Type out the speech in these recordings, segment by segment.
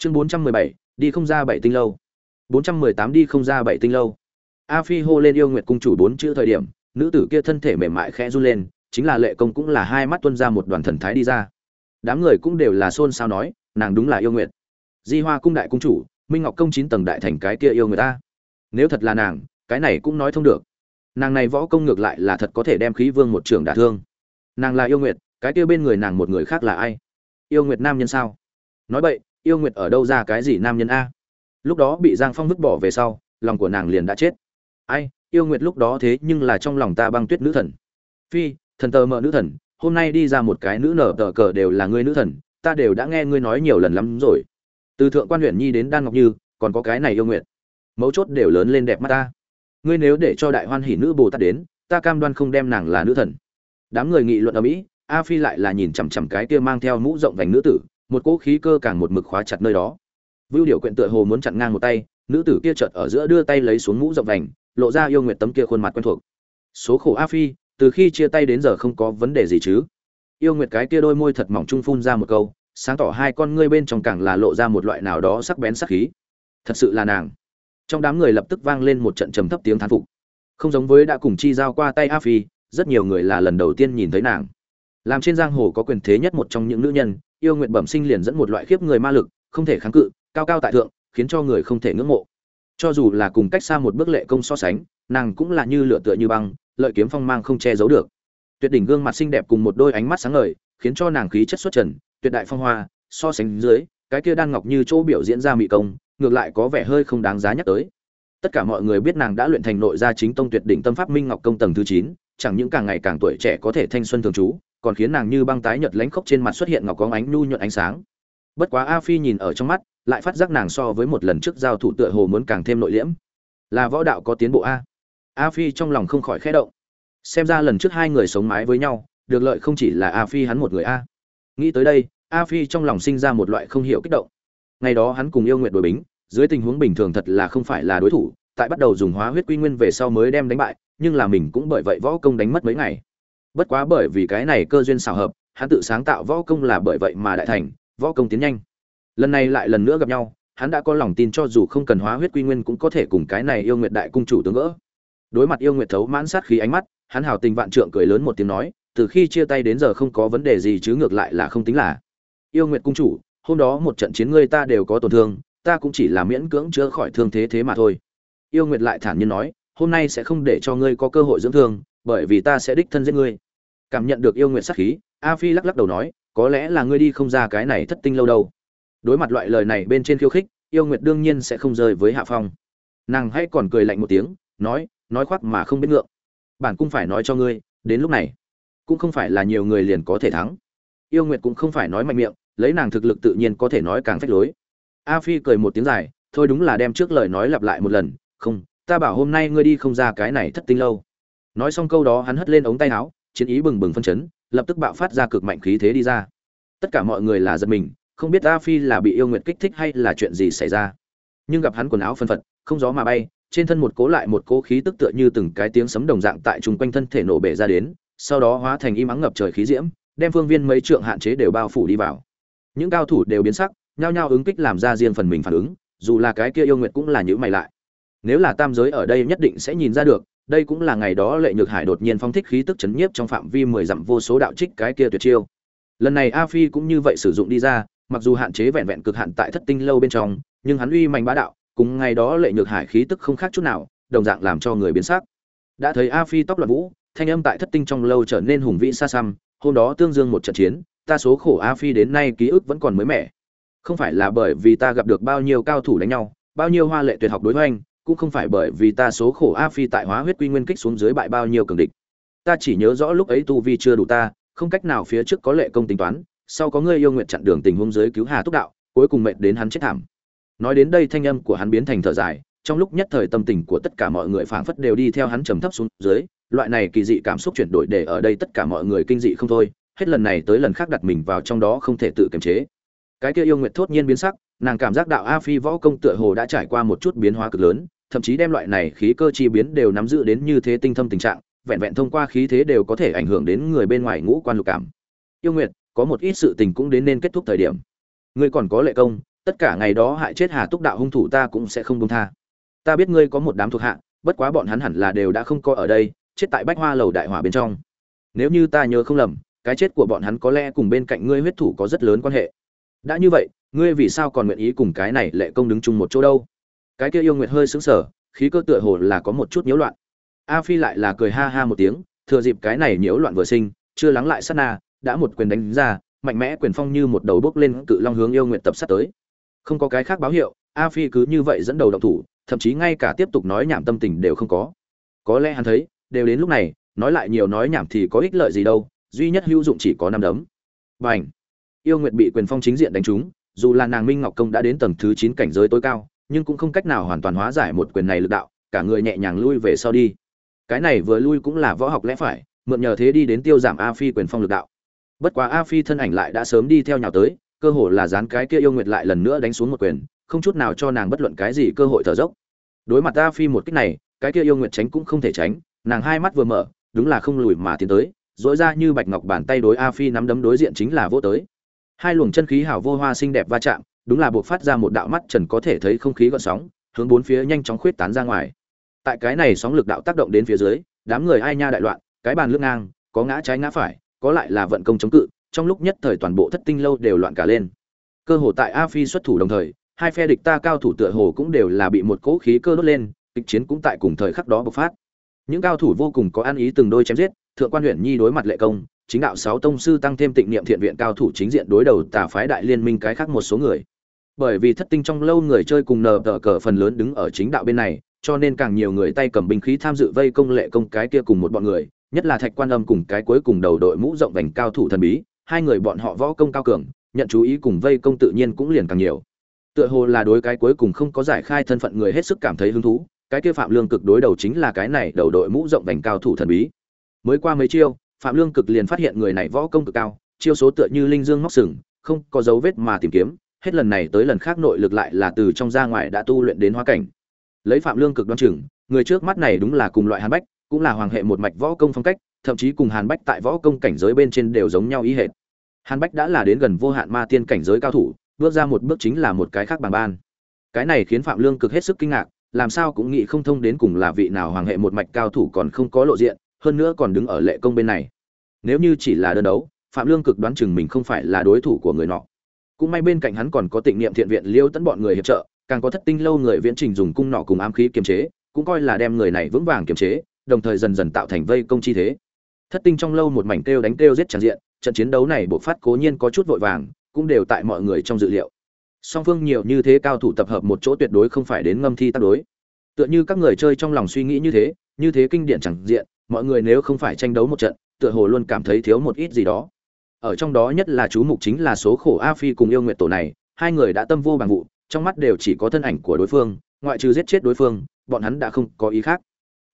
chương bốn trăm mười bảy, đi không ra bảy tinh lâu. bốn trăm mười tám đi không ra bảy tinh lâu. A phi hô lên yêu nguyệt cung chủ bốn chữ thời điểm, nữ tử kia thân thể mềm mại khẽ run lên, chính là lệ công cũng là hai mắt tuân ra một đoàn thần thái đi ra. Đám người cũng đều là xôn xao nói, nàng đúng là yêu nguyệt. Di hoa cung đại cung chủ, minh ngọc công chín tầng đại thành cái kia yêu người ta. Nếu thật là nàng, cái này cũng nói thông được. Nàng này võ công ngược lại là thật có thể đem khí vương một trường đả thương. Nàng là yêu nguyệt, cái kia bên người nàng một người khác là ai? Yêu nguyệt nam nhân sao? Nói vậy yêu nguyệt ở đâu ra cái gì nam nhân a? Lúc đó bị giang phong vứt bỏ về sau, lòng của nàng liền đã chết. Ai, yêu nguyệt lúc đó thế nhưng là trong lòng ta băng tuyết nữ thần. Phi, thần tờ mợ nữ thần, hôm nay đi ra một cái nữ nở tờ cờ đều là ngươi nữ thần, ta đều đã nghe ngươi nói nhiều lần lắm rồi. Từ thượng quan huyện nhi đến đan ngọc như, còn có cái này yêu nguyện mấu chốt đều lớn lên đẹp mắt ta. Ngươi nếu để cho đại hoan hỷ nữ bồ tát đến, ta cam đoan không đem nàng là nữ thần. Đám người nghị luận ở mỹ a phi lại là nhìn chằm chằm cái kia mang theo mũ rộng vành nữ tử một cỗ khí cơ càng một mực khóa chặt nơi đó. Vưu điệu quyện tựa hồ muốn chặn ngang một tay, nữ tử kia chợt ở giữa đưa tay lấy xuống mũ rộng vành, lộ ra yêu nguyện tấm kia khuôn mặt quen thuộc. Số khổ a phi, từ khi chia tay đến giờ không có vấn đề gì chứ? Yêu nguyệt cái kia đôi môi thật mỏng trung phun ra một câu, sáng tỏ hai con ngươi bên trong càng là lộ ra một loại nào đó sắc bén sắc khí. Thật sự là nàng. Trong đám người lập tức vang lên một trận trầm thấp tiếng thán phục. Không giống với đã cùng chi giao qua tay a phi, rất nhiều người là lần đầu tiên nhìn thấy nàng. Làm trên giang hồ có quyền thế nhất một trong những nữ nhân yêu nguyện bẩm sinh liền dẫn một loại khiếp người ma lực, không thể kháng cự, cao cao tại thượng, khiến cho người không thể ngưỡng mộ. Cho dù là cùng cách xa một bước lệ công so sánh, nàng cũng là như lửa tựa như băng, lợi kiếm phong mang không che giấu được. Tuyệt đỉnh gương mặt xinh đẹp cùng một đôi ánh mắt sáng ngời, khiến cho nàng khí chất xuất trần, tuyệt đại phong hoa, so sánh dưới, cái kia đan ngọc như chỗ biểu diễn ra mỹ công, ngược lại có vẻ hơi không đáng giá nhắc tới. Tất cả mọi người biết nàng đã luyện thành nội gia chính tông tuyệt đỉnh tâm pháp minh ngọc công tầng thứ chín, chẳng những càng ngày càng tuổi trẻ có thể thanh xuân thường trú còn khiến nàng như băng tái nhợt lánh khốc trên mặt xuất hiện ngọc có ánh nhu nhuận ánh sáng. Bất quá a phi nhìn ở trong mắt, lại phát giác nàng so với một lần trước giao thủ tựa hồ muốn càng thêm nội liễm. Là võ đạo có tiến bộ a. A phi trong lòng không khỏi khẽ động. Xem ra lần trước hai người sống mái với nhau, được lợi không chỉ là a phi hắn một người a. Nghĩ tới đây, a phi trong lòng sinh ra một loại không hiểu kích động. Ngày đó hắn cùng yêu nguyện đội bính, dưới tình huống bình thường thật là không phải là đối thủ, tại bắt đầu dùng hóa huyết quy nguyên về sau mới đem đánh bại, nhưng là mình cũng bởi vậy võ công đánh mất mấy ngày bất quá bởi vì cái này cơ duyên xảo hợp, hắn tự sáng tạo võ công là bởi vậy mà đại thành, võ công tiến nhanh. Lần này lại lần nữa gặp nhau, hắn đã có lòng tin cho dù không cần hóa huyết quy nguyên cũng có thể cùng cái này yêu nguyệt đại cung chủ tướng gỡ. Đối mặt yêu nguyệt thấu mãn sát khí ánh mắt, hắn hào tình vạn trượng cười lớn một tiếng nói, từ khi chia tay đến giờ không có vấn đề gì chứ ngược lại là không tính là. Yêu nguyệt cung chủ, hôm đó một trận chiến ngươi ta đều có tổn thương, ta cũng chỉ là miễn cưỡng chữa khỏi thương thế thế mà thôi. Yêu nguyệt lại thản nhiên nói, hôm nay sẽ không để cho ngươi có cơ hội dưỡng thương, bởi vì ta sẽ đích thân giết ngươi cảm nhận được yêu nguyện sát khí, a phi lắc lắc đầu nói, có lẽ là ngươi đi không ra cái này thất tinh lâu đâu. Đối mặt loại lời này bên trên khiêu khích, yêu nguyệt đương nhiên sẽ không rơi với hạ phong. Nàng hay còn cười lạnh một tiếng, nói nói khoác mà không biết ngượng. Bản cũng phải nói cho ngươi, đến lúc này, cũng không phải là nhiều người liền có thể thắng. Yêu nguyệt cũng không phải nói mạnh miệng, lấy nàng thực lực tự nhiên có thể nói càng phách lối. A phi cười một tiếng dài, thôi đúng là đem trước lời nói lặp lại một lần, không, ta bảo hôm nay ngươi đi không ra cái này thất tinh lâu. Nói xong câu đó hắn hất lên ống tay áo chiến ý bừng bừng phân chấn, lập tức bạo phát ra cực mạnh khí thế đi ra. Tất cả mọi người là giật mình, không biết a phi là bị yêu nguyệt kích thích hay là chuyện gì xảy ra. Nhưng gặp hắn quần áo phân phật, không gió mà bay, trên thân một cố lại một cố khí tức tựa như từng cái tiếng sấm đồng dạng tại trùng quanh thân thể nổ bể ra đến, sau đó hóa thành im ắng ngập trời khí diễm, đem phương viên mấy trượng hạn chế đều bao phủ đi vào. Những cao thủ đều biến sắc, nhao nhao ứng kích làm ra riêng phần mình phản ứng, dù là cái kia yêu nguyệt cũng là nhíu mày lại nếu là tam giới ở đây nhất định sẽ nhìn ra được, đây cũng là ngày đó lệ nhược hải đột nhiên phong thích khí tức chấn nhiếp trong phạm vi mười dặm vô số đạo trích cái kia tuyệt chiêu. Lần này a phi cũng như vậy sử dụng đi ra, mặc dù hạn chế vẹn vẹn cực hạn tại thất tinh lâu bên trong, nhưng hắn uy mạnh bá đạo, cùng ngày đó lệ nhược hải khí tức không khác chút nào, đồng dạng làm cho người biến sắc. Đã thấy a phi tóc loạn vũ, thanh âm tại thất tinh trong lâu trở nên hùng vĩ xa xăm, hôm đó tương dương một trận chiến, ta số khổ a phi đến nay ký ức vẫn còn mới mẻ. Không phải là bởi vì ta gặp được bao nhiêu cao thủ đánh nhau, bao nhiêu hoa lệ tuyệt học đối với anh cũng không phải bởi vì ta số khổ a phi tại hóa huyết quy nguyên kích xuống dưới bại bao nhiêu cường địch. Ta chỉ nhớ rõ lúc ấy tu vi chưa đủ ta, không cách nào phía trước có lệ công tính toán, sau có người yêu nguyện chặn đường tình huống dưới cứu hà túc đạo, cuối cùng mệnh đến hắn chết thảm. Nói đến đây thanh âm của hắn biến thành thở dài, trong lúc nhất thời tâm tình của tất cả mọi người phảng phất đều đi theo hắn trầm thấp xuống dưới, loại này kỳ dị cảm xúc chuyển đổi để ở đây tất cả mọi người kinh dị không thôi, hết lần này tới lần khác đặt mình vào trong đó không thể tự kiềm chế. Cái kia yêu nguyệt thốt nhiên biến sắc, nàng cảm giác đạo a phi võ công tựa hồ đã trải qua một chút biến hóa cực lớn thậm chí đem loại này khí cơ chi biến đều nắm giữ đến như thế tinh thâm tình trạng, vẹn vẹn thông qua khí thế đều có thể ảnh hưởng đến người bên ngoài ngũ quan lục cảm. Yêu nguyệt, có một ít sự tình cũng đến nên kết thúc thời điểm. Ngươi còn có lệ công, tất cả ngày đó hại chết hà túc đạo hung thủ ta cũng sẽ không buông tha. Ta biết ngươi có một đám thuộc hạ, bất quá bọn hắn hẳn là đều đã không có ở đây, chết tại bách hoa lầu đại hỏa bên trong. Nếu như ta nhớ không lầm, cái chết của bọn hắn có lẽ cùng bên cạnh ngươi huyết thủ có rất lớn quan hệ. Đã như vậy, ngươi vì sao còn nguyện ý cùng cái này lệ công đứng chung một chỗ đâu? Cái kia yêu nguyệt hơi sững sờ, khí cơ tựa hồ là có một chút nhiễu loạn. A phi lại là cười ha ha một tiếng, thừa dịp cái này nhiễu loạn vừa sinh, chưa lắng lại sát na, đã một quyền đánh ra, mạnh mẽ quyền phong như một đầu bước lên cự long hướng yêu nguyệt tập sát tới. Không có cái khác báo hiệu, a phi cứ như vậy dẫn đầu động thủ, thậm chí ngay cả tiếp tục nói nhảm tâm tình đều không có. Có lẽ hắn thấy, đều đến lúc này, nói lại nhiều nói nhảm thì có ích lợi gì đâu, duy nhất hữu dụng chỉ có năm đấm. Và yêu nguyệt bị quyền phong chính diện đánh trúng, dù là nàng minh ngọc công đã đến tầng thứ chín cảnh giới tối cao nhưng cũng không cách nào hoàn toàn hóa giải một quyền này lực đạo, cả người nhẹ nhàng lui về sau đi. Cái này vừa lui cũng là võ học lẽ phải, mượn nhờ thế đi đến tiêu giảm a phi quyền phong lực đạo. Bất quá a phi thân ảnh lại đã sớm đi theo nhào tới, cơ hồ là dán cái kia yêu nguyệt lại lần nữa đánh xuống một quyền, không chút nào cho nàng bất luận cái gì cơ hội thở dốc. Đối mặt a phi một cách này, cái kia yêu nguyệt tránh cũng không thể tránh, nàng hai mắt vừa mở, đúng là không lùi mà tiến tới dỗi ra như bạch ngọc bàn tay đối a phi nắm đấm đối diện chính là vô tới. Hai luồng chân khí hảo vô hoa xinh đẹp va chạm đúng là buộc phát ra một đạo mắt trần có thể thấy không khí gợn sóng, hướng bốn phía nhanh chóng khuyết tán ra ngoài. Tại cái này sóng lực đạo tác động đến phía dưới, đám người ai nha đại loạn, cái bàn lướt ngang, có ngã trái ngã phải, có lại là vận công chống cự, trong lúc nhất thời toàn bộ thất tinh lâu đều loạn cả lên. Cơ hồ tại a phi xuất thủ đồng thời, hai phe địch ta cao thủ tựa hồ cũng đều là bị một cỗ khí cơ đốt lên, kịch chiến cũng tại cùng thời khắc đó bộc phát. Những cao thủ vô cùng có ăn ý từng đôi chém giết, thượng quan huyện nhi đối mặt lệ công, chính đạo sáu tông sư tăng thêm tịnh niệm thiện viện cao thủ chính diện đối đầu tà phái đại liên minh cái khác một số người bởi vì thất tinh trong lâu người chơi cùng nờ tờ cờ phần lớn đứng ở chính đạo bên này, cho nên càng nhiều người tay cầm binh khí tham dự vây công lệ công cái kia cùng một bọn người, nhất là thạch quan âm cùng cái cuối cùng đầu đội mũ rộng vành cao thủ thần bí, hai người bọn họ võ công cao cường, nhận chú ý cùng vây công tự nhiên cũng liền càng nhiều. Tựa hồ là đối cái cuối cùng không có giải khai thân phận người hết sức cảm thấy hứng thú, cái kia phạm lương cực đối đầu chính là cái này đầu đội mũ rộng vành cao thủ thần bí. Mới qua mấy chiêu, phạm lương cực liền phát hiện người này võ công cực cao, chiêu số tựa như linh dương móc sừng, không có dấu vết mà tìm kiếm hết lần này tới lần khác nội lực lại là từ trong ra ngoài đã tu luyện đến hóa cảnh. Lấy phạm lương cực đoan chừng, người trước mắt này đúng là cùng loại hàn bách, cũng là hoàng hệ một mạch võ công phong cách, thậm chí cùng hàn bách tại võ công cảnh giới bên trên đều giống nhau ý hệ hàn bách đã là đến gần vô hạn ma tiên cảnh giới cao thủ, bước ra một bước chính là một cái khác bằng ban. Cái này khiến phạm lương cực hết sức kinh ngạc, làm sao cũng nghĩ không thông đến cùng là vị nào hoàng hệ một mạch cao thủ còn không có lộ diện, hơn nữa còn đứng ở lệ công bên này. Nếu như chỉ là đơn đấu, phạm lương cực đoán chừng mình không phải là đối thủ của người nọ cũng may bên cạnh hắn còn có tịnh niệm thiện viện liêu tấn bọn người hiệp trợ, càng có thất tinh lâu người viễn trình dùng cung nọ cùng ám khí kiềm chế, cũng coi là đem người này vững vàng kiềm chế, đồng thời dần dần tạo thành vây công chi thế. Thất tinh trong lâu một mảnh kêu đánh kêu giết tràn diện, trận chiến đấu này buộc phát cố nhiên có chút vội vàng, cũng đều tại mọi người trong dự liệu. Song phương nhiều như thế cao thủ tập hợp một chỗ tuyệt đối không phải đến ngâm thi tác đối. Tựa như các người chơi trong lòng suy nghĩ như thế như thế kinh điển chẳng diện, mọi người nếu không phải tranh đấu một trận, tựa hồ luôn cảm thấy thiếu một ít gì đó ở trong đó nhất là chú mục chính là số khổ a phi cùng yêu nguyện tổ này, hai người đã tâm vô bằng vụ, trong mắt đều chỉ có thân ảnh của đối phương, ngoại trừ giết chết đối phương, bọn hắn đã không có ý khác.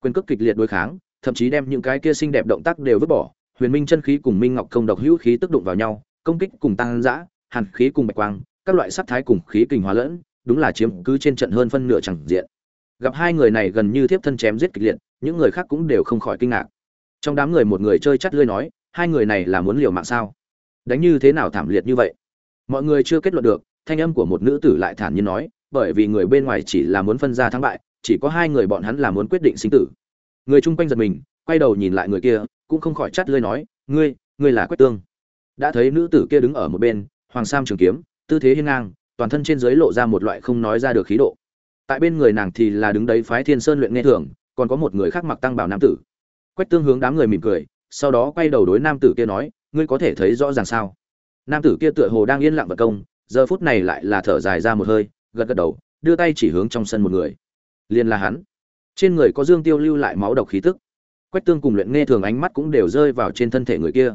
Quyền cước kịch liệt đối kháng, thậm chí đem những cái kia xinh đẹp động tác đều vứt bỏ, huyền minh chân khí cùng minh ngọc công độc hữu khí tức đụng vào nhau, công kích cùng tăng dã, hàn khí cùng bạch quang, các loại sắc thái cùng khí kình hóa lẫn, đúng là chiếm cứ trên trận hơn phân nửa chẳng diện. Gặp hai người này gần như thiếp thân chém giết kịch liệt, những người khác cũng đều không khỏi kinh ngạc. Trong đám người một người chơi chắt lưới nói, hai người này là muốn liều mạng sao? Đánh như thế nào thảm liệt như vậy? Mọi người chưa kết luận được, thanh âm của một nữ tử lại thản nhiên nói, bởi vì người bên ngoài chỉ là muốn phân ra thắng bại, chỉ có hai người bọn hắn là muốn quyết định sinh tử. Người chung quanh giật mình, quay đầu nhìn lại người kia, cũng không khỏi chắt lơi nói, ngươi ngươi là quách tương. Đã thấy nữ tử kia đứng ở một bên, hoàng sam trường kiếm, tư thế hiên ngang, toàn thân trên dưới lộ ra một loại không nói ra được khí độ. Tại bên người nàng thì là đứng đấy phái thiên sơn luyện nghe thường, còn có một người khác mặc tăng bảo nam tử. Quách tương hướng đám người mỉm cười, sau đó quay đầu đối nam tử kia nói ngươi có thể thấy rõ ràng sao? Nam tử kia tựa hồ đang yên lặng vật công, giờ phút này lại là thở dài ra một hơi, gật gật đầu, đưa tay chỉ hướng trong sân một người. Liền là hắn. Trên người có dương tiêu lưu lại máu độc khí tức. Quách tương cùng luyện nghe thường ánh mắt cũng đều rơi vào trên thân thể người kia.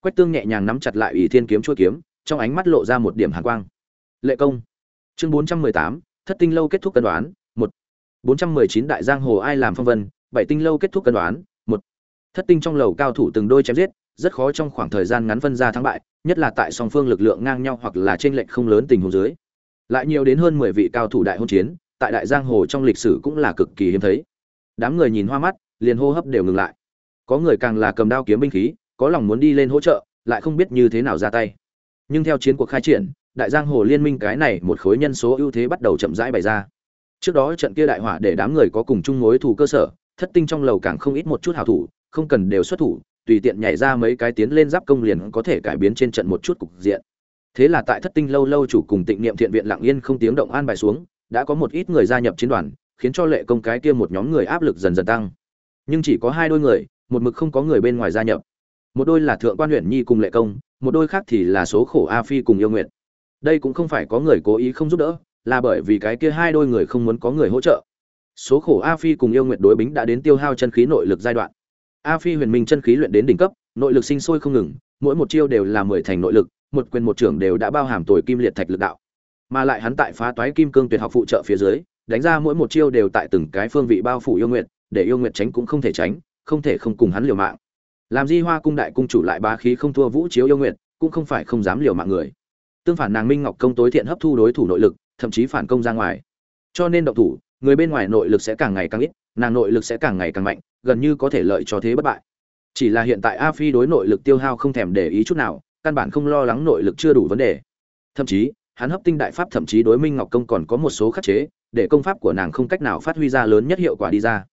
Quách tương nhẹ nhàng nắm chặt lại ủy thiên kiếm chuôi kiếm, trong ánh mắt lộ ra một điểm hàn quang. Lệ công. Chương bốn trăm mười tám, thất tinh lâu kết thúc cân đoán, một. bốn trăm mười chín đại giang hồ ai làm phong vân, bảy tinh lâu kết thúc cân đoán, một. Thất tinh trong lầu cao thủ từng đôi chém giết rất khó trong khoảng thời gian ngắn phân ra thắng bại, nhất là tại song phương lực lượng ngang nhau hoặc là trên lệnh không lớn tình huống dưới. Lại nhiều đến hơn mười vị cao thủ đại hôn chiến, tại đại giang hồ trong lịch sử cũng là cực kỳ hiếm thấy. Đám người nhìn hoa mắt, liền hô hấp đều ngừng lại. Có người càng là cầm đao kiếm binh khí, có lòng muốn đi lên hỗ trợ, lại không biết như thế nào ra tay. Nhưng theo chiến cuộc khai triển, đại giang hồ liên minh cái này một khối nhân số ưu thế bắt đầu chậm rãi bày ra. Trước đó trận kia đại hỏa để đám người có cùng chung mối thù cơ sở, thất tinh trong lầu càng không ít một chút hảo thủ, không cần đều xuất thủ tùy tiện nhảy ra mấy cái tiến lên giáp công liền có thể cải biến trên trận một chút cục diện. Thế là tại thất tinh lâu lâu chủ cùng tịnh niệm thiện viện lặng yên không tiếng động an bài xuống, đã có một ít người gia nhập chiến đoàn, khiến cho lệ công cái kia một nhóm người áp lực dần dần tăng. Nhưng chỉ có hai đôi người, một mực không có người bên ngoài gia nhập. Một đôi là thượng quan huyện nhi cùng lệ công, một đôi khác thì là số khổ a phi cùng yêu nguyện đây cũng không phải có người cố ý không giúp đỡ, là bởi vì cái kia hai đôi người không muốn có người hỗ trợ. Số khổ a phi cùng yêu nguyện đối bính đã đến tiêu hao chân khí nội lực giai đoạn a phi huyền minh chân khí luyện đến đỉnh cấp, nội lực sinh sôi không ngừng, mỗi một chiêu đều là mười thành nội lực, một quyền một trưởng đều đã bao hàm tồi kim liệt thạch lực đạo. Mà lại hắn tại phá toái kim cương tuyệt học phụ trợ phía dưới, đánh ra mỗi một chiêu đều tại từng cái phương vị bao phủ yêu nguyện để yêu nguyện tránh cũng không thể tránh, không thể không cùng hắn liều mạng. Làm di hoa cung đại cung chủ lại bá khí không thua vũ chiếu yêu nguyện cũng không phải không dám liều mạng người. Tương phản nàng minh ngọc công tối thiện hấp thu đối thủ nội lực, thậm chí phản công ra ngoài. Cho nên động thủ, người bên ngoài nội lực sẽ càng ngày càng ít nàng nội lực sẽ càng ngày càng mạnh, gần như có thể lợi cho thế bất bại. Chỉ là hiện tại a phi đối nội lực tiêu hao không thèm để ý chút nào, căn bản không lo lắng nội lực chưa đủ vấn đề. Thậm chí, hắn hấp tinh đại pháp thậm chí đối minh ngọc công còn có một số khắc chế, để công pháp của nàng không cách nào phát huy ra lớn nhất hiệu quả đi ra.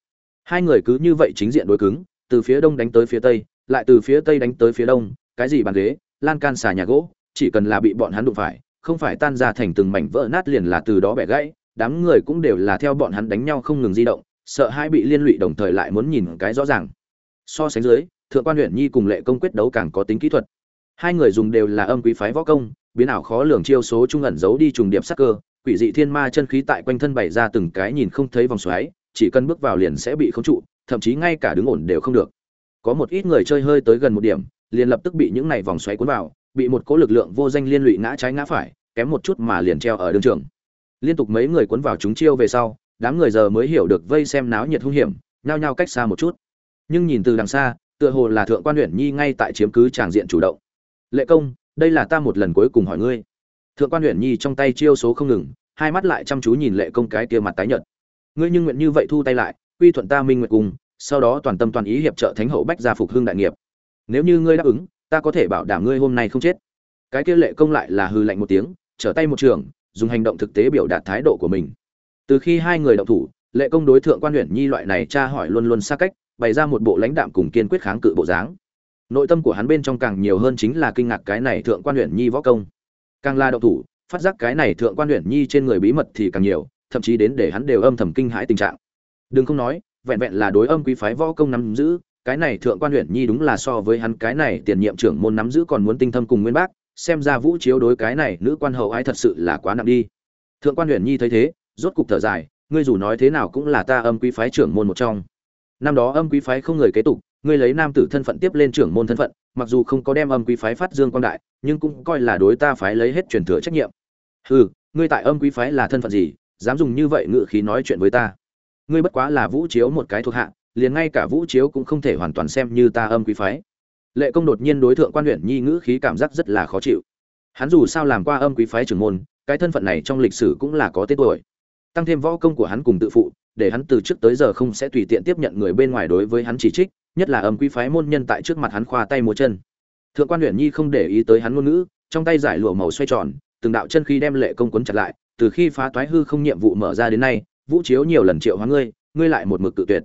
Hai người cứ như vậy chính diện đối cứng, từ phía đông đánh tới phía tây, lại từ phía tây đánh tới phía đông, cái gì bàn ghế, lan can xà nhà gỗ, chỉ cần là bị bọn hắn đụng phải, không phải tan ra thành từng mảnh vỡ nát liền là từ đó bẻ gãy, đám người cũng đều là theo bọn hắn đánh nhau không ngừng di động sợ hai bị liên lụy đồng thời lại muốn nhìn cái rõ ràng. So sánh dưới, thượng quan huyện nhi cùng lệ công quyết đấu càng có tính kỹ thuật. Hai người dùng đều là âm quý phái võ công, biến ảo khó lường chiêu số trung ẩn giấu đi trùng điệp sắc cơ, quỷ dị thiên ma chân khí tại quanh thân bày ra từng cái nhìn không thấy vòng xoáy, chỉ cần bước vào liền sẽ bị khống trụ, thậm chí ngay cả đứng ổn đều không được. Có một ít người chơi hơi tới gần một điểm, liền lập tức bị những này vòng xoáy cuốn vào, bị một cỗ lực lượng vô danh liên lụy ngã trái ngã phải, kém một chút mà liền treo ở đường trường. Liên tục mấy người cuốn vào chúng chiêu về sau đám người giờ mới hiểu được vây xem náo nhiệt hung hiểm, nhao nhao cách xa một chút. Nhưng nhìn từ đằng xa, tựa hồ là thượng quan huyện nhi ngay tại chiếm cứ tràng diện chủ động. Lệ công, đây là ta một lần cuối cùng hỏi ngươi. Thượng quan huyện nhi trong tay chiêu số không ngừng, hai mắt lại chăm chú nhìn lệ công cái kia mặt tái nhợt. Ngươi nhưng nguyện như vậy thu tay lại, quy thuận ta minh nguyện cùng, sau đó toàn tâm toàn ý hiệp trợ thánh hậu bách gia phục hưng đại nghiệp. Nếu như ngươi đáp ứng, ta có thể bảo đảm ngươi hôm nay không chết. Cái kia lệ công lại là hư lạnh một tiếng, trở tay một trường, dùng hành động thực tế biểu đạt thái độ của mình từ khi hai người động thủ, lệ công đối thượng quan huyện nhi loại này tra hỏi luôn luôn xa cách, bày ra một bộ lãnh đạm cùng kiên quyết kháng cự bộ dáng. Nội tâm của hắn bên trong càng nhiều hơn chính là kinh ngạc cái này thượng quan huyện nhi võ công. Càng là động thủ, phát giác cái này thượng quan huyện nhi trên người bí mật thì càng nhiều, thậm chí đến để hắn đều âm thầm kinh hãi tình trạng. Đừng không nói, vẹn vẹn là đối âm quý phái võ công nắm giữ, cái này thượng quan huyện nhi đúng là so với hắn cái này tiền nhiệm trưởng môn nắm giữ còn muốn tinh thâm cùng nguyên bác, xem ra vũ chiếu đối cái này nữ quan hậu ái thật sự là quá nặng đi. Thượng quan huyện nhi thấy thế rốt cục thở dài, ngươi dù nói thế nào cũng là ta âm quý phái trưởng môn một trong. Năm đó âm quý phái không người kế tục, ngươi lấy nam tử thân phận tiếp lên trưởng môn thân phận, mặc dù không có đem âm quý phái phát dương quang đại, nhưng cũng coi là đối ta phái lấy hết truyền thừa trách nhiệm. Hừ, ngươi tại âm quý phái là thân phận gì, dám dùng như vậy ngự khí nói chuyện với ta. Ngươi bất quá là vũ chiếu một cái thuộc hạ, liền ngay cả vũ chiếu cũng không thể hoàn toàn xem như ta âm quý phái. Lệ công đột nhiên đối tượng quan huyện nhi ngữ khí cảm giác rất là khó chịu. Hắn dù sao làm qua âm quý phái trưởng môn, cái thân phận này trong lịch sử cũng là có tên tuổi tăng thêm võ công của hắn cùng tự phụ, để hắn từ trước tới giờ không sẽ tùy tiện tiếp nhận người bên ngoài đối với hắn chỉ trích, nhất là âm quy phái môn nhân tại trước mặt hắn khoa tay múa chân. Thượng quan huyện nhi không để ý tới hắn ngôn ngữ, trong tay giải lụa màu xoay tròn, từng đạo chân khi đem lệ công quấn chặt lại, từ khi phá toái hư không nhiệm vụ mở ra đến nay, vũ chiếu nhiều lần triệu hóa ngươi ngươi lại một mực tự tuyệt.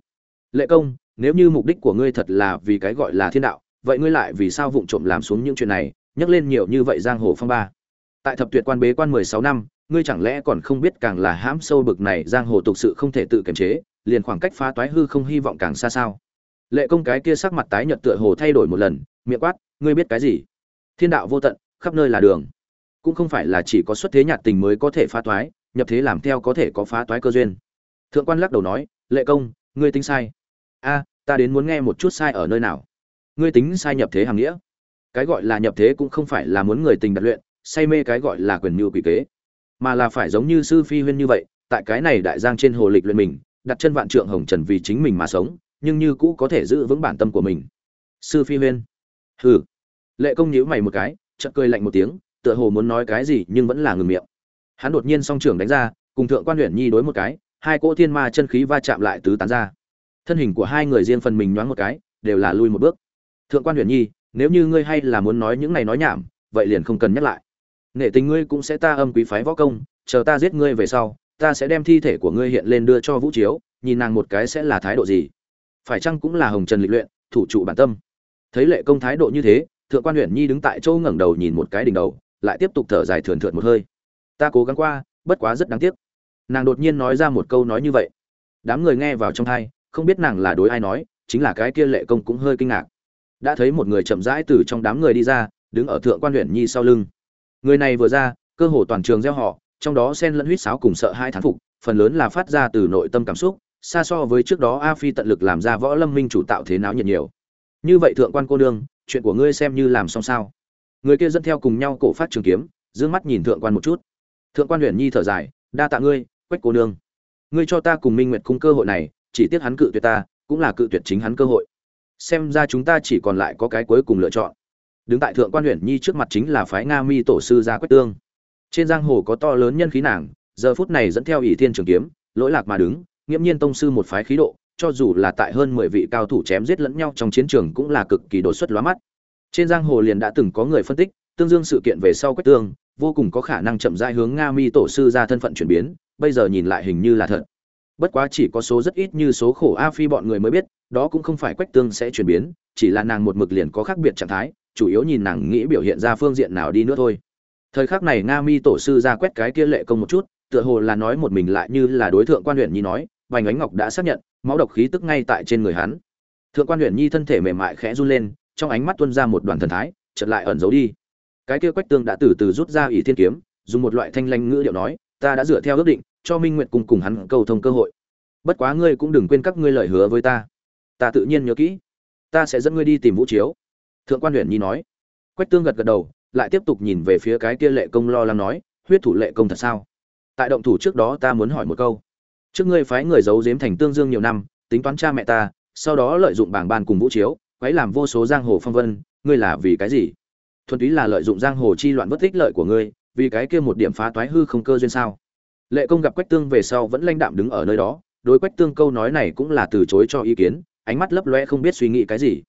Lệ công, nếu như mục đích của ngươi thật là vì cái gọi là thiên đạo, vậy ngươi lại vì sao vụng trộm làm xuống những chuyện này? Nhắc lên nhiều như vậy giang hồ phong ba. Tại thập tuyệt quan bế quan mười sáu năm ngươi chẳng lẽ còn không biết càng là hãm sâu bực này giang hồ tục sự không thể tự kiềm chế, liền khoảng cách phá toái hư không hy vọng càng xa sao? Lệ công cái kia sắc mặt tái nhợt tựa hồ thay đổi một lần, miệng quát, ngươi biết cái gì? Thiên đạo vô tận, khắp nơi là đường. Cũng không phải là chỉ có xuất thế nhạt tình mới có thể phá toái, nhập thế làm theo có thể có phá toái cơ duyên. Thượng quan lắc đầu nói, lệ công, ngươi tính sai. A, ta đến muốn nghe một chút sai ở nơi nào. Ngươi tính sai nhập thế hàng nghĩa. Cái gọi là nhập thế cũng không phải là muốn người tình đặt luyện, say mê cái gọi là quyền nhu quỷ kế mà là phải giống như sư phi huyên như vậy, tại cái này đại giang trên hồ lịch luyện mình, đặt chân vạn trượng hồng trần vì chính mình mà sống, nhưng như cũ có thể giữ vững bản tâm của mình. Sư phi huyên. Hừ. Lệ công nhíu mày một cái, chợt cười lạnh một tiếng, tựa hồ muốn nói cái gì nhưng vẫn là ngừng miệng. Hắn đột nhiên song trưởng đánh ra, cùng thượng quan huyện nhi đối một cái, hai cỗ thiên ma chân khí va chạm lại tứ tán ra. Thân hình của hai người riêng phần mình nhoáng một cái, đều là lui một bước. Thượng quan huyện nhi, nếu như ngươi hay là muốn nói những này nói nhảm, vậy liền không cần nhắc lại nghệ tình ngươi cũng sẽ ta âm quý phái võ công, chờ ta giết ngươi về sau, ta sẽ đem thi thể của ngươi hiện lên đưa cho vũ chiếu, nhìn nàng một cái sẽ là thái độ gì. Phải chăng cũng là hồng trần lịch luyện, thủ trụ bản tâm. Thấy lệ công thái độ như thế, thượng quan huyện nhi đứng tại chỗ ngẩng đầu nhìn một cái đỉnh đầu, lại tiếp tục thở dài thườn thượt một hơi. Ta cố gắng qua, bất quá rất đáng tiếc. Nàng đột nhiên nói ra một câu nói như vậy. Đám người nghe vào trong thai, không biết nàng là đối ai nói, chính là cái kia lệ công cũng hơi kinh ngạc. Đã thấy một người chậm rãi từ trong đám người đi ra, đứng ở thượng quan huyện nhi sau lưng người này vừa ra, cơ hồ toàn trường gieo họ, trong đó sen lẫn huýt sáo cùng sợ hai thán phục, phần lớn là phát ra từ nội tâm cảm xúc, xa so với trước đó a phi tận lực làm ra võ lâm minh chủ tạo thế náo nhiệt nhiều. Như vậy thượng quan cô nương, chuyện của ngươi xem như làm xong sao? Người kia dẫn theo cùng nhau cổ phát trường kiếm d mắt nhìn thượng quan một chút. Thượng quan huyền nhi thở dài, đa tạ ngươi, quách cô nương. Ngươi cho ta cùng minh nguyệt cung cơ hội này, chỉ tiếc hắn cự tuyệt ta, cũng là cự tuyệt chính hắn cơ hội. Xem ra chúng ta chỉ còn lại có cái cuối cùng lựa chọn đứng tại thượng quan huyện nhi trước mặt chính là phái nga mi tổ sư gia quách tương. Trên giang hồ có to lớn nhân khí nàng, giờ phút này dẫn theo ỷ thiên trường kiếm, lỗi lạc mà đứng, nghiễm nhiên tông sư một phái khí độ, cho dù là tại hơn mười vị cao thủ chém giết lẫn nhau trong chiến trường cũng là cực kỳ đột xuất lóa mắt. Trên giang hồ liền đã từng có người phân tích, tương dương sự kiện về sau quách tương, vô cùng có khả năng chậm rãi hướng nga mi tổ sư ra thân phận chuyển biến, bây giờ nhìn lại hình như là thật. Bất quá chỉ có số rất ít như số khổ a phi bọn người mới biết, đó cũng không phải quách tương sẽ chuyển biến, chỉ là nàng một mực liền có khác biệt trạng thái chủ yếu nhìn nàng nghĩ biểu hiện ra phương diện nào đi nữa thôi. Thời khắc này nga mi tổ sư ra quét cái kia lệ công một chút, tựa hồ là nói một mình lại như là đối tượng quan huyện nhi nói, vành ánh ngọc đã xác nhận, máu độc khí tức ngay tại trên người hắn. Thượng quan huyện nhi thân thể mềm mại khẽ run lên, trong ánh mắt tuôn ra một đoàn thần thái, chợt lại ẩn giấu đi. Cái kia quách tương đã từ từ rút ra ỷ thiên kiếm, dùng một loại thanh lanh ngữ điệu nói, ta đã dựa theo ước định, cho minh nguyện cùng cùng hắn cầu thông cơ hội. Bất quá ngươi cũng đừng quên các ngươi lời hứa với ta. Ta tự nhiên nhớ kỹ. Ta sẽ dẫn ngươi đi tìm vũ chiếu thượng quan huyện nhi nói. Quách tương gật gật đầu, lại tiếp tục nhìn về phía cái kia lệ công lo lắng nói, huyết thủ lệ công thật sao? Tại động thủ trước đó ta muốn hỏi một câu. Trước ngươi phái người giấu giếm thành tương dương nhiều năm, tính toán cha mẹ ta, sau đó lợi dụng bảng bàn cùng vũ chiếu, quấy làm vô số giang hồ phong vân, ngươi là vì cái gì? Thuần túy là lợi dụng giang hồ chi loạn bất tích lợi của ngươi, vì cái kia một điểm phá toái hư không cơ duyên sao? Lệ công gặp quách tương về sau vẫn lanh đạm đứng ở nơi đó, đối quách tương câu nói này cũng là từ chối cho ý kiến, ánh mắt lấp loe không biết suy nghĩ cái gì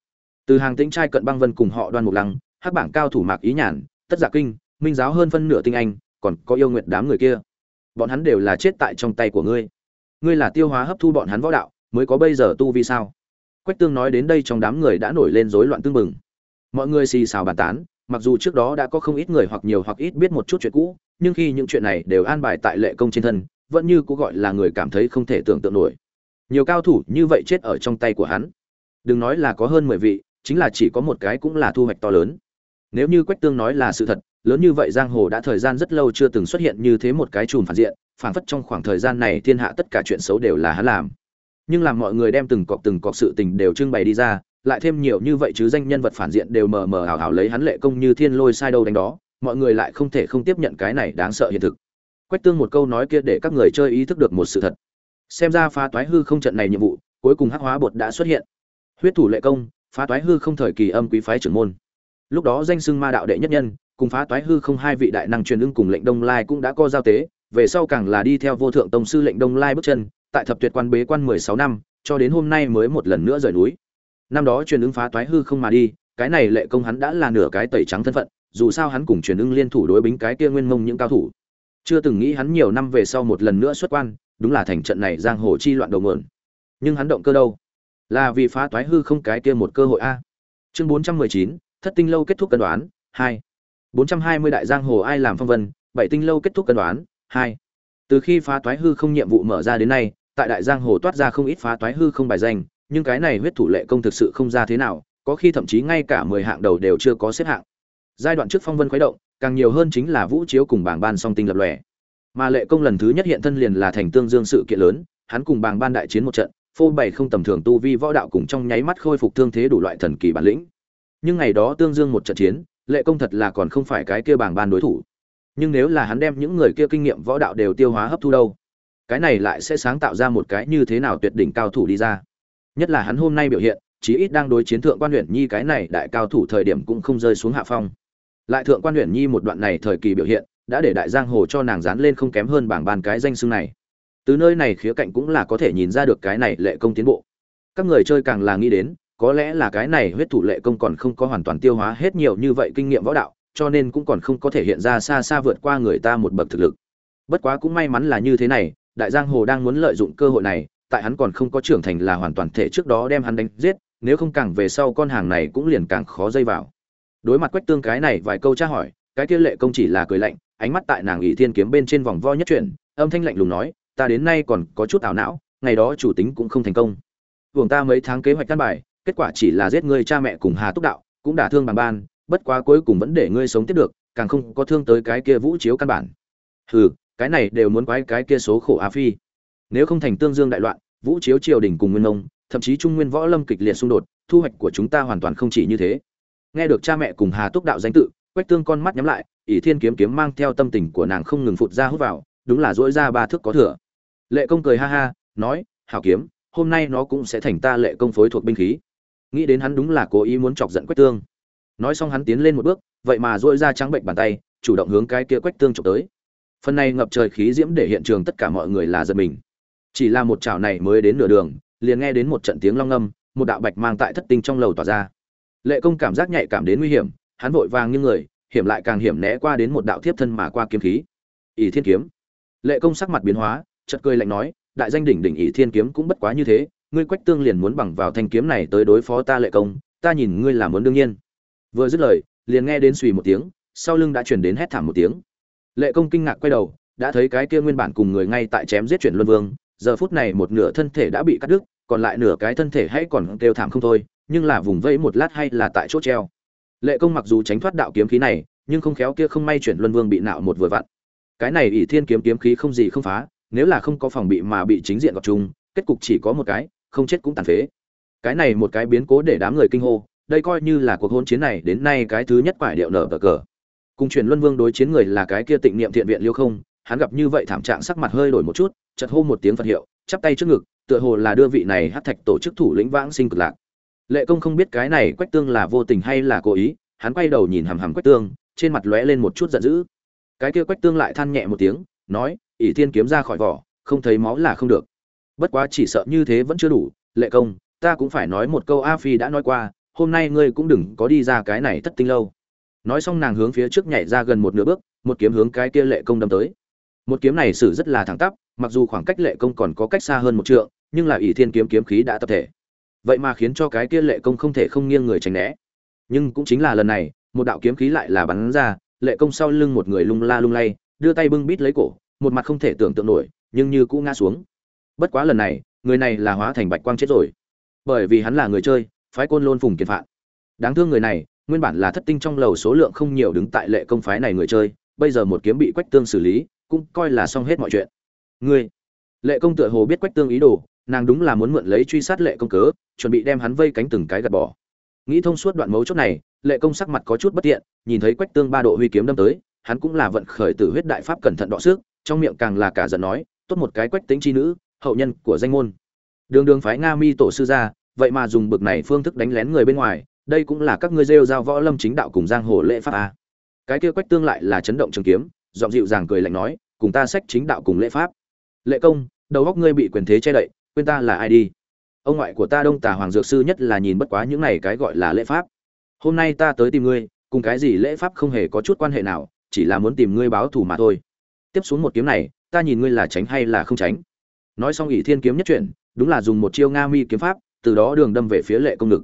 từ hàng tĩnh trai cận băng vân cùng họ đoan mục lăng, hắc bảng cao thủ mạc ý nhàn, tất giả kinh, minh giáo hơn phân nửa tinh anh, còn có yêu nguyện đám người kia. Bọn hắn đều là chết tại trong tay của ngươi. Ngươi là tiêu hóa hấp thu bọn hắn võ đạo, mới có bây giờ tu vi sao? Quách tương nói đến đây trong đám người đã nổi lên rối loạn tương mừng mọi người xì xào bàn tán, mặc dù trước đó đã có không ít người hoặc nhiều hoặc ít biết một chút chuyện cũ, nhưng khi những chuyện này đều an bài tại lệ công trên thân, vẫn như cũng gọi là người cảm thấy không thể tưởng tượng nổi. Nhiều cao thủ như vậy chết ở trong tay của hắn. Đừng nói là có hơn mười vị chính là chỉ có một cái cũng là thu hoạch to lớn. Nếu như quách tương nói là sự thật, lớn như vậy giang hồ đã thời gian rất lâu chưa từng xuất hiện như thế một cái chùm phản diện, phản phất trong khoảng thời gian này thiên hạ tất cả chuyện xấu đều là hắn làm. Nhưng làm mọi người đem từng cọc từng cọc sự tình đều trưng bày đi ra, lại thêm nhiều như vậy chứ danh nhân vật phản diện đều mờ mờ ảo ảo lấy hắn lệ công như thiên lôi sai đâu đánh đó, mọi người lại không thể không tiếp nhận cái này đáng sợ hiện thực. Quách tương một câu nói kia để các người chơi ý thức được một sự thật. Xem ra phá toái hư không trận này nhiệm vụ, cuối cùng hắc hóa bột đã xuất hiện. Huyết thủ lệ công phá toái hư không thời kỳ âm quý phái trưởng môn. Lúc đó danh xưng ma đạo đệ nhất nhân, cùng phá toái hư không hai vị đại năng truyền ưng cùng lệnh đông lai cũng đã có giao tế, về sau càng là đi theo vô thượng tông sư lệnh đông lai bước chân, tại thập tuyệt quan bế quan mười sáu năm, cho đến hôm nay mới một lần nữa rời núi. Năm đó truyền ưng phá toái hư không mà đi, cái này lệ công hắn đã là nửa cái tẩy trắng thân phận, dù sao hắn cùng truyền ưng liên thủ đối bính cái kia nguyên mông những cao thủ. Chưa từng nghĩ hắn nhiều năm về sau một lần nữa xuất quan, đúng là thành trận này giang hồ chi loạn đầu mượn nhưng hắn động cơ đâu? Là vì phá toái hư không cái kia một cơ hội a. Chương bốn trăm mười chín, thất tinh lâu kết thúc cân đoán, hai. bốn trăm hai mươi đại giang hồ ai làm phong vân, bảy tinh lâu kết thúc cân đoán, hai. Từ khi phá toái hư không nhiệm vụ mở ra đến nay, tại đại giang hồ toát ra không ít phá toái hư không bài danh, nhưng cái này huyết thủ lệ công thực sự không ra thế nào, có khi thậm chí ngay cả mười hạng đầu đều chưa có xếp hạng. Giai đoạn trước phong vân khuấy động, càng nhiều hơn chính là vũ chiếu cùng bảng ban song tinh lập lòe. Mà lệ công lần thứ nhất hiện thân liền là thành tương dương sự kiện lớn, hắn cùng bảng ban đại chiến một trận phô bày không tầm thường tu vi võ đạo cùng trong nháy mắt khôi phục thương thế đủ loại thần kỳ bản lĩnh. Nhưng ngày đó tương dương một trận chiến, lệ công thật là còn không phải cái kia bảng ban đối thủ. Nhưng nếu là hắn đem những người kia kinh nghiệm võ đạo đều tiêu hóa hấp thu đâu, cái này lại sẽ sáng tạo ra một cái như thế nào tuyệt đỉnh cao thủ đi ra. Nhất là hắn hôm nay biểu hiện, chí ít đang đối chiến thượng quan huyện nhi cái này đại cao thủ thời điểm cũng không rơi xuống hạ phong. Lại thượng quan huyện nhi một đoạn này thời kỳ biểu hiện, đã để đại giang hồ cho nàng dán lên không kém hơn bảng bàn cái danh xưng này từ nơi này khía cạnh cũng là có thể nhìn ra được cái này lệ công tiến bộ. Các người chơi càng là nghĩ đến, có lẽ là cái này huyết thủ lệ công còn không có hoàn toàn tiêu hóa hết nhiều như vậy kinh nghiệm võ đạo, cho nên cũng còn không có thể hiện ra xa xa vượt qua người ta một bậc thực lực. Bất quá cũng may mắn là như thế này, đại giang hồ đang muốn lợi dụng cơ hội này, tại hắn còn không có trưởng thành là hoàn toàn thể trước đó đem hắn đánh giết, nếu không càng về sau con hàng này cũng liền càng khó dây vào. Đối mặt quách tương cái này vài câu tra hỏi, cái kia lệ công chỉ là cười lạnh, ánh mắt tại nàng ỷ thiên kiếm bên trên vòng vo nhất chuyển, âm thanh lạnh lùng nói ta đến nay còn có chút ảo não ngày đó chủ tính cũng không thành công. Hưởng ta mấy tháng kế hoạch căn bài kết quả chỉ là giết ngươi cha mẹ cùng hà túc đạo cũng đả thương bằng ban bất quá cuối cùng vẫn để ngươi sống tiếp được càng không có thương tới cái kia vũ chiếu căn bản. Hừ cái này đều muốn quái cái kia số khổ á phi. Nếu không thành tương dương đại loạn vũ chiếu triều đình cùng nguyên Ông, thậm chí trung nguyên võ lâm kịch liệt xung đột thu hoạch của chúng ta hoàn toàn không chỉ như thế. Nghe được cha mẹ cùng hà túc đạo danh tự quách tương con mắt nhắm lại ỷ thiên kiếm kiếm mang theo tâm tình của nàng không ngừng phụt ra hút vào đúng là dỗi ra ba thước có thừa lệ công cười ha ha, nói, hảo kiếm, hôm nay nó cũng sẽ thành ta lệ công phối thuộc binh khí. Nghĩ đến hắn đúng là cố ý muốn chọc giận quách tương. Nói xong hắn tiến lên một bước, vậy mà dội ra trắng bệnh bàn tay, chủ động hướng cái kia quách tương chụp tới. Phần này ngập trời khí diễm để hiện trường tất cả mọi người là giật mình. Chỉ là một chảo này mới đến nửa đường, liền nghe đến một trận tiếng long âm một đạo bạch mang tại thất tinh trong lầu tỏa ra. Lệ công cảm giác nhạy cảm đến nguy hiểm, hắn vội vàng như người, hiểm lại càng hiểm né qua đến một đạo thiếp thân mà qua kiếm khí. Ỷ thiên kiếm. Lệ công sắc mặt biến hóa chợt cười lạnh nói, đại danh đỉnh đỉnh ỷ thiên kiếm cũng bất quá như thế, ngươi quách tương liền muốn bằng vào thanh kiếm này tới đối phó ta lệ công, ta nhìn ngươi làm muốn đương nhiên. Vừa dứt lời, liền nghe đến xùy một tiếng, sau lưng đã truyền đến hét thảm một tiếng. Lệ công kinh ngạc quay đầu, đã thấy cái kia nguyên bản cùng người ngay tại chém giết chuyển luân vương, giờ phút này một nửa thân thể đã bị cắt đứt, còn lại nửa cái thân thể hãy còn kêu thảm không thôi, nhưng là vùng vẫy một lát hay là tại chỗ treo. Lệ công mặc dù tránh thoát đạo kiếm khí này, nhưng không khéo kia không may chuyển luân vương bị nạo một vừa vặn. Cái này ỷ thiên kiếm kiếm khí không gì không phá nếu là không có phòng bị mà bị chính diện gặp chung, kết cục chỉ có một cái, không chết cũng tàn phế. Cái này một cái biến cố để đám người kinh hô, đây coi như là cuộc hôn chiến này đến nay cái thứ nhất quải điệu nở bờ cờ. Cùng truyền luân vương đối chiến người là cái kia tịnh niệm thiện viện liêu không, hắn gặp như vậy thảm trạng sắc mặt hơi đổi một chút, chợt hô một tiếng phật hiệu, chắp tay trước ngực, tựa hồ là đưa vị này hắc thạch tổ chức thủ lĩnh vãng sinh cực lạc. Lệ công không biết cái này quách tương là vô tình hay là cố ý, hắn quay đầu nhìn hằm hằm quách tương, trên mặt lóe lên một chút giận dữ. Cái kia quách tương lại than nhẹ một tiếng, nói ỷ thiên kiếm ra khỏi vỏ, không thấy máu là không được. Bất quá chỉ sợ như thế vẫn chưa đủ, lệ công, ta cũng phải nói một câu a phi đã nói qua, hôm nay ngươi cũng đừng có đi ra cái này thất tinh lâu. Nói xong nàng hướng phía trước nhảy ra gần một nửa bước, một kiếm hướng cái kia lệ công đâm tới. Một kiếm này xử rất là thẳng tắp, mặc dù khoảng cách lệ công còn có cách xa hơn một trượng, nhưng là ỷ thiên kiếm kiếm khí đã tập thể. Vậy mà khiến cho cái kia lệ công không thể không nghiêng người tránh né. Nhưng cũng chính là lần này, một đạo kiếm khí lại là bắn ra, lệ công sau lưng một người lung la lung lay, đưa tay bưng bít lấy cổ một mặt không thể tưởng tượng nổi, nhưng như cũ ngã xuống. Bất quá lần này, người này là hóa thành bạch quang chết rồi. Bởi vì hắn là người chơi, phái côn lôn phùng kiệt phạn. Đáng thương người này, nguyên bản là thất tinh trong lầu số lượng không nhiều đứng tại lệ công phái này người chơi, bây giờ một kiếm bị quách tương xử lý, cũng coi là xong hết mọi chuyện. Ngươi, lệ công tựa hồ biết quách tương ý đồ, nàng đúng là muốn mượn lấy truy sát lệ công cớ, chuẩn bị đem hắn vây cánh từng cái gạt bỏ. Nghĩ thông suốt đoạn mấu chốt này, lệ công sắc mặt có chút bất tiện, nhìn thấy quách tương ba độ huy kiếm đâm tới, hắn cũng là vận khởi tử huyết đại pháp cẩn thận đọ sức trong miệng càng là cả giận nói, tốt một cái quách tính chi nữ, hậu nhân của danh môn. Đường đường phái nga mi tổ sư ra, vậy mà dùng bực này phương thức đánh lén người bên ngoài, đây cũng là các ngươi rêu giao võ lâm chính đạo cùng giang hồ lễ pháp a cái kia quách tương lại là chấn động trường kiếm, giọng dịu dàng cười lạnh nói, cùng ta sách chính đạo cùng lễ pháp. Lệ công, đầu góc ngươi bị quyền thế che đậy, quên ta là ai đi? Ông ngoại của ta đông tà hoàng dược sư nhất là nhìn bất quá những này cái gọi là lễ pháp. Hôm nay ta tới tìm ngươi, cùng cái gì lễ pháp không hề có chút quan hệ nào, chỉ là muốn tìm ngươi báo thù mà thôi tiếp xuống một kiếm này, ta nhìn ngươi là tránh hay là không tránh. Nói xong ỷ thiên kiếm nhất chuyển, đúng là dùng một chiêu nga mi kiếm pháp, từ đó đường đâm về phía lệ công ngực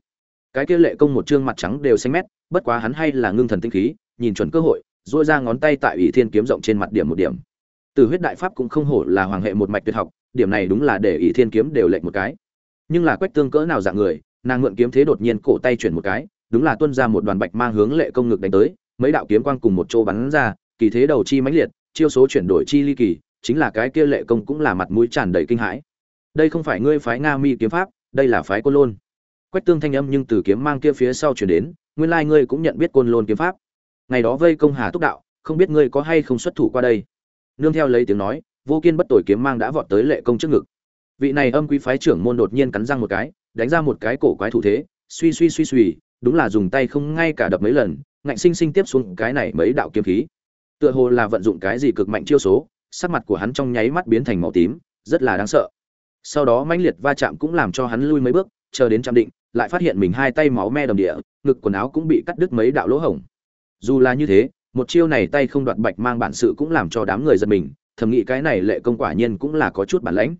cái kia lệ công một trương mặt trắng đều xanh mét, bất quá hắn hay là ngưng thần tinh khí, nhìn chuẩn cơ hội dỗi ra ngón tay tại ỷ thiên kiếm rộng trên mặt điểm một điểm. Từ huyết đại pháp cũng không hổ là hoàng hệ một mạch tuyệt học, điểm này đúng là để ỷ thiên kiếm đều lệnh một cái. Nhưng là quách tương cỡ nào dạng người, nàng mượn kiếm thế đột nhiên cổ tay chuyển một cái, đúng là tuân ra một đoàn bạch mang hướng lệ công ngực đánh tới, mấy đạo kiếm quang cùng một chỗ bắn ra, kỳ thế đầu chi mãnh liệt chiêu số chuyển đổi chi ly kỳ, chính là cái kia lệ công cũng là mặt mũi tràn đầy kinh hãi. Đây không phải ngươi phái nga mi kiếm pháp, đây là phái côn lôn. Quách tương thanh âm nhưng từ kiếm mang kia phía sau chuyển đến, nguyên lai ngươi cũng nhận biết côn lôn kiếm pháp. Ngày đó vây công hà túc đạo, không biết ngươi có hay không xuất thủ qua đây. Nương theo lấy tiếng nói, vô kiên bất tội kiếm mang đã vọt tới lệ công trước ngực. Vị này âm quý phái trưởng môn đột nhiên cắn răng một cái, đánh ra một cái cổ quái thủ thế, suy suy suy suy, đúng là dùng tay không ngay cả đập mấy lần, ngạnh sinh sinh tiếp xuống cái này mấy đạo kiếm khí tựa hồ là vận dụng cái gì cực mạnh chiêu số, sắc mặt của hắn trong nháy mắt biến thành màu tím, rất là đáng sợ. Sau đó mãnh liệt va chạm cũng làm cho hắn lui mấy bước, chờ đến chạm định, lại phát hiện mình hai tay máu me đầm địa, ngực quần áo cũng bị cắt đứt mấy đạo lỗ hổng. Dù là như thế, một chiêu này tay không đoạt bạch mang bản sự cũng làm cho đám người giật mình, thầm nghĩ cái này lệ công quả nhiên cũng là có chút bản lãnh.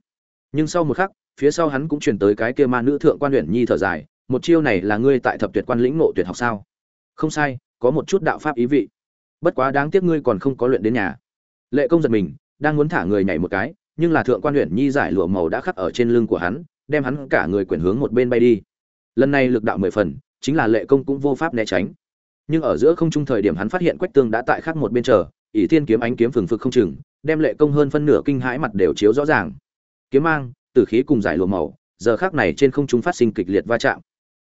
Nhưng sau một khắc, phía sau hắn cũng truyền tới cái kia ma nữ thượng quan huyện nhi thở dài, một chiêu này là ngươi tại thập tuyệt quan lĩnh ngộ tuyệt học sao? Không sai, có một chút đạo pháp ý vị bất quá đáng tiếc ngươi còn không có luyện đến nhà. Lệ công giật mình, đang muốn thả người nhảy một cái, nhưng là thượng quan huyện nhi giải lụa màu đã khắc ở trên lưng của hắn, đem hắn cả người quyển hướng một bên bay đi. Lần này lực đạo mười phần, chính là lệ công cũng vô pháp né tránh. Nhưng ở giữa không trung thời điểm hắn phát hiện quách tương đã tại khắc một bên chờ, ỷ thiên kiếm ánh kiếm phừng phực không chừng, đem lệ công hơn phân nửa kinh hãi mặt đều chiếu rõ ràng. Kiếm mang, tử khí cùng giải lụa màu, giờ khác này trên không trung phát sinh kịch liệt va chạm.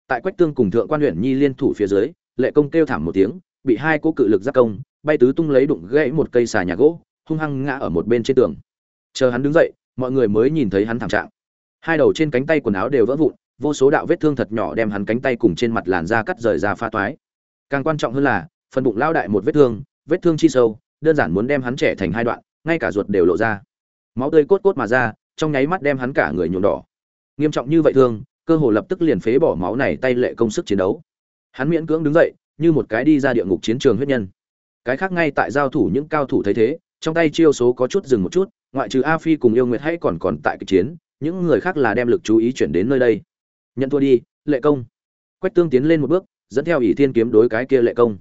Tại quách tương cùng thượng quan huyện nhi liên thủ phía dưới, lệ công kêu thảm một tiếng, bị hai cô cự lực giác công bay tứ tung lấy đụng gãy một cây xà nhà gỗ, hung hăng ngã ở một bên trên tường. Chờ hắn đứng dậy, mọi người mới nhìn thấy hắn thảm trạng. Hai đầu trên cánh tay quần áo đều vỡ vụn, vô số đạo vết thương thật nhỏ đem hắn cánh tay cùng trên mặt làn da cắt rời ra pha toái. Càng quan trọng hơn là, phần bụng lao đại một vết thương vết thương chi sâu, đơn giản muốn đem hắn trẻ thành hai đoạn, ngay cả ruột đều lộ ra. Máu tươi cốt cốt mà ra, trong nháy mắt đem hắn cả người nhuộm đỏ. Nghiêm trọng như vậy thương, cơ hồ lập tức liền phế bỏ máu này tay lệ công sức chiến đấu. Hắn miễn cưỡng đứng dậy, như một cái đi ra địa ngục chiến trường huyết nhân cái khác ngay tại giao thủ những cao thủ thấy thế, trong tay chiêu số có chút dừng một chút, ngoại trừ a phi cùng yêu nguyệt hay còn còn tại kịch chiến, những người khác là đem lực chú ý chuyển đến nơi đây. Nhận thua đi, lệ công. Quách tương tiến lên một bước, dẫn theo ỷ thiên kiếm đối cái kia lệ công.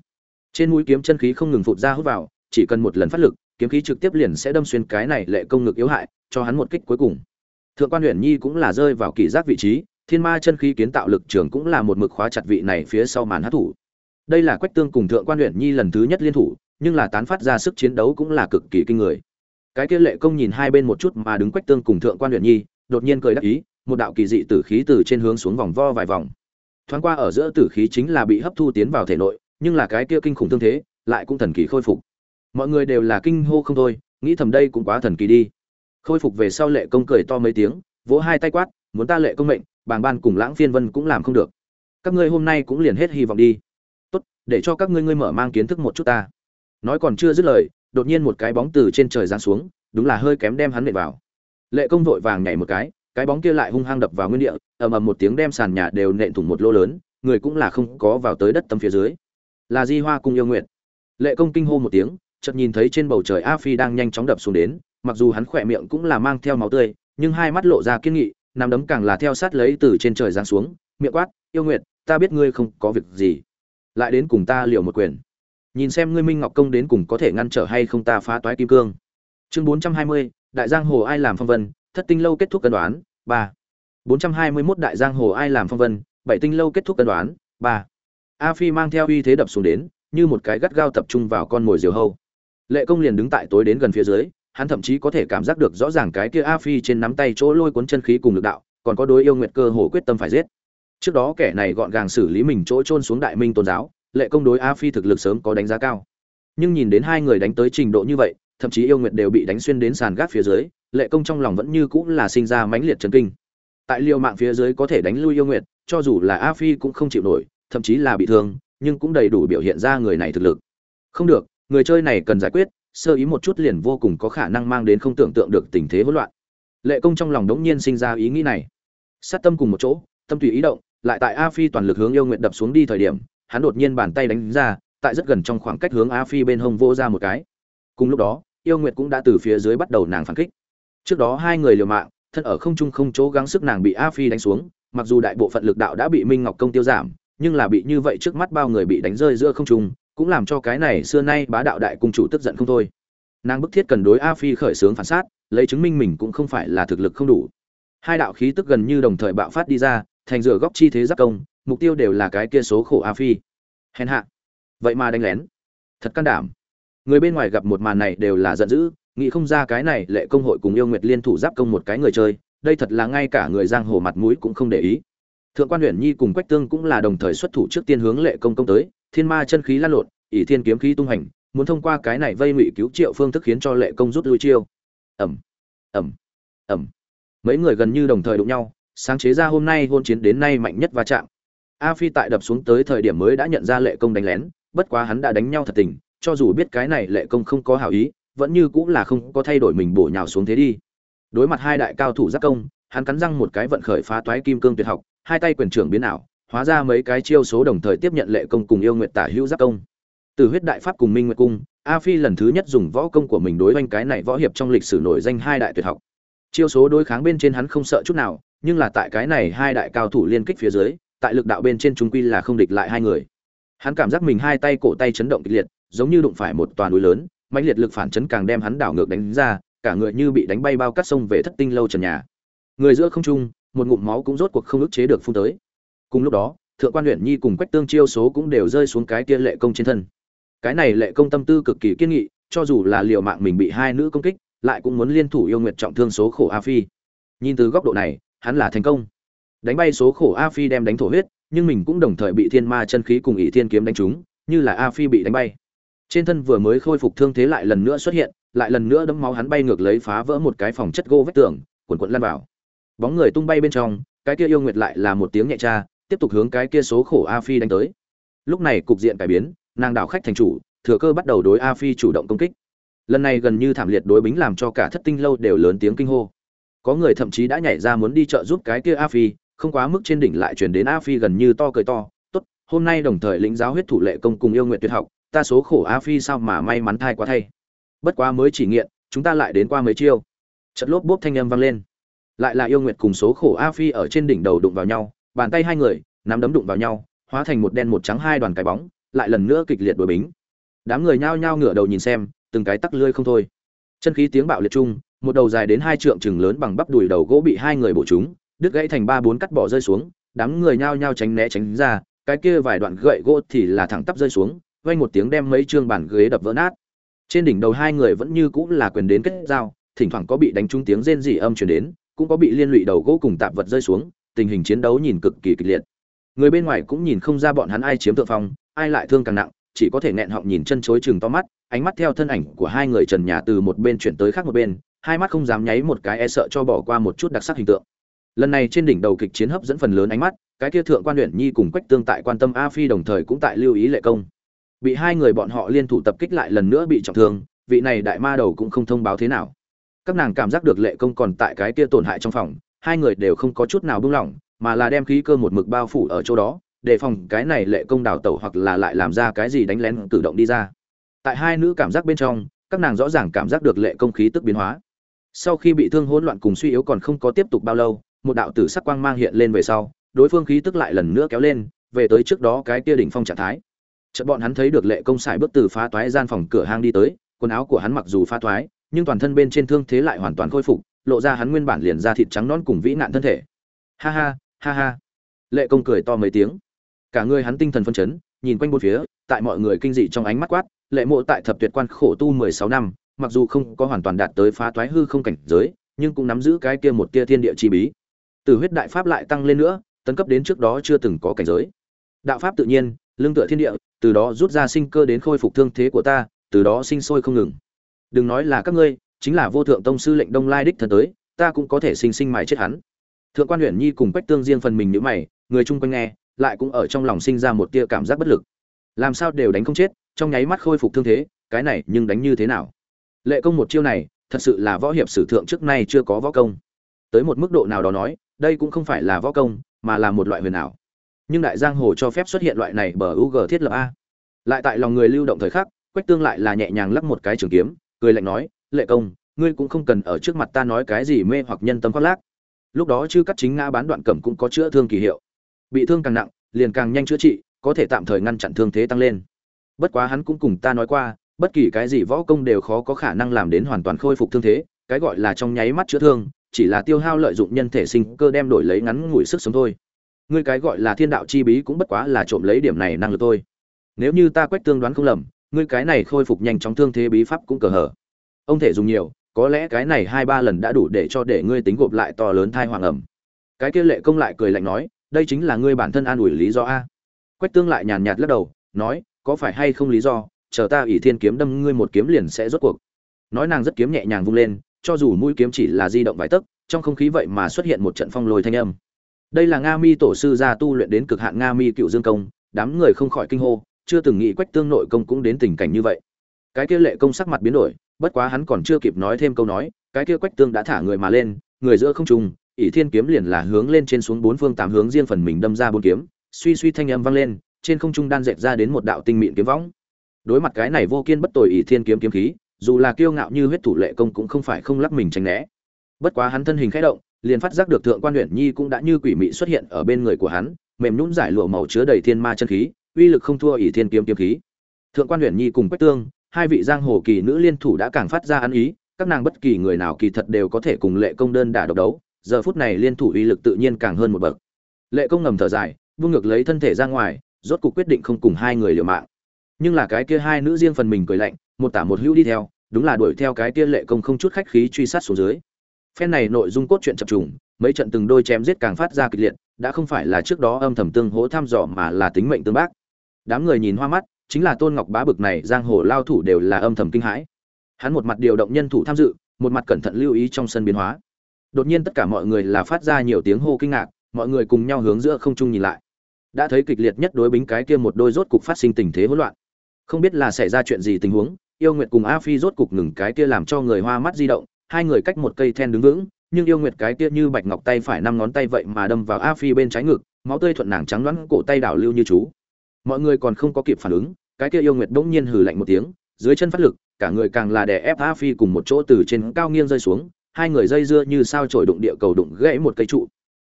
Trên mũi kiếm chân khí không ngừng phụt ra hút vào, chỉ cần một lần phát lực, kiếm khí trực tiếp liền sẽ đâm xuyên cái này lệ công ngực yếu hại, cho hắn một kích cuối cùng. Thượng quan huyện nhi cũng là rơi vào kỳ giác vị trí, thiên ma chân khí kiến tạo lực trường cũng là một mực khóa chặt vị này phía sau màn hát thủ đây là quách tương cùng thượng quan huyện nhi lần thứ nhất liên thủ, nhưng là tán phát ra sức chiến đấu cũng là cực kỳ kinh người. Cái kia lệ công nhìn hai bên một chút mà đứng quách tương cùng thượng quan huyện nhi, đột nhiên cười đắc ý, một đạo kỳ dị tử khí từ trên hướng xuống vòng vo vài vòng. Thoáng qua ở giữa tử khí chính là bị hấp thu tiến vào thể nội, nhưng là cái kia kinh khủng tương thế, lại cũng thần kỳ khôi phục. Mọi người đều là kinh hô không thôi, nghĩ thầm đây cũng quá thần kỳ đi. Khôi phục về sau lệ công cười to mấy tiếng, vỗ hai tay quát, muốn ta lệ công mệnh, bàng ban cùng lãng phiên vân cũng làm không được. Các ngươi hôm nay cũng liền hết hy vọng đi để cho các ngươi ngươi mở mang kiến thức một chút ta. Nói còn chưa dứt lời, đột nhiên một cái bóng từ trên trời giáng xuống, đúng là hơi kém đem hắn nện vào. Lệ công vội vàng nhảy một cái cái bóng kia lại hung hăng đập vào nguyên địa, ầm ầm một tiếng đem sàn nhà đều nện thủng một lô lớn, người cũng là không có vào tới đất tâm phía dưới. Là di hoa cung yêu nguyện lệ công kinh hô một tiếng, chợt nhìn thấy trên bầu trời a phi đang nhanh chóng đập xuống đến, mặc dù hắn khỏe miệng cũng là mang theo máu tươi, nhưng hai mắt lộ ra kiên nghị nằm đấm càng là theo sát lấy từ trên trời giáng xuống, miệng quát, yêu nguyệt, ta biết ngươi không có việc gì lại đến cùng ta liều một quyền. Nhìn xem ngươi minh ngọc công đến cùng có thể ngăn trở hay không ta phá toái kim cương. Chương bốn trăm hai mươi, đại giang hồ ai làm phong vân, thất tinh lâu kết thúc cân đoán, ba. bốn trăm hai mươi mốt, đại giang hồ ai làm phong vân, bảy tinh lâu kết thúc cân đoán, ba. A phi mang theo uy thế đập xuống đến, như một cái gắt gao tập trung vào con mồi diều hâu. Lệ công liền đứng tại tối đến gần phía dưới, hắn thậm chí có thể cảm giác được rõ ràng cái kia a phi trên nắm tay chỗ lôi cuốn chân khí cùng lực đạo, còn có đối yêu nguyệt cơ hồ quyết tâm phải giết trước đó kẻ này gọn gàng xử lý mình chỗ trôn xuống đại minh tôn giáo, lệ công đối a phi thực lực sớm có đánh giá cao. Nhưng nhìn đến hai người đánh tới trình độ như vậy, thậm chí yêu nguyệt đều bị đánh xuyên đến sàn gác phía dưới, lệ công trong lòng vẫn như cũng là sinh ra mãnh liệt chấn kinh. Tại liệu mạng phía dưới có thể đánh lui yêu nguyệt cho dù là a phi cũng không chịu nổi, thậm chí là bị thương, nhưng cũng đầy đủ biểu hiện ra người này thực lực. Không được, người chơi này cần giải quyết, sơ ý một chút liền vô cùng có khả năng mang đến không tưởng tượng được tình thế hỗn loạn. Lệ công trong lòng đống nhiên sinh ra ý nghĩ này. Sát tâm cùng một chỗ, tâm tùy ý động lại tại a phi toàn lực hướng yêu nguyện đập xuống đi thời điểm, hắn đột nhiên bàn tay đánh ra, tại rất gần trong khoảng cách hướng a phi bên hông vỗ ra một cái. Cùng lúc đó, yêu nguyệt cũng đã từ phía dưới bắt đầu nàng phản kích. Trước đó hai người liều mạng, thân ở không trung không chỗ gắng sức nàng bị a phi đánh xuống, mặc dù đại bộ phận lực đạo đã bị minh ngọc công tiêu giảm, nhưng là bị như vậy trước mắt bao người bị đánh rơi giữa không trung, cũng làm cho cái này xưa nay bá đạo đại cung chủ tức giận không thôi. Nàng bức thiết cần đối a phi khởi xướng phản sát, lấy chứng minh mình cũng không phải là thực lực không đủ. Hai đạo khí tức gần như đồng thời bạo phát đi ra thành rửa góc chi thế giáp công, mục tiêu đều là cái kia số khổ a phi. Hèn hạ. Vậy mà đánh lén. Thật can đảm. Người bên ngoài gặp một màn này đều là giận dữ, nghĩ không ra cái này lệ công hội cùng yêu nguyệt liên thủ giáp công một cái người chơi, đây thật là ngay cả người giang hồ mặt mũi cũng không để ý. Thượng quan huyện nhi cùng quách tương cũng là đồng thời xuất thủ trước tiên hướng lệ công công tới, thiên ma chân khí lan lộn, ỷ thiên kiếm khí tung hành, muốn thông qua cái này vây ngụy cứu triệu phương thức khiến cho lệ công rút lui chiêu. Ẩm ẩm ẩm mấy người gần như đồng thời đụng nhau sáng chế ra hôm nay hôn chiến đến nay mạnh nhất va chạm. A phi tại đập xuống tới thời điểm mới đã nhận ra lệ công đánh lén, bất quá hắn đã đánh nhau thật tình, cho dù biết cái này lệ công không có hảo ý, vẫn như cũng là không có thay đổi mình bổ nhào xuống thế đi. Đối mặt hai đại cao thủ giác công, hắn cắn răng một cái vận khởi phá toái kim cương tuyệt học, hai tay quyền trưởng biến ảo, hóa ra mấy cái chiêu số đồng thời tiếp nhận lệ công cùng yêu nguyệt tả hữu giác công. Từ huyết đại pháp cùng minh nguyệt cung, a phi lần thứ nhất dùng võ công của mình đối oanh cái này võ hiệp trong lịch sử nổi danh hai đại tuyệt học. Chiêu số đối kháng bên trên hắn không sợ chút nào nhưng là tại cái này hai đại cao thủ liên kích phía dưới, tại lực đạo bên trên chúng quy là không địch lại hai người. Hắn cảm giác mình hai tay cổ tay chấn động kịch liệt, giống như đụng phải một tòa núi lớn, mãnh liệt lực phản chấn càng đem hắn đảo ngược đánh ra, cả người như bị đánh bay bao cát sông về thất tinh lâu trần nhà. Người giữa không trung, một ngụm máu cũng rốt cuộc không ức chế được phun tới. Cùng lúc đó, thượng quan huyện nhi cùng quách tương chiêu số cũng đều rơi xuống cái kia lệ công trên thân. Cái này lệ công tâm tư cực kỳ kiên nghị, cho dù là liều mạng mình bị hai nữ công kích, lại cũng muốn liên thủ yêu nguyệt trọng thương số khổ a phi. Nhìn từ góc độ này hắn là thành công. Đánh bay số khổ a phi đem đánh thổ huyết, nhưng mình cũng đồng thời bị thiên ma chân khí cùng ỷ thiên kiếm đánh trúng, như là a phi bị đánh bay. Trên thân vừa mới khôi phục thương thế lại lần nữa xuất hiện, lại lần nữa đấm máu hắn bay ngược lấy phá vỡ một cái phòng chất gỗ vách tường, cuộn cuộn lăn vào. Bóng người tung bay bên trong, cái kia yêu nguyệt lại là một tiếng nhẹ cha, tiếp tục hướng cái kia số khổ a phi đánh tới. Lúc này cục diện cải biến, nàng đảo khách thành chủ, thừa cơ bắt đầu đối a phi chủ động công kích. Lần này gần như thảm liệt đối bính làm cho cả thất tinh lâu đều lớn tiếng kinh hô có người thậm chí đã nhảy ra muốn đi chợ giúp cái kia a phi, không quá mức trên đỉnh lại chuyển đến a phi gần như to cười to, tốt, hôm nay đồng thời lĩnh giáo huyết thủ lệ công cùng yêu nguyện tuyệt học, ta số khổ a phi sao mà may mắn thai quá thay. Bất quá mới chỉ nghiện, chúng ta lại đến qua mấy chiêu. Chật lốp bốp thanh âm vang lên. Lại là yêu nguyệt cùng số khổ a phi ở trên đỉnh đầu đụng vào nhau, bàn tay hai người, nắm đấm đụng vào nhau, hóa thành một đen một trắng hai đoàn cái bóng, lại lần nữa kịch liệt đổi bính. Đám người nhao nhao ngửa đầu nhìn xem, từng cái tắc lươi không thôi. Chân khí tiếng bạo liệt chung một đầu dài đến hai trượng chừng lớn bằng bắp đùi đầu gỗ bị hai người bổ chúng, đứt gãy thành ba bốn cắt bỏ rơi xuống, đám người nhao nhao tránh né tránh ra, cái kia vài đoạn gậy gỗ thì là thẳng tắp rơi xuống, vang một tiếng đem mấy trương bản ghế đập vỡ nát. Trên đỉnh đầu hai người vẫn như cũng là quyền đến kết giao, thỉnh thoảng có bị đánh trúng tiếng rên rỉ âm truyền đến, cũng có bị liên lụy đầu gỗ cùng tạp vật rơi xuống, tình hình chiến đấu nhìn cực kỳ kịch liệt. Người bên ngoài cũng nhìn không ra bọn hắn ai chiếm thượng phong, ai lại thương càng nặng, chỉ có thể nẹn họng nhìn chân chối chừng to mắt, ánh mắt theo thân ảnh của hai người trần nhà từ một bên chuyển tới khác một bên hai mắt không dám nháy một cái e sợ cho bỏ qua một chút đặc sắc hình tượng. Lần này trên đỉnh đầu kịch chiến hấp dẫn phần lớn ánh mắt, cái kia thượng quan huyện nhi cùng quách tương tại quan tâm a phi đồng thời cũng tại lưu ý lệ công. Bị hai người bọn họ liên thủ tập kích lại lần nữa bị trọng thương, vị này đại ma đầu cũng không thông báo thế nào. Các nàng cảm giác được lệ công còn tại cái kia tổn hại trong phòng, hai người đều không có chút nào buông lỏng, mà là đem khí cơ một mực bao phủ ở chỗ đó, để phòng cái này lệ công đào tẩu hoặc là lại làm ra cái gì đánh lén tự động đi ra. Tại hai nữ cảm giác bên trong, các nàng rõ ràng cảm giác được lệ công khí tức biến hóa sau khi bị thương hỗn loạn cùng suy yếu còn không có tiếp tục bao lâu, một đạo tử sắc quang mang hiện lên về sau, đối phương khí tức lại lần nữa kéo lên, về tới trước đó cái kia đỉnh phong trạng thái. Chợt bọn hắn thấy được lệ công xài bước từ phá toái gian phòng cửa hang đi tới, quần áo của hắn mặc dù phá toái, nhưng toàn thân bên trên thương thế lại hoàn toàn khôi phục, lộ ra hắn nguyên bản liền ra thịt trắng non cùng vĩ nạn thân thể. Ha ha ha ha. Lệ công cười to mấy tiếng. Cả người hắn tinh thần phân chấn, nhìn quanh bốn phía, tại mọi người kinh dị trong ánh mắt quát, lệ mộ tại thập tuyệt quan khổ tu mười sáu năm mặc dù không có hoàn toàn đạt tới phá toái hư không cảnh giới, nhưng cũng nắm giữ cái kia một tia thiên địa chi bí. Từ huyết đại pháp lại tăng lên nữa, tấn cấp đến trước đó chưa từng có cảnh giới. Đạo pháp tự nhiên lương tựa thiên địa, từ đó rút ra sinh cơ đến khôi phục thương thế của ta, từ đó sinh sôi không ngừng. Đừng nói là các ngươi, chính là vô thượng tông sư lệnh đông lai đích thân tới, ta cũng có thể sinh sinh mài chết hắn. Thượng quan huyện nhi cùng bách tương riêng phần mình nhíu mày, người chung quanh nghe, lại cũng ở trong lòng sinh ra một tia cảm giác bất lực. Làm sao đều đánh không chết, trong nháy mắt khôi phục thương thế, cái này nhưng đánh như thế nào? Lệ công một chiêu này, thật sự là võ hiệp sử thượng trước nay chưa có võ công. Tới một mức độ nào đó nói, đây cũng không phải là võ công, mà là một loại huyền ảo. Nhưng đại giang hồ cho phép xuất hiện loại này bờ u g thiết lập a. Lại tại lòng người lưu động thời khắc, quách tương lại là nhẹ nhàng lắc một cái trường kiếm, cười lạnh nói, lệ công, ngươi cũng không cần ở trước mặt ta nói cái gì mê hoặc nhân tâm khoác lác. Lúc đó chư cắt chính ngã bán đoạn cẩm cũng có chữa thương kỳ hiệu. Bị thương càng nặng, liền càng nhanh chữa trị, có thể tạm thời ngăn chặn thương thế tăng lên. Bất quá hắn cũng cùng ta nói qua bất kỳ cái gì võ công đều khó có khả năng làm đến hoàn toàn khôi phục thương thế, cái gọi là trong nháy mắt chữa thương, chỉ là tiêu hao lợi dụng nhân thể sinh cơ đem đổi lấy ngắn ngủi sức sống thôi. Ngươi cái gọi là thiên đạo chi bí cũng bất quá là trộm lấy điểm này năng lực thôi. Nếu như ta quách tương đoán không lầm, ngươi cái này khôi phục nhanh chóng thương thế bí pháp cũng cờ hở ông thể dùng nhiều, có lẽ cái này hai ba lần đã đủ để cho để ngươi tính gộp lại to lớn thai hoàng ẩm. Cái kia lệ công lại cười lạnh nói, đây chính là ngươi bản thân an ủi lý do a. Quách tương lại nhàn nhạt lắc đầu, nói, có phải hay không lý do? Chờ ta ỷ thiên kiếm đâm ngươi một kiếm liền sẽ rốt cuộc. Nói nàng rất kiếm nhẹ nhàng vung lên, cho dù mũi kiếm chỉ là di động vài tấc, trong không khí vậy mà xuất hiện một trận phong lôi thanh âm. Đây là nga mi tổ sư gia tu luyện đến cực hạn nga mi cựu dương công, đám người không khỏi kinh hô, chưa từng nghĩ quách tương nội công cũng đến tình cảnh như vậy. Cái kia lệ công sắc mặt biến đổi, bất quá hắn còn chưa kịp nói thêm câu nói, cái kia quách tương đã thả người mà lên, người giữa không trung, ỷ thiên kiếm liền là hướng lên trên xuống bốn phương tám hướng riêng phần mình đâm ra bốn kiếm, suy suy thanh âm vang lên, trên không trung đan dệt ra đến một đạo tinh mịn kiếm võng đối mặt cái này vô kiên bất tồi ỷ thiên kiếm kiếm khí, dù là kiêu ngạo như huyết thủ lệ công cũng không phải không lắc mình tránh né. Bất quá hắn thân hình khẽ động, liền phát giác được thượng quan huyện nhi cũng đã như quỷ mị xuất hiện ở bên người của hắn, mềm nhũn giải lụa màu chứa đầy thiên ma chân khí, uy lực không thua ỷ thiên kiếm kiếm khí. Thượng quan huyện nhi cùng quách tương, hai vị giang hồ kỳ nữ liên thủ đã càng phát ra ăn ý, các nàng bất kỳ người nào kỳ thật đều có thể cùng lệ công đơn đả độc đấu, giờ phút này liên thủ uy lực tự nhiên càng hơn một bậc. Lệ công ngầm thở dài buông ngược lấy thân thể ra ngoài, rốt cuộc quyết định không cùng hai người liều mạng nhưng là cái kia hai nữ riêng phần mình cười lạnh, một tả một hữu đi theo, đúng là đuổi theo cái kia lệ công không chút khách khí truy sát xuống dưới. Phen này nội dung cốt truyện chập trùng, mấy trận từng đôi chém giết càng phát ra kịch liệt, đã không phải là trước đó âm thầm tương hỗ thăm dò mà là tính mệnh tương bác. Đám người nhìn hoa mắt, chính là tôn ngọc bá bực này, giang hồ lao thủ đều là âm thầm kinh hãi. Hắn một mặt điều động nhân thủ tham dự, một mặt cẩn thận lưu ý trong sân biến hóa. Đột nhiên tất cả mọi người là phát ra nhiều tiếng hô kinh ngạc, mọi người cùng nhau hướng giữa không trung nhìn lại. Đã thấy kịch liệt nhất đối bính cái kia một đôi rốt cục phát sinh tình thế hỗn loạn không biết là xảy ra chuyện gì tình huống, yêu nguyệt cùng a phi rốt cục ngừng cái kia làm cho người hoa mắt di động, hai người cách một cây then đứng vững, nhưng yêu nguyệt cái kia như bạch ngọc tay phải năm ngón tay vậy mà đâm vào a phi bên trái ngực, máu tươi thuận nàng trắng đoán cổ tay đảo lưu như chú. Mọi người còn không có kịp phản ứng, cái kia yêu nguyệt bỗng nhiên hừ lạnh một tiếng, dưới chân phát lực, cả người càng là đè ép a phi cùng một chỗ từ trên cao nghiêng rơi xuống, hai người dây dưa như sao trổi đụng địa cầu đụng gãy một cây trụ.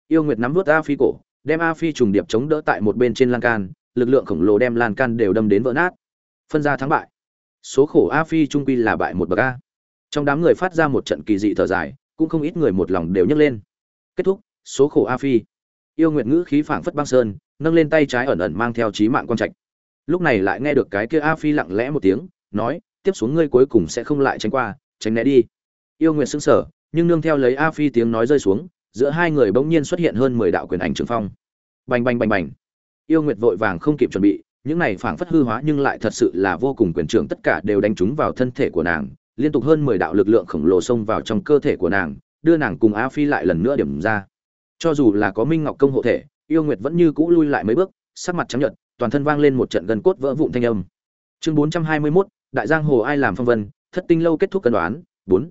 Yêu nguyệt nắm vút a phi cổ, đem a phi trùng điệp chống đỡ tại một bên trên lan can, lực lượng khổng lồ đem lan can đều đâm đến vỡ nát phân ra thắng bại. Số khổ a phi trung quy là bại một bậc a. Trong đám người phát ra một trận kỳ dị thở dài, cũng không ít người một lòng đều nhấc lên. Kết thúc, số khổ a phi. Yêu nguyện ngữ khí phảng phất băng sơn, nâng lên tay trái ẩn ẩn mang theo trí mạng quan trạch. Lúc này lại nghe được cái kia a phi lặng lẽ một tiếng, nói, tiếp xuống ngươi cuối cùng sẽ không lại tránh qua, tránh né đi. Yêu nguyện sững sờ, nhưng nương theo lấy a phi tiếng nói rơi xuống, giữa hai người bỗng nhiên xuất hiện hơn mười đạo quyền ảnh trường phong. Bành bành bành bành. Yêu nguyệt vội vàng không kịp chuẩn bị những này phảng phất hư hóa nhưng lại thật sự là vô cùng quyền trưởng tất cả đều đánh trúng vào thân thể của nàng liên tục hơn mười đạo lực lượng khổng lồ xông vào trong cơ thể của nàng đưa nàng cùng a phi lại lần nữa điểm ra. Cho dù là có minh ngọc công hộ thể yêu nguyệt vẫn như cũ lui lại mấy bước sắc mặt trắng nhợt toàn thân vang lên một trận gần cốt vỡ vụn thanh âm. Chương bốn trăm hai mươi 421, đại giang hồ ai làm phong vân thất tinh lâu kết thúc cân đoán bốn.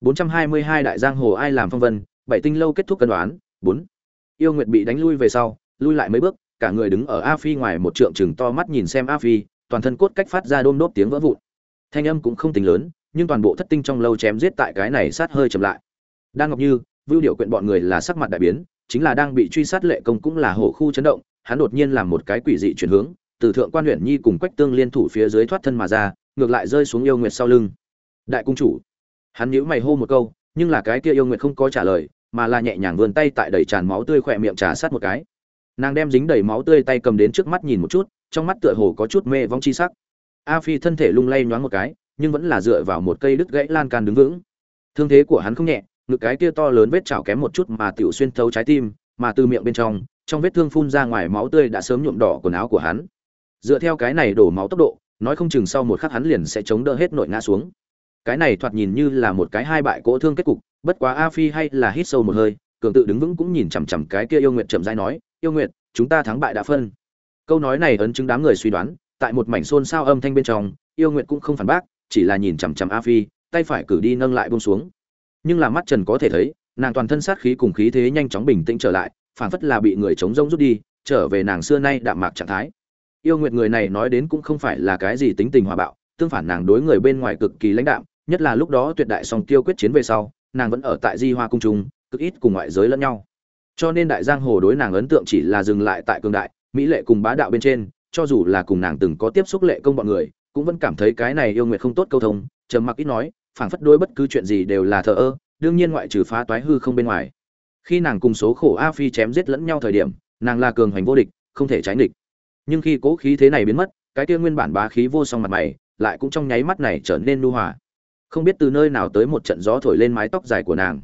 bốn trăm hai mươi hai đại giang hồ ai làm phong vân bảy tinh lâu kết thúc cân đoán bốn. Yêu nguyệt bị đánh lui về sau lui lại mấy bước cả người đứng ở a phi ngoài một trượng chừng to mắt nhìn xem a phi, toàn thân cốt cách phát ra đôm đốp tiếng vỡ vụn. Thanh âm cũng không tính lớn, nhưng toàn bộ thất tinh trong lâu chém giết tại cái này sát hơi chậm lại. Đang ngọc như, vưu điệu quyện bọn người là sắc mặt đại biến, chính là đang bị truy sát lệ công cũng là hổ khu chấn động, hắn đột nhiên làm một cái quỷ dị chuyển hướng, từ thượng quan huyện nhi cùng quách tương liên thủ phía dưới thoát thân mà ra, ngược lại rơi xuống yêu nguyệt sau lưng. Đại cung chủ. Hắn nhíu mày hô một câu, nhưng là cái kia yêu nguyệt không có trả lời, mà là nhẹ nhàng vươn tay tại đầy tràn máu tươi khỏe miệng trà sát một cái nàng đem dính đầy máu tươi tay cầm đến trước mắt nhìn một chút, trong mắt tựa hồ có chút mê vong chi sắc. A phi thân thể lung lay nhoáng một cái, nhưng vẫn là dựa vào một cây đứt gãy lan can đứng vững. Thương thế của hắn không nhẹ, ngực cái kia to lớn vết chảo kém một chút mà tiểu xuyên thấu trái tim, mà từ miệng bên trong trong vết thương phun ra ngoài máu tươi đã sớm nhuộm đỏ quần áo của hắn. Dựa theo cái này đổ máu tốc độ, nói không chừng sau một khắc hắn liền sẽ chống đỡ hết nội ngã xuống. Cái này thoạt nhìn như là một cái hai bại cỗ thương kết cục, bất quá a phi hay là hít sâu một hơi, cường tự đứng vững cũng nhìn chằm chằm cái kia yêu nguyện chậm rãi nói yêu nguyện chúng ta thắng bại đã phân. Câu nói này ấn chứng đám người suy đoán, tại một mảnh xôn xao âm thanh bên trong, yêu nguyện cũng không phản bác, chỉ là nhìn chằm chằm a phi, tay phải cử đi nâng lại buông xuống. Nhưng là mắt trần có thể thấy, nàng toàn thân sát khí cùng khí thế nhanh chóng bình tĩnh trở lại phản phất là bị người chống rông rút đi, trở về nàng xưa nay đạm mạc trạng thái. Yêu nguyện người này nói đến cũng không phải là cái gì tính tình hòa bạo, tương phản nàng đối người bên ngoài cực kỳ lãnh đạm, nhất là lúc đó tuyệt đại song tiêu quyết chiến về sau, nàng vẫn ở tại di hoa cung trung, cực ít cùng ngoại giới lẫn nhau cho nên đại giang hồ đối nàng ấn tượng chỉ là dừng lại tại cường đại, mỹ lệ cùng bá đạo bên trên, cho dù là cùng nàng từng có tiếp xúc lệ công bọn người, cũng vẫn cảm thấy cái này yêu nguyệt không tốt câu thông, trầm mặc ít nói, phảng phất đối bất cứ chuyện gì đều là thờ ơ, đương nhiên ngoại trừ phá toái hư không bên ngoài. Khi nàng cùng số khổ a phi chém giết lẫn nhau thời điểm, nàng là cường hoành vô địch, không thể tránh địch nhưng khi cố khí thế này biến mất, cái kia nguyên bản bá khí vô song mặt mày, lại cũng trong nháy mắt này trở nên nu hòa. Không biết từ nơi nào tới một trận gió thổi lên mái tóc dài của nàng.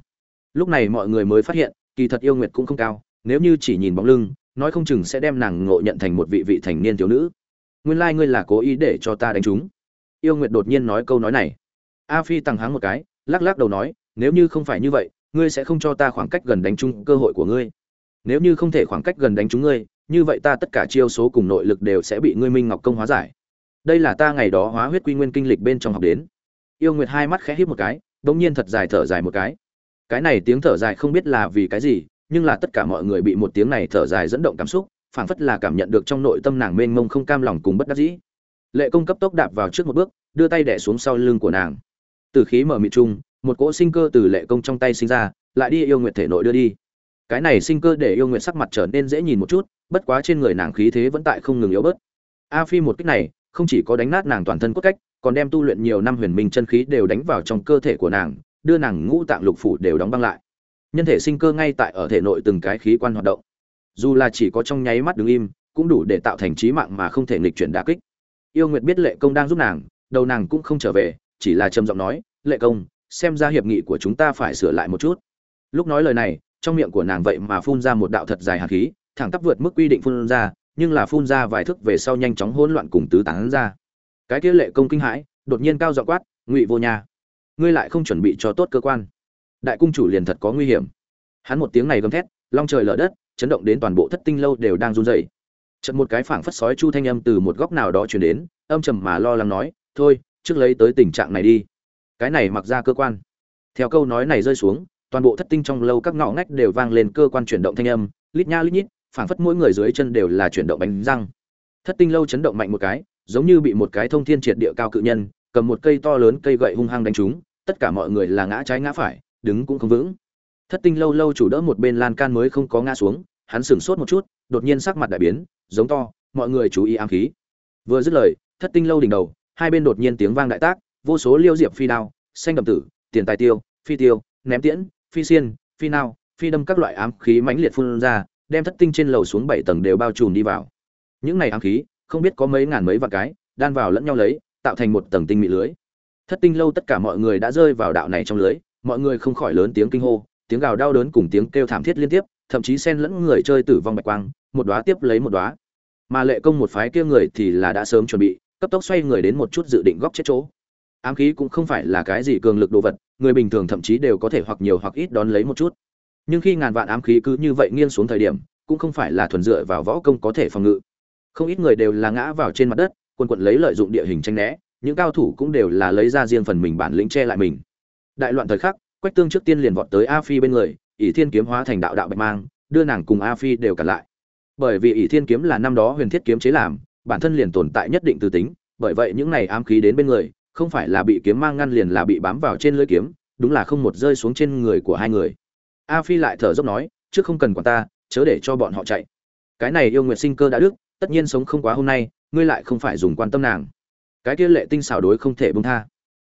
Lúc này mọi người mới phát hiện kỳ thật yêu nguyệt cũng không cao, nếu như chỉ nhìn bóng lưng, nói không chừng sẽ đem nàng ngộ nhận thành một vị vị thành niên thiếu nữ. Nguyên lai ngươi là cố ý để cho ta đánh chúng. Yêu nguyệt đột nhiên nói câu nói này. A phi tăng háng một cái, lắc lắc đầu nói, nếu như không phải như vậy, ngươi sẽ không cho ta khoảng cách gần đánh chung cơ hội của ngươi. Nếu như không thể khoảng cách gần đánh chúng ngươi, như vậy ta tất cả chiêu số cùng nội lực đều sẽ bị ngươi minh ngọc công hóa giải. Đây là ta ngày đó hóa huyết quy nguyên kinh lịch bên trong học đến. Yêu nguyệt hai mắt khẽ híp một cái bỗng nhiên thật dài thở dài một cái cái này tiếng thở dài không biết là vì cái gì, nhưng là tất cả mọi người bị một tiếng này thở dài dẫn động cảm xúc, phảng phất là cảm nhận được trong nội tâm nàng mênh mông không cam lòng cùng bất đắc dĩ. Lệ công cấp tốc đạp vào trước một bước, đưa tay đẻ xuống sau lưng của nàng. Từ khí mở mịt chung, một cỗ sinh cơ từ lệ công trong tay sinh ra, lại đi yêu nguyện thể nội đưa đi. Cái này sinh cơ để yêu nguyện sắc mặt trở nên dễ nhìn một chút, bất quá trên người nàng khí thế vẫn tại không ngừng yếu bớt. A phi một cách này, không chỉ có đánh nát nàng toàn thân cốt cách, còn đem tu luyện nhiều năm huyền minh chân khí đều đánh vào trong cơ thể của nàng đưa nàng ngũ tạng lục phủ đều đóng băng lại. Nhân thể sinh cơ ngay tại ở thể nội từng cái khí quan hoạt động. Dù là chỉ có trong nháy mắt đứng im, cũng đủ để tạo thành trí mạng mà không thể nghịch chuyển đả kích. Yêu nguyệt biết lệ công đang giúp nàng, đầu nàng cũng không trở về, chỉ là trầm giọng nói, lệ công, xem ra hiệp nghị của chúng ta phải sửa lại một chút. Lúc nói lời này, trong miệng của nàng vậy mà phun ra một đạo thật dài hạt khí, thẳng tắp vượt mức quy định phun ra, nhưng là phun ra vài thước về sau nhanh chóng hỗn loạn cùng tứ tán ra. Cái kia lệ công kinh hãi, đột nhiên cao giọng quát, ngụy vô nhà ngươi lại không chuẩn bị cho tốt cơ quan. Đại cung chủ liền thật có nguy hiểm. Hắn một tiếng này gầm thét, long trời lở đất, chấn động đến toàn bộ thất tinh lâu đều đang run rẩy. Chật một cái phảng phất sói chu thanh âm từ một góc nào đó truyền đến, âm trầm mà lo lắng nói, thôi, trước lấy tới tình trạng này đi. Cái này mặc ra cơ quan. Theo câu nói này rơi xuống, toàn bộ thất tinh trong lâu các ngõ ngách đều vang lên cơ quan chuyển động thanh âm, lít nha lít nhít, phảng phất mỗi người dưới chân đều là chuyển động bánh răng. Thất tinh lâu chấn động mạnh một cái, giống như bị một cái thông thiên triệt địa cao cự nhân, cầm một cây to lớn cây gậy hung hăng đánh trúng tất cả mọi người là ngã trái ngã phải, đứng cũng không vững. Thất tinh lâu lâu chủ đỡ một bên lan can mới không có ngã xuống, hắn sửng sốt một chút, đột nhiên sắc mặt đại biến, giống to, mọi người chú ý ám khí. Vừa dứt lời, thất tinh lâu đỉnh đầu, hai bên đột nhiên tiếng vang đại tác, vô số liêu diệp phi đao, xanh đậm tử, tiền tài tiêu, phi tiêu, ném tiễn, phi xiên, phi nao, phi đâm các loại ám khí mãnh liệt phun ra, đem thất tinh trên lầu xuống bảy tầng đều bao trùm đi vào. Những này ám khí, không biết có mấy ngàn mấy vạn cái, đan vào lẫn nhau lấy, tạo thành một tầng tinh mị lưới thất tinh lâu tất cả mọi người đã rơi vào đạo này trong lưới, mọi người không khỏi lớn tiếng kinh hô, tiếng gào đau đớn cùng tiếng kêu thảm thiết liên tiếp, thậm chí xen lẫn người chơi tử vong bạch quang, một đóa tiếp lấy một đóa. Mà lệ công một phái kia người thì là đã sớm chuẩn bị, cấp tốc xoay người đến một chút dự định góc chết chỗ. Ám khí cũng không phải là cái gì cường lực đồ vật, người bình thường thậm chí đều có thể hoặc nhiều hoặc ít đón lấy một chút. Nhưng khi ngàn vạn ám khí cứ như vậy nghiêng xuống thời điểm, cũng không phải là thuần dựa vào võ công có thể phòng ngự. Không ít người đều là ngã vào trên mặt đất quân quận lấy lợi dụng địa hình tranh né những cao thủ cũng đều là lấy ra riêng phần mình bản lĩnh che lại mình. Đại loạn thời khắc, quách tương trước tiên liền vọt tới a phi bên người, ỷ thiên kiếm hóa thành đạo đạo bạch mang, đưa nàng cùng a phi đều cản lại. Bởi vì ỷ thiên kiếm là năm đó huyền thiết kiếm chế làm, bản thân liền tồn tại nhất định từ tính, bởi vậy những này ám khí đến bên người, không phải là bị kiếm mang ngăn liền là bị bám vào trên lưỡi kiếm, đúng là không một rơi xuống trên người của hai người. A phi lại thở dốc nói, trước không cần quản ta, chớ để cho bọn họ chạy. Cái này yêu nguyệt sinh cơ đã đức, tất nhiên sống không quá hôm nay, ngươi lại không phải dùng quan tâm nàng cái kia lệ tinh xảo đối không thể bông tha.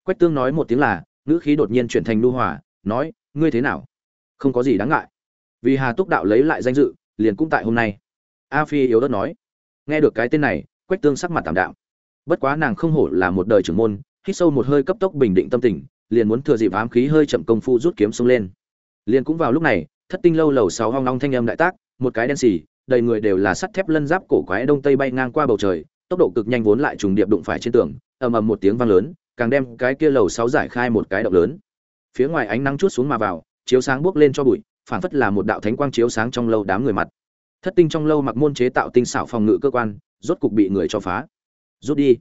Quách tương nói một tiếng là, ngữ khí đột nhiên chuyển thành nu hòa, nói, ngươi thế nào? Không có gì đáng ngại. Vì hà túc đạo lấy lại danh dự, liền cũng tại hôm nay. A phi yếu đất nói. Nghe được cái tên này, quách tương sắc mặt tảm đạo bất quá nàng không hổ là một đời trưởng môn, hít sâu một hơi cấp tốc bình định tâm tình, liền muốn thừa dịp ám khí hơi chậm công phu rút kiếm xông lên. Liền cũng vào lúc này, thất tinh lâu lầu sáu hoang long thanh âm đại tác, một cái đen xì, đầy người đều là sắt thép lân giáp cổ quái đông tây bay ngang qua bầu trời tốc độ cực nhanh vốn lại trùng điệp đụng phải trên tường, ầm ầm một tiếng vang lớn, càng đem cái kia lầu sáu giải khai một cái động lớn. Phía ngoài ánh nắng chút xuống mà vào, chiếu sáng bước lên cho bụi phản phất là một đạo thánh quang chiếu sáng trong lâu đám người mặt. Thất tinh trong lâu mặc môn chế tạo tinh xảo phòng ngự cơ quan, rốt cục bị người cho phá. Rút đi.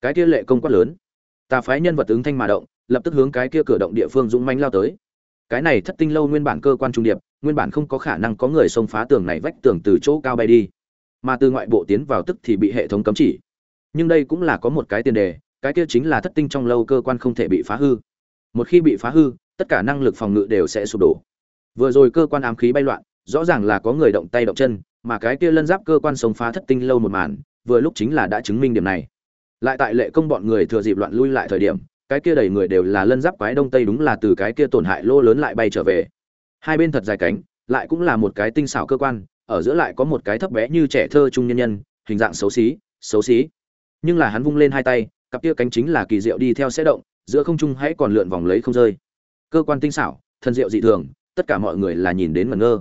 Cái kia lệ công quát lớn. Ta phái nhân vật ứng thanh mà động, lập tức hướng cái kia cửa động địa phương dũng manh lao tới. Cái này thất tinh lâu nguyên bản cơ quan trung điệp, nguyên bản không có khả năng có người xông phá tường này vách tường từ chỗ cao bay đi mà từ ngoại bộ tiến vào tức thì bị hệ thống cấm chỉ. Nhưng đây cũng là có một cái tiền đề, cái kia chính là thất tinh trong lâu cơ quan không thể bị phá hư. Một khi bị phá hư, tất cả năng lực phòng ngự đều sẽ sụp đổ. Vừa rồi cơ quan ám khí bay loạn, rõ ràng là có người động tay động chân, mà cái kia lân giáp cơ quan sống phá thất tinh lâu một màn, vừa lúc chính là đã chứng minh điểm này. Lại tại lệ công bọn người thừa dịp loạn lui lại thời điểm, cái kia đầy người đều là lân giáp quái đông tây đúng là từ cái kia tổn hại lô lớn lại bay trở về. Hai bên thật dài cánh, lại cũng là một cái tinh xảo cơ quan ở giữa lại có một cái thấp bé như trẻ thơ trung nhân nhân, hình dạng xấu xí xấu xí. Nhưng là hắn vung lên hai tay, cặp kia cánh chính là kỳ diệu đi theo sẽ động, giữa không trung hãy còn lượn vòng lấy không rơi. Cơ quan tinh xảo, thân diệu dị thường, tất cả mọi người là nhìn đến ngẩn ngơ.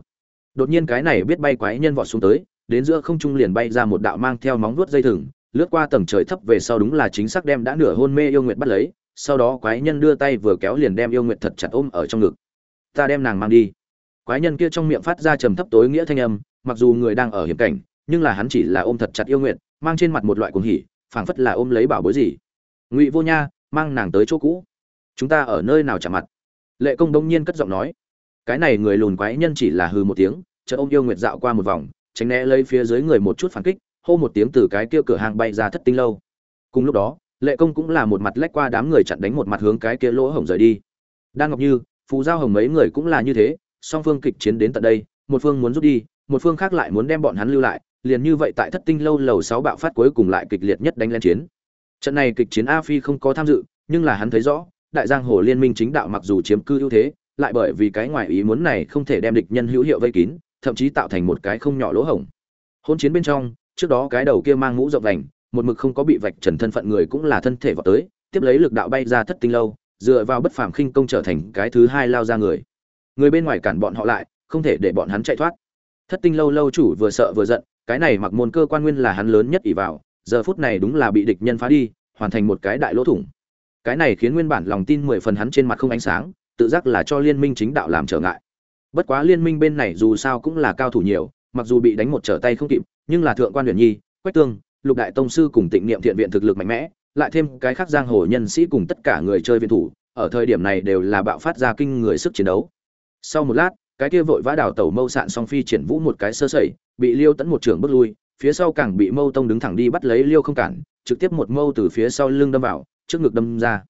Đột nhiên cái này biết bay quái nhân vọt xuống tới, đến giữa không trung liền bay ra một đạo mang theo móng vuốt dây thừng, lướt qua tầng trời thấp về sau đúng là chính xác đem đã nửa hôn mê yêu nguyệt bắt lấy, sau đó quái nhân đưa tay vừa kéo liền đem yêu nguyệt thật chặt ôm ở trong ngực. Ta đem nàng mang đi. Quái nhân kia trong miệng phát ra trầm thấp tối nghĩa thanh âm mặc dù người đang ở hiểm cảnh, nhưng là hắn chỉ là ôm thật chặt yêu nguyệt mang trên mặt một loại cuồng hỉ, phảng phất là ôm lấy bảo bối gì. Ngụy vô nha, mang nàng tới chỗ cũ. Chúng ta ở nơi nào chạm mặt? Lệ công đông nhiên cất giọng nói. Cái này người lùn quái nhân chỉ là hư một tiếng, chợt ôm yêu nguyệt dạo qua một vòng, tránh né lấy phía dưới người một chút phản kích, hô một tiếng từ cái kia cửa hàng bay ra thất tinh lâu. Cùng lúc đó, lệ công cũng là một mặt lách qua đám người chặn đánh một mặt hướng cái kia lỗ hổng rời đi. Đan ngọc như, phù giao hồng mấy người cũng là như thế, song phương kịch chiến đến tận đây, một phương muốn rút đi một phương khác lại muốn đem bọn hắn lưu lại, liền như vậy tại thất tinh lâu lầu sáu bạo phát cuối cùng lại kịch liệt nhất đánh lên chiến. Trận này kịch chiến a phi không có tham dự, nhưng là hắn thấy rõ, đại giang hồ liên minh chính đạo mặc dù chiếm cư ưu thế, lại bởi vì cái ngoài ý muốn này không thể đem địch nhân hữu hiệu vây kín, thậm chí tạo thành một cái không nhỏ lỗ hổng. Hôn chiến bên trong, trước đó cái đầu kia mang mũ rộng vành, một mực không có bị vạch trần thân phận người cũng là thân thể vào tới, tiếp lấy lực đạo bay ra thất tinh lâu, dựa vào bất phàm khinh công trở thành cái thứ hai lao ra người. Người bên ngoài cản bọn họ lại, không thể để bọn hắn chạy thoát thất tinh lâu lâu chủ vừa sợ vừa giận, cái này mặc môn cơ quan nguyên là hắn lớn nhất ỷ vào, giờ phút này đúng là bị địch nhân phá đi, hoàn thành một cái đại lỗ thủng. Cái này khiến nguyên bản lòng tin mười phần hắn trên mặt không ánh sáng, tự giác là cho liên minh chính đạo làm trở ngại. Bất quá liên minh bên này dù sao cũng là cao thủ nhiều, mặc dù bị đánh một trở tay không kịp, nhưng là thượng quan huyền nhi, quách tương, lục đại tông sư cùng tịnh niệm thiện viện thực lực mạnh mẽ, lại thêm cái khác giang hồ nhân sĩ cùng tất cả người chơi viện thủ, ở thời điểm này đều là bạo phát ra kinh người sức chiến đấu. Sau một lát cái kia vội vã đào tẩu mâu sạn song phi triển vũ một cái sơ sẩy, bị liêu tấn một trường bước lui, phía sau càng bị mâu tông đứng thẳng đi bắt lấy liêu không cản, trực tiếp một mâu từ phía sau lưng đâm vào, trước ngực đâm ra.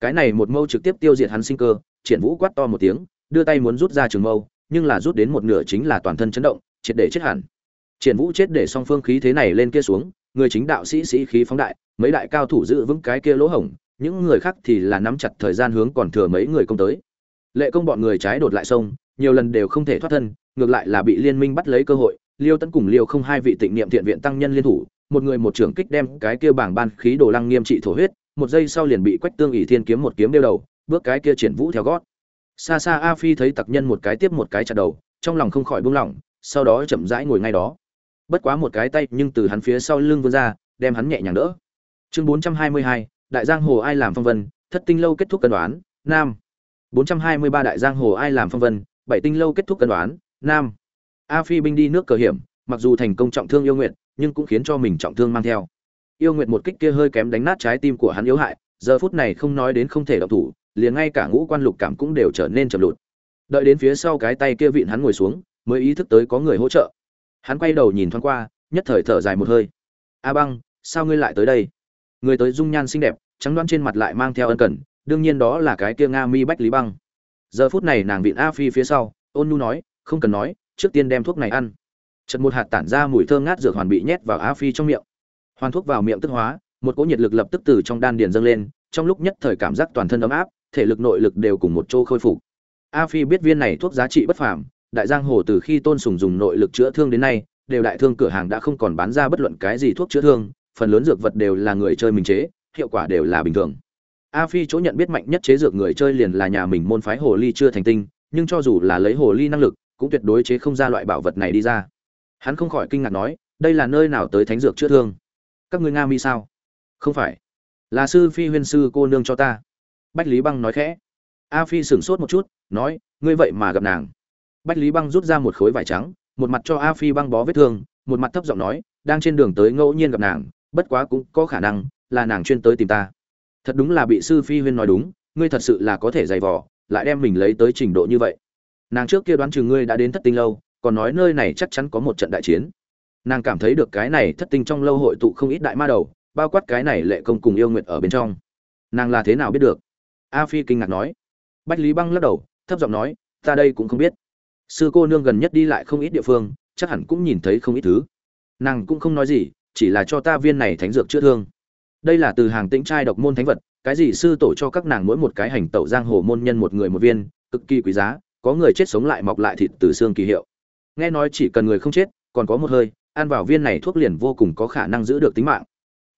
Cái này một mâu trực tiếp tiêu diệt hắn sinh cơ, triển vũ quát to một tiếng, đưa tay muốn rút ra trường mâu, nhưng là rút đến một nửa chính là toàn thân chấn động, triệt để chết hẳn. Triển vũ chết để song phương khí thế này lên kia xuống, người chính đạo sĩ sĩ khí phóng đại, mấy đại cao thủ giữ vững cái kia lỗ hổng, những người khác thì là nắm chặt thời gian hướng còn thừa mấy người công tới. Lệ công bọn người trái đột lại sông nhiều lần đều không thể thoát thân ngược lại là bị liên minh bắt lấy cơ hội liêu tấn cùng liêu không hai vị tịnh niệm thiện viện tăng nhân liên thủ một người một trưởng kích đem cái kia bảng ban khí đồ lăng nghiêm trị thổ huyết một giây sau liền bị quách tương ỷ thiên kiếm một kiếm đeo đầu bước cái kia triển vũ theo gót. Xa xa a phi thấy tặc nhân một cái tiếp một cái chặt đầu trong lòng không khỏi buông lỏng sau đó chậm rãi ngồi ngay đó. Bất quá một cái tay nhưng từ hắn phía sau lưng vươn ra đem hắn nhẹ nhàng đỡ. Chương 422, đại giang hồ ai làm phong vân thất tinh lâu kết thúc cân đoán nam. 423 đại giang hồ ai làm phong vân bảy tinh lâu kết thúc cân đoán, nam. A phi binh đi nước cờ hiểm, mặc dù thành công trọng thương yêu nguyện nhưng cũng khiến cho mình trọng thương mang theo. Yêu nguyện một kích kia hơi kém đánh nát trái tim của hắn yếu hại, giờ phút này không nói đến không thể động thủ, liền ngay cả ngũ quan lục cảm cũng đều trở nên chậm lụt. Đợi đến phía sau cái tay kia vịn hắn ngồi xuống, mới ý thức tới có người hỗ trợ. Hắn quay đầu nhìn thoáng qua, nhất thời thở dài một hơi. A băng, sao ngươi lại tới đây? Người tới dung nhan xinh đẹp, trắng đoan trên mặt lại mang theo ân cần, đương nhiên đó là cái kia nga mi bách lý băng giờ phút này nàng vịn a phi phía sau, ôn nhu nói, không cần nói, trước tiên đem thuốc này ăn. Chật một hạt tản ra mùi thơm ngát dược hoàn bị nhét vào a phi trong miệng. Hoàn thuốc vào miệng tức hóa, một cỗ nhiệt lực lập tức từ trong đan điền dâng lên, trong lúc nhất thời cảm giác toàn thân ấm áp, thể lực nội lực đều cùng một chỗ khôi phục. A phi biết viên này thuốc giá trị bất phàm, đại giang hồ từ khi tôn sùng dùng nội lực chữa thương đến nay, đều đại thương cửa hàng đã không còn bán ra bất luận cái gì thuốc chữa thương, phần lớn dược vật đều là người chơi mình chế, hiệu quả đều là bình thường a phi chỗ nhận biết mạnh nhất chế dược người chơi liền là nhà mình môn phái hồ ly chưa thành tinh, nhưng cho dù là lấy hồ ly năng lực, cũng tuyệt đối chế không ra loại bảo vật này đi ra. Hắn không khỏi kinh ngạc nói, đây là nơi nào tới thánh dược chữa thương? Các ngươi nga mi sao? Không phải. Là sư phi huyên sư cô nương cho ta. Bách lý băng nói khẽ. A phi sửng sốt một chút, nói, ngươi vậy mà gặp nàng. Bách lý băng rút ra một khối vải trắng, một mặt cho a phi băng bó vết thương, một mặt thấp giọng nói, đang trên đường tới ngẫu nhiên gặp nàng, bất quá cũng có khả năng là nàng chuyên tới tìm ta thật đúng là bị sư phi huyên nói đúng, ngươi thật sự là có thể dày vò, lại đem mình lấy tới trình độ như vậy. Nàng trước kia đoán chừng ngươi đã đến thất tinh lâu, còn nói nơi này chắc chắn có một trận đại chiến. Nàng cảm thấy được cái này thất tinh trong lâu hội tụ không ít đại ma đầu, bao quát cái này lệ công cùng yêu nguyện ở bên trong. Nàng là thế nào biết được? A phi kinh ngạc nói. Bách lý băng lắc đầu, thấp giọng nói, ta đây cũng không biết. Sư cô nương gần nhất đi lại không ít địa phương, chắc hẳn cũng nhìn thấy không ít thứ. Nàng cũng không nói gì, chỉ là cho ta viên này thánh dược chữa thương đây là từ hàng tĩnh trai độc môn thánh vật, cái gì sư tổ cho các nàng mỗi một cái hành tẩu giang hồ môn nhân một người một viên, cực kỳ quý giá, có người chết sống lại mọc lại thịt từ xương kỳ hiệu. Nghe nói chỉ cần người không chết, còn có một hơi, ăn vào viên này thuốc liền vô cùng có khả năng giữ được tính mạng.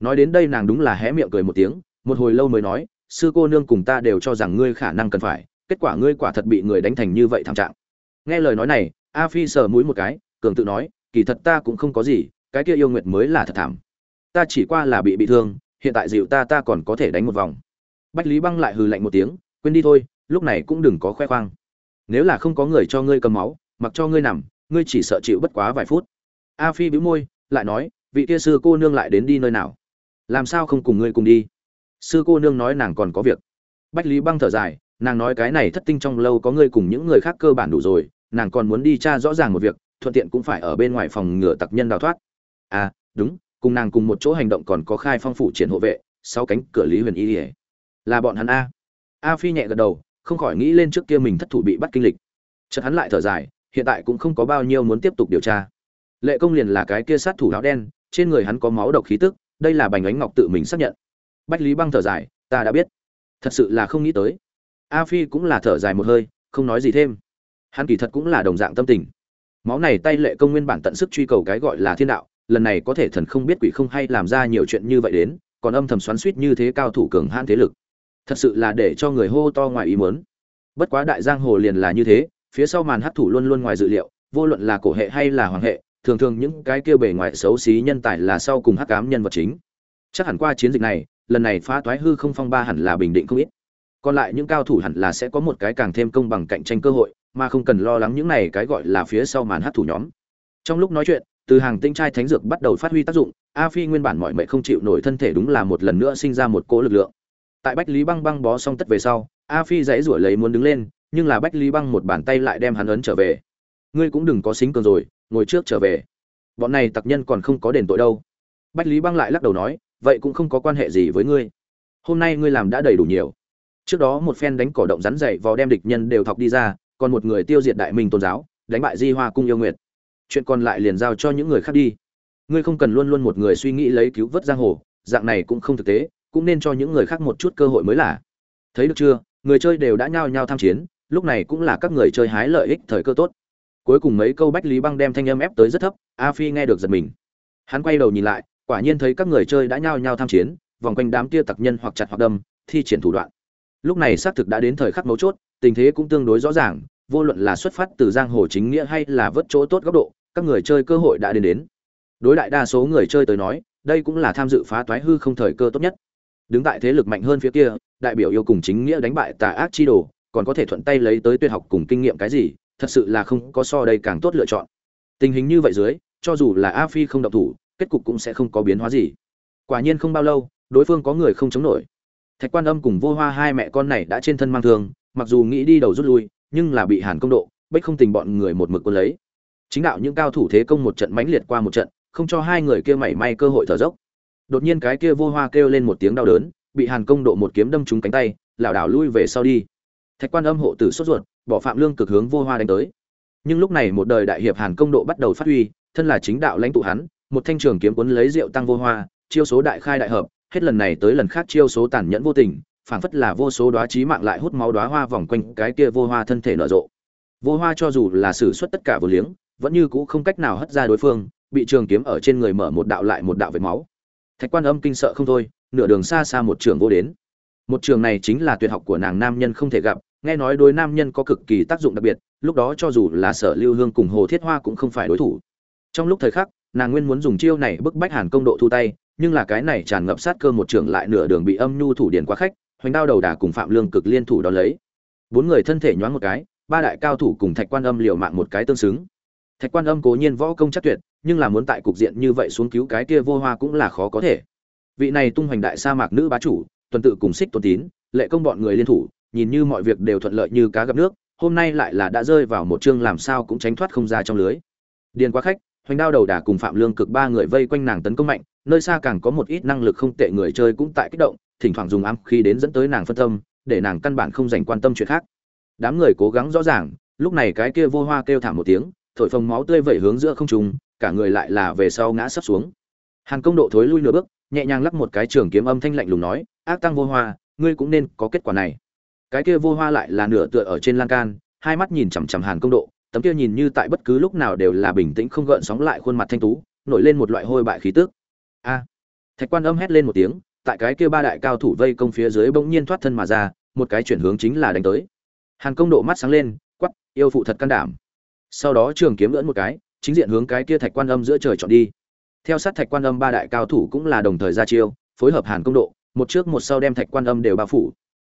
Nói đến đây nàng đúng là hé miệng cười một tiếng, một hồi lâu mới nói, sư cô nương cùng ta đều cho rằng ngươi khả năng cần phải, kết quả ngươi quả thật bị người đánh thành như vậy thảm trạng. Nghe lời nói này, a phi sờ mũi một cái, cường tự nói, kỳ thật ta cũng không có gì, cái kia yêu nguyệt mới là thật thảm. Ta chỉ qua là bị bị thương hiện tại dịu ta ta còn có thể đánh một vòng. Bách lý băng lại hừ lạnh một tiếng, quên đi thôi, lúc này cũng đừng có khoe khoang. Nếu là không có người cho ngươi cầm máu, mặc cho ngươi nằm, ngươi chỉ sợ chịu bất quá vài phút. A phi bĩu môi, lại nói, vị kia sư cô nương lại đến đi nơi nào? Làm sao không cùng ngươi cùng đi? Sư cô nương nói nàng còn có việc. Bách lý băng thở dài, nàng nói cái này thất tinh trong lâu có ngươi cùng những người khác cơ bản đủ rồi, nàng còn muốn đi tra rõ ràng một việc, thuận tiện cũng phải ở bên ngoài phòng ngừa tặc nhân đào thoát. À đúng cùng nàng cùng một chỗ hành động còn có khai phong phủ triển hộ vệ, sáu cánh cửa lý huyền y ỉa là bọn hắn a. A phi nhẹ gật đầu, không khỏi nghĩ lên trước kia mình thất thủ bị bắt kinh lịch. Chợt hắn lại thở dài, hiện tại cũng không có bao nhiêu muốn tiếp tục điều tra. Lệ công liền là cái kia sát thủ áo đen, trên người hắn có máu độc khí tức, đây là bành ánh ngọc tự mình xác nhận. Bách lý băng thở dài, ta đã biết. Thật sự là không nghĩ tới. A phi cũng là thở dài một hơi, không nói gì thêm. Hắn kỳ thật cũng là đồng dạng tâm tình. Máu này tay lệ công nguyên bản tận sức truy cầu cái gọi là thiên đạo lần này có thể thần không biết quỷ không hay làm ra nhiều chuyện như vậy đến, còn âm thầm xoắn suýt như thế cao thủ cường hãn thế lực. Thật sự là để cho người hô to ngoài ý muốn. Bất quá đại giang hồ liền là như thế, phía sau màn hấp thủ luôn luôn ngoài dự liệu, vô luận là cổ hệ hay là hoàng hệ, thường thường những cái kia bề ngoài xấu xí nhân tài là sau cùng hắc ám nhân vật chính. Chắc hẳn qua chiến dịch này, lần này phá toái hư không phong ba hẳn là bình định không ít. Còn lại những cao thủ hẳn là sẽ có một cái càng thêm công bằng cạnh tranh cơ hội, mà không cần lo lắng những này cái gọi là phía sau màn hát thủ nhóm. Trong lúc nói chuyện từ hàng tinh trai thánh dược bắt đầu phát huy tác dụng, a phi nguyên bản mọi mệnh không chịu nổi thân thể đúng là một lần nữa sinh ra một cỗ lực lượng. Tại bách lý băng băng bó xong tất về sau, a phi dãy rủi lấy muốn đứng lên, nhưng là bách lý băng một bàn tay lại đem hắn ấn trở về. Ngươi cũng đừng có xính cường rồi, ngồi trước trở về. Bọn này tặc nhân còn không có đền tội đâu. Bách lý băng lại lắc đầu nói, vậy cũng không có quan hệ gì với ngươi. Hôm nay ngươi làm đã đầy đủ nhiều. Trước đó một phen đánh cỏ động rắn dậy vào đem địch nhân đều thọc đi ra, còn một người tiêu diệt đại minh tôn giáo, đánh bại di hoa cung yêu nguyệt chuyện còn lại liền giao cho những người khác đi. Ngươi không cần luôn luôn một người suy nghĩ lấy cứu vớt giang hồ, dạng này cũng không thực tế, cũng nên cho những người khác một chút cơ hội mới là. Thấy được chưa? Người chơi đều đã nhao nhao tham chiến, lúc này cũng là các người chơi hái lợi ích thời cơ tốt. Cuối cùng mấy câu bách lý băng đem thanh âm ép tới rất thấp, a phi nghe được giật mình. Hắn quay đầu nhìn lại, quả nhiên thấy các người chơi đã nhao nhao tham chiến, vòng quanh đám tia tặc nhân hoặc chặt hoặc đâm, thi triển thủ đoạn. Lúc này xác thực đã đến thời khắc mấu chốt, tình thế cũng tương đối rõ ràng, vô luận là xuất phát từ giang hồ chính nghĩa hay là vớt chỗ tốt góc độ các người chơi cơ hội đã đến đến. Đối đại đa số người chơi tới nói, đây cũng là tham dự phá toái hư không thời cơ tốt nhất. Đứng tại thế lực mạnh hơn phía kia, đại biểu yêu cùng chính nghĩa đánh bại tà ác chi đồ, còn có thể thuận tay lấy tới tuyệt học cùng kinh nghiệm cái gì, thật sự là không có so đây càng tốt lựa chọn. Tình hình như vậy dưới, cho dù là a phi không độc thủ, kết cục cũng sẽ không có biến hóa gì. Quả nhiên không bao lâu, đối phương có người không chống nổi. Thạch quan âm cùng vô hoa hai mẹ con này đã trên thân mang thương, mặc dù nghĩ đi đầu rút lui, nhưng là bị hàn công độ, bách không tình bọn người một mực quân lấy chính đạo những cao thủ thế công một trận mãnh liệt qua một trận, không cho hai người kia mảy may cơ hội thở dốc. Đột nhiên cái kia vô hoa kêu lên một tiếng đau đớn, bị hàn công độ một kiếm đâm trúng cánh tay, lảo đảo lui về sau đi. Thạch quan âm hộ tử sốt ruột, bỏ phạm lương cực hướng vô hoa đánh tới. Nhưng lúc này một đời đại hiệp hàn công độ bắt đầu phát huy, thân là chính đạo lãnh tụ hắn, một thanh trường kiếm cuốn lấy rượu tăng vô hoa, chiêu số đại khai đại hợp, hết lần này tới lần khác chiêu số tàn nhẫn vô tình, phảng phất là vô số đóa trí mạng lại hút máu đóa hoa vòng quanh cái kia vô hoa thân thể nở rộ. Vô hoa cho dù là sử xuất tất cả vô liếng vẫn như cũ không cách nào hất ra đối phương, bị trường kiếm ở trên người mở một đạo lại một đạo vết máu. Thạch quan âm kinh sợ không thôi, nửa đường xa xa một trường vô đến. Một trường này chính là tuyệt học của nàng nam nhân không thể gặp, nghe nói đối nam nhân có cực kỳ tác dụng đặc biệt, lúc đó cho dù là sở lưu hương cùng hồ thiết hoa cũng không phải đối thủ. Trong lúc thời khắc, nàng nguyên muốn dùng chiêu này bức bách hàn công độ thu tay, nhưng là cái này tràn ngập sát cơ một trường lại nửa đường bị âm nhu thủ điển quá khách, hoành đao đầu đà cùng phạm lương cực liên thủ đón lấy. Bốn người thân thể nhoáng một cái, ba đại cao thủ cùng thạch quan âm liều mạng một cái tương xứng thạch quan âm cố nhiên võ công chắc tuyệt, nhưng là muốn tại cục diện như vậy xuống cứu cái kia vô hoa cũng là khó có thể. Vị này tung hoành đại sa mạc nữ bá chủ, tuần tự cùng xích tôn tín, lệ công bọn người liên thủ, nhìn như mọi việc đều thuận lợi như cá gặp nước, hôm nay lại là đã rơi vào một chương làm sao cũng tránh thoát không ra trong lưới. Điền quá khách, hoành đao đầu đà cùng phạm lương cực ba người vây quanh nàng tấn công mạnh, nơi xa càng có một ít năng lực không tệ người chơi cũng tại kích động, thỉnh thoảng dùng ám khí đến dẫn tới nàng phân tâm, để nàng căn bản không dành quan tâm chuyện khác. Đám người cố gắng rõ ràng, lúc này cái kia vô hoa kêu thảm một tiếng thổi phồng máu tươi vẩy hướng giữa không trung, cả người lại là về sau ngã sắp xuống. Hàn công độ thối lui nửa bước, nhẹ nhàng lắc một cái trường kiếm âm thanh lạnh lùng nói, ác tăng vô hoa, ngươi cũng nên có kết quả này. Cái kia vô hoa lại là nửa tựa ở trên lan can, hai mắt nhìn chằm chằm hàn công độ, tấm kia nhìn như tại bất cứ lúc nào đều là bình tĩnh không gợn sóng lại khuôn mặt thanh tú, nổi lên một loại hôi bại khí tức. A! Thạch quan âm hét lên một tiếng, tại cái kia ba đại cao thủ vây công phía dưới bỗng nhiên thoát thân mà ra, một cái chuyển hướng chính là đánh tới. Hàn công độ mắt sáng lên quát yêu phụ thật can đảm sau đó trường kiếm lưỡn một cái, chính diện hướng cái kia thạch quan âm giữa trời chọn đi. Theo sát thạch quan âm ba đại cao thủ cũng là đồng thời ra chiêu, phối hợp hàn công độ, một trước một sau đem thạch quan âm đều bao phủ.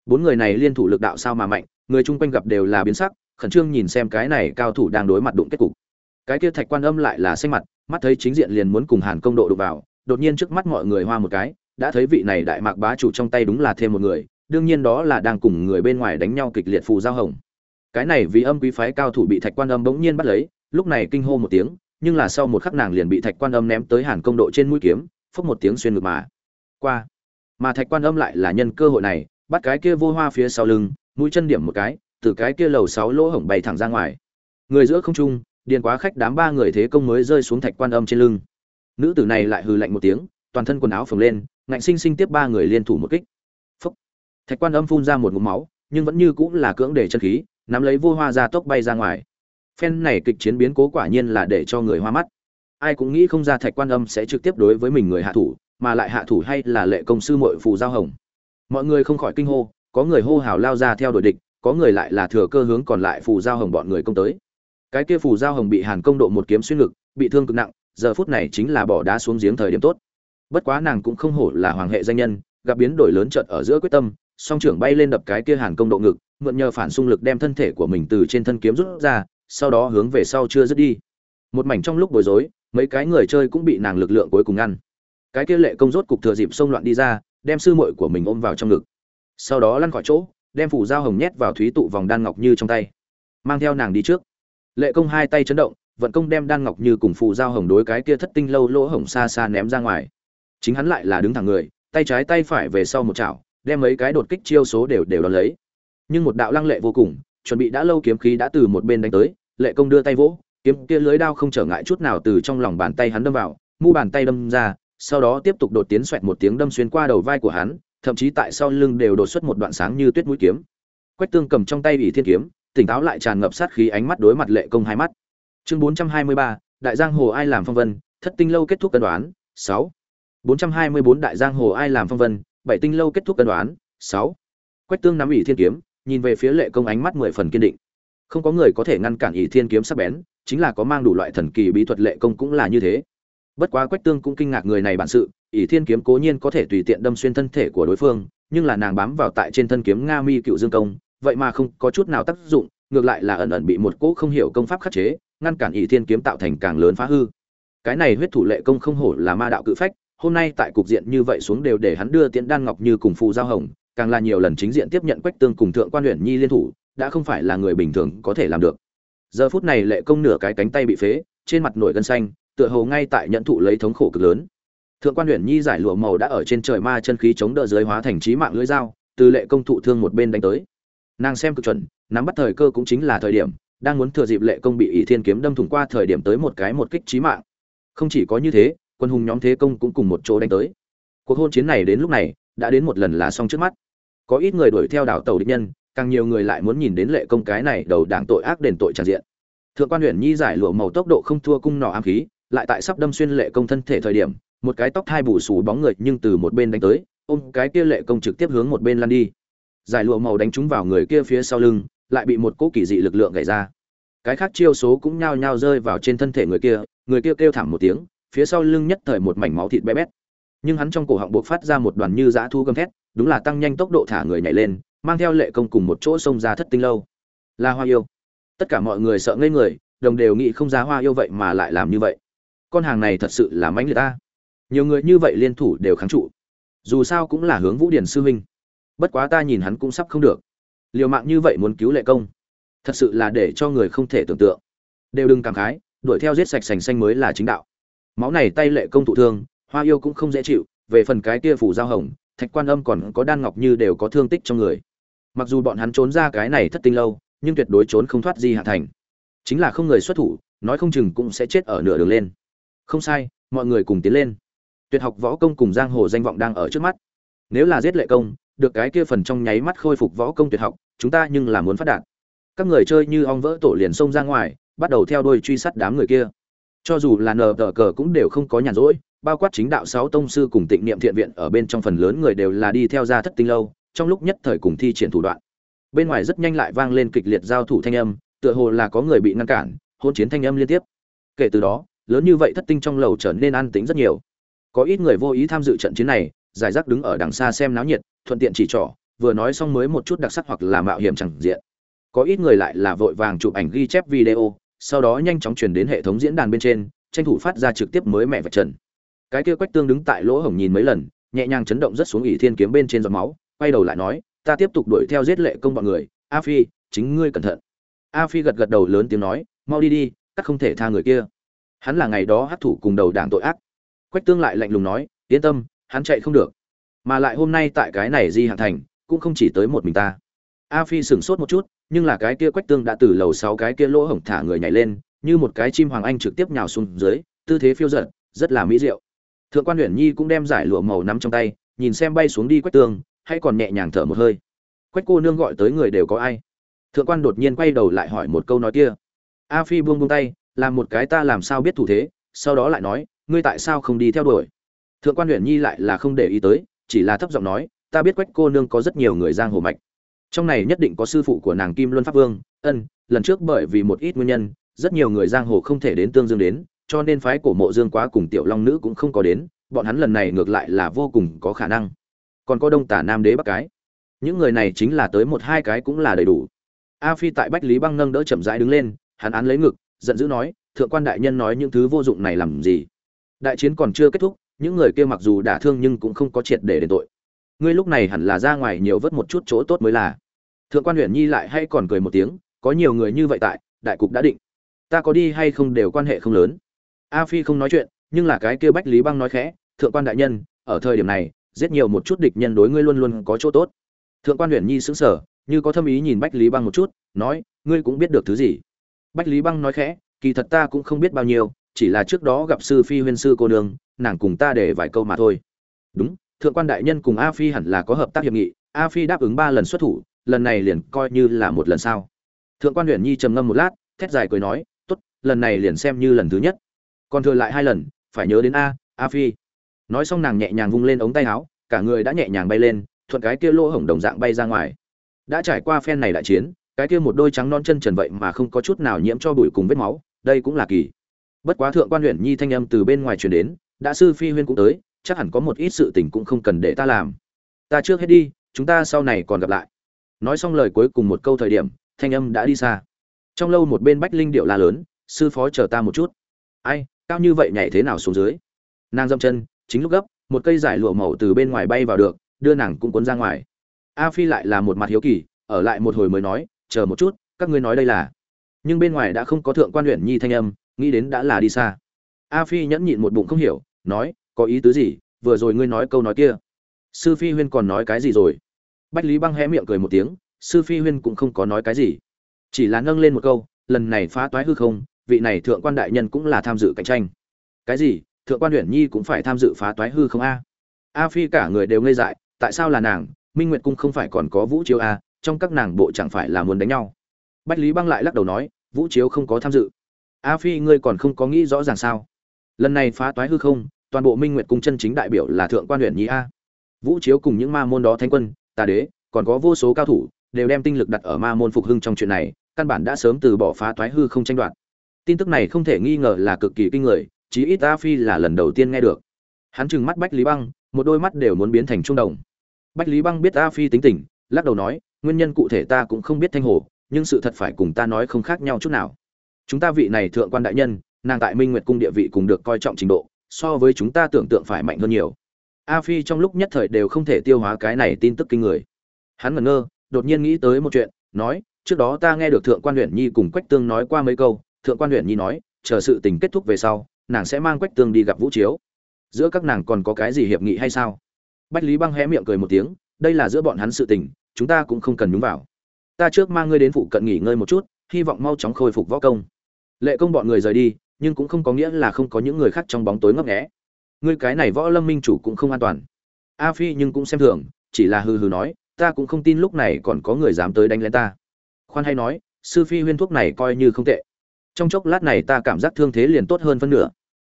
Bốn người này liên thủ lực đạo sao mà mạnh, người chung quanh gặp đều là biến sắc, khẩn trương nhìn xem cái này cao thủ đang đối mặt đụng kết cục. Cái kia thạch quan âm lại là xanh mặt, mắt thấy chính diện liền muốn cùng hàn công độ đụng vào, đột nhiên trước mắt mọi người hoa một cái, đã thấy vị này đại mạc bá chủ trong tay đúng là thêm một người, đương nhiên đó là đang cùng người bên ngoài đánh nhau kịch liệt phù giao hồng cái này vì âm quý phái cao thủ bị thạch quan âm bỗng nhiên bắt lấy, lúc này kinh hô một tiếng, nhưng là sau một khắc nàng liền bị thạch quan âm ném tới hàn công độ trên mũi kiếm, phốc một tiếng xuyên ngực mà qua. Mà thạch quan âm lại là nhân cơ hội này, bắt cái kia vô hoa phía sau lưng, mũi chân điểm một cái, từ cái kia lầu sáu lỗ hổng bay thẳng ra ngoài. Người giữa không trung, điền quá khách đám ba người thế công mới rơi xuống thạch quan âm trên lưng. Nữ tử này lại hừ lạnh một tiếng, toàn thân quần áo phồng lên, ngạnh sinh sinh tiếp ba người liên thủ một kích. Phúc. thạch quan âm phun ra một ngụm máu, nhưng vẫn như cũng là cưỡng để chân khí nắm lấy vô hoa ra tốc bay ra ngoài. Phen này kịch chiến biến cố quả nhiên là để cho người hoa mắt. Ai cũng nghĩ không ra thạch quan âm sẽ trực tiếp đối với mình người hạ thủ, mà lại hạ thủ hay là lệ công sư mội phù giao hồng. Mọi người không khỏi kinh hô, có người hô hào lao ra theo đuổi địch, có người lại là thừa cơ hướng còn lại phù giao hồng bọn người công tới. Cái kia phù giao hồng bị hàn công độ một kiếm xuyên ngực, bị thương cực nặng, giờ phút này chính là bỏ đá xuống giếng thời điểm tốt. Bất quá nàng cũng không hổ là hoàng hệ danh nhân, gặp biến đổi lớn trận ở giữa quyết tâm song trưởng bay lên đập cái kia hàn công độ ngực, mượn nhờ phản xung lực đem thân thể của mình từ trên thân kiếm rút ra, sau đó hướng về sau chưa dứt đi. Một mảnh trong lúc bối rối, mấy cái người chơi cũng bị nàng lực lượng cuối cùng ngăn. Cái kia lệ công rốt cục thừa dịp xông loạn đi ra, đem sư muội của mình ôm vào trong ngực. Sau đó lăn khỏi chỗ, đem phủ dao hồng nhét vào thúy tụ vòng đan ngọc như trong tay. Mang theo nàng đi trước. Lệ công hai tay chấn động, vận công đem đan ngọc như cùng phù dao hồng đối cái kia thất tinh lâu lỗ hồng xa xa ném ra ngoài. Chính hắn lại là đứng thẳng người, tay trái tay phải về sau một chảo đem mấy cái đột kích chiêu số đều đều đón lấy. Nhưng một đạo lăng lệ vô cùng, chuẩn bị đã lâu kiếm khí đã từ một bên đánh tới, lệ công đưa tay vỗ, kiếm kia lưới đao không trở ngại chút nào từ trong lòng bàn tay hắn đâm vào, mu bàn tay đâm ra, sau đó tiếp tục đột tiến xoẹt một tiếng đâm xuyên qua đầu vai của hắn, thậm chí tại sau lưng đều đột xuất một đoạn sáng như tuyết mũi kiếm. Quách tương cầm trong tay ủy thiên kiếm, tỉnh táo lại tràn ngập sát khí ánh mắt đối mặt lệ công hai mắt. Chương bốn trăm hai mươi ba, đại giang hồ ai làm phong vân, thất tinh lâu kết thúc cân đoán, sáu. Bốn trăm hai mươi bốn, đại giang hồ ai làm phong vân bảy tinh lâu kết thúc cân đoán, sáu. Quách tương nắm ủy thiên kiếm, nhìn về phía lệ công ánh mắt mười phần kiên định. Không có người có thể ngăn cản ỷ thiên kiếm sắc bén, chính là có mang đủ loại thần kỳ bí thuật lệ công cũng là như thế. Bất quá quách tương cũng kinh ngạc người này bản sự, ỷ thiên kiếm cố nhiên có thể tùy tiện đâm xuyên thân thể của đối phương, nhưng là nàng bám vào tại trên thân kiếm nga mi cựu dương công, vậy mà không có chút nào tác dụng, ngược lại là ẩn ẩn bị một cỗ không hiểu công pháp khắc chế, ngăn cản ỷ thiên kiếm tạo thành càng lớn phá hư. Cái này huyết thủ lệ công không hổ là ma đạo cự phách hôm nay tại cục diện như vậy xuống đều để hắn đưa tiễn đan ngọc như cùng phù giao hồng, càng là nhiều lần chính diện tiếp nhận quách tương cùng thượng quan huyện nhi liên thủ, đã không phải là người bình thường có thể làm được. Giờ phút này lệ công nửa cái cánh tay bị phế, trên mặt nổi gân xanh, tựa hồ ngay tại nhận thụ lấy thống khổ cực lớn. Thượng quan huyện nhi giải lụa màu đã ở trên trời ma chân khí chống đỡ dưới hóa thành trí mạng lưỡi dao, từ lệ công thụ thương một bên đánh tới. Nàng xem cực chuẩn, nắm bắt thời cơ cũng chính là thời điểm, đang muốn thừa dịp lệ công bị ỷ thiên kiếm đâm thủng qua thời điểm tới một cái một kích trí mạng. Không chỉ có như thế quân hùng nhóm thế công cũng cùng một chỗ đánh tới. Cuộc hôn chiến này đến lúc này, đã đến một lần là xong trước mắt. Có ít người đuổi theo đảo tàu địch nhân, càng nhiều người lại muốn nhìn đến lệ công cái này đầu đảng tội ác đền tội tràn diện. Thượng quan huyện nhi giải lụa màu tốc độ không thua cung nỏ ám khí, lại tại sắp đâm xuyên lệ công thân thể thời điểm, một cái tóc thai bù xù bóng người nhưng từ một bên đánh tới, ôm cái kia lệ công trực tiếp hướng một bên lăn đi. Giải lụa màu đánh trúng vào người kia phía sau lưng, lại bị một cỗ kỳ dị lực lượng gảy ra. Cái khác chiêu số cũng nhao nhao rơi vào trên thân thể người kia người kia kêu thảm một tiếng phía sau lưng nhất thời một mảnh máu thịt bé bét. Nhưng hắn trong cổ họng buộc phát ra một đoàn như dã thu gầm thét, đúng là tăng nhanh tốc độ thả người nhảy lên, mang theo lệ công cùng một chỗ xông ra thất tinh lâu. Là hoa yêu. Tất cả mọi người sợ ngây người, đồng đều nghĩ không ra hoa yêu vậy mà lại làm như vậy. Con hàng này thật sự là mãnh liệt ta nhiều người như vậy liên thủ đều kháng trụ. Dù sao cũng là hướng vũ điển sư huynh. Bất quá ta nhìn hắn cũng sắp không được. Liều mạng như vậy muốn cứu lệ công. Thật sự là để cho người không thể tưởng tượng. Đều đừng cảm khái, đuổi theo giết sạch sành xanh mới là chính đạo máu này tay lệ công thụ thương, hoa yêu cũng không dễ chịu, về phần cái kia phủ giao hồng, thạch quan âm còn có đan ngọc như đều có thương tích trong người. Mặc dù bọn hắn trốn ra cái này thất tinh lâu, nhưng tuyệt đối trốn không thoát di hạ thành. Chính là không người xuất thủ, nói không chừng cũng sẽ chết ở nửa đường lên. Không sai, mọi người cùng tiến lên. Tuyệt học võ công cùng giang hồ danh vọng đang ở trước mắt. Nếu là giết lệ công, được cái kia phần trong nháy mắt khôi phục võ công tuyệt học, chúng ta nhưng là muốn phát đạt. Các người chơi như ong vỡ tổ liền xông ra ngoài, bắt đầu theo đuôi truy sát đám người kia cho dù là nờ tờ cờ cũng đều không có nhàn rỗi, bao quát chính đạo sáu tông sư cùng tịnh niệm thiện viện ở bên trong phần lớn người đều là đi theo gia thất tinh lâu, trong lúc nhất thời cùng thi triển thủ đoạn. Bên ngoài rất nhanh lại vang lên kịch liệt giao thủ thanh âm, tựa hồ là có người bị ngăn cản hôn chiến thanh âm liên tiếp. Kể từ đó, lớn như vậy thất tinh trong lầu trở nên an tĩnh rất nhiều. Có ít người vô ý tham dự trận chiến này, giải rác đứng ở đằng xa xem náo nhiệt, thuận tiện chỉ trỏ, vừa nói xong mới một chút đặc sắc hoặc là mạo hiểm chẳng diện. Có ít người lại là vội vàng chụp ảnh ghi chép video sau đó nhanh chóng truyền đến hệ thống diễn đàn bên trên, tranh thủ phát ra trực tiếp mới mẹ vạch trần. Cái kia quách tương đứng tại lỗ hổng nhìn mấy lần, nhẹ nhàng chấn động rất xuống ỷ thiên kiếm bên trên giọt máu, quay đầu lại nói, ta tiếp tục đuổi theo giết lệ công bọn người, a phi, chính ngươi cẩn thận. A phi gật gật đầu lớn tiếng nói, mau đi đi, các không thể tha người kia. Hắn là ngày đó hát thủ cùng đầu đảng tội ác. Quách tương lại lạnh lùng nói, yên tâm, hắn chạy không được. Mà lại hôm nay tại cái này di hạ thành, cũng không chỉ tới một mình ta. A phi sửng sốt một chút nhưng là cái kia quách tương đã từ lầu sáu cái kia lỗ hổng thả người nhảy lên, như một cái chim hoàng anh trực tiếp nhào xuống dưới, tư thế phiêu giật rất là mỹ diệu. Thượng quan huyền nhi cũng đem giải lụa màu nắm trong tay, nhìn xem bay xuống đi quách tương, hay còn nhẹ nhàng thở một hơi. Quách cô nương gọi tới người đều có ai? Thượng quan đột nhiên quay đầu lại hỏi một câu nói kia. A phi buông buông tay, làm một cái ta làm sao biết thủ thế, sau đó lại nói, ngươi tại sao không đi theo đuổi? Thượng quan huyền nhi lại là không để ý tới, chỉ là thấp giọng nói, ta biết quách cô nương có rất nhiều người giang hồ mạch trong này nhất định có sư phụ của nàng kim luân pháp vương, ân, lần trước bởi vì một ít nguyên nhân, rất nhiều người giang hồ không thể đến tương dương đến, cho nên phái cổ mộ dương quá cùng tiểu long nữ cũng không có đến, bọn hắn lần này ngược lại là vô cùng có khả năng. Còn có đông tả nam đế bắc cái. Những người này chính là tới một hai cái cũng là đầy đủ. A phi tại bách lý băng nâng đỡ chậm rãi đứng lên, hắn án lấy ngực, giận dữ nói, thượng quan đại nhân nói những thứ vô dụng này làm gì? Đại chiến còn chưa kết thúc, những người kia mặc dù đả thương nhưng cũng không có triệt để đền tội ngươi lúc này hẳn là ra ngoài nhiều vớt một chút chỗ tốt mới là. Thượng quan huyện nhi lại hay còn cười một tiếng, có nhiều người như vậy tại, đại cục đã định. Ta có đi hay không đều quan hệ không lớn. A phi không nói chuyện, nhưng là cái kia bách lý băng nói khẽ, thượng quan đại nhân, ở thời điểm này, giết nhiều một chút địch nhân đối ngươi luôn luôn có chỗ tốt. Thượng quan huyện nhi sững sờ, như có thâm ý nhìn bách lý băng một chút, nói, ngươi cũng biết được thứ gì? Bách lý băng nói khẽ, kỳ thật ta cũng không biết bao nhiêu, chỉ là trước đó gặp sư phi huyên sư cô nương, nàng cùng ta để vài câu mà thôi. Đúng thượng quan đại nhân cùng a phi hẳn là có hợp tác hiệp nghị, a phi đáp ứng ba lần xuất thủ, lần này liền coi như là một lần sau. Thượng quan huyện nhi trầm ngâm một lát, thét dài cười nói, tốt, lần này liền xem như lần thứ nhất. Còn thừa lại hai lần, phải nhớ đến a a phi. Nói xong nàng nhẹ nhàng vung lên ống tay áo, cả người đã nhẹ nhàng bay lên, thuận cái kia lỗ hổng đồng dạng bay ra ngoài. Đã trải qua phen này đại chiến, cái kia một đôi trắng non chân trần vậy mà không có chút nào nhiễm cho bụi cùng vết máu, đây cũng là kỳ. Bất quá thượng quan huyện nhi thanh âm từ bên ngoài truyền đến, đã sư phi huyên cũng tới chắc hẳn có một ít sự tình cũng không cần để ta làm. Ta trước hết đi, chúng ta sau này còn gặp lại. Nói xong lời cuối cùng một câu thời điểm, thanh âm đã đi xa. Trong lâu một bên bách linh điệu la lớn, sư phó chờ ta một chút. Ai, cao như vậy nhảy thế nào xuống dưới? Nàng dâm chân, chính lúc gấp, một cây giải lụa màu từ bên ngoài bay vào được, đưa nàng cũng cuốn ra ngoài. A phi lại là một mặt hiếu kỳ, ở lại một hồi mới nói, chờ một chút, các ngươi nói đây là. Nhưng bên ngoài đã không có thượng quan huyện nhi thanh âm, nghĩ đến đã là đi xa. A phi nhẫn nhịn một bụng không hiểu, nói có ý tứ gì, vừa rồi ngươi nói câu nói kia. Sư phi huyên còn nói cái gì rồi? Bách lý băng hé miệng cười một tiếng, sư phi huyên cũng không có nói cái gì. Chỉ là nâng lên một câu, lần này phá toái hư không, vị này thượng quan đại nhân cũng là tham dự cạnh tranh. Cái gì? Thượng quan huyện nhi cũng phải tham dự phá toái hư không a? A phi cả người đều ngây dại, tại sao là nàng? Minh nguyệt cung không phải còn có vũ chiếu a, trong các nàng bộ chẳng phải là muốn đánh nhau? Bách lý băng lại lắc đầu nói, vũ chiếu không có tham dự. A phi, ngươi còn không có nghĩ rõ ràng sao? Lần này phá toái hư không toàn bộ minh nguyệt cung chân chính đại biểu là thượng quan huyện nhi a. Vũ chiếu cùng những ma môn đó thánh quân, tà đế, còn có vô số cao thủ, đều đem tinh lực đặt ở ma môn phục hưng trong chuyện này, căn bản đã sớm từ bỏ phá thoái hư không tranh đoạt. Tin tức này không thể nghi ngờ là cực kỳ kinh người, chí ít a phi là lần đầu tiên nghe được. Hắn trừng mắt bách lý băng, một đôi mắt đều muốn biến thành trung đồng. Bách lý băng biết a phi tính tình, lắc đầu nói, nguyên nhân cụ thể ta cũng không biết thanh hồ, nhưng sự thật phải cùng ta nói không khác nhau chút nào. Chúng ta vị này thượng quan đại nhân, nàng tại minh nguyệt cung địa vị cùng được coi trọng trình độ so với chúng ta tưởng tượng phải mạnh hơn nhiều. A phi trong lúc nhất thời đều không thể tiêu hóa cái này tin tức kinh người. Hắn ngẩn ngơ, đột nhiên nghĩ tới một chuyện, nói, trước đó ta nghe được thượng quan huyện nhi cùng quách tương nói qua mấy câu, thượng quan huyện nhi nói, chờ sự tình kết thúc về sau, nàng sẽ mang quách tương đi gặp vũ chiếu. Giữa các nàng còn có cái gì hiệp nghị hay sao? Bách lý băng hé miệng cười một tiếng, đây là giữa bọn hắn sự tình, chúng ta cũng không cần nhúng vào. Ta trước mang ngươi đến phụ cận nghỉ ngơi một chút, hy vọng mau chóng khôi phục võ công. Lệ công bọn người rời đi nhưng cũng không có nghĩa là không có những người khác trong bóng tối ngấp nghé. Ngươi cái này võ lâm minh chủ cũng không an toàn. A phi nhưng cũng xem thường, chỉ là hừ hừ nói, ta cũng không tin lúc này còn có người dám tới đánh lên ta. Khoan hay nói, sư phi huyên thuốc này coi như không tệ. Trong chốc lát này ta cảm giác thương thế liền tốt hơn phân nửa.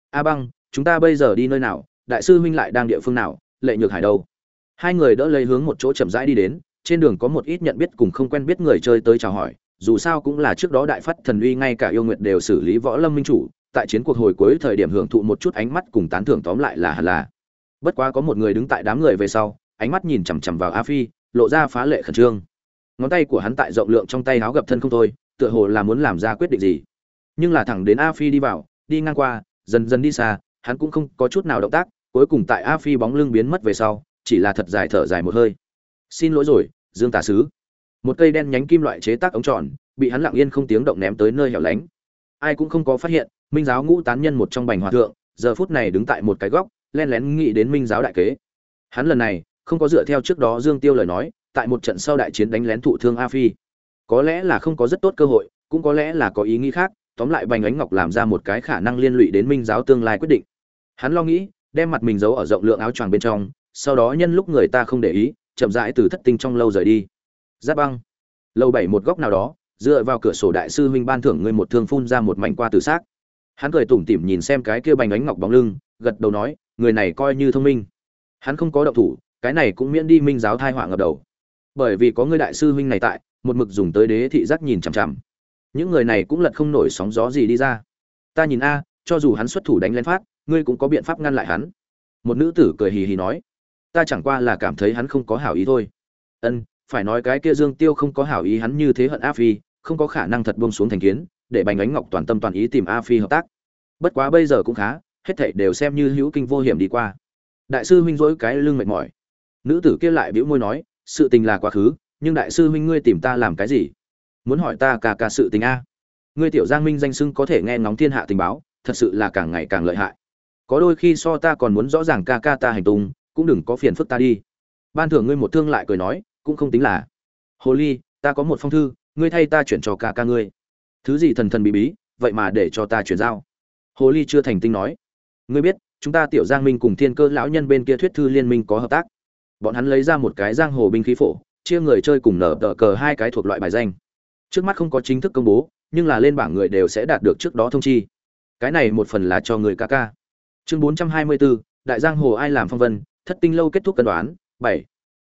A băng, chúng ta bây giờ đi nơi nào, đại sư huynh lại đang địa phương nào, lệ nhược hải đâu? Hai người đỡ lấy hướng một chỗ chậm rãi đi đến, trên đường có một ít nhận biết cùng không quen biết người chơi tới chào hỏi dù sao cũng là trước đó đại phát thần uy ngay cả yêu nguyệt đều xử lý võ lâm minh chủ, tại chiến cuộc hồi cuối thời điểm hưởng thụ một chút ánh mắt cùng tán thưởng tóm lại là hẳn là. Bất quá có một người đứng tại đám người về sau, ánh mắt nhìn chằm chằm vào a phi, lộ ra phá lệ khẩn trương. Ngón tay của hắn tại rộng lượng trong tay áo gập thân không thôi, tựa hồ là muốn làm ra quyết định gì. Nhưng là thẳng đến a phi đi vào, đi ngang qua, dần dần đi xa, hắn cũng không có chút nào động tác, cuối cùng tại a phi bóng lưng biến mất về sau, chỉ là thật dài thở dài một hơi. Xin lỗi rồi, dương tà sứ một cây đen nhánh kim loại chế tác ống tròn, bị hắn lặng yên không tiếng động ném tới nơi hẻo lánh. Ai cũng không có phát hiện, minh giáo ngũ tán nhân một trong bành hòa thượng, giờ phút này đứng tại một cái góc, len lén nghĩ đến minh giáo đại kế. Hắn lần này, không có dựa theo trước đó dương tiêu lời nói, tại một trận sau đại chiến đánh lén thụ thương a phi. Có lẽ là không có rất tốt cơ hội, cũng có lẽ là có ý nghĩ khác, tóm lại bành ánh ngọc làm ra một cái khả năng liên lụy đến minh giáo tương lai quyết định. Hắn lo nghĩ, đem mặt mình giấu ở rộng lượng áo choàng bên trong, sau đó nhân lúc người ta không để ý, chậm rãi từ thất tinh trong lâu rời đi giáp băng. Lâu bảy một góc nào đó, dựa vào cửa sổ đại sư huynh ban thưởng ngươi một thương phun ra một mảnh qua từ xác. Hắn cười tủm tỉm nhìn xem cái kia bành ánh ngọc bóng lưng, gật đầu nói, người này coi như thông minh. Hắn không có động thủ, cái này cũng miễn đi minh giáo thai họa ngập đầu. Bởi vì có người đại sư huynh này tại, một mực dùng tới đế thị giác nhìn chằm chằm. Những người này cũng lật không nổi sóng gió gì đi ra. Ta nhìn a, cho dù hắn xuất thủ đánh lên phát, ngươi cũng có biện pháp ngăn lại hắn. Một nữ tử cười hì hì nói, ta chẳng qua là cảm thấy hắn không có hảo ý thôi. Ân phải nói cái kia dương tiêu không có hảo ý hắn như thế hận a phi, không có khả năng thật buông xuống thành kiến, để bành ánh ngọc toàn tâm toàn ý tìm a phi hợp tác. Bất quá bây giờ cũng khá, hết thảy đều xem như hữu kinh vô hiểm đi qua. Đại sư huynh dỗi cái lưng mệt mỏi. Nữ tử kia lại bĩu môi nói, sự tình là quá khứ, nhưng đại sư huynh ngươi tìm ta làm cái gì? Muốn hỏi ta cả cả sự tình a. Ngươi tiểu giang minh danh sưng có thể nghe ngóng thiên hạ tình báo, thật sự là càng ngày càng lợi hại. Có đôi khi so ta còn muốn rõ ràng ca ca ta hành tung, cũng đừng có phiền phức ta đi. Ban thưởng ngươi một thương lại cười nói cũng không tính là. Hồ ly, ta có một phong thư, ngươi thay ta chuyển cho ca ca ngươi. Thứ gì thần thần bí bí, vậy mà để cho ta chuyển giao. Hồ ly chưa thành tinh nói. Ngươi biết, chúng ta tiểu giang minh cùng thiên cơ lão nhân bên kia thuyết thư liên minh có hợp tác. Bọn hắn lấy ra một cái giang hồ binh khí phổ, chia người chơi cùng nở tờ cờ hai cái thuộc loại bài danh. Trước mắt không có chính thức công bố, nhưng là lên bảng người đều sẽ đạt được trước đó thông chi. Cái này một phần là cho người ca ca. Chương bốn trăm hai mươi bốn, đại giang hồ ai làm phong vân, thất tinh lâu kết thúc cân đoán, bảy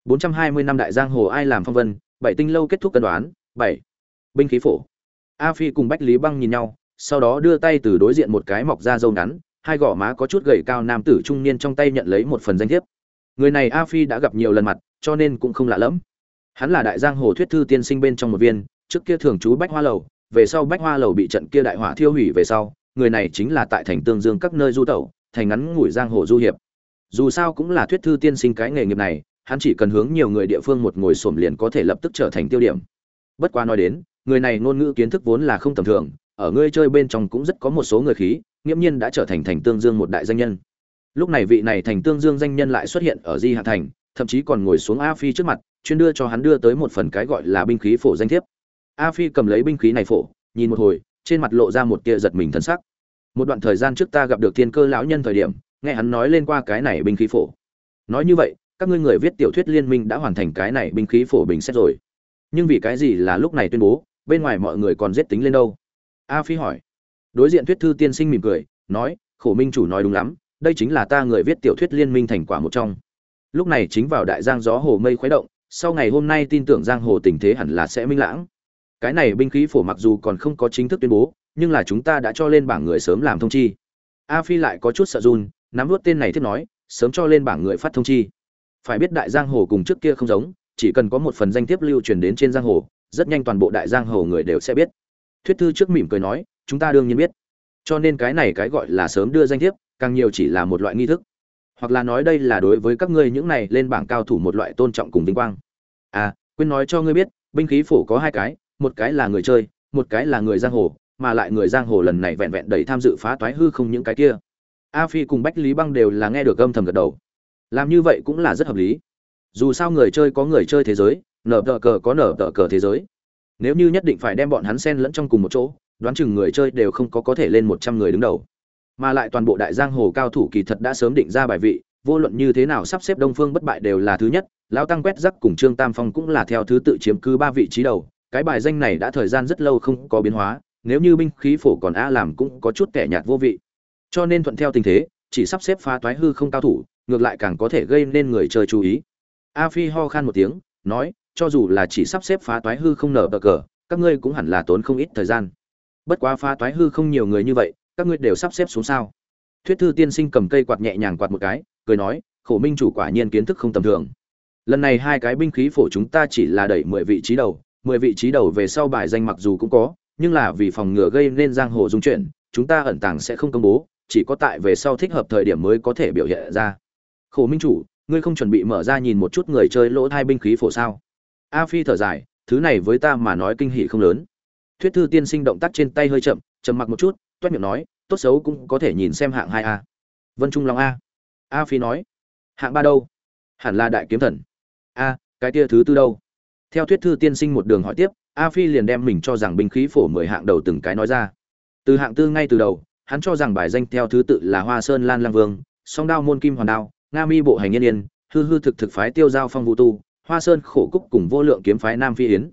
bốn trăm hai mươi năm đại giang hồ ai làm phong vân, bảy tinh lâu kết thúc cân đoán, bảy binh khí phổ. A phi cùng bách lý băng nhìn nhau, sau đó đưa tay từ đối diện một cái mọc ra râu ngắn, hai gò má có chút gầy cao nam tử trung niên trong tay nhận lấy một phần danh thiếp. Người này a phi đã gặp nhiều lần mặt, cho nên cũng không lạ lẫm. Hắn là đại giang hồ thuyết thư tiên sinh bên trong một viên, trước kia thường trú bách hoa lầu, về sau bách hoa lầu bị trận kia đại hỏa thiêu hủy về sau, người này chính là tại thành tương dương các nơi du tẩu, thành ngắn ngủi giang hồ du hiệp. Dù sao cũng là thuyết thư tiên sinh cái nghề nghiệp này hắn chỉ cần hướng nhiều người địa phương một ngồi xổm liền có thể lập tức trở thành tiêu điểm. Bất qua nói đến, người này ngôn ngữ kiến thức vốn là không tầm thường, ở ngươi chơi bên trong cũng rất có một số người khí nghiêm nhiên đã trở thành thành tương dương một đại danh nhân. Lúc này vị này thành tương dương danh nhân lại xuất hiện ở di hạ thành, thậm chí còn ngồi xuống a phi trước mặt, chuyên đưa cho hắn đưa tới một phần cái gọi là binh khí phổ danh thiếp. A phi cầm lấy binh khí này phổ, nhìn một hồi, trên mặt lộ ra một tia giật mình thân sắc. Một đoạn thời gian trước ta gặp được thiên cơ lão nhân thời điểm, nghe hắn nói lên qua cái này binh khí phổ. Nói như vậy các ngươi người viết tiểu thuyết liên minh đã hoàn thành cái này binh khí phổ bình xét rồi. Nhưng vì cái gì là lúc này tuyên bố, bên ngoài mọi người còn giết tính lên đâu? A phi hỏi. Đối diện thuyết thư tiên sinh mỉm cười, nói, khổ minh chủ nói đúng lắm, đây chính là ta người viết tiểu thuyết liên minh thành quả một trong. Lúc này chính vào đại giang gió hồ mây khuấy động, sau ngày hôm nay tin tưởng giang hồ tình thế hẳn là sẽ minh lãng. Cái này binh khí phổ mặc dù còn không có chính thức tuyên bố, nhưng là chúng ta đã cho lên bảng người sớm làm thông chi. A phi lại có chút sợ run, nắm vút tên này tiếp nói, sớm cho lên bảng người phát thông chi phải biết đại giang hồ cùng trước kia không giống, chỉ cần có một phần danh thiếp lưu truyền đến trên giang hồ, rất nhanh toàn bộ đại giang hồ người đều sẽ biết. Thuyết thư trước mỉm cười nói, chúng ta đương nhiên biết. Cho nên cái này cái gọi là sớm đưa danh thiếp, càng nhiều chỉ là một loại nghi thức. Hoặc là nói đây là đối với các ngươi những này lên bảng cao thủ một loại tôn trọng cùng vinh quang. À quên nói cho ngươi biết, binh khí phổ có hai cái, một cái là người chơi, một cái là người giang hồ, mà lại người giang hồ lần này vẹn vẹn đầy tham dự phá toái hư không những cái kia. A phi cùng bách lý băng đều là nghe được âm thầm gật đầu làm như vậy cũng là rất hợp lý. Dù sao người chơi có người chơi thế giới, nở tờ cờ có nở tờ cờ thế giới. Nếu như nhất định phải đem bọn hắn xen lẫn trong cùng một chỗ, đoán chừng người chơi đều không có có thể lên một trăm người đứng đầu. Mà lại toàn bộ đại giang hồ cao thủ kỳ thật đã sớm định ra bài vị, vô luận như thế nào sắp xếp đông phương bất bại đều là thứ nhất, lão tăng quét rắc cùng trương tam phong cũng là theo thứ tự chiếm cứ ba vị trí đầu. Cái bài danh này đã thời gian rất lâu không có biến hóa, nếu như binh khí phổ còn a làm cũng có chút kẻ nhạt vô vị. Cho nên thuận theo tình thế, chỉ sắp xếp phá toái hư không cao thủ ngược lại càng có thể gây nên người chơi chú ý. A phi ho khan một tiếng, nói, cho dù là chỉ sắp xếp phá toái hư không nở bờ cờ, các ngươi cũng hẳn là tốn không ít thời gian. Bất quá phá toái hư không nhiều người như vậy, các ngươi đều sắp xếp xuống sao? Thuyết thư tiên sinh cầm cây quạt nhẹ nhàng quạt một cái, cười nói, khổ minh chủ quả nhiên kiến thức không tầm thường. Lần này hai cái binh khí phổ chúng ta chỉ là đẩy mười vị trí đầu, mười vị trí đầu về sau bài danh mặc dù cũng có, nhưng là vì phòng ngừa gây nên giang hồ dung chuyển, chúng ta ẩn tàng sẽ không công bố, chỉ có tại về sau thích hợp thời điểm mới có thể biểu hiện ra khổ minh chủ, ngươi không chuẩn bị mở ra nhìn một chút người chơi lỗ hai binh khí phổ sao? A phi thở dài, thứ này với ta mà nói kinh hỉ không lớn. Thuyết thư tiên sinh động tác trên tay hơi chậm, trầm mặc một chút, toét miệng nói, tốt xấu cũng có thể nhìn xem hạng hai a. Vân trung long a. A phi nói, hạng ba đâu? Hẳn là đại kiếm thần. A, cái kia thứ tư đâu? Theo thuyết thư tiên sinh một đường hỏi tiếp, a phi liền đem mình cho rằng binh khí phổ mười hạng đầu từng cái nói ra. Từ hạng tư ngay từ đầu, hắn cho rằng bài danh theo thứ tự là hoa sơn lan lang vương, song đao môn kim hoàn đao nga mi bộ hành yên yên, hư hư thực thực phái tiêu giao phong vũ tu, hoa sơn khổ cúc cùng vô lượng kiếm phái nam phi yến.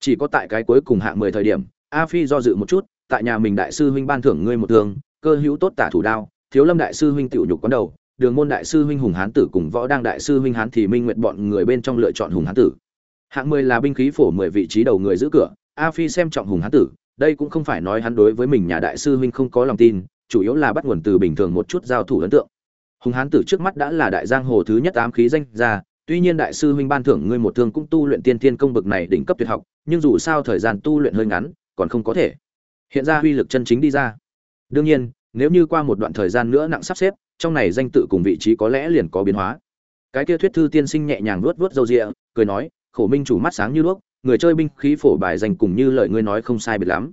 Chỉ có tại cái cuối cùng hạng mười thời điểm, a phi do dự một chút, tại nhà mình đại sư huynh ban thưởng ngươi một thường cơ hữu tốt tả thủ đao, thiếu lâm đại sư huynh tiểu nhục quán đầu, đường môn đại sư huynh hùng hán tử cùng võ đang đại sư huynh hán thì minh nguyện bọn người bên trong lựa chọn hùng hán tử. Hạng mười là binh khí phổ mười vị trí đầu người giữ cửa, a phi xem trọng hùng hán tử, đây cũng không phải nói hắn đối với mình nhà đại sư huynh không có lòng tin, chủ yếu là bắt nguồn từ bình thường một chút giao thủ ấn tượng hùng hán tử trước mắt đã là đại giang hồ thứ nhất ám khí danh gia, tuy nhiên đại sư huynh ban thưởng ngươi một thương cũng tu luyện tiên thiên công bực này đỉnh cấp tuyệt học nhưng dù sao thời gian tu luyện hơi ngắn còn không có thể hiện ra uy lực chân chính đi ra. Đương nhiên nếu như qua một đoạn thời gian nữa nặng sắp xếp trong này danh tự cùng vị trí có lẽ liền có biến hóa. Cái kia thuyết thư tiên sinh nhẹ nhàng vuốt vuốt râu rịa cười nói khổ minh chủ mắt sáng như đuốc người chơi binh khí phổ bài danh cùng như lời ngươi nói không sai biệt lắm.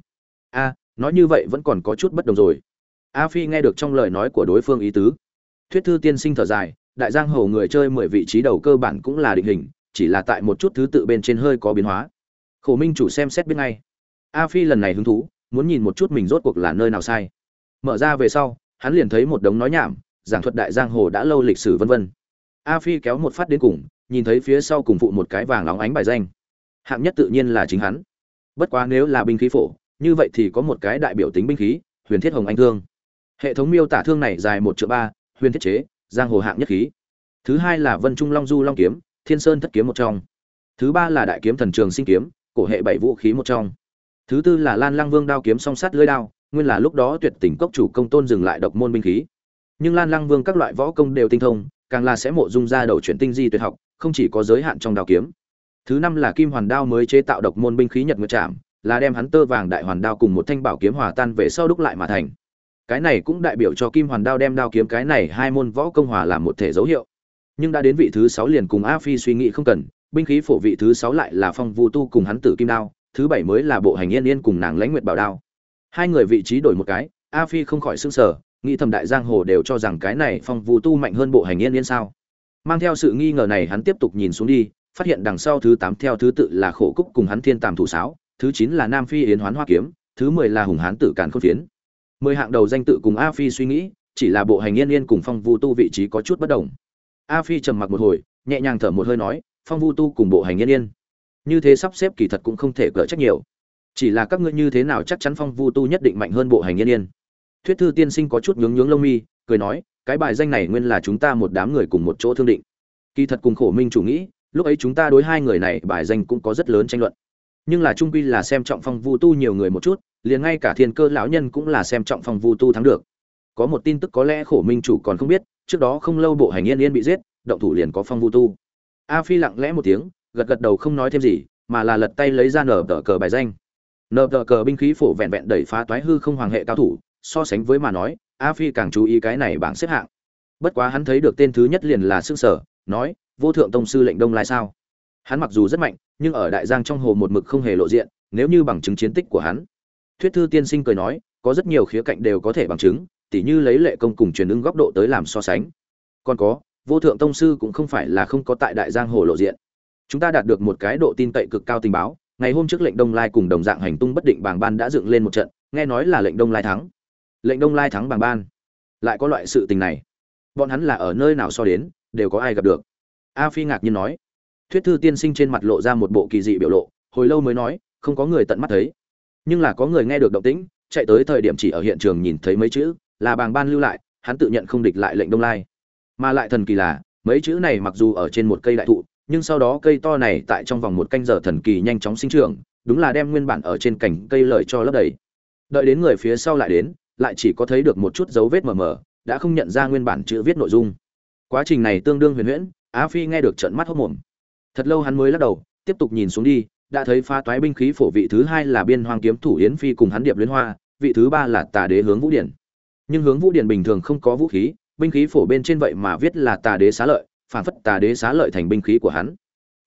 A nói như vậy vẫn còn có chút bất đồng rồi. A phi nghe được trong lời nói của đối phương ý tứ thuyết thư tiên sinh thở dài, đại giang hồ người chơi mười vị trí đầu cơ bản cũng là định hình, chỉ là tại một chút thứ tự bên trên hơi có biến hóa. Khổ minh chủ xem xét biết ngay. A phi lần này hứng thú, muốn nhìn một chút mình rốt cuộc là nơi nào sai. Mở ra về sau, hắn liền thấy một đống nói nhảm, giảng thuật đại giang hồ đã lâu lịch sử vân vân. A phi kéo một phát đến cùng, nhìn thấy phía sau cùng phụ một cái vàng óng ánh bài danh. Hạng nhất tự nhiên là chính hắn. Bất quá nếu là binh khí phổ, như vậy thì có một cái đại biểu tính binh khí, huyền thiết hồng anh thương. Hệ thống miêu tả thương này dài một triệu ba huyền thiết chế giang hồ hạng nhất khí. Thứ hai là vân trung long du long kiếm thiên sơn thất kiếm một trong. Thứ ba là đại kiếm thần trường sinh kiếm cổ hệ bảy vũ khí một trong. Thứ tư là lan lăng vương đao kiếm song sắt lưỡi đao nguyên là lúc đó tuyệt tình cốc chủ công tôn dừng lại độc môn binh khí. Nhưng lan lăng vương các loại võ công đều tinh thông càng là sẽ mộ dung ra đầu chuyển tinh di tuyệt học không chỉ có giới hạn trong đao kiếm. Thứ năm là kim hoàn đao mới chế tạo độc môn binh khí nhật nguyệt Chạm, là đem hắn tơ vàng đại hoàn đao cùng một thanh bảo kiếm hòa tan về sau đúc lại mà thành cái này cũng đại biểu cho kim hoàn đao đem đao kiếm cái này hai môn võ công hòa làm một thể dấu hiệu. Nhưng đã đến vị thứ sáu liền cùng a phi suy nghĩ không cần, binh khí phổ vị thứ sáu lại là phong vu tu cùng hắn tử kim đao, thứ bảy mới là bộ hành yên yên cùng nàng lãnh nguyệt bảo đao. Hai người vị trí đổi một cái, a phi không khỏi s ư n g sở nghĩ thầm đại giang hồ đều cho rằng cái này phong vu tu mạnh hơn bộ hành yên yên sao. Mang theo sự nghi ngờ này hắn tiếp tục nhìn xuống đi, phát hiện đằng sau thứ tám theo thứ tự là khổ cúc cùng hắn thiên tàm thủ sáo, thứ chín là nam phi yến hoán hoa kiếm, thứ mười là hùng hán tử càn khôn phiến mười hạng đầu danh tự cùng a phi suy nghĩ, chỉ là bộ hành yên yên cùng phong vu tu vị trí có chút bất đồng. A phi trầm mặc một hồi, nhẹ nhàng thở một hơi nói, phong vu tu cùng bộ hành yên yên. Như thế sắp xếp kỳ thật cũng không thể cỡ trách nhiều. Chỉ là các ngươi như thế nào chắc chắn phong vu tu nhất định mạnh hơn bộ hành yên yên. Thuyết thư tiên sinh có chút nhướng nhướng lông mi, cười nói, cái bài danh này nguyên là chúng ta một đám người cùng một chỗ thương định. Kỳ thật cùng khổ minh chủ nghĩ, lúc ấy chúng ta đối hai người này bài danh cũng có rất lớn tranh luận. Nhưng là trung quy là xem trọng phong vu tu nhiều người một chút liền ngay cả thiên cơ lão nhân cũng là xem trọng phong vu tu thắng được. Có một tin tức có lẽ khổ minh chủ còn không biết, trước đó không lâu bộ hành yên yên bị giết, động thủ liền có phong vu tu. A phi lặng lẽ một tiếng, gật gật đầu không nói thêm gì, mà là lật tay lấy ra nở tờ cờ bài danh. Nở tờ cờ binh khí phổ vẹn vẹn đẩy phá toái hư không hoàng hệ cao thủ, so sánh với mà nói, a phi càng chú ý cái này bảng xếp hạng. Bất quá hắn thấy được tên thứ nhất liền là xương sở, nói, vô thượng tông sư lệnh đông lai sao? Hắn mặc dù rất mạnh, nhưng ở đại giang trong hồ một mực không hề lộ diện, nếu như bằng chứng chiến tích của hắn thuyết thư tiên sinh cười nói, có rất nhiều khía cạnh đều có thể bằng chứng, tỉ như lấy lệ công cùng truyền ứng góc độ tới làm so sánh. Còn có, vô thượng tông sư cũng không phải là không có tại đại giang hồ lộ diện. Chúng ta đạt được một cái độ tin cậy cực cao tình báo, ngày hôm trước lệnh đông lai cùng đồng dạng hành tung bất định bảng ban đã dựng lên một trận, nghe nói là lệnh đông lai thắng. Lệnh đông lai thắng bảng ban. Lại có loại sự tình này. Bọn hắn là ở nơi nào so đến, đều có ai gặp được. A phi ngạc nhiên nói. Thuyết thư tiên sinh trên mặt lộ ra một bộ kỳ dị biểu lộ, hồi lâu mới nói, không có người tận mắt thấy nhưng là có người nghe được động tĩnh, chạy tới thời điểm chỉ ở hiện trường nhìn thấy mấy chữ, là bàng ban lưu lại, hắn tự nhận không địch lại lệnh đông lai. Mà lại thần kỳ là, mấy chữ này mặc dù ở trên một cây đại thụ, nhưng sau đó cây to này tại trong vòng một canh giờ thần kỳ nhanh chóng sinh trưởng, đúng là đem nguyên bản ở trên cành cây lời cho lấp đầy. Đợi đến người phía sau lại đến, lại chỉ có thấy được một chút dấu vết mờ mờ, đã không nhận ra nguyên bản chữ viết nội dung. Quá trình này tương đương huyền huyễn á phi nghe được trận mắt hốc mồm thật lâu hắn mới lắc đầu, tiếp tục nhìn xuống đi đã thấy pha toái binh khí phổ vị thứ hai là biên hoang kiếm thủ yến phi cùng hắn điệp liên hoa, vị thứ ba là tà đế hướng vũ điển. Nhưng hướng vũ điển bình thường không có vũ khí, binh khí phổ bên trên vậy mà viết là tà đế xá lợi, phản phất tà đế xá lợi thành binh khí của hắn.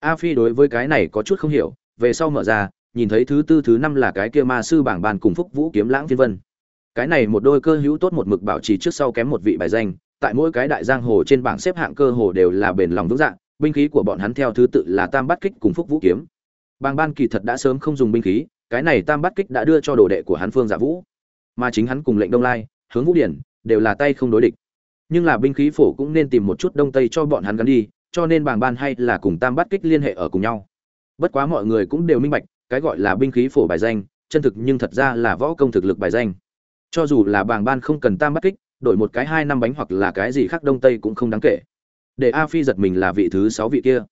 A phi đối với cái này có chút không hiểu, về sau mở ra, nhìn thấy thứ tư, thứ năm là cái kia ma sư bảng bàn cùng phúc vũ kiếm lãng phiên vân. Cái này một đôi cơ hữu tốt một mực bảo trì trước sau kém một vị bài danh, tại mỗi cái đại giang hồ trên bảng xếp hạng cơ hồ đều là bền lòng vững dạng binh khí của bọn hắn theo thứ tự là tam bát kích cùng phúc vũ kiếm bàng ban kỳ thật đã sớm không dùng binh khí, cái này tam bát kích đã đưa cho đồ đệ của hắn phương dạ vũ. Mà chính hắn cùng lệnh đông lai, hướng vũ điển, đều là tay không đối địch. Nhưng là binh khí phổ cũng nên tìm một chút đông tây cho bọn hắn gắn đi, cho nên bàng ban hay là cùng tam bát kích liên hệ ở cùng nhau. Bất quá mọi người cũng đều minh bạch, cái gọi là binh khí phổ bài danh, chân thực nhưng thật ra là võ công thực lực bài danh. Cho dù là bàng ban không cần tam bát kích, đổi một cái hai năm bánh hoặc là cái gì khác đông tây cũng không đáng kể. Để a phi giật mình là vị thứ sáu vị kia.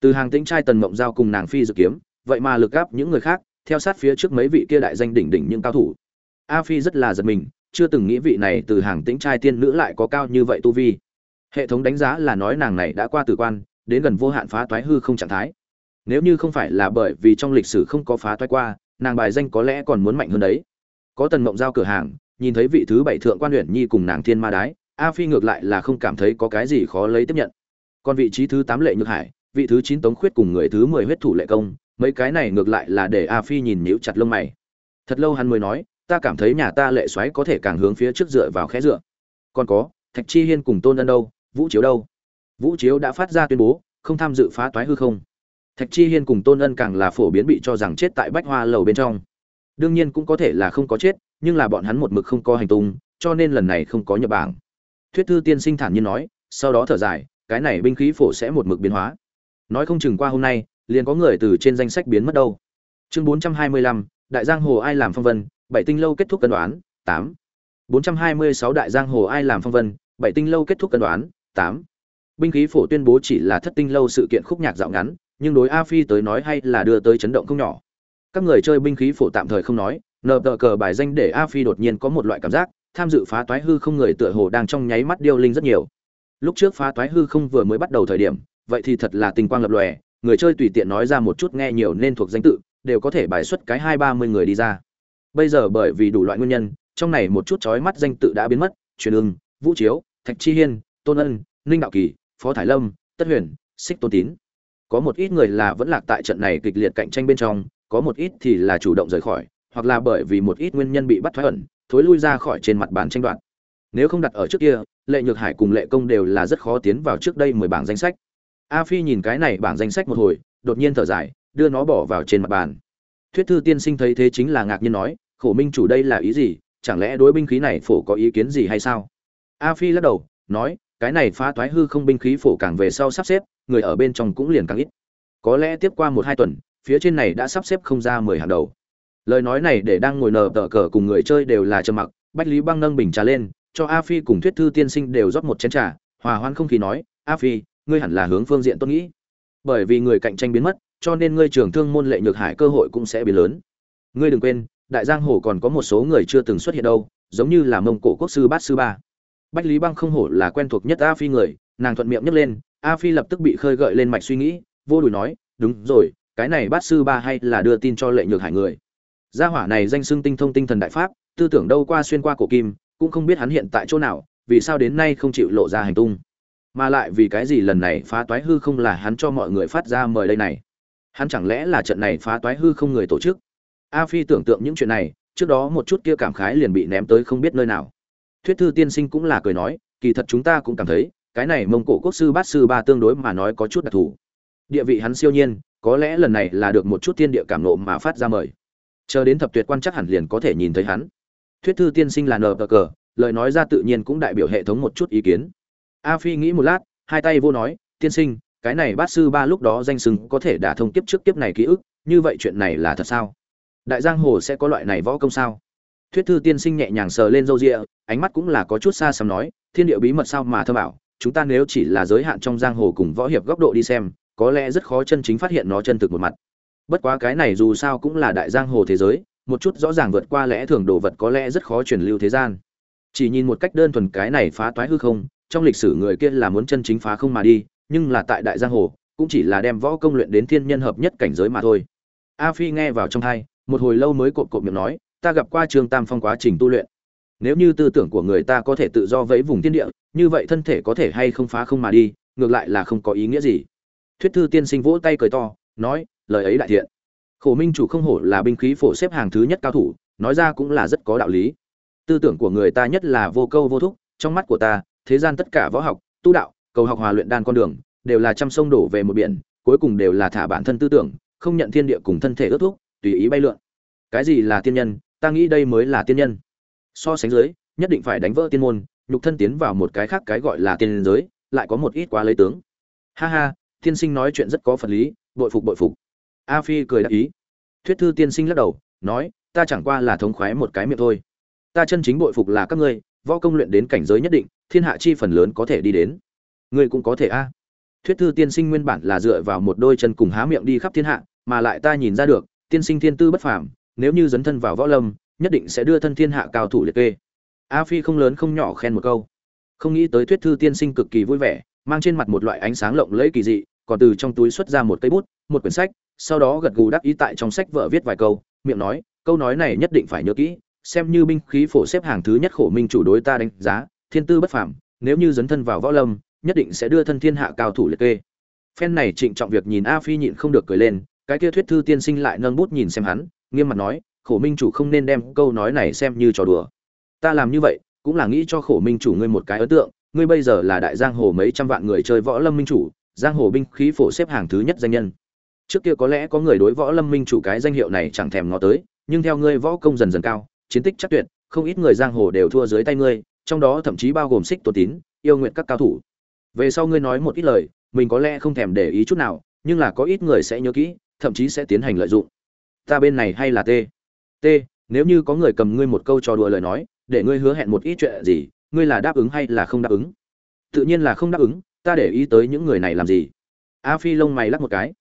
Từ hàng tĩnh trai tần mộng giao cùng nàng phi dự kiếm vậy mà lực gáp những người khác, theo sát phía trước mấy vị kia đại danh đỉnh đỉnh những cao thủ. A phi rất là giật mình, chưa từng nghĩ vị này từ hàng tĩnh trai tiên nữ lại có cao như vậy tu vi. Hệ thống đánh giá là nói nàng này đã qua tử quan, đến gần vô hạn phá toái hư không trạng thái. Nếu như không phải là bởi vì trong lịch sử không có phá toái qua, nàng bài danh có lẽ còn muốn mạnh hơn đấy. Có tần mộng giao cửa hàng, nhìn thấy vị thứ bảy thượng quan huyện nhi cùng nàng thiên ma đái, a phi ngược lại là không cảm thấy có cái gì khó lấy tiếp nhận. Còn vị trí thứ tám lệ nhược hải, vị thứ chín tống khuyết cùng người thứ mười huyết thủ lệ công mấy cái này ngược lại là để a phi nhìn nhíu chặt lông mày. Thật lâu hắn mới nói, ta cảm thấy nhà ta lệ xoáy có thể càng hướng phía trước dựa vào khẽ dựa. Còn có, thạch chi hiên cùng tôn ân đâu? Vũ chiếu đâu? Vũ chiếu đã phát ra tuyên bố, không tham dự phá toái hư không. Thạch chi hiên cùng tôn ân càng là phổ biến bị cho rằng chết tại bách hoa lầu bên trong. Đương nhiên cũng có thể là không có chết, nhưng là bọn hắn một mực không có hành tung, cho nên lần này không có nhập bảng. Thuyết thư tiên sinh thản nhiên nói, sau đó thở dài, cái này binh khí phổ sẽ một mực biến hóa. Nói không chừng qua hôm nay liền có người từ trên danh sách biến mất đâu. Chương bốn trăm hai mươi lăm, đại giang hồ ai làm phong vân, bảy tinh lâu kết thúc cân đoán, tám. bốn trăm hai mươi sáu đại giang hồ ai làm phong vân, bảy tinh lâu kết thúc cân đoán, tám. Binh khí phổ tuyên bố chỉ là thất tinh lâu sự kiện khúc nhạc dạo ngắn, nhưng đối a phi tới nói hay là đưa tới chấn động không nhỏ. Các người chơi binh khí phổ tạm thời không nói, nờ tờ cờ bài danh để a phi đột nhiên có một loại cảm giác, tham dự phá toái hư không người tựa hồ đang trong nháy mắt điêu linh rất nhiều. Lúc trước phá toái hư không vừa mới bắt đầu thời điểm, vậy thì thật là tình quang lập lòe người chơi tùy tiện nói ra một chút nghe nhiều nên thuộc danh tự, đều có thể bài xuất cái hai ba mươi người đi ra. Bây giờ bởi vì đủ loại nguyên nhân, trong này một chút chói mắt danh tự đã biến mất, truyền ưng, vũ chiếu, thạch chi hiên, tôn ân, ninh đạo kỳ, phó Thái lâm, tất huyền, xích tôn tín. Có một ít người là vẫn lạc tại trận này kịch liệt cạnh tranh bên trong, có một ít thì là chủ động rời khỏi, hoặc là bởi vì một ít nguyên nhân bị bắt thoái ẩn, thối lui ra khỏi trên mặt bàn tranh đoạt. Nếu không đặt ở trước kia, lệ nhược hải cùng lệ công đều là rất khó tiến vào trước đây mười bảng danh sách a phi nhìn cái này bảng danh sách một hồi, đột nhiên thở dài, đưa nó bỏ vào trên mặt bàn. Thuyết thư tiên sinh thấy thế chính là ngạc nhiên nói, khổ minh chủ đây là ý gì? Chẳng lẽ đối binh khí này phổ có ý kiến gì hay sao? A phi lắc đầu, nói, cái này phá toái hư không binh khí phổ càng về sau sắp xếp, người ở bên trong cũng liền càng ít. Có lẽ tiếp qua một hai tuần, phía trên này đã sắp xếp không ra mười hàng đầu. Lời nói này để đang ngồi nờ tờ cờ cùng người chơi đều là trầm mặc, bách lý băng nâng bình trà lên, cho a phi cùng thuyết thư tiên sinh đều rót một chén trà, hòa hoan không khí nói, a phi ngươi hẳn là hướng phương diện tốt nghĩ. Bởi vì người cạnh tranh biến mất, cho nên ngươi trưởng thương môn lệ nhược hải cơ hội cũng sẽ biến lớn. Ngươi đừng quên, đại giang hồ còn có một số người chưa từng xuất hiện đâu, giống như là mông cổ quốc sư bát sư ba. Bách lý băng không hổ là quen thuộc nhất a phi người, nàng thuận miệng nhấc lên, a phi lập tức bị khơi gợi lên mạch suy nghĩ, vô đùi nói, đúng rồi, cái này bát sư ba hay là đưa tin cho lệ nhược hải người? Gia hỏa này danh xưng tinh thông tinh thần đại pháp, tư tưởng đâu qua xuyên qua cổ kim, cũng không biết hắn hiện tại chỗ nào, vì sao đến nay không chịu lộ ra hành tung mà lại vì cái gì lần này phá toái hư không là hắn cho mọi người phát ra mời đây này? Hắn chẳng lẽ là trận này phá toái hư không người tổ chức? A phi tưởng tượng những chuyện này, trước đó một chút kia cảm khái liền bị ném tới không biết nơi nào. Thuyết thư tiên sinh cũng là cười nói, kỳ thật chúng ta cũng cảm thấy, cái này mông cổ quốc sư bát sư ba tương đối mà nói có chút đặc thù. Địa vị hắn siêu nhiên, có lẽ lần này là được một chút tiên địa cảm nộ mà phát ra mời. Chờ đến thập tuyệt quan chắc hẳn liền có thể nhìn thấy hắn. Thuyết thư tiên sinh là nờ cờ, lời nói ra tự nhiên cũng đại biểu hệ thống một chút ý kiến a phi nghĩ một lát, hai tay vô nói, tiên sinh, cái này bát sư ba lúc đó danh sừng có thể đả thông tiếp trước tiếp này ký ức, như vậy chuyện này là thật sao? Đại giang hồ sẽ có loại này võ công sao? Thuyết thư tiên sinh nhẹ nhàng sờ lên râu rịa ánh mắt cũng là có chút xa xăm nói, thiên địa bí mật sao mà thơ bảo chúng ta nếu chỉ là giới hạn trong giang hồ cùng võ hiệp góc độ đi xem, có lẽ rất khó chân chính phát hiện nó chân thực một mặt. Bất quá cái này dù sao cũng là đại giang hồ thế giới, một chút rõ ràng vượt qua lẽ thường đồ vật có lẽ rất khó truyền lưu thế gian. Chỉ nhìn một cách đơn thuần cái này phá toái hư không trong lịch sử người kia là muốn chân chính phá không mà đi, nhưng là tại đại giang hồ, cũng chỉ là đem võ công luyện đến thiên nhân hợp nhất cảnh giới mà thôi. A phi nghe vào trong hai một hồi lâu mới cộp cộp miệng nói, ta gặp qua trương tam phong quá trình tu luyện. Nếu như tư tưởng của người ta có thể tự do vẫy vùng thiên địa, như vậy thân thể có thể hay không phá không mà đi, ngược lại là không có ý nghĩa gì. Thuyết thư tiên sinh vỗ tay cười to, nói, lời ấy đại thiện. Khổ minh chủ không hổ là binh khí phổ xếp hàng thứ nhất cao thủ, nói ra cũng là rất có đạo lý. Tư tưởng của người ta nhất là vô câu vô thúc, trong mắt của ta thế gian tất cả võ học, tu đạo, cầu học hòa luyện đan con đường, đều là trăm sông đổ về một biển, cuối cùng đều là thả bản thân tư tưởng, không nhận thiên địa cùng thân thể ước thúc, tùy ý bay lượn. Cái gì là tiên nhân? Ta nghĩ đây mới là tiên nhân. So sánh dưới, nhất định phải đánh vỡ tiên môn, nhục thân tiến vào một cái khác cái gọi là tiên giới, lại có một ít quá lấy tướng. Ha ha, tiên sinh nói chuyện rất có phần lý, bội phục bội phục. A phi cười đáp ý. Thuyết thư tiên sinh lắc đầu, nói, ta chẳng qua là thống khoái một cái miệng thôi. Ta chân chính bội phục là các ngươi, võ công luyện đến cảnh giới nhất định thiên hạ chi phần lớn có thể đi đến. Ngươi cũng có thể a. Thuyết thư tiên sinh nguyên bản là dựa vào một đôi chân cùng há miệng đi khắp thiên hạ, mà lại ta nhìn ra được, tiên sinh thiên tư bất phàm, nếu như dấn thân vào võ lâm, nhất định sẽ đưa thân thiên hạ cao thủ liệt kê. A phi không lớn không nhỏ khen một câu. Không nghĩ tới thuyết thư tiên sinh cực kỳ vui vẻ, mang trên mặt một loại ánh sáng lộng lẫy kỳ dị, còn từ trong túi xuất ra một cây bút, một quyển sách, sau đó gật gù đáp ý tại trong sách vợ viết vài câu, miệng nói, câu nói này nhất định phải nhớ kỹ, xem như binh khí phổ xếp hàng thứ nhất khổ minh chủ đối ta đánh giá thiên tư bất phàm, nếu như dấn thân vào võ lâm, nhất định sẽ đưa thân thiên hạ cao thủ liệt kê. Phen này trịnh trọng việc nhìn a phi nhịn không được cười lên, cái kia thuyết thư tiên sinh lại nâng bút nhìn xem hắn, nghiêm mặt nói, khổ minh chủ không nên đem câu nói này xem như trò đùa. Ta làm như vậy, cũng là nghĩ cho khổ minh chủ ngươi một cái ấn tượng, ngươi bây giờ là đại giang hồ mấy trăm vạn người chơi võ lâm minh chủ, giang hồ binh khí phổ xếp hàng thứ nhất danh nhân. Trước kia có lẽ có người đối võ lâm minh chủ cái danh hiệu này chẳng thèm ngó tới, nhưng theo ngươi võ công dần dần cao, chiến tích chắc tuyệt, không ít người giang hồ đều thua dưới tay ngươi trong đó thậm chí bao gồm xích tôn tín, yêu nguyện các cao thủ. Về sau ngươi nói một ít lời, mình có lẽ không thèm để ý chút nào, nhưng là có ít người sẽ nhớ kỹ, thậm chí sẽ tiến hành lợi dụng. Ta bên này hay là t? T, nếu như có người cầm ngươi một câu trò đùa lời nói, để ngươi hứa hẹn một ít chuyện gì, ngươi là đáp ứng hay là không đáp ứng? Tự nhiên là không đáp ứng, ta để ý tới những người này làm gì? A phi lông mày lắc một cái.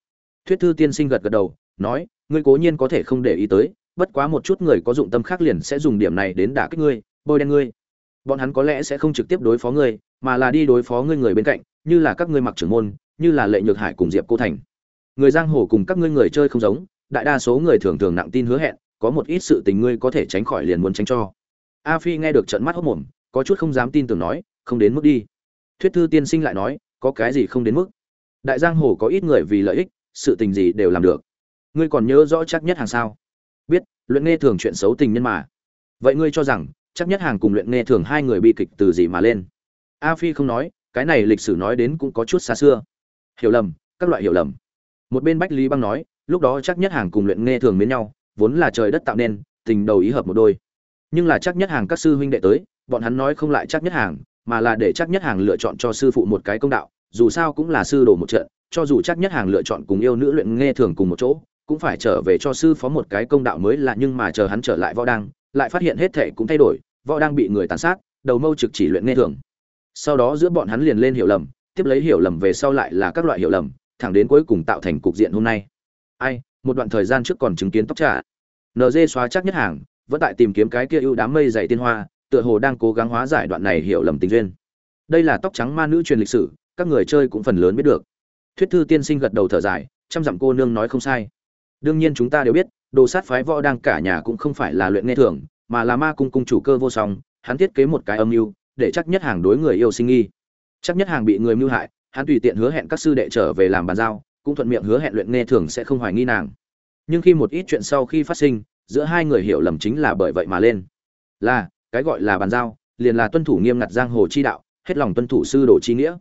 Thuyết thư tiên sinh gật gật đầu, nói, ngươi cố nhiên có thể không để ý tới, bất quá một chút người có dụng tâm khác liền sẽ dùng điểm này đến đả kích ngươi, bôi đen ngươi bọn hắn có lẽ sẽ không trực tiếp đối phó ngươi, mà là đi đối phó ngươi người bên cạnh, như là các ngươi mặc trưởng môn, như là lệ nhược hải cùng diệp cô thành. Người giang hồ cùng các ngươi người chơi không giống, đại đa số người thường thường nặng tin hứa hẹn, có một ít sự tình ngươi có thể tránh khỏi liền muốn tránh cho. A phi nghe được trận mắt hốc mồm, có chút không dám tin tưởng nói, không đến mức đi. Thuyết thư tiên sinh lại nói, có cái gì không đến mức? Đại giang hồ có ít người vì lợi ích, sự tình gì đều làm được. Ngươi còn nhớ rõ chắc nhất hàng sao? Biết, luyện nghe thường chuyện xấu tình nhân mà. Vậy ngươi cho rằng chắc nhất hàng cùng luyện nghe thường hai người bi kịch từ gì mà lên. A phi không nói, cái này lịch sử nói đến cũng có chút xa xưa. Hiểu lầm, các loại hiểu lầm. Một bên bách lý băng nói, lúc đó chắc nhất hàng cùng luyện nghe thường miến nhau, vốn là trời đất tạo nên, tình đầu ý hợp một đôi. Nhưng là chắc nhất hàng các sư huynh đệ tới, bọn hắn nói không lại chắc nhất hàng, mà là để chắc nhất hàng lựa chọn cho sư phụ một cái công đạo, dù sao cũng là sư đồ một trận, cho dù chắc nhất hàng lựa chọn cùng yêu nữ luyện nghe thường cùng một chỗ, cũng phải trở về cho sư phó một cái công đạo mới là nhưng mà chờ hắn trở lại võ đăng lại phát hiện hết thể cũng thay đổi, võ đang bị người tàn sát, đầu mâu trực chỉ luyện nghe thường. Sau đó giữa bọn hắn liền lên hiểu lầm, tiếp lấy hiểu lầm về sau lại là các loại hiểu lầm, thẳng đến cuối cùng tạo thành cục diện hôm nay. Ai, một đoạn thời gian trước còn chứng kiến tóc trả nd xóa chắc nhất hàng, vẫn tại tìm kiếm cái kia ưu đám mây dày tiên hoa, tựa hồ đang cố gắng hóa giải đoạn này hiểu lầm tình duyên. Đây là tóc trắng ma nữ truyền lịch sử, các người chơi cũng phần lớn biết được. Thuyết thư tiên sinh gật đầu thở dài trăm dặm cô nương nói không sai. Đương nhiên chúng ta đều biết đồ sát phái võ đang cả nhà cũng không phải là luyện nghe thường, mà là ma cung cung chủ cơ vô song, hắn thiết kế một cái âm mưu, để chắc nhất hàng đối người yêu sinh nghi. Chắc nhất hàng bị người mưu hại, hắn tùy tiện hứa hẹn các sư đệ trở về làm bàn giao, cũng thuận miệng hứa hẹn luyện nghe thường sẽ không hoài nghi nàng. Nhưng khi một ít chuyện sau khi phát sinh, giữa hai người hiểu lầm chính là bởi vậy mà lên. Là, cái gọi là bàn giao, liền là tuân thủ nghiêm ngặt giang hồ chi đạo, hết lòng tuân thủ sư đồ chi nghĩa.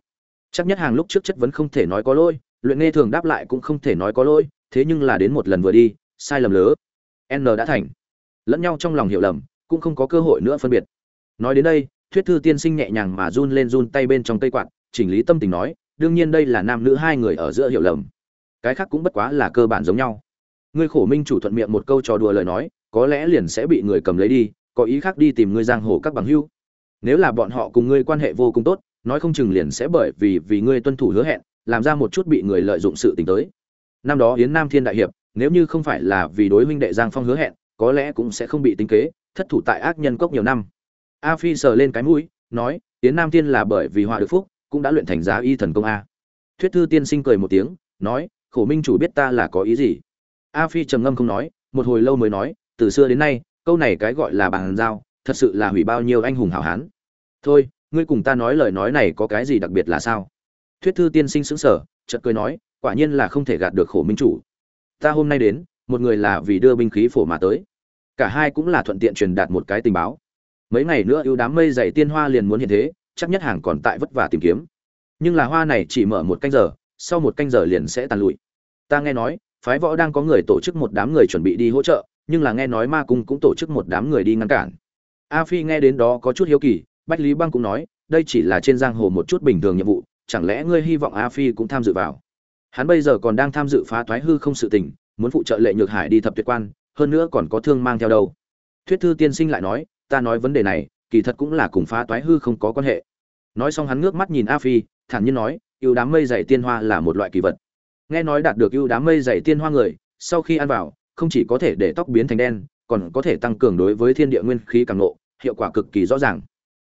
Chắc nhất hàng lúc trước chất vấn không thể nói có lỗi, luyện nghe thường đáp lại cũng không thể nói có lỗi, thế nhưng là đến một lần vừa đi sai lầm lớn n đã thành. Lẫn nhau trong lòng hiểu lầm, cũng không có cơ hội nữa phân biệt. Nói đến đây, thuyết thư tiên sinh nhẹ nhàng mà run lên run tay bên trong cây quạt, chỉnh lý tâm tình nói, đương nhiên đây là nam nữ hai người ở giữa hiểu lầm. Cái khác cũng bất quá là cơ bản giống nhau. Ngươi khổ minh chủ thuận miệng một câu trò đùa lời nói, có lẽ liền sẽ bị người cầm lấy đi, có ý khác đi tìm ngươi giang hồ các bằng hữu nếu là bọn họ cùng ngươi quan hệ vô cùng tốt, nói không chừng liền sẽ bởi vì vì ngươi tuân thủ hứa hẹn, làm ra một chút bị người lợi dụng sự tình tới. Năm đó yến nam thiên đại hiệp nếu như không phải là vì đối huynh đệ giang phong hứa hẹn, có lẽ cũng sẽ không bị tính kế, thất thủ tại ác nhân cốc nhiều năm. A phi sờ lên cái mũi, nói tiến nam tiên là bởi vì họa được phúc, cũng đã luyện thành giá y thần công a. Thuyết thư tiên sinh cười một tiếng, nói, khổ minh chủ biết ta là có ý gì? A phi trầm ngâm không nói, một hồi lâu mới nói, từ xưa đến nay, câu này cái gọi là bàn giao, thật sự là hủy bao nhiêu anh hùng hảo hán. Thôi, ngươi cùng ta nói lời nói này có cái gì đặc biệt là sao? Thuyết thư tiên sinh sững sờ, chợt cười nói, quả nhiên là không thể gạt được khổ minh chủ ta hôm nay đến, một người là vì đưa binh khí phổ mà tới. Cả hai cũng là thuận tiện truyền đạt một cái tình báo. Mấy ngày nữa ưu đám mây dày tiên hoa liền muốn hiện thế, chắc nhất hàng còn tại vất vả tìm kiếm. Nhưng là hoa này chỉ mở một canh giờ, sau một canh giờ liền sẽ tàn lụi. Ta nghe nói, phái võ đang có người tổ chức một đám người chuẩn bị đi hỗ trợ, nhưng là nghe nói ma cung cũng tổ chức một đám người đi ngăn cản. A phi nghe đến đó có chút hiếu kỳ, bách lý băng cũng nói, đây chỉ là trên giang hồ một chút bình thường nhiệm vụ, chẳng lẽ ngươi hy vọng a phi cũng tham dự vào? Hắn bây giờ còn đang tham dự phá thoái hư không sự tình, muốn phụ trợ lệ nhược hải đi thập tuyệt quan, hơn nữa còn có thương mang theo đâu. Thuyết thư tiên sinh lại nói, ta nói vấn đề này, kỳ thật cũng là cùng phá toái hư không có quan hệ. Nói xong hắn ngước mắt nhìn a phi, thản nhiên nói, yêu đám mây dày tiên hoa là một loại kỳ vật. Nghe nói đạt được yêu đám mây dày tiên hoa người, sau khi ăn vào, không chỉ có thể để tóc biến thành đen, còn có thể tăng cường đối với thiên địa nguyên khí càng nộ hiệu quả cực kỳ rõ ràng.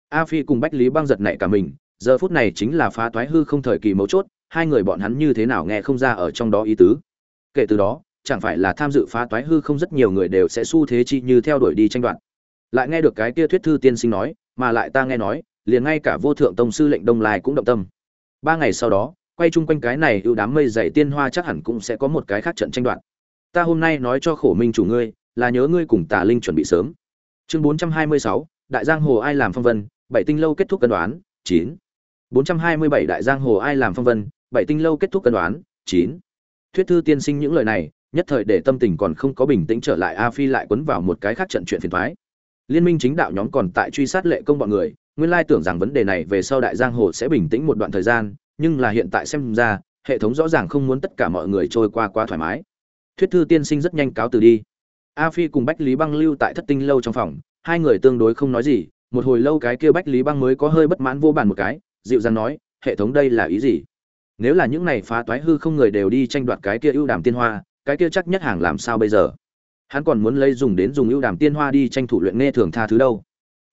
A phi cùng bách lý băng giật nảy cả mình, giờ phút này chính là phá toái hư không thời kỳ mấu chốt hai người bọn hắn như thế nào nghe không ra ở trong đó ý tứ. Kể từ đó, chẳng phải là tham dự phá toái hư không rất nhiều người đều sẽ xu thế chi như theo đuổi đi tranh đoạt. Lại nghe được cái kia thuyết thư tiên sinh nói, mà lại ta nghe nói, liền ngay cả vô thượng tông sư lệnh đông lai cũng động tâm. Ba ngày sau đó, quay chung quanh cái này ưu đám mây dày tiên hoa chắc hẳn cũng sẽ có một cái khác trận tranh đoạt. Ta hôm nay nói cho khổ minh chủ ngươi, là nhớ ngươi cùng tà linh chuẩn bị sớm. Chương bốn trăm hai mươi sáu, đại giang hồ ai làm phong vân, bảy tinh lâu kết thúc cân đoán, chín. Bốn trăm hai mươi bảy, đại giang hồ ai làm phong vân bảy tinh lâu kết thúc cân đoán, chín. Thuyết thư tiên sinh những lời này, nhất thời để tâm tình còn không có bình tĩnh trở lại, a phi lại quấn vào một cái khác trận chuyện phiền thoái liên minh chính đạo nhóm còn tại truy sát lệ công bọn người, nguyên lai tưởng rằng vấn đề này về sau đại giang hồ sẽ bình tĩnh một đoạn thời gian, nhưng là hiện tại xem ra, hệ thống rõ ràng không muốn tất cả mọi người trôi qua quá thoải mái. Thuyết thư tiên sinh rất nhanh cáo từ đi. A phi cùng bách lý băng lưu tại thất tinh lâu trong phòng, hai người tương đối không nói gì, một hồi lâu cái kia bách lý băng mới có hơi bất mãn vô bàn một cái, dịu dàng nói, hệ thống đây là ý gì? Nếu là những này phá toái hư không người đều đi tranh đoạt cái kia ưu đàm tiên hoa, cái kia chắc nhất hàng làm sao bây giờ? Hắn còn muốn lấy dùng đến dùng ưu đàm tiên hoa đi tranh thủ luyện nghe thường tha thứ đâu.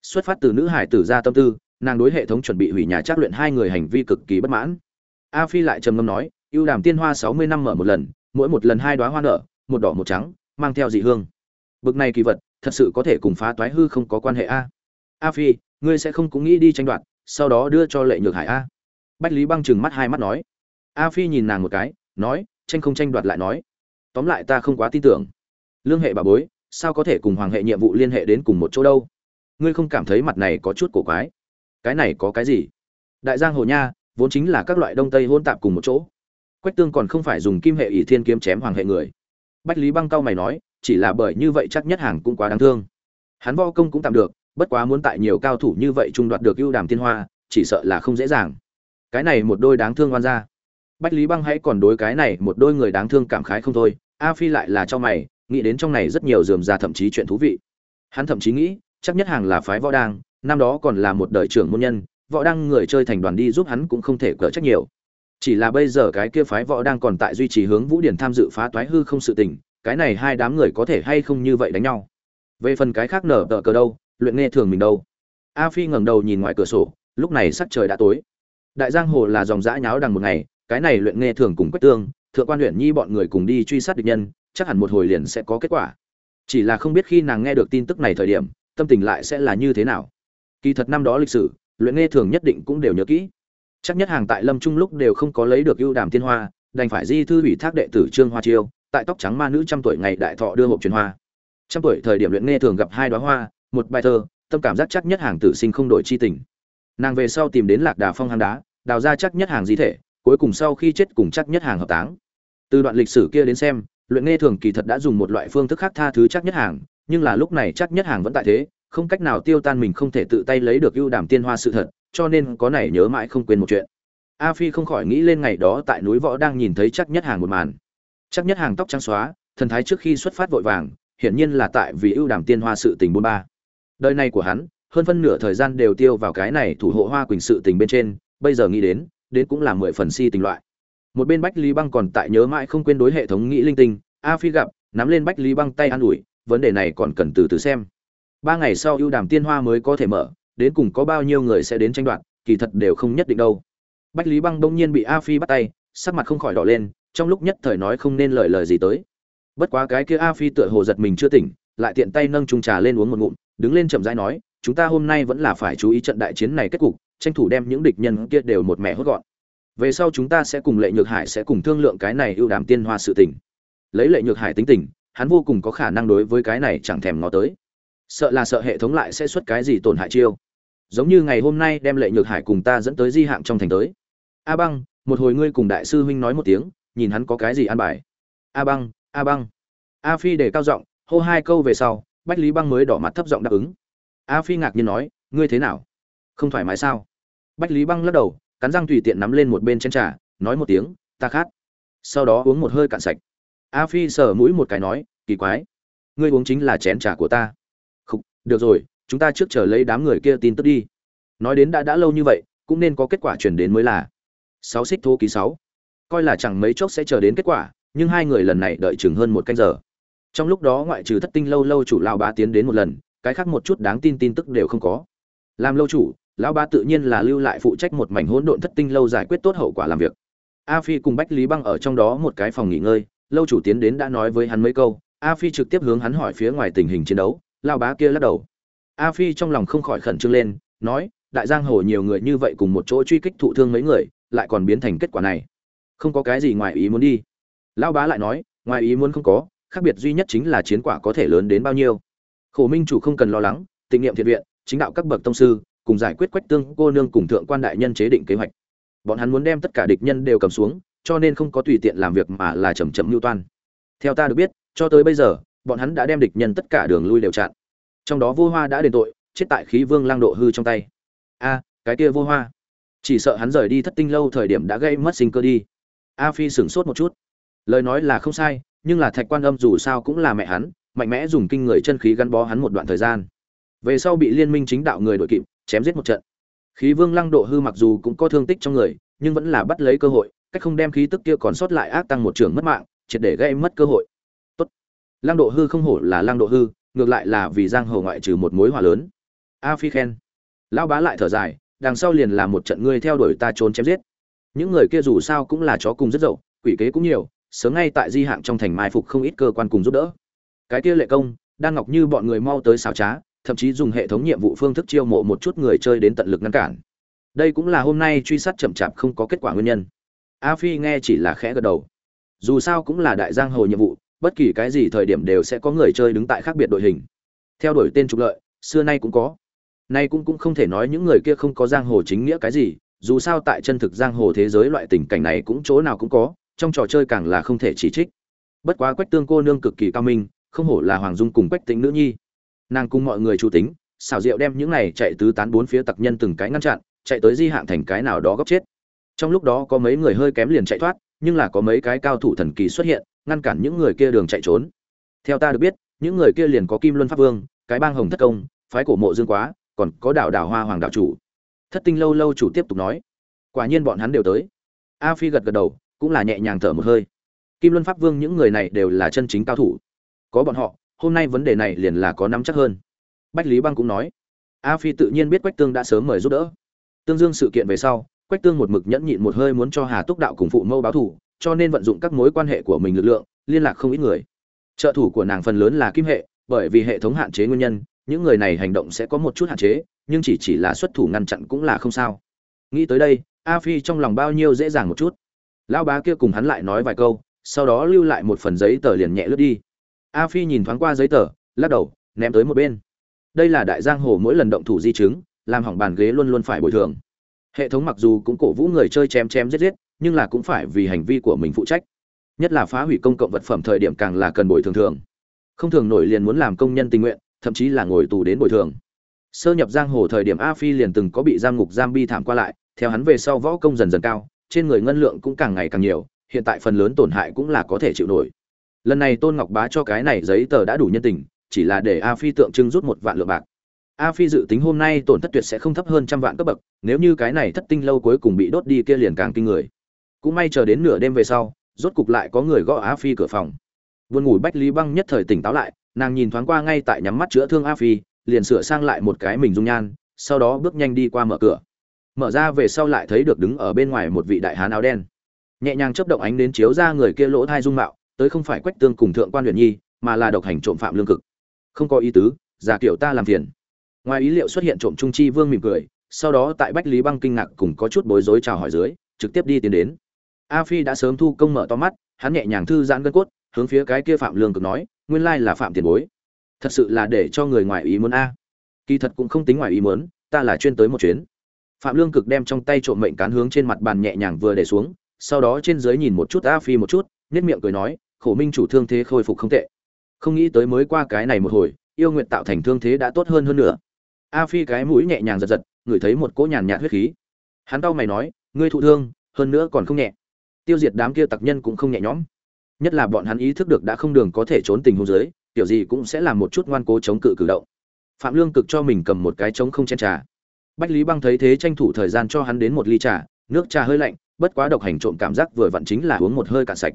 Xuất phát từ nữ hải tử ra tâm tư, nàng đối hệ thống chuẩn bị hủy nhà trác luyện hai người hành vi cực kỳ bất mãn. A phi lại trầm ngâm nói, ưu đàm tiên hoa sáu mươi năm mở một lần, mỗi một lần hai đoá hoa nở, một đỏ một trắng, mang theo dị hương. Bực này kỳ vật, thật sự có thể cùng phá toái hư không có quan hệ a? A phi, ngươi sẽ không cũng nghĩ đi tranh đoạt, sau đó đưa cho lệ nhược hải a? Bách lý băng chừng mắt hai mắt nói a phi nhìn nàng một cái, nói, tranh không tranh đoạt lại nói. Tóm lại ta không quá tin tưởng. Lương hệ bà bối, sao có thể cùng hoàng hệ nhiệm vụ liên hệ đến cùng một chỗ đâu? Ngươi không cảm thấy mặt này có chút cổ quái? Cái này có cái gì? Đại giang hồ nha, vốn chính là các loại đông tây hôn tạp cùng một chỗ. Quách tương còn không phải dùng kim hệ ỷ thiên kiếm chém hoàng hệ người. Bách lý băng cao mày nói, chỉ là bởi như vậy chắc nhất hàng cũng quá đáng thương. Hắn vo công cũng tạm được, bất quá muốn tại nhiều cao thủ như vậy trung đoạt được ưu đàm tiên hoa, chỉ sợ là không dễ dàng. Cái này một đôi đáng thương oan ra bách lý băng hãy còn đối cái này một đôi người đáng thương cảm khái không thôi, a phi lại là cho mày, nghĩ đến trong này rất nhiều dườm ra thậm chí chuyện thú vị. Hắn thậm chí nghĩ, chắc nhất hàng là phái võ đang năm đó còn là một đời trưởng môn nhân, võ đang người chơi thành đoàn đi giúp hắn cũng không thể cỡ trách nhiều. Chỉ là bây giờ cái kia phái võ đang còn tại duy trì hướng vũ điển tham dự phá toái hư không sự tình, cái này hai đám người có thể hay không như vậy đánh nhau? Về phần cái khác nở tờ cờ đâu, luyện nghe thường mình đâu. A phi ngẩng đầu nhìn ngoài cửa sổ, lúc này sắc trời đã tối. Đại giang hồ là dòng dã nháo đằng một ngày cái này luyện nghe thường cùng quách tương, thượng quan huyện nhi bọn người cùng đi truy sát địch nhân, chắc hẳn một hồi liền sẽ có kết quả. Chỉ là không biết khi nàng nghe được tin tức này thời điểm, tâm tình lại sẽ là như thế nào. Kỳ thật năm đó lịch sử, luyện nghe thường nhất định cũng đều nhớ kỹ. Chắc nhất hàng tại lâm trung lúc đều không có lấy được ưu đàm tiên hoa, đành phải di thư ủy thác đệ tử trương hoa chiêu, tại tóc trắng ma nữ trăm tuổi ngày đại thọ đưa hộp truyền hoa. Trăm tuổi thời điểm luyện nghe thường gặp hai đoá hoa, một bài thơ, tâm cảm giác chắc nhất hàng tử sinh không đổi chi tình. Nàng về sau tìm đến lạc đà phong hang đá, đào ra chắc nhất hàng di thể cuối cùng sau khi chết cùng chắc nhất hàng hợp táng. Từ đoạn lịch sử kia đến xem, luyện nghe thường kỳ thật đã dùng một loại phương thức khác tha thứ chắc nhất hàng, nhưng là lúc này chắc nhất hàng vẫn tại thế, không cách nào tiêu tan mình không thể tự tay lấy được ưu đàm tiên hoa sự thật, cho nên có này nhớ mãi không quên một chuyện. A phi không khỏi nghĩ lên ngày đó tại núi võ đang nhìn thấy chắc nhất hàng một màn. Chắc nhất hàng tóc trắng xóa, thần thái trước khi xuất phát vội vàng, hiển nhiên là tại vì ưu đàm tiên hoa sự tình bốn ba. Đời này của hắn, hơn phân nửa thời gian đều tiêu vào cái này thủ hộ hoa quỳnh sự tình bên trên, bây giờ nghĩ đến đến cũng là mười phần si tình loại. Một bên bách lý băng còn tại nhớ mãi không quên đối hệ thống nghĩ linh tinh, a phi gặp, nắm lên bách lý băng tay an ủi, vấn đề này còn cần từ từ xem. Ba ngày sau ưu đàm tiên hoa mới có thể mở, đến cùng có bao nhiêu người sẽ đến tranh đoạt, kỳ thật đều không nhất định đâu. Bách lý băng đông nhiên bị a phi bắt tay, sắc mặt không khỏi đỏ lên, trong lúc nhất thời nói không nên lời lời gì tới. Bất quá cái kia a phi tựa hồ giật mình chưa tỉnh, lại tiện tay nâng chung trà lên uống một ngụm, đứng lên chậm rãi nói, chúng ta hôm nay vẫn là phải chú ý trận đại chiến này kết cục tranh thủ đem những địch nhân kia đều một mẻ hốt gọn. Về sau chúng ta sẽ cùng lệ nhược hải sẽ cùng thương lượng cái này ưu đàm tiên hoa sự tình. Lấy lệ nhược hải tính tình, hắn vô cùng có khả năng đối với cái này chẳng thèm ngó tới. Sợ là sợ hệ thống lại sẽ xuất cái gì tổn hại chiêu. Giống như ngày hôm nay đem lệ nhược hải cùng ta dẫn tới di hạng trong thành tới. A băng, một hồi ngươi cùng đại sư huynh nói một tiếng, nhìn hắn có cái gì ăn bài. A băng a băng. A phi để cao giọng, hô hai câu về sau, bách lý băng mới đỏ mặt thấp giọng đáp ứng. A phi ngạc nhiên nói, ngươi thế nào? Không thoải mái sao? Bách lý băng lắc đầu, cắn răng tùy tiện nắm lên một bên chén trà, nói một tiếng, ta khát. Sau đó uống một hơi cạn sạch. A phi sờ mũi một cái nói, kỳ quái, ngươi uống chính là chén trà của ta. Không được rồi, chúng ta trước chờ lấy đám người kia tin tức đi. Nói đến đã đã lâu như vậy, cũng nên có kết quả chuyển đến mới là. Sáu xích thô ký sáu. Coi là chẳng mấy chốc sẽ chờ đến kết quả, nhưng hai người lần này đợi chừng hơn một canh giờ. Trong lúc đó ngoại trừ thất tinh lâu lâu chủ lao bá tiến đến một lần, cái khác một chút đáng tin tin tức đều không có. Làm lâu chủ lão bá tự nhiên là lưu lại phụ trách một mảnh hỗn độn thất tinh lâu giải quyết tốt hậu quả làm việc. A phi cùng bách lý băng ở trong đó một cái phòng nghỉ ngơi, lâu chủ tiến đến đã nói với hắn mấy câu, a phi trực tiếp hướng hắn hỏi phía ngoài tình hình chiến đấu lao bá kia lắc đầu. A phi trong lòng không khỏi khẩn trương lên, nói, đại giang hồ nhiều người như vậy cùng một chỗ truy kích thụ thương mấy người, lại còn biến thành kết quả này. Không có cái gì ngoài ý muốn đi. Lao bá lại nói, ngoài ý muốn không có, khác biệt duy nhất chính là chiến quả có thể lớn đến bao nhiêu. Khổ minh chủ không cần lo lắng tình niệm thiện viện, chính đạo các bậc tông sư cùng giải quyết quách tương cô nương cùng thượng quan đại nhân chế định kế hoạch. Bọn hắn muốn đem tất cả địch nhân đều cầm xuống, cho nên không có tùy tiện làm việc mà là chầm chậm mưu toan. Theo ta được biết, cho tới bây giờ, bọn hắn đã đem địch nhân tất cả đường lui đều chặn. Trong đó vô hoa đã đền tội, chết tại khí vương lang độ hư trong tay. A, cái kia vô hoa. Chỉ sợ hắn rời đi thất tinh lâu thời điểm đã gây mất sinh cơ đi. A phi sửng sốt một chút. Lời nói là không sai, nhưng là thạch quan âm dù sao cũng là mẹ hắn, mạnh mẽ dùng kinh người chân khí gắn bó hắn một đoạn thời gian. Về sau bị liên minh chính đạo người đội kịp chém giết một trận. Khí vương lăng độ hư mặc dù cũng có thương tích trong người, nhưng vẫn là bắt lấy cơ hội, cách không đem khí tức kia còn sót lại ác tăng một trường mất mạng, triệt để gây mất cơ hội. Tốt. Lăng độ hư không hổ là lăng độ hư, ngược lại là vì giang hồ ngoại trừ một mối hòa lớn. A phi khen. Lão bá lại thở dài, đằng sau liền là một trận ngươi theo đuổi ta trốn chém giết. Những người kia dù sao cũng là chó cùng rất dậu, quỷ kế cũng nhiều, sớm ngay tại di hạng trong thành mai phục không ít cơ quan cùng giúp đỡ. Cái kia lệ công, đan ngọc như bọn người mau tới xảo trá thậm chí dùng hệ thống nhiệm vụ phương thức chiêu mộ một chút người chơi đến tận lực ngăn cản. Đây cũng là hôm nay truy sát chậm chạp không có kết quả nguyên nhân. A phi nghe chỉ là khẽ gật đầu. Dù sao cũng là đại giang hồ nhiệm vụ, bất kỳ cái gì thời điểm đều sẽ có người chơi đứng tại khác biệt đội hình. Theo đuổi tên trục lợi, xưa nay cũng có. Nay cũng cũng không thể nói những người kia không có giang hồ chính nghĩa cái gì, dù sao tại chân thực giang hồ thế giới loại tình cảnh này cũng chỗ nào cũng có, trong trò chơi càng là không thể chỉ trích. Bất quá quách tương cô nương cực kỳ cao minh, không hổ là hoàng dung cùng quách tính nữ nhi nàng cùng mọi người chủ tính xảo diệu đem những này chạy tứ tán bốn phía tặc nhân từng cái ngăn chặn, chạy tới di hạng thành cái nào đó góc chết. Trong lúc đó có mấy người hơi kém liền chạy thoát, nhưng là có mấy cái cao thủ thần kỳ xuất hiện, ngăn cản những người kia đường chạy trốn. Theo ta được biết, những người kia liền có kim luân pháp vương, cái bang hồng thất công, phái cổ mộ dương quá, còn có đảo đảo hoa hoàng đảo chủ. Thất tinh lâu lâu chủ tiếp tục nói, quả nhiên bọn hắn đều tới. A phi gật gật đầu, cũng là nhẹ nhàng thở một hơi. Kim luân pháp vương những người này đều là chân chính cao thủ. Có bọn họ hôm nay vấn đề này liền là có nắm chắc hơn. Bách lý băng cũng nói, a phi tự nhiên biết quách tương đã sớm mời giúp đỡ. Tương dương sự kiện về sau, quách tương một mực nhẫn nhịn một hơi muốn cho hà túc đạo cùng phụ mâu báo thủ, cho nên vận dụng các mối quan hệ của mình lực lượng, liên lạc không ít người. Trợ thủ của nàng phần lớn là kim hệ, bởi vì hệ thống hạn chế nguyên nhân, những người này hành động sẽ có một chút hạn chế, nhưng chỉ chỉ là xuất thủ ngăn chặn cũng là không sao. Nghĩ tới đây, a phi trong lòng bao nhiêu dễ dàng một chút. Lão bá kia cùng hắn lại nói vài câu, sau đó lưu lại một phần giấy tờ liền nhẹ lướt đi a phi nhìn thoáng qua giấy tờ, lắc đầu, ném tới một bên. Đây là đại giang hồ mỗi lần động thủ di chứng, làm hỏng bàn ghế luôn luôn phải bồi thường. Hệ thống mặc dù cũng cổ vũ người chơi chém chém giết giết, nhưng là cũng phải vì hành vi của mình phụ trách. Nhất là phá hủy công cộng vật phẩm thời điểm càng là cần bồi thường thường. Không thường nổi liền muốn làm công nhân tình nguyện, thậm chí là ngồi tù đến bồi thường. Sơ nhập giang hồ thời điểm a phi liền từng có bị giam ngục giam bi thảm qua lại, theo hắn về sau võ công dần dần cao, trên người ngân lượng cũng càng ngày càng nhiều, hiện tại phần lớn tổn hại cũng là có thể chịu nổi lần này tôn ngọc bá cho cái này giấy tờ đã đủ nhân tình, chỉ là để a phi tượng trưng rút một vạn lượng bạc. A phi dự tính hôm nay tổn thất tuyệt sẽ không thấp hơn trăm vạn cấp bậc, nếu như cái này thất tinh lâu cuối cùng bị đốt đi kia liền càng kinh người. Cũng may chờ đến nửa đêm về sau, rốt cục lại có người gõ a phi cửa phòng. Vườn ngủ bách lý băng nhất thời tỉnh táo lại, nàng nhìn thoáng qua ngay tại nhắm mắt chữa thương a phi, liền sửa sang lại một cái mình dung nhan, sau đó bước nhanh đi qua mở cửa. Mở ra về sau lại thấy được đứng ở bên ngoài một vị đại hán áo đen. Nhẹ nhàng chấp động ánh đến chiếu ra người kia lỗ thai dung mạo tới không phải quách tương cùng thượng quan huyền nhi, mà là độc hành trộm phạm lương cực. Không có ý tứ, giả kiểu ta làm phiền. Ngoài ý liệu xuất hiện trộm trung chi vương mỉm cười, sau đó tại bách lý băng kinh ngạc cùng có chút bối rối chào hỏi dưới, trực tiếp đi tiến đến. A phi đã sớm thu công mở to mắt, hắn nhẹ nhàng thư giãn gân cốt, hướng phía cái kia phạm lương cực nói, nguyên lai là phạm tiền bối. Thật sự là để cho người ngoài ý muốn a. Kỳ thật cũng không tính ngoài ý muốn, ta là chuyên tới một chuyến. Phạm lương cực đem trong tay trộm mệnh cán hướng trên mặt bàn nhẹ nhàng vừa để xuống, sau đó trên dưới nhìn một chút a phi một chút nhất miệng cười nói khổ minh chủ thương thế khôi phục không tệ. Không nghĩ tới mới qua cái này một hồi, yêu nguyện tạo thành thương thế đã tốt hơn hơn nữa. A phi cái mũi nhẹ nhàng giật giật, ngửi thấy một cỗ nhàn nhạt huyết khí. Hắn tao mày nói, ngươi thụ thương, hơn nữa còn không nhẹ. Tiêu diệt đám kia tặc nhân cũng không nhẹ nhõm. Nhất là bọn hắn ý thức được đã không đường có thể trốn tình huống dưới, tiểu gì cũng sẽ làm một chút ngoan cố chống cự cử động. Phạm lương cực cho mình cầm một cái trống không chen trà. Bách lý băng thấy thế tranh thủ thời gian cho hắn đến một ly trà, nước trà hơi lạnh, bất quá độc hành trộm cảm giác vừa vặn chính là uống một hơi cạn sạch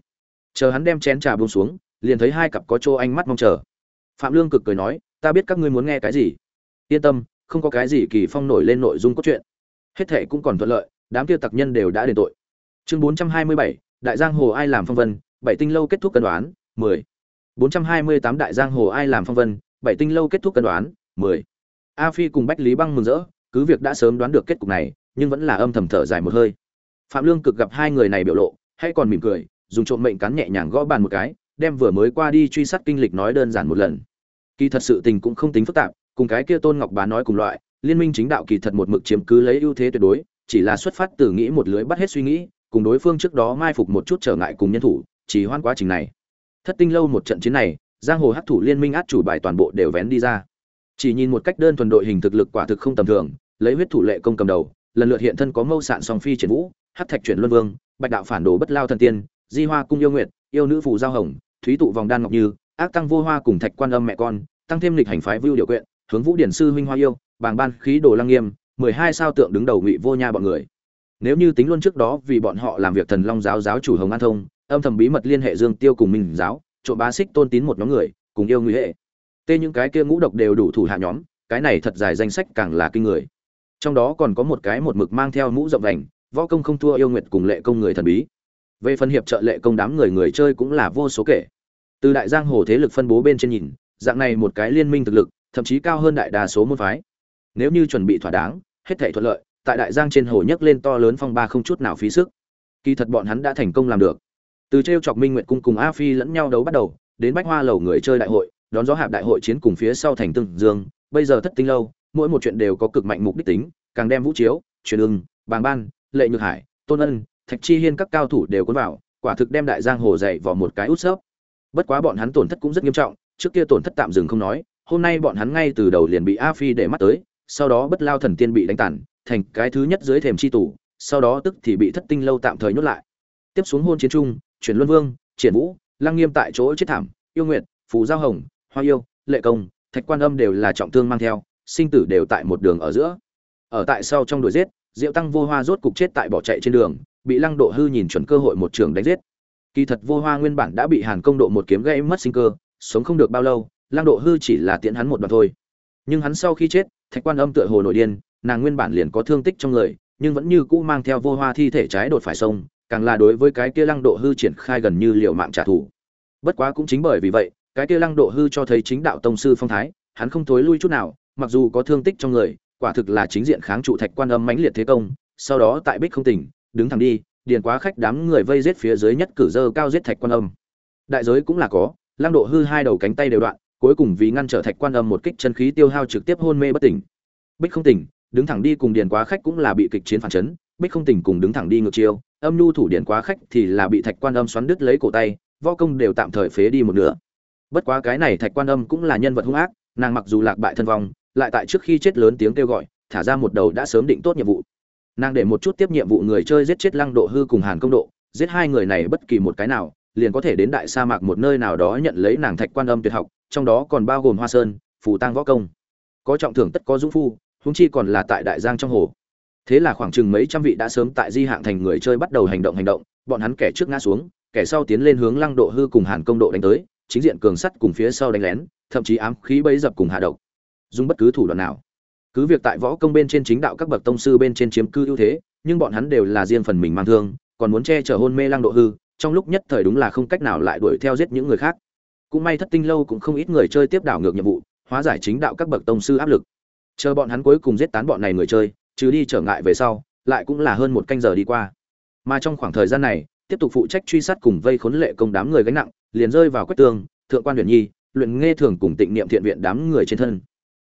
chờ hắn đem chén trà buông xuống liền thấy hai cặp có chỗ ánh mắt mong chờ. Phạm lương cực cười nói ta biết các ngươi muốn nghe cái gì. Yên tâm không có cái gì kỳ phong nổi lên nội dung cốt truyện. Hết thệ cũng còn thuận lợi đám kia tặc nhân đều đã đền tội. Chương 427, đại giang hồ ai làm phong vân bảy tinh lâu kết thúc cân đoán 10. 428 đại giang hồ ai làm phong vân bảy tinh lâu kết thúc cân đoán 10. a phi cùng bách lý băng mừng rỡ cứ việc đã sớm đoán được kết cục này nhưng vẫn là âm thầm thở dài một hơi. Phạm lương cực gặp hai người này biểu lộ hay còn mỉm cười dùng trộm mệnh cắn nhẹ nhàng gõ bàn một cái, đem vừa mới qua đi truy sát kinh lịch nói đơn giản một lần. Kỳ thật sự tình cũng không tính phức tạp, cùng cái kia tôn ngọc bá nói cùng loại, liên minh chính đạo kỳ thật một mực chiếm cứ lấy ưu thế tuyệt đối, chỉ là xuất phát từ nghĩ một lưới bắt hết suy nghĩ, cùng đối phương trước đó mai phục một chút trở ngại cùng nhân thủ, chỉ hoan quá trình này. Thất tinh lâu một trận chiến này, giang hồ hắc thủ liên minh át chủ bài toàn bộ đều vén đi ra. Chỉ nhìn một cách đơn thuần đội hình thực lực quả thực không tầm thường, lấy huyết thủ lệ công cầm đầu, lần lượt hiện thân có mâu sạn song phi triển vũ, hắc thạch chuyển luân vương, bạch đạo phản đồ bất lao thần tiên di hoa cung yêu nguyệt, yêu nữ phù giao hồng, thúy tụ vòng đan ngọc như, ác tăng vô hoa cùng thạch quan âm mẹ con, tăng thêm lịch hành phái vưu điều quyện, hướng vũ điển sư huynh hoa yêu, bàng ban khí đồ lăng nghiêm, mười hai sao tượng đứng đầu ngụy vô nha bọn người. Nếu như tính luôn trước đó vì bọn họ làm việc thần long giáo giáo chủ hồng an thông, âm thầm bí mật liên hệ dương tiêu cùng minh giáo, trộm bá xích tôn tín một nhóm người, cùng yêu nguy hệ. Tê những cái kia ngũ độc đều đủ thủ hạ nhóm, cái này thật dài danh sách càng là kinh người. Trong đó còn có một cái một mực mang theo mũ rộng vành, võ công không thua yêu nguyệt cùng lệ công người thần bí về phần hiệp trợ lệ công đám người người chơi cũng là vô số kể. Từ đại giang hồ thế lực phân bố bên trên nhìn, dạng này một cái liên minh thực lực, thậm chí cao hơn đại đa số môn phái. Nếu như chuẩn bị thỏa đáng, hết thể thuận lợi, tại đại giang trên hồ nhấc lên to lớn phong ba không chút nào phí sức. Kỳ thật bọn hắn đã thành công làm được. Từ t chọc minh nguyện cung cùng a phi lẫn nhau đấu bắt đầu, đến bách hoa lầu người chơi đại hội, đón gió hạp đại hội chiến cùng phía sau thành tương dương. Bây giờ thất tinh lâu, mỗi một chuyện đều có cực mạnh mục đích tính, càng đem vũ chiếu, truyền ưng, bàng ban, lệ nhược hải, tôn ân thạch chi hiên các cao thủ đều cuốn vào, quả thực đem đại giang hồ dậy vào một cái út xớp bất quá bọn hắn tổn thất cũng rất nghiêm trọng, trước kia tổn thất tạm dừng không nói, hôm nay bọn hắn ngay từ đầu liền bị a phi để mắt tới, sau đó bất lao thần tiên bị đánh tàn, thành cái thứ nhất dưới thềm chi tủ sau đó tức thì bị thất tinh lâu tạm thời nhốt lại. Tiếp xuống hôn chiến trung chuyển luân vương, triển vũ, lăng nghiêm tại chỗ chết thảm, yêu nguyện phù giao hồng, hoa yêu, lệ công, thạch quan âm đều là trọng thương mang theo, sinh tử đều tại một đường ở giữa. Ở tại sau trong đuổi giết, diệu tăng vô hoa rốt cục chết tại bỏ chạy trên đường bị lăng độ hư nhìn chuẩn cơ hội một trường đánh giết. Kỳ thật vô hoa nguyên bản đã bị hàn công độ một kiếm gãy mất sinh cơ, sống không được bao lâu, lăng độ hư chỉ là tiễn hắn một đoạn thôi. Nhưng hắn sau khi chết, thạch quan âm tựa hồ nổi điên, nàng nguyên bản liền có thương tích trong người, nhưng vẫn như cũ mang theo vô hoa thi thể trái đột phải sông, càng là đối với cái kia lăng độ hư triển khai gần như liệu mạng trả thù. Bất quá cũng chính bởi vì vậy, cái kia lăng độ hư cho thấy chính đạo tông sư phong thái, hắn không thối lui chút nào, mặc dù có thương tích trong người, quả thực là chính diện kháng trụ thạch quan âm mãnh liệt thế công, sau đó tại bích không tỉnh đứng thẳng đi, điền quá khách đám người vây giết phía dưới nhất cử dơ cao giết thạch quan âm. Đại giới cũng là có lăng độ hư hai đầu cánh tay đều đoạn, cuối cùng vì ngăn trở thạch quan âm một kích chân khí tiêu hao trực tiếp hôn mê bất tỉnh. Bích không tỉnh, đứng thẳng đi cùng điền quá khách cũng là bị kịch chiến phản chấn, bích không tỉnh cùng đứng thẳng đi ngược chiêu, âm nhu thủ điền quá khách thì là bị thạch quan âm xoắn đứt lấy cổ tay, võ công đều tạm thời phế đi một nửa. Bất quá cái này thạch quan âm cũng là nhân vật hung ác, nàng mặc dù lạc bại thân vong, lại tại trước khi chết lớn tiếng kêu gọi, thả ra một đầu đã sớm định tốt nhiệm vụ nàng để một chút tiếp nhiệm vụ người chơi giết chết lăng độ hư cùng hàn công độ, giết hai người này bất kỳ một cái nào, liền có thể đến đại sa mạc một nơi nào đó nhận lấy nàng thạch quan âm tuyệt học, trong đó còn bao gồm hoa sơn, phù tăng võ công. Có trọng thưởng tất có dũng phu húng chi còn là tại đại giang trong hồ. Thế là khoảng chừng mấy trăm vị đã sớm tại di hạng thành người chơi bắt đầu hành động hành động, bọn hắn kẻ trước ngã xuống, kẻ sau tiến lên hướng lăng độ hư cùng hàn công độ đánh tới, chính diện cường sắt cùng phía sau đánh lén, thậm chí ám khí bấy dập cùng hạ độc. Dùng bất cứ thủ đoạn nào cứ việc tại võ công bên trên chính đạo các bậc tông sư bên trên chiếm cư ưu thế, nhưng bọn hắn đều là riêng phần mình mang thương, còn muốn che chở hôn mê lăng độ hư, trong lúc nhất thời đúng là không cách nào lại đuổi theo giết những người khác. Cũng may thất tinh lâu cũng không ít người chơi tiếp đảo ngược nhiệm vụ, hóa giải chính đạo các bậc tông sư áp lực. Chờ bọn hắn cuối cùng giết tán bọn này người chơi, trừ đi trở ngại về sau, lại cũng là hơn một canh giờ đi qua. Mà trong khoảng thời gian này, tiếp tục phụ trách truy sát cùng vây khốn lệ công đám người gánh nặng, liền rơi vào quách tương thượng quan huyền nhi, luyện nghe thường cùng tịnh niệm thiện viện đám người trên thân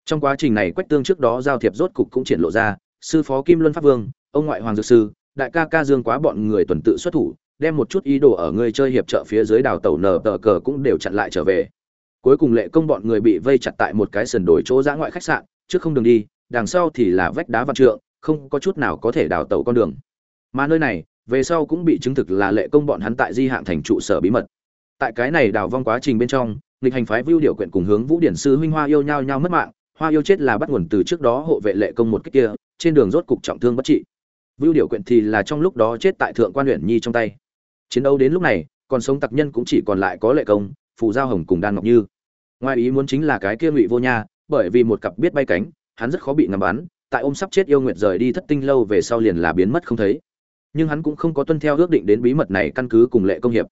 trong quá trình này quách tương trước đó giao thiệp rốt cục cũng triển lộ ra, sư phó kim luân pháp vương, ông ngoại hoàng dược sư, đại ca ca dương quá bọn người tuần tự xuất thủ, đem một chút ý đồ ở người chơi hiệp trợ phía dưới đào tàu nở tờ cờ cũng đều chặn lại trở về. Cuối cùng lệ công bọn người bị vây chặt tại một cái sườn đồi chỗ giã ngoại khách sạn, trước không đường đi, đằng sau thì là vách đá vạn trượng, không có chút nào có thể đào tàu con đường. Mà nơi này, về sau cũng bị chứng thực là lệ công bọn hắn tại di hạng thành trụ sở bí mật. Tại cái này đào vong quá trình bên trong, nghịch hành phái vưu điều quyện cùng hướng vũ điển sư huynh hoa yêu nhau nhau mất mạng hoa yêu chết là bắt nguồn từ trước đó hộ vệ lệ công một cách kia, trên đường rốt cục trọng thương bất trị. Vưu điều quyện thì là trong lúc đó chết tại thượng quan huyện nhi trong tay. Chiến đấu đến lúc này, còn sống tặc nhân cũng chỉ còn lại có lệ công, phù giao hồng cùng đan ngọc như. Ngoài ý muốn chính là cái kia ngụy vô nha, bởi vì một cặp biết bay cánh, hắn rất khó bị ngắm bắn, tại ôm sắp chết yêu nguyệt rời đi thất tinh lâu về sau liền là biến mất không thấy. Nhưng hắn cũng không có tuân theo ước định đến bí mật này căn cứ cùng lệ công hiệp.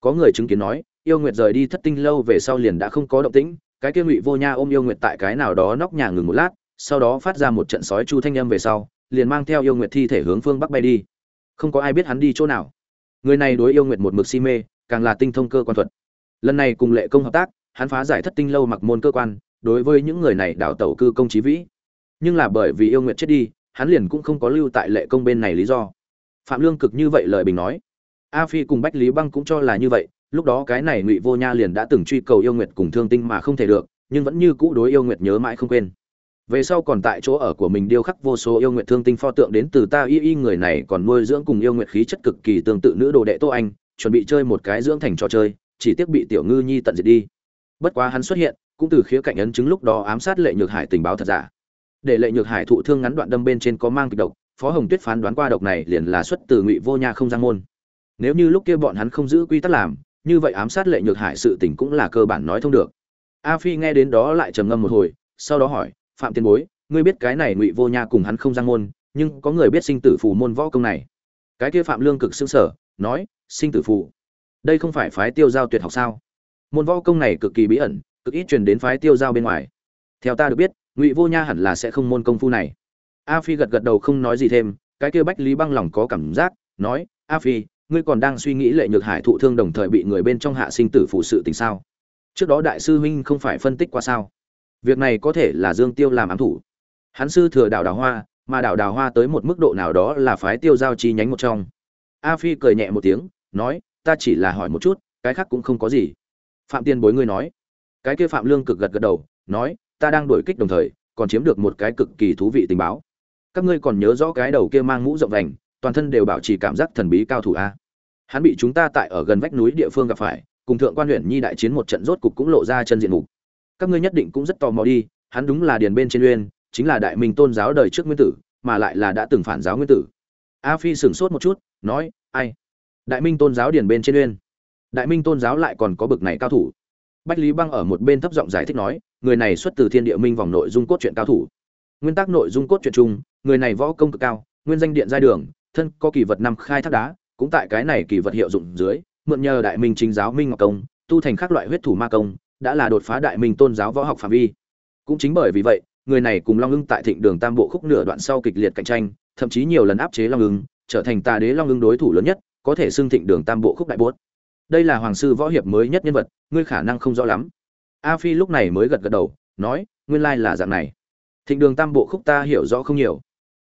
Có người chứng kiến nói, yêu nguyệt rời đi thất tinh lâu về sau liền đã không có động tĩnh cái kia ngụy vô nha ôm yêu nguyệt tại cái nào đó nóc nhà ngừng một lát, sau đó phát ra một trận sói chu thanh âm về sau, liền mang theo yêu nguyệt thi thể hướng phương bắc bay đi. Không có ai biết hắn đi chỗ nào. Người này đối yêu nguyệt một mực si mê, càng là tinh thông cơ quan thuật. Lần này cùng lệ công hợp tác, hắn phá giải thất tinh lâu mặc môn cơ quan, đối với những người này đảo tẩu cư công trí vĩ. Nhưng là bởi vì yêu nguyệt chết đi, hắn liền cũng không có lưu tại lệ công bên này lý do. Phạm lương cực như vậy lời bình nói. A phi cùng bách lý băng cũng cho là như vậy lúc đó cái này ngụy vô nha liền đã từng truy cầu yêu nguyệt cùng thương tinh mà không thể được, nhưng vẫn như cũ đối yêu nguyệt nhớ mãi không quên. Về sau còn tại chỗ ở của mình điêu khắc vô số yêu nguyệt thương tinh pho tượng đến từ ta y y người này còn nuôi dưỡng cùng yêu nguyệt khí chất cực kỳ tương tự nữ đồ đệ tô anh, chuẩn bị chơi một cái dưỡng thành trò chơi, chỉ tiếc bị tiểu ngư nhi tận diệt đi. Bất quá hắn xuất hiện, cũng từ khía cạnh ấn chứng lúc đó ám sát lệ nhược hải tình báo thật giả. Để lệ nhược hải thụ thương ngắn đoạn đâm bên trên có mang kịch độc, phó hồng tuyết phán đoán qua độc này liền là xuất từ ngụy vô nha không giang môn. Nếu như lúc kia bọn hắn không giữ quy tắc làm như vậy ám sát lệ nhược hải sự tình cũng là cơ bản nói thông được. A phi nghe đến đó lại trầm ngâm một hồi, sau đó hỏi, phạm tiền bối, ngươi biết cái này ngụy vô nha cùng hắn không giang môn, nhưng có người biết sinh tử phù môn võ công này? Cái kia phạm lương cực xưng sở nói, sinh tử phù? Đây không phải phái tiêu giao tuyệt học sao? Môn võ công này cực kỳ bí ẩn, cực ít truyền đến phái tiêu giao bên ngoài. Theo ta được biết, ngụy vô nha hẳn là sẽ không môn công phu này. A phi gật gật đầu không nói gì thêm, cái kia bách lý băng lòng có cảm giác, nói, a phi ngươi còn đang suy nghĩ lệ nhược hải thụ thương đồng thời bị người bên trong hạ sinh tử phụ sự tình sao? Trước đó đại sư huynh không phải phân tích qua sao? Việc này có thể là dương tiêu làm ám thủ. Hắn sư thừa đảo đào hoa, mà đảo đào hoa tới một mức độ nào đó là phái tiêu giao chi nhánh một trong. A phi cười nhẹ một tiếng, nói, ta chỉ là hỏi một chút, cái khác cũng không có gì. Phạm tiên bối ngươi nói. Cái kia phạm lương cực gật gật đầu, nói, ta đang đổi kích đồng thời, còn chiếm được một cái cực kỳ thú vị tình báo. Các ngươi còn nhớ rõ cái đầu kia mang mũ rộng vành, toàn thân đều bảo trì cảm giác thần bí cao thủ a hắn bị chúng ta tại ở gần vách núi địa phương gặp phải, cùng thượng quan huyện nhi đại chiến một trận rốt cục cũng lộ ra chân diện mục. Các ngươi nhất định cũng rất tò mò đi, hắn đúng là điền bên trên uyên, chính là đại minh tôn giáo đời trước nguyên tử, mà lại là đã từng phản giáo nguyên tử. A phi sửng sốt một chút, nói, ai? Đại minh tôn giáo điền bên trên uyên? Đại minh tôn giáo lại còn có bực này cao thủ. Bách lý băng ở một bên thấp giọng giải thích nói, người này xuất từ thiên địa minh vòng nội dung cốt truyện cao thủ. Nguyên tắc nội dung cốt truyện chung, người này võ công cực cao, nguyên danh điện giai đường, thân có kỳ vật năm khai thác đá cũng tại cái này kỳ vật hiệu dụng dưới, mượn nhờ đại minh chính giáo minh ngọc công, tu thành các loại huyết thủ ma công, đã là đột phá đại minh tôn giáo võ học phạm vi. Cũng chính bởi vì vậy, người này cùng long ưng tại thịnh đường tam bộ khúc nửa đoạn sau kịch liệt cạnh tranh, thậm chí nhiều lần áp chế long ưng, trở thành tà đế long ưng đối thủ lớn nhất, có thể xưng thịnh đường tam bộ khúc đại bốt. Đây là hoàng sư võ hiệp mới nhất nhân vật, ngươi khả năng không rõ lắm. A phi lúc này mới gật gật đầu, nói, nguyên lai là dạng này. Thịnh đường tam bộ khúc ta hiểu rõ không nhiều,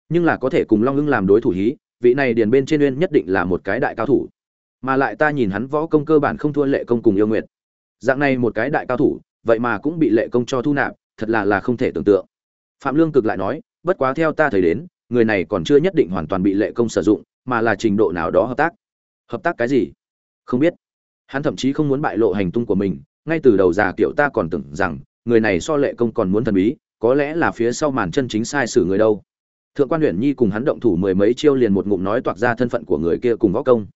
nhưng là có thể cùng long ưng làm đối thủ hí vị này điền bên trên uyên nhất định là một cái đại cao thủ. Mà lại ta nhìn hắn võ công cơ bản không thua lệ công cùng yêu nguyệt. Dạng này một cái đại cao thủ, vậy mà cũng bị lệ công cho thu nạp, thật là là không thể tưởng tượng. Phạm lương cực lại nói, bất quá theo ta thấy đến, người này còn chưa nhất định hoàn toàn bị lệ công sử dụng, mà là trình độ nào đó hợp tác. Hợp tác cái gì? Không biết. Hắn thậm chí không muốn bại lộ hành tung của mình, ngay từ đầu già kiểu ta còn tưởng rằng, người này so lệ công còn muốn thần bí, có lẽ là phía sau màn chân chính sai sử người đâu thượng quan huyện nhi cùng hắn động thủ mười mấy chiêu liền một ngụm nói toạc ra thân phận của người kia cùng võ công.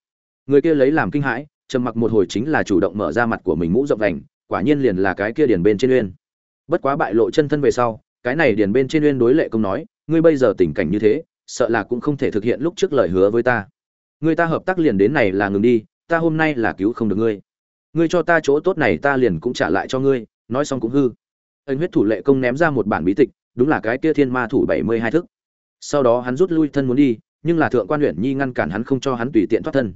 Người kia lấy làm kinh hãi, trầm mặc một hồi chính là chủ động mở ra mặt của mình mũ rộng vành, quả nhiên liền là cái kia điền bên trên uyên. Bất quá bại lộ chân thân về sau, cái này điền bên trên uyên đối lệ công nói, ngươi bây giờ tình cảnh như thế, sợ là cũng không thể thực hiện lúc trước lời hứa với ta. Người ta hợp tác liền đến này là ngừng đi, ta hôm nay là cứu không được ngươi. Ngươi cho ta chỗ tốt này ta liền cũng trả lại cho ngươi. Nói xong cũng hư. Anh huyết thủ lệ công ném ra một bản bí tịch, đúng là cái kia thiên ma thủ bảy mươi hai thức sau đó hắn rút lui thân muốn đi, nhưng là thượng quan huyện nhi ngăn cản hắn không cho hắn tùy tiện thoát thân.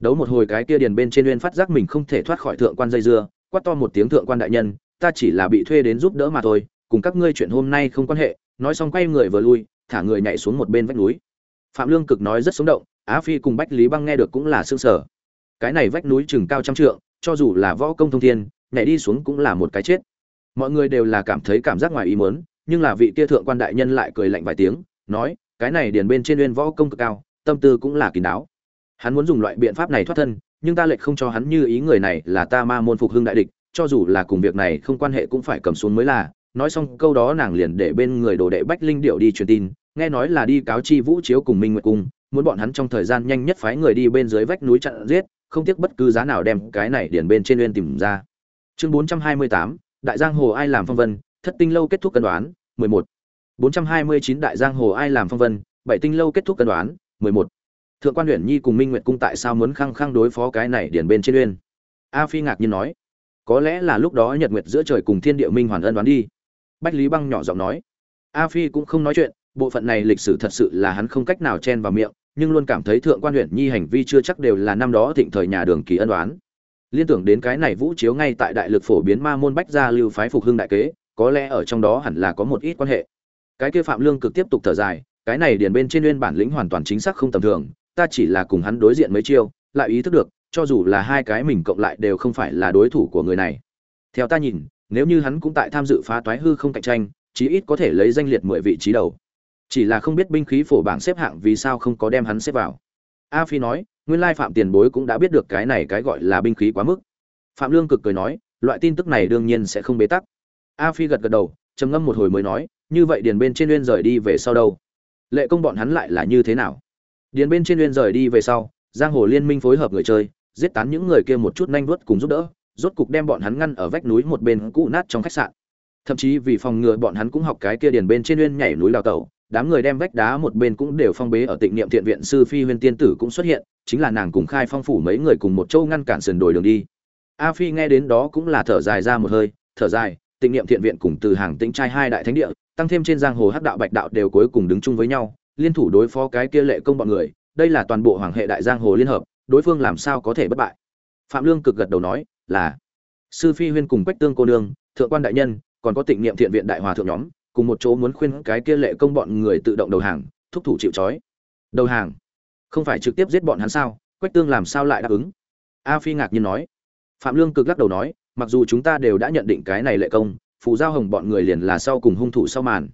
Đấu một hồi cái kia điền bên trên uyên phát giác mình không thể thoát khỏi thượng quan dây dưa, quát to một tiếng thượng quan đại nhân, ta chỉ là bị thuê đến giúp đỡ mà thôi, cùng các ngươi chuyện hôm nay không quan hệ, nói xong quay người vừa lui, thả người nhảy xuống một bên vách núi. Phạm lương cực nói rất sống động, á phi cùng bách lý băng nghe được cũng là xương sở cái này vách núi chừng cao trăm trượng, cho dù là võ công thông thiên, nhảy đi xuống cũng là một cái chết. Mọi người đều là cảm thấy cảm giác ngoài ý mớn nhưng là vị kia thượng quan đại nhân lại cười lạnh vài tiếng nói cái này điền bên trên uyên võ công cực cao tâm tư cũng là kín đáo. Hắn muốn dùng loại biện pháp này thoát thân nhưng ta lệch không cho hắn như ý người này là ta ma môn phục hưng đại địch cho dù là cùng việc này không quan hệ cũng phải cầm xuống mới là. Nói xong câu đó nàng liền để bên người đồ đệ bách linh điệu đi truyền tin nghe nói là đi cáo chi vũ chiếu cùng minh nguyệt cung muốn bọn hắn trong thời gian nhanh nhất phái người đi bên dưới vách núi chặn giết không tiếc bất cứ giá nào đem cái này điển bên trên uyên tìm ra. Chương 428, đại giang hồ ai làm phong vân thất tinh lâu kết thúc cân đoán 11. 429 đại giang hồ ai làm phong vân, bảy tinh lâu kết thúc cân đoán 11. thượng quan huyện nhi cùng minh nguyệt cung tại sao muốn khăng khăng đối phó cái này điển bên trên uyên? A phi ngạc nhiên nói, có lẽ là lúc đó nhật nguyệt giữa trời cùng thiên địa minh hoàn ân đoán đi. Bách lý băng nhỏ giọng nói, a phi cũng không nói chuyện, bộ phận này lịch sử thật sự là hắn không cách nào chen vào miệng, nhưng luôn cảm thấy thượng quan huyện nhi hành vi chưa chắc đều là năm đó thịnh thời nhà đường kỳ ân đoán. Liên tưởng đến cái này vũ chiếu ngay tại đại lực phổ biến ma môn bách gia lưu phái phục hưng đại kế, có lẽ ở trong đó hẳn là có một ít quan hệ cái kia phạm lương cực tiếp tục thở dài, cái này điền bên trên nguyên bản lĩnh hoàn toàn chính xác không tầm thường, ta chỉ là cùng hắn đối diện mấy chiêu, lại ý thức được, cho dù là hai cái mình cộng lại đều không phải là đối thủ của người này. Theo ta nhìn, nếu như hắn cũng tại tham dự phá toái hư không cạnh tranh, chí ít có thể lấy danh liệt mười vị trí đầu. Chỉ là không biết binh khí phổ bảng xếp hạng vì sao không có đem hắn xếp vào. A phi nói, nguyên lai phạm tiền bối cũng đã biết được cái này cái gọi là binh khí quá mức. Phạm lương cực cười nói, loại tin tức này đương nhiên sẽ không bế tắc. A phi gật gật đầu, trầm ngâm một hồi mới nói như vậy điền bên trên uyên rời đi về sau đâu? Lệ công bọn hắn lại là như thế nào? Điền bên trên uyên rời đi về sau, giang hồ liên minh phối hợp người chơi, giết tán những người kia một chút nhanh vuốt cùng giúp đỡ, rốt cục đem bọn hắn ngăn ở vách núi một bên cũ nát trong khách sạn. Thậm chí vì phòng ngừa bọn hắn cũng học cái kia điền bên trên uyên nhảy núi đào tẩu, đám người đem vách đá một bên cũng đều phong bế ở tịnh niệm thiện viện sư phi huyên tiên tử cũng xuất hiện, chính là nàng cùng khai phong phủ mấy người cùng một châu ngăn cản sườn đồi đường đi. A phi nghe đến đó cũng là thở dài ra một hơi, thở dài tịnh niệm thiện viện cùng từ hàng tĩnh trai hai đại thánh địa, tăng thêm trên giang hồ hắc đạo bạch đạo đều cuối cùng đứng chung với nhau, liên thủ đối phó cái kia lệ công bọn người, đây là toàn bộ hoàng hệ đại giang hồ liên hợp, đối phương làm sao có thể bất bại? Phạm lương cực gật đầu nói, là. Sư phi huyên cùng quách tương cô nương, thượng quan đại nhân, còn có tịnh niệm thiện viện đại hòa thượng nhóm, cùng một chỗ muốn khuyên cái kia lệ công bọn người tự động đầu hàng, thúc thủ chịu trói. Đầu hàng? Không phải trực tiếp giết bọn hắn sao? Quách tương làm sao lại đáp ứng? A phi ngạc nhiên nói. Phạm lương cực lắc đầu nói mặc dù chúng ta đều đã nhận định cái này lệ công, phù giao hồng bọn người liền là sau cùng hung thủ sau màn.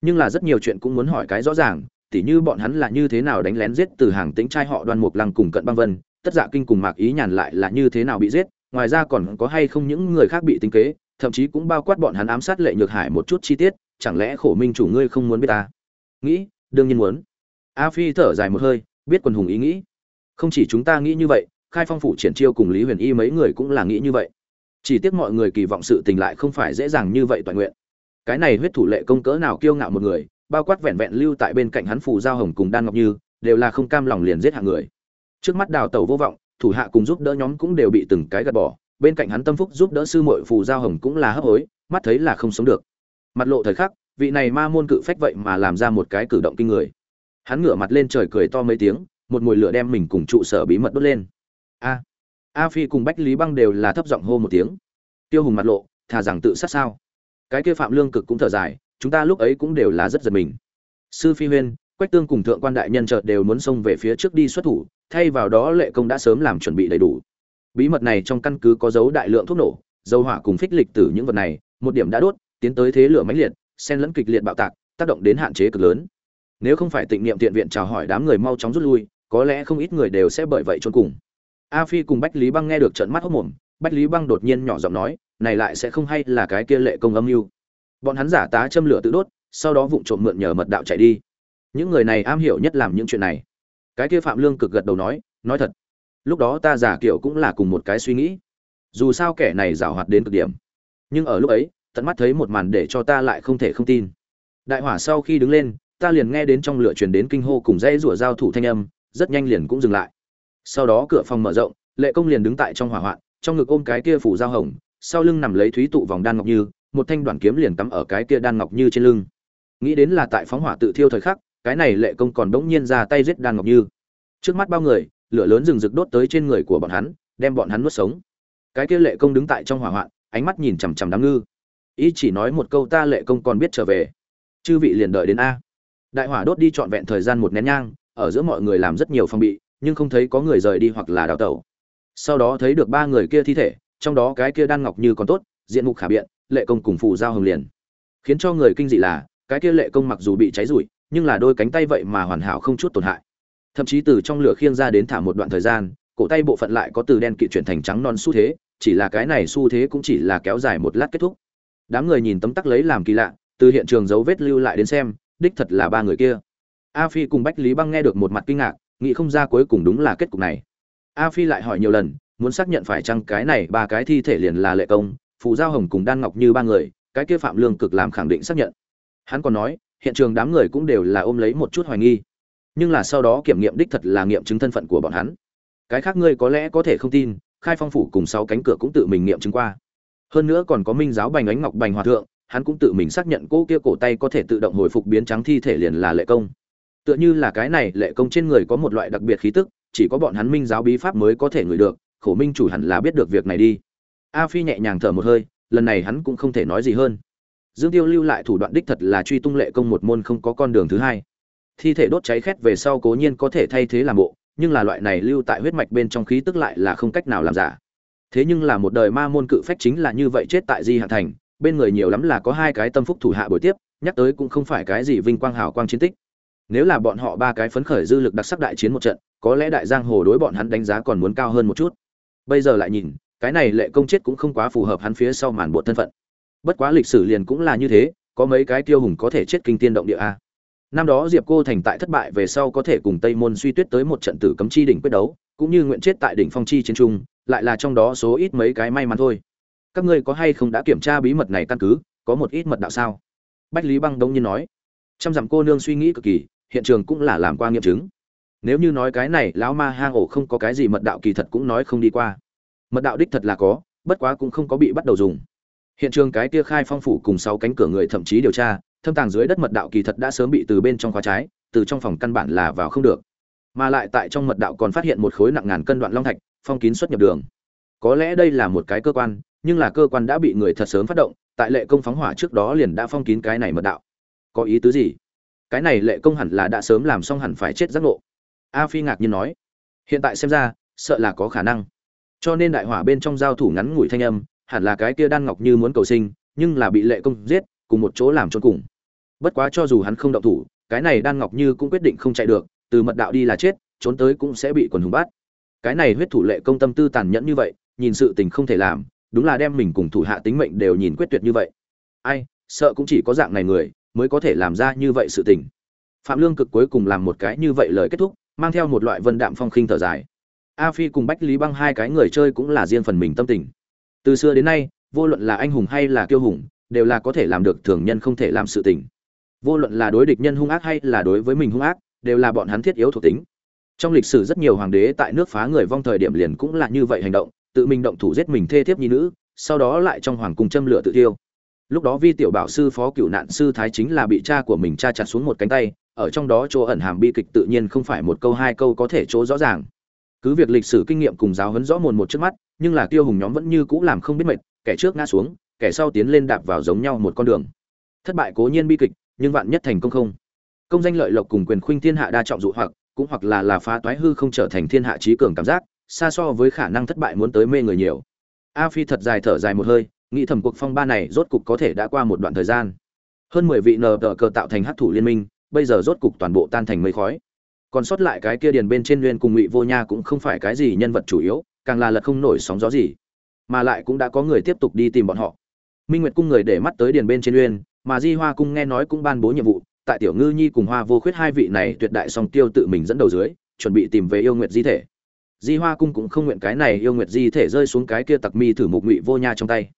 Nhưng là rất nhiều chuyện cũng muốn hỏi cái rõ ràng, tỉ như bọn hắn là như thế nào đánh lén giết từ hàng tính trai họ đoan mục lăng cùng cận băng vân, tất dạ kinh cùng mạc ý nhàn lại là như thế nào bị giết, ngoài ra còn có hay không những người khác bị tính kế, thậm chí cũng bao quát bọn hắn ám sát lệ nhược hải một chút chi tiết, chẳng lẽ khổ minh chủ ngươi không muốn biết ta? Nghĩ, đương nhiên muốn. A phi thở dài một hơi, biết quần hùng ý nghĩ. Không chỉ chúng ta nghĩ như vậy, khai phong phủ triển chiêu cùng lý huyền y mấy người cũng là nghĩ như vậy chỉ tiếc mọi người kỳ vọng sự tình lại không phải dễ dàng như vậy toàn nguyện. Cái này huyết thủ lệ công cỡ nào kiêu ngạo một người, bao quát vẹn vẹn lưu tại bên cạnh hắn phù giao hồng cùng đan ngọc như, đều là không cam lòng liền giết hạng người. Trước mắt đào tẩu vô vọng, thủ hạ cùng giúp đỡ nhóm cũng đều bị từng cái gạt bỏ, bên cạnh hắn tâm phúc giúp đỡ sư muội phù giao hồng cũng là hấp hối, mắt thấy là không sống được. Mặt lộ thời khắc, vị này ma môn cự phách vậy mà làm ra một cái cử động kinh người. Hắn ngửa mặt lên trời cười to mấy tiếng, một mùi lửa đem mình cùng trụ sở bí mật đốt lên. A! A phi cùng bách lý băng đều là thấp giọng hô một tiếng. Tiêu hùng mặt lộ, thà rằng tự sát sao? Cái kia phạm lương cực cũng thở dài, chúng ta lúc ấy cũng đều là rất giật mình. Sư phi huyên, quách tương cùng thượng quan đại nhân chợt đều muốn xông về phía trước đi xuất thủ, thay vào đó lệ công đã sớm làm chuẩn bị đầy đủ. Bí mật này trong căn cứ có dấu đại lượng thuốc nổ dầu hỏa cùng phích lịch từ những vật này, một điểm đã đốt, tiến tới thế lửa mãnh liệt, xen lẫn kịch liệt bạo tạc, tác động đến hạn chế cực lớn. Nếu không phải tịnh niệm tiện viện chào hỏi đám người mau chóng rút lui, có lẽ không ít người đều sẽ bởi vậy trốn cùng a phi cùng bách lý băng nghe được trận mắt hốc mồm, bách lý băng đột nhiên nhỏ giọng nói, này lại sẽ không hay là cái kia lệ công âm mưu. Bọn hắn giả tá châm lửa tự đốt, sau đó vụng trộm mượn nhờ mật đạo chạy đi. Những người này am hiểu nhất làm những chuyện này. Cái kia phạm lương cực gật đầu nói nói thật, lúc đó ta giả kiểu cũng là cùng một cái suy nghĩ. Dù sao kẻ này giảo hoạt đến cực điểm. Nhưng ở lúc ấy, tận mắt thấy một màn để cho ta lại không thể không tin. Đại hỏa sau khi đứng lên, ta liền nghe đến trong lửa truyền đến kinh hô cùng dãy rủa giao thủ thanh âm, rất nhanh liền cũng dừng lại sau đó cửa phòng mở rộng, lệ công liền đứng tại trong hỏa hoạn, trong ngực ôm cái kia phủ dao hồng, sau lưng nằm lấy thúy tụ vòng đan ngọc như, một thanh đoạn kiếm liền cắm ở cái kia đan ngọc như trên lưng. Nghĩ đến là tại phóng hỏa tự thiêu thời khắc, cái này lệ công còn đống nhiên ra tay giết đan ngọc như. Trước mắt bao người, lửa lớn rừng rực đốt tới trên người của bọn hắn, đem bọn hắn nuốt sống. Cái kia lệ công đứng tại trong hỏa hoạn, ánh mắt nhìn chằm chằm đám ngư. Ý chỉ nói một câu ta lệ công còn biết trở về. Chư vị liền đợi đến a. Đại hỏa đốt đi trọn vẹn thời gian một nén nhang, ở giữa mọi người làm rất nhiều phong bị nhưng không thấy có người rời đi hoặc là đào tẩu. Sau đó thấy được ba người kia thi thể, trong đó cái kia đan ngọc như còn tốt, diện mục khả biện, lệ công cùng phù giao hồng liền. Khiến cho người kinh dị là, cái kia lệ công mặc dù bị cháy rụi, nhưng là đôi cánh tay vậy mà hoàn hảo không chút tổn hại. Thậm chí từ trong lửa khiêng ra đến thả một đoạn thời gian, cổ tay bộ phận lại có từ đen kịt chuyển thành trắng non xu thế, chỉ là cái này xu thế cũng chỉ là kéo dài một lát kết thúc. Đám người nhìn tấm tắc lấy làm kỳ lạ, từ hiện trường dấu vết lưu lại đến xem, đích thật là ba người kia. A phi cùng bách lý băng nghe được một mặt kinh ngạc nghĩ không ra cuối cùng đúng là kết cục này. A phi lại hỏi nhiều lần, muốn xác nhận phải chăng cái này ba cái thi thể liền là lệ công, phù giao hồng cùng đan ngọc như ba người, cái kia phạm lương cực làm khẳng định xác nhận. Hắn còn nói, hiện trường đám người cũng đều là ôm lấy một chút hoài nghi. Nhưng là sau đó kiểm nghiệm đích thật là nghiệm chứng thân phận của bọn hắn. Cái khác ngươi có lẽ có thể không tin, khai phong phủ cùng sáu cánh cửa cũng tự mình nghiệm chứng qua. Hơn nữa còn có minh giáo bành ánh ngọc bành hòa thượng, hắn cũng tự mình xác nhận cô kia cổ tay có thể tự động hồi phục biến trắng thi thể liền là lệ công tựa như là cái này lệ công trên người có một loại đặc biệt khí tức, chỉ có bọn hắn minh giáo bí pháp mới có thể ngửi được, khổ minh chủ hẳn là biết được việc này đi. A phi nhẹ nhàng thở một hơi, lần này hắn cũng không thể nói gì hơn. Dương tiêu lưu lại thủ đoạn đích thật là truy tung lệ công một môn không có con đường thứ hai. Thi thể đốt cháy khét về sau cố nhiên có thể thay thế làm bộ, nhưng là loại này lưu tại huyết mạch bên trong khí tức lại là không cách nào làm giả. Thế nhưng là một đời ma môn cự phách chính là như vậy chết tại di hạ thành, bên người nhiều lắm là có hai cái tâm phúc thủ hạ buổi tiếp, nhắc tới cũng không phải cái gì vinh quang hào quang chiến tích nếu là bọn họ ba cái phấn khởi dư lực đặc sắc đại chiến một trận, có lẽ đại giang hồ đối bọn hắn đánh giá còn muốn cao hơn một chút. Bây giờ lại nhìn, cái này lệ công chết cũng không quá phù hợp hắn phía sau màn bộ thân phận. Bất quá lịch sử liền cũng là như thế, có mấy cái tiêu hùng có thể chết kinh tiên động địa a. Năm đó diệp cô thành tại thất bại về sau có thể cùng tây môn suy tuyết tới một trận tử cấm chi đỉnh quyết đấu, cũng như nguyện chết tại đỉnh phong chi chiến trung, lại là trong đó số ít mấy cái may mắn thôi. Các ngươi có hay không đã kiểm tra bí mật này căn cứ, có một ít mật đạo sao? Bách lý băng đông nhiên nói. Trăm dặm cô nương suy nghĩ cực kỳ hiện trường cũng là làm qua nghiệm chứng. Nếu như nói cái này, lão ma hang ổ không có cái gì mật đạo kỳ thật cũng nói không đi qua. Mật đạo đích thật là có, bất quá cũng không có bị bắt đầu dùng. Hiện trường cái kia khai phong phủ cùng sáu cánh cửa người thậm chí điều tra, thâm tàng dưới đất mật đạo kỳ thật đã sớm bị từ bên trong khóa trái, từ trong phòng căn bản là vào không được. Mà lại tại trong mật đạo còn phát hiện một khối nặng ngàn cân đoạn long thạch, phong kín xuất nhập đường. Có lẽ đây là một cái cơ quan, nhưng là cơ quan đã bị người thật sớm phát động, tại lệ công phóng hỏa trước đó liền đã phong kín cái này mật đạo. Có ý tứ gì? Cái này lệ công hẳn là đã sớm làm xong hẳn phải chết giác ngộ. A phi ngạc nhiên nói, hiện tại xem ra, sợ là có khả năng. Cho nên đại hỏa bên trong giao thủ ngắn ngủi thanh âm, hẳn là cái kia đan ngọc như muốn cầu sinh, nhưng là bị lệ công giết, cùng một chỗ làm cho cùng. Bất quá cho dù hắn không động thủ, cái này đan ngọc như cũng quyết định không chạy được, từ mật đạo đi là chết, trốn tới cũng sẽ bị quần hùng bắt. Cái này huyết thủ lệ công tâm tư tàn nhẫn như vậy, nhìn sự tình không thể làm, đúng là đem mình cùng thủ hạ tính mệnh đều nhìn quyết tuyệt như vậy. Ai, sợ cũng chỉ có dạng này người mới có thể làm ra như vậy sự tình. Phạm lương cực cuối cùng làm một cái như vậy lời kết thúc, mang theo một loại vân đạm phong khinh thở dài. A phi cùng bách lý băng hai cái người chơi cũng là riêng phần mình tâm tình. Từ xưa đến nay, vô luận là anh hùng hay là kiêu hùng, đều là có thể làm được thường nhân không thể làm sự tình. Vô luận là đối địch nhân hung ác hay là đối với mình hung ác, đều là bọn hắn thiết yếu thuộc tính. Trong lịch sử rất nhiều hoàng đế tại nước phá người vong thời điểm liền cũng là như vậy hành động, tự mình động thủ giết mình thê thiếp nhi nữ, sau đó lại trong hoàng cung châm lửa tự tiêu lúc đó vi tiểu bảo sư phó cựu nạn sư thái chính là bị cha của mình cha chặt xuống một cánh tay, ở trong đó chỗ ẩn hàm bi kịch tự nhiên không phải một câu hai câu có thể chỗ rõ ràng. Cứ việc lịch sử kinh nghiệm cùng giáo huấn rõ mồn một trước mắt, nhưng là tiêu hùng nhóm vẫn như cũ làm không biết mệt, kẻ trước ngã xuống, kẻ sau tiến lên đạp vào giống nhau một con đường. Thất bại cố nhiên bi kịch, nhưng vạn nhất thành công không? Công danh lợi lộc cùng quyền khuynh thiên hạ đa trọng dụ hoặc, cũng hoặc là là phá toái hư không trở thành thiên hạ trí cường cảm giác, xa so với khả năng thất bại muốn tới mê người nhiều. A phi thật dài thở dài một hơi nghĩ thầm cuộc phong ba này rốt cục có thể đã qua một đoạn thời gian. Hơn mười vị nờ tờ cờ tạo thành hắc thủ liên minh, bây giờ rốt cục toàn bộ tan thành mây khói. Còn sót lại cái kia điền bên trên nguyên cùng ngụy vô nha cũng không phải cái gì nhân vật chủ yếu, càng là lật không nổi sóng gió gì. Mà lại cũng đã có người tiếp tục đi tìm bọn họ. Minh nguyệt cung người để mắt tới điền bên trên uyên mà di hoa cung nghe nói cũng ban bố nhiệm vụ, tại tiểu ngư nhi cùng hoa vô khuyết hai vị này tuyệt đại song tiêu tự mình dẫn đầu dưới, chuẩn bị tìm về yêu nguyệt di thể. Di hoa cung cũng không nguyện cái này yêu nguyệt di thể rơi xuống cái kia tặc mi thử mục ngụy vô nha trong tay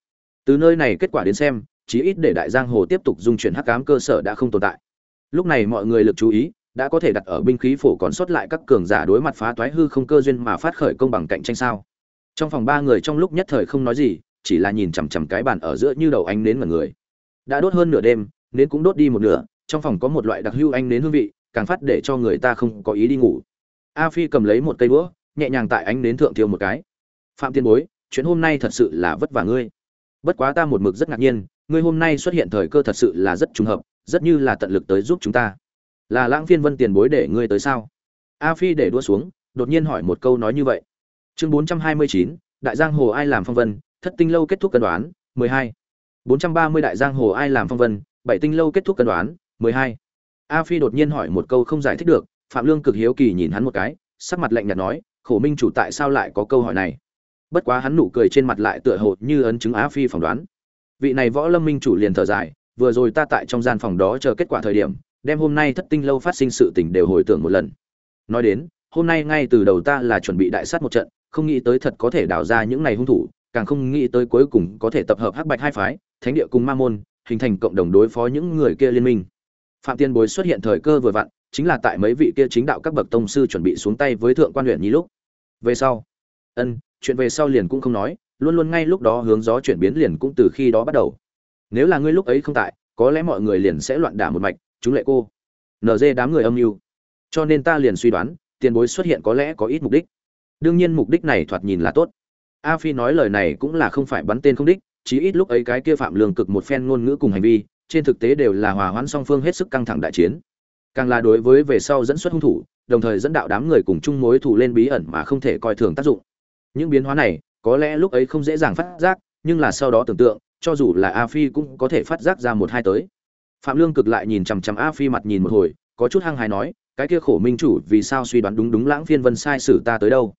từ nơi này kết quả đến xem, chí ít để đại giang hồ tiếp tục dung chuyển hắc cám cơ sở đã không tồn tại. Lúc này mọi người lực chú ý đã có thể đặt ở binh khí phổ còn sót lại các cường giả đối mặt phá toái hư không cơ duyên mà phát khởi công bằng cạnh tranh sao. Trong phòng ba người trong lúc nhất thời không nói gì, chỉ là nhìn chằm chằm cái bàn ở giữa như đầu ánh nến mà người. Đã đốt hơn nửa đêm, nến cũng đốt đi một nửa, trong phòng có một loại đặc hưu anh nến hương vị, càng phát để cho người ta không có ý đi ngủ. A phi cầm lấy một cây đũa, nhẹ nhàng tại ánh nến thượng thiêu một cái. Phạm tiên bối, chuyện hôm nay thật sự là vất vả ngươi bất quá ta một mực rất ngạc nhiên, ngươi hôm nay xuất hiện thời cơ thật sự là rất trùng hợp, rất như là tận lực tới giúp chúng ta. Là lãng phiên vân tiền bối để ngươi tới sao? A phi để đua xuống, đột nhiên hỏi một câu nói như vậy. Chương bốn trăm hai mươi chín, đại giang hồ ai làm phong vân, thất tinh lâu kết thúc cân đoán, mười hai. bốn trăm ba mươi đại giang hồ ai làm phong vân, bảy tinh lâu kết thúc cân đoán, mười hai. A phi đột nhiên hỏi một câu không giải thích được, phạm lương cực hiếu kỳ nhìn hắn một cái, sắc mặt lạnh nhạt nói, khổ minh chủ tại sao lại có câu hỏi này? Bất quá hắn nụ cười trên mặt lại tựa hồ như ấn chứng Á phi phỏng đoán. Vị này võ lâm minh chủ liền thở dài, vừa rồi ta tại trong gian phòng đó chờ kết quả thời điểm, đem hôm nay thất tinh lâu phát sinh sự tình đều hồi tưởng một lần. Nói đến, hôm nay ngay từ đầu ta là chuẩn bị đại sát một trận, không nghĩ tới thật có thể đào ra những này hung thủ, càng không nghĩ tới cuối cùng có thể tập hợp hắc bạch hai phái, thánh địa cùng ma môn, hình thành cộng đồng đối phó những người kia liên minh. Phạm tiên bối xuất hiện thời cơ vừa vặn, chính là tại mấy vị kia chính đạo các bậc tông sư chuẩn bị xuống tay với thượng quan huyện nhi lúc. Về sau, ân chuyện về sau liền cũng không nói, luôn luôn ngay lúc đó hướng gió chuyển biến liền cũng từ khi đó bắt đầu. Nếu là ngươi lúc ấy không tại, có lẽ mọi người liền sẽ loạn đả một mạch, chúng lệ cô. Nd đám người âm mưu. Cho nên ta liền suy đoán, tiền bối xuất hiện có lẽ có ít mục đích. Đương nhiên mục đích này thoạt nhìn là tốt. A phi nói lời này cũng là không phải bắn tên không đích, chí ít lúc ấy cái kia phạm lương cực một phen ngôn ngữ cùng hành vi, trên thực tế đều là hòa hoãn song phương hết sức căng thẳng đại chiến. Càng là đối với về sau dẫn xuất hung thủ, đồng thời dẫn đạo đám người cùng chung mối thủ lên bí ẩn mà không thể coi thường tác dụng những biến hóa này, có lẽ lúc ấy không dễ dàng phát giác, nhưng là sau đó tưởng tượng, cho dù là a phi cũng có thể phát giác ra một hai tới. Phạm lương cực lại nhìn chằm chằm a phi mặt nhìn một hồi, có chút hăng hái nói, cái kia khổ minh chủ, vì sao suy đoán đúng đúng lãng phiên vân sai sử ta tới đâu?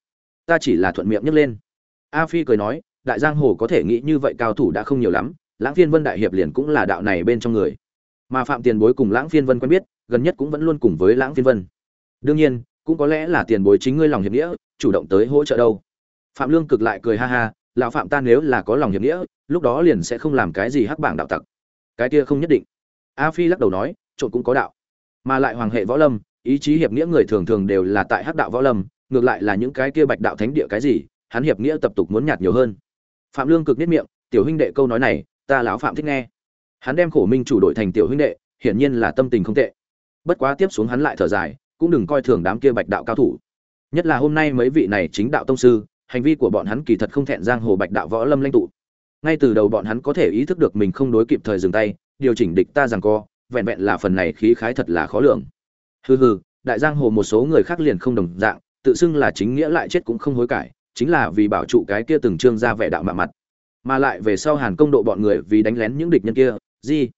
Ta chỉ là thuận miệng nhấc lên. A phi cười nói, đại giang hồ có thể nghĩ như vậy cao thủ đã không nhiều lắm, lãng phiên vân đại hiệp liền cũng là đạo này bên trong người. Mà phạm tiền bối cùng lãng phiên vân quen biết, gần nhất cũng vẫn luôn cùng với lãng phiên vân. Đương nhiên, cũng có lẽ là tiền bối chính ngươi lòng hiệp nghĩa, chủ động tới hỗ trợ đâu phạm lương cực lại cười ha ha, lão phạm ta nếu là có lòng hiệp nghĩa, lúc đó liền sẽ không làm cái gì hắc bảng đạo tặc. Cái kia không nhất định. A phi lắc đầu nói, trộn cũng có đạo. Mà lại hoàng hệ võ lâm, ý chí hiệp nghĩa người thường thường đều là tại hắc đạo võ lâm, ngược lại là những cái kia bạch đạo thánh địa cái gì, hắn hiệp nghĩa tập tục muốn nhạt nhiều hơn. Phạm lương cực nhất miệng, tiểu huynh đệ câu nói này, ta lão phạm thích nghe. Hắn đem khổ minh chủ đội thành tiểu huynh đệ, hiển nhiên là tâm tình không tệ. Bất quá tiếp xuống hắn lại thở dài, cũng đừng coi thường đám kia bạch đạo cao thủ. Nhất là hôm nay mấy vị này chính đạo tông sư hành vi của bọn hắn kỳ thật không thẹn giang hồ bạch đạo võ lâm lãnh tụ. Ngay từ đầu bọn hắn có thể ý thức được mình không đối kịp thời dừng tay, điều chỉnh địch ta rằng co, vẹn vẹn là phần này khí khái thật là khó lường. Hừ hừ, đại giang hồ một số người khác liền không đồng dạng, tự xưng là chính nghĩa lại chết cũng không hối cải, chính là vì bảo trụ cái kia từng trương ra vẻ đạo mạ mặt. Mà lại về sau hàn công độ bọn người vì đánh lén những địch nhân kia gì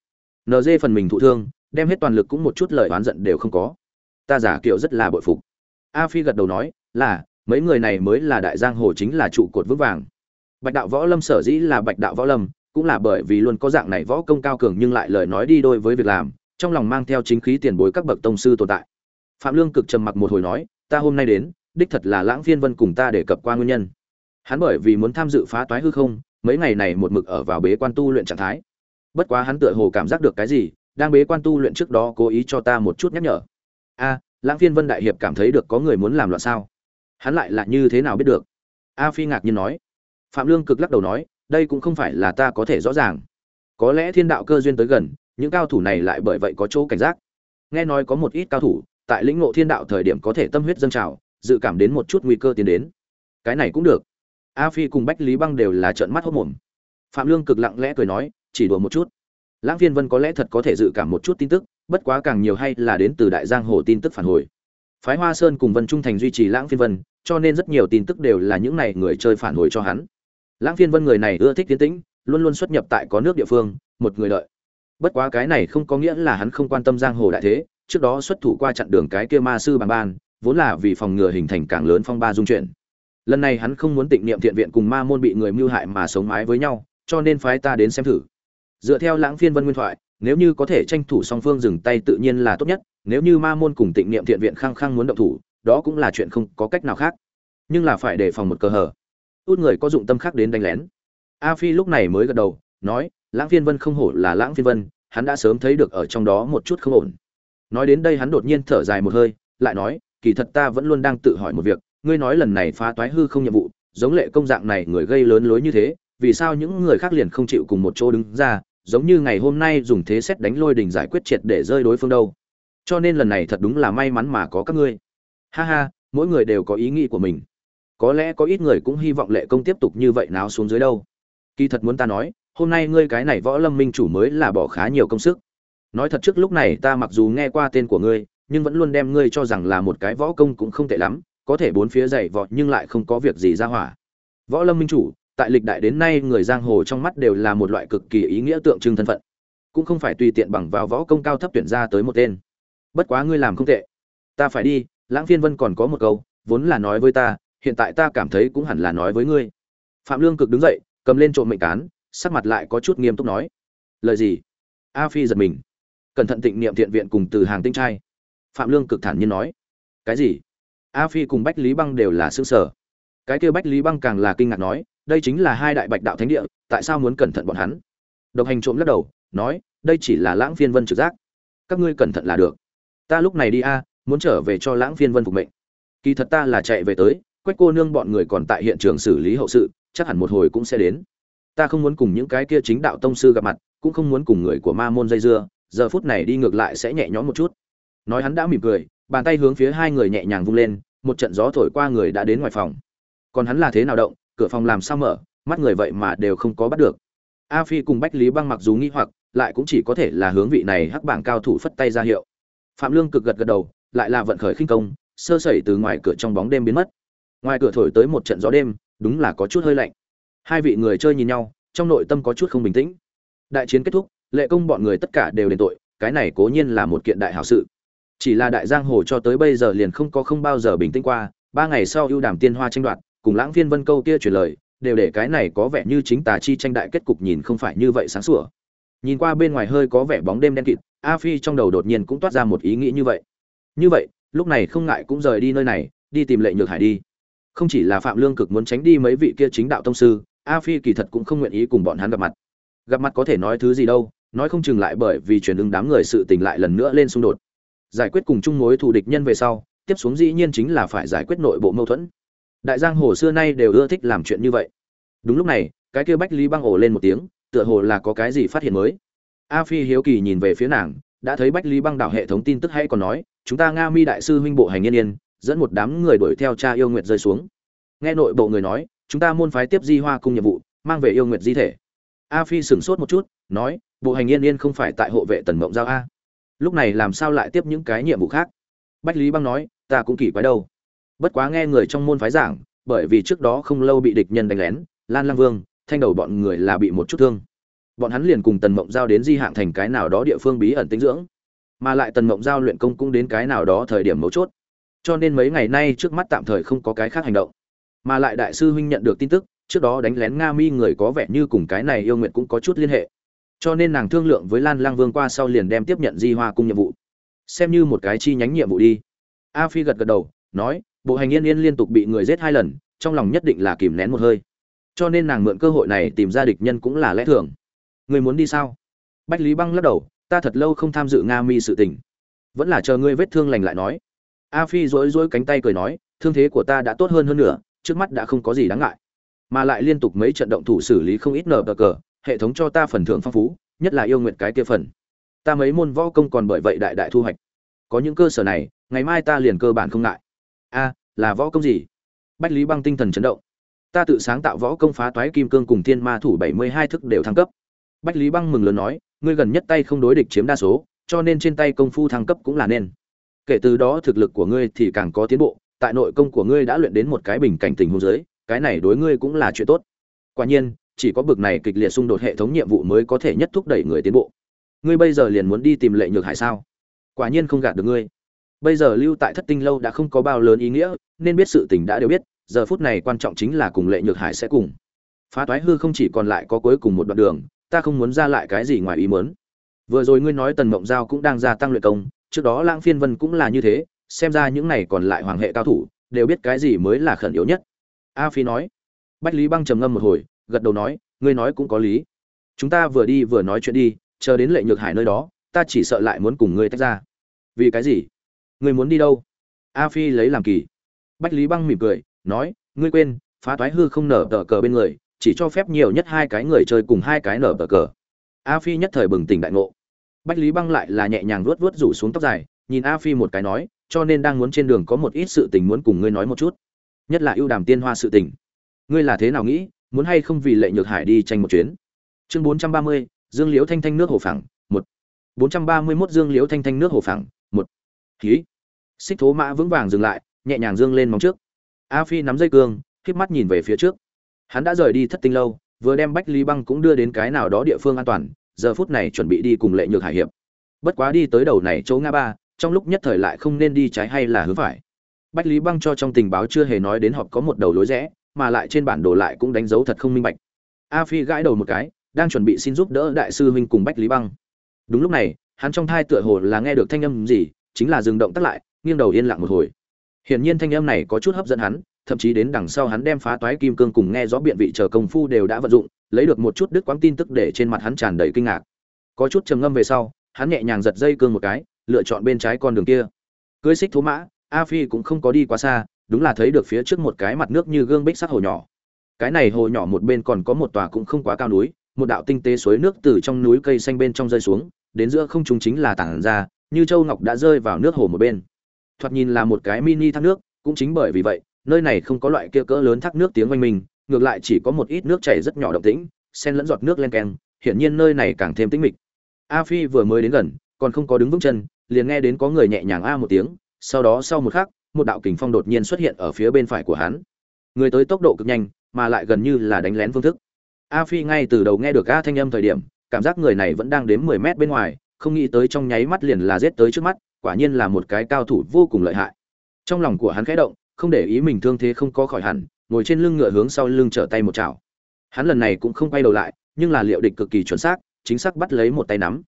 nd phần mình thụ thương, đem hết toàn lực cũng một chút lời oán giận đều không có. Ta giả kiệu rất là bội phục. A phi gật đầu nói, là mấy người này mới là đại giang hồ chính là trụ cột vững vàng. Bạch đạo võ lâm sở dĩ là bạch đạo võ lâm, cũng là bởi vì luôn có dạng này võ công cao cường nhưng lại lời nói đi đôi với việc làm, trong lòng mang theo chính khí tiền bối các bậc tông sư tồn tại. Phạm lương cực trầm mặc một hồi nói, ta hôm nay đến, đích thật là lãng phiên vân cùng ta để cập qua nguyên nhân. Hắn bởi vì muốn tham dự phá toái hư không, mấy ngày này một mực ở vào bế quan tu luyện trạng thái. Bất quá hắn tựa hồ cảm giác được cái gì, đang bế quan tu luyện trước đó cố ý cho ta một chút nhắc nhở. A, lãng phiên vân đại hiệp cảm thấy được có người muốn làm loạn sao? Hắn lại là như thế nào biết được? A phi ngạc nhiên nói. Phạm lương cực lắc đầu nói, đây cũng không phải là ta có thể rõ ràng. Có lẽ thiên đạo cơ duyên tới gần, những cao thủ này lại bởi vậy có chỗ cảnh giác. Nghe nói có một ít cao thủ, tại lĩnh ngộ thiên đạo thời điểm có thể tâm huyết dâng trào, dự cảm đến một chút nguy cơ tiến đến. Cái này cũng được. A phi cùng bách lý băng đều là trợn mắt hốc mồm. Phạm lương cực lặng lẽ cười nói, chỉ đùa một chút. Lãng phiên vân có lẽ thật có thể dự cảm một chút tin tức, bất quá càng nhiều hay là đến từ đại giang hồ tin tức phản hồi. Phái hoa sơn cùng vân trung thành duy trì lãng phiên vân cho nên rất nhiều tin tức đều là những này người chơi phản hồi cho hắn. Lãng phiên vân người này ưa thích tiến tĩnh, luôn luôn xuất nhập tại có nước địa phương, một người lợi bất quá cái này không có nghĩa là hắn không quan tâm giang hồ đại thế, trước đó xuất thủ qua chặn đường cái kia ma sư bằng ban, vốn là vì phòng ngừa hình thành càng lớn phong ba dung chuyện. lần này hắn không muốn tịnh niệm thiện viện cùng ma môn bị người mưu hại mà sống mái với nhau, cho nên phái ta đến xem thử. Dựa theo lãng phiên vân nguyên thoại, nếu như có thể tranh thủ song phương dừng tay tự nhiên là tốt nhất, nếu như ma môn cùng tịnh niệm thiện viện khăng khăng muốn động thủ đó cũng là chuyện không có cách nào khác. Nhưng là phải đề phòng một cơ hở. Út người có dụng tâm khác đến đánh lén. A phi lúc này mới gật đầu, nói, lãng phiên vân không hổ là lãng phiên vân, hắn đã sớm thấy được ở trong đó một chút không ổn. Nói đến đây hắn đột nhiên thở dài một hơi, lại nói, kỳ thật ta vẫn luôn đang tự hỏi một việc, ngươi nói lần này phá toái hư không nhiệm vụ, giống lệ công dạng này người gây lớn lối như thế, vì sao những người khác liền không chịu cùng một chỗ đứng ra, giống như ngày hôm nay dùng thế xét đánh lôi đình giải quyết triệt để rơi đối phương đâu? Cho nên lần này thật đúng là may mắn mà có các ngươi ha ha, mỗi người đều có ý nghĩ của mình. Có lẽ có ít người cũng hy vọng lệ công tiếp tục như vậy nào xuống dưới đâu. Kỳ thật muốn ta nói, hôm nay ngươi cái này võ lâm minh chủ mới là bỏ khá nhiều công sức. Nói thật trước lúc này ta mặc dù nghe qua tên của ngươi, nhưng vẫn luôn đem ngươi cho rằng là một cái võ công cũng không tệ lắm, có thể bốn phía dày vọt nhưng lại không có việc gì ra hỏa. Võ lâm minh chủ, tại lịch đại đến nay người giang hồ trong mắt đều là một loại cực kỳ ý nghĩa tượng trưng thân phận. Cũng không phải tùy tiện bằng vào võ công cao thấp tuyển ra tới một tên. Bất quá ngươi làm không tệ. Ta phải đi lãng phiên vân còn có một câu, vốn là nói với ta, hiện tại ta cảm thấy cũng hẳn là nói với ngươi. Phạm lương cực đứng dậy, cầm lên trộm mệnh cán, sắc mặt lại có chút nghiêm túc nói. Lời gì? A phi giật mình. Cẩn thận tịnh niệm thiện viện cùng từ hàng tinh trai. Phạm lương cực thản nhiên nói. Cái gì? A phi cùng bách lý băng đều là xương sở. Cái kia bách lý băng càng là kinh ngạc nói, đây chính là hai đại bạch đạo thánh địa, tại sao muốn cẩn thận bọn hắn? Độc hành trộm lắc đầu, nói, đây chỉ là lãng phiên vân trực giác. Các ngươi cẩn thận là được. Ta lúc này đi a muốn trở về cho lãng phiên vân phục mệnh. Kỳ thật ta là chạy về tới, quách cô nương bọn người còn tại hiện trường xử lý hậu sự, chắc hẳn một hồi cũng sẽ đến. Ta không muốn cùng những cái kia chính đạo tông sư gặp mặt, cũng không muốn cùng người của ma môn dây dưa, giờ phút này đi ngược lại sẽ nhẹ nhõm một chút. Nói hắn đã mỉm cười, bàn tay hướng phía hai người nhẹ nhàng vung lên, một trận gió thổi qua người đã đến ngoài phòng. Còn hắn là thế nào động, cửa phòng làm sao mở, mắt người vậy mà đều không có bắt được. A phi cùng bách lý băng mặc dù nghĩ hoặc, lại cũng chỉ có thể là hướng vị này hắc bảng cao thủ phất tay ra hiệu. Phạm lương cực gật gật đầu lại là vận khởi khinh công, sơ sẩy từ ngoài cửa trong bóng đêm biến mất. Ngoài cửa thổi tới một trận gió đêm, đúng là có chút hơi lạnh. Hai vị người chơi nhìn nhau, trong nội tâm có chút không bình tĩnh. Đại chiến kết thúc, lệ công bọn người tất cả đều đền tội, cái này cố nhiên là một kiện đại hảo sự. Chỉ là đại giang hồ cho tới bây giờ liền không có không bao giờ bình tĩnh qua, ba ngày sau ưu đàm tiên hoa tranh đoạt, cùng lãng phiên vân câu kia truyền lời, đều để cái này có vẻ như chính tà chi tranh đại kết cục nhìn không phải như vậy sáng sủa. Nhìn qua bên ngoài hơi có vẻ bóng đêm đen kịt, a phi trong đầu đột nhiên cũng toát ra một ý nghĩ như vậy như vậy, lúc này không ngại cũng rời đi nơi này, đi tìm lệ nhược hải đi. Không chỉ là phạm lương cực muốn tránh đi mấy vị kia chính đạo tông sư, a phi kỳ thật cũng không nguyện ý cùng bọn hắn gặp mặt. Gặp mặt có thể nói thứ gì đâu, nói không chừng lại bởi vì truyền ứng đám người sự tình lại lần nữa lên xung đột. Giải quyết cùng chung mối thù địch nhân về sau, tiếp xuống dĩ nhiên chính là phải giải quyết nội bộ mâu thuẫn. Đại giang hồ xưa nay đều ưa thích làm chuyện như vậy. Đúng lúc này, cái kia bách lý băng ổ lên một tiếng, tựa hồ là có cái gì phát hiện mới. A phi hiếu kỳ nhìn về phía nàng, đã thấy bách lý băng đảo hệ thống tin tức hay còn nói chúng ta nga mi đại sư huynh bộ hành yên yên, dẫn một đám người đuổi theo cha yêu nguyệt rơi xuống. Nghe nội bộ người nói, chúng ta môn phái tiếp di hoa cung nhiệm vụ, mang về yêu nguyệt di thể. A phi sửng sốt một chút, nói, bộ hành yên yên không phải tại hộ vệ tần mộng giao a. Lúc này làm sao lại tiếp những cái nhiệm vụ khác? Bách lý băng nói, ta cũng kỳ quái đâu. Bất quá nghe người trong môn phái giảng, bởi vì trước đó không lâu bị địch nhân đánh lén, lan lang vương, thanh đầu bọn người là bị một chút thương. Bọn hắn liền cùng tần mộng giao đến di hạng thành cái nào đó địa phương bí ẩn tinh dưỡng mà lại tần mộng giao luyện công cũng đến cái nào đó thời điểm mấu chốt. Cho nên mấy ngày nay trước mắt tạm thời không có cái khác hành động. Mà lại đại sư huynh nhận được tin tức, trước đó đánh lén nga mi người có vẻ như cùng cái này yêu nguyện cũng có chút liên hệ. Cho nên nàng thương lượng với lan lang vương qua sau liền đem tiếp nhận di hoa cung nhiệm vụ. Xem như một cái chi nhánh nhiệm vụ đi. A phi gật gật đầu, nói, bộ hành yên yên liên tục bị người giết hai lần, trong lòng nhất định là kìm nén một hơi. Cho nên nàng mượn cơ hội này tìm ra địch nhân cũng là lẽ thường. Người muốn đi sao? Bách lý băng lắc đầu ta thật lâu không tham dự nga mi sự tình. Vẫn là chờ ngươi vết thương lành lại nói. A phi rối rối cánh tay cười nói, thương thế của ta đã tốt hơn hơn nữa, trước mắt đã không có gì đáng ngại. Mà lại liên tục mấy trận động thủ xử lý không ít nở cờ cờ, hệ thống cho ta phần thưởng phong phú, nhất là yêu nguyện cái kia phần. Ta mấy môn võ công còn bởi vậy đại đại thu hoạch. Có những cơ sở này, ngày mai ta liền cơ bản không ngại. A, là võ công gì? Bách lý băng tinh thần chấn động. Ta tự sáng tạo võ công phá toái kim cương cùng thiên ma thủ bảy mươi hai thức đều thăng cấp. Bách lý băng mừng lớn nói ngươi gần nhất tay không đối địch chiếm đa số, cho nên trên tay công phu thăng cấp cũng là nên. Kể từ đó thực lực của ngươi thì càng có tiến bộ, tại nội công của ngươi đã luyện đến một cái bình cảnh tình huống giới cái này đối ngươi cũng là chuyện tốt. Quả nhiên, chỉ có bực này kịch liệt xung đột hệ thống nhiệm vụ mới có thể nhất thúc đẩy người tiến bộ. Ngươi bây giờ liền muốn đi tìm lệ nhược hải sao? Quả nhiên không gạt được ngươi. Bây giờ lưu tại thất tinh lâu đã không có bao lớn ý nghĩa, nên biết sự tình đã đều biết, giờ phút này quan trọng chính là cùng lệ nhược hải sẽ cùng. Phá toái hư không chỉ còn lại có cuối cùng một đoạn đường ta không muốn ra lại cái gì ngoài ý muốn. Vừa rồi ngươi nói tần mộng giao cũng đang gia tăng luyện công, trước đó lãng phiên vân cũng là như thế, xem ra những này còn lại hoàng hệ cao thủ, đều biết cái gì mới là khẩn yếu nhất. A phi nói. Bách lý băng trầm ngâm một hồi, gật đầu nói, ngươi nói cũng có lý. Chúng ta vừa đi vừa nói chuyện đi, chờ đến lệ nhược hải nơi đó, ta chỉ sợ lại muốn cùng ngươi tách ra. Vì cái gì? Ngươi muốn đi đâu? A phi lấy làm kỳ. Bách lý băng mỉm cười, nói, ngươi quên, phá toái hư không nở tờ cờ bên người chỉ cho phép nhiều nhất hai cái người chơi cùng hai cái nở bờ cờ. A phi nhất thời bừng tỉnh đại ngộ. Bách lý băng lại là nhẹ nhàng vuốt vuốt rủ xuống tóc dài, nhìn a phi một cái nói, cho nên đang muốn trên đường có một ít sự tình muốn cùng ngươi nói một chút. Nhất là ưu đàm tiên hoa sự tình. Ngươi là thế nào nghĩ, muốn hay không vì lệ nhược hải đi tranh một chuyến? Chương bốn trăm ba mươi, dương liễu thanh thanh nước hồ phẳng, một. bốn trăm ba mươi mốt dương liễu thanh thanh nước hồ phẳng, một. Khí xích thố mã vững vàng dừng lại, nhẹ nhàng dương lên móng trước. A phi nắm dây cương, khép mắt nhìn về phía trước hắn đã rời đi thất tinh lâu, vừa đem bách lý băng cũng đưa đến cái nào đó địa phương an toàn, giờ phút này chuẩn bị đi cùng lệ nhược hải hiệp. Bất quá đi tới đầu này chỗ ngã ba, trong lúc nhất thời lại không nên đi trái hay là hướng phải. Bách lý băng cho trong tình báo chưa hề nói đến họp có một đầu lối rẽ, mà lại trên bản đồ lại cũng đánh dấu thật không minh bạch. A phi gãi đầu một cái, đang chuẩn bị xin giúp đỡ đại sư huynh cùng bách lý băng. Đúng lúc này, hắn trong thai tựa hồ là nghe được thanh âm gì, chính là dừng động tắt lại, nghiêng đầu yên lặng một hồi. Hiển nhiên thanh âm này có chút hấp dẫn hắn thậm chí đến đằng sau hắn đem phá toái kim cương cùng nghe rõ biện vị chờ công phu đều đã vận dụng, lấy được một chút đứt quãng tin tức để trên mặt hắn tràn đầy kinh ngạc. Có chút trầm ngâm về sau, hắn nhẹ nhàng giật dây cương một cái, lựa chọn bên trái con đường kia. Cưới xích thú mã, a phi cũng không có đi quá xa, đúng là thấy được phía trước một cái mặt nước như gương bích sắc hồ nhỏ. Cái này hồ nhỏ một bên còn có một tòa cũng không quá cao núi, một đạo tinh tế suối nước từ trong núi cây xanh bên trong rơi xuống, đến giữa không trung chính là tảng ra, như châu ngọc đã rơi vào nước hồ một bên. Thoạt nhìn là một cái mini thác nước, cũng chính bởi vì vậy nơi này không có loại kia cỡ lớn thác nước tiếng oanh minh, ngược lại chỉ có một ít nước chảy rất nhỏ động tĩnh, xen lẫn giọt nước len keng, hiển nhiên nơi này càng thêm tĩnh mịch. A phi vừa mới đến gần, còn không có đứng vững chân, liền nghe đến có người nhẹ nhàng a một tiếng, sau đó sau một khắc, một đạo kình phong đột nhiên xuất hiện ở phía bên phải của hắn. Người tới tốc độ cực nhanh, mà lại gần như là đánh lén phương thức. A phi ngay từ đầu nghe được a thanh âm thời điểm, cảm giác người này vẫn đang đến mười mét bên ngoài, không nghĩ tới trong nháy mắt liền là giết tới trước mắt, quả nhiên là một cái cao thủ vô cùng lợi hại. Trong lòng của hắn khẽ động không để ý mình thương thế không có khỏi hẳn, ngồi trên lưng ngựa hướng sau lưng trở tay một chảo. Hắn lần này cũng không quay đầu lại, nhưng là liệu địch cực kỳ chuẩn xác, chính xác bắt lấy một tay nắm.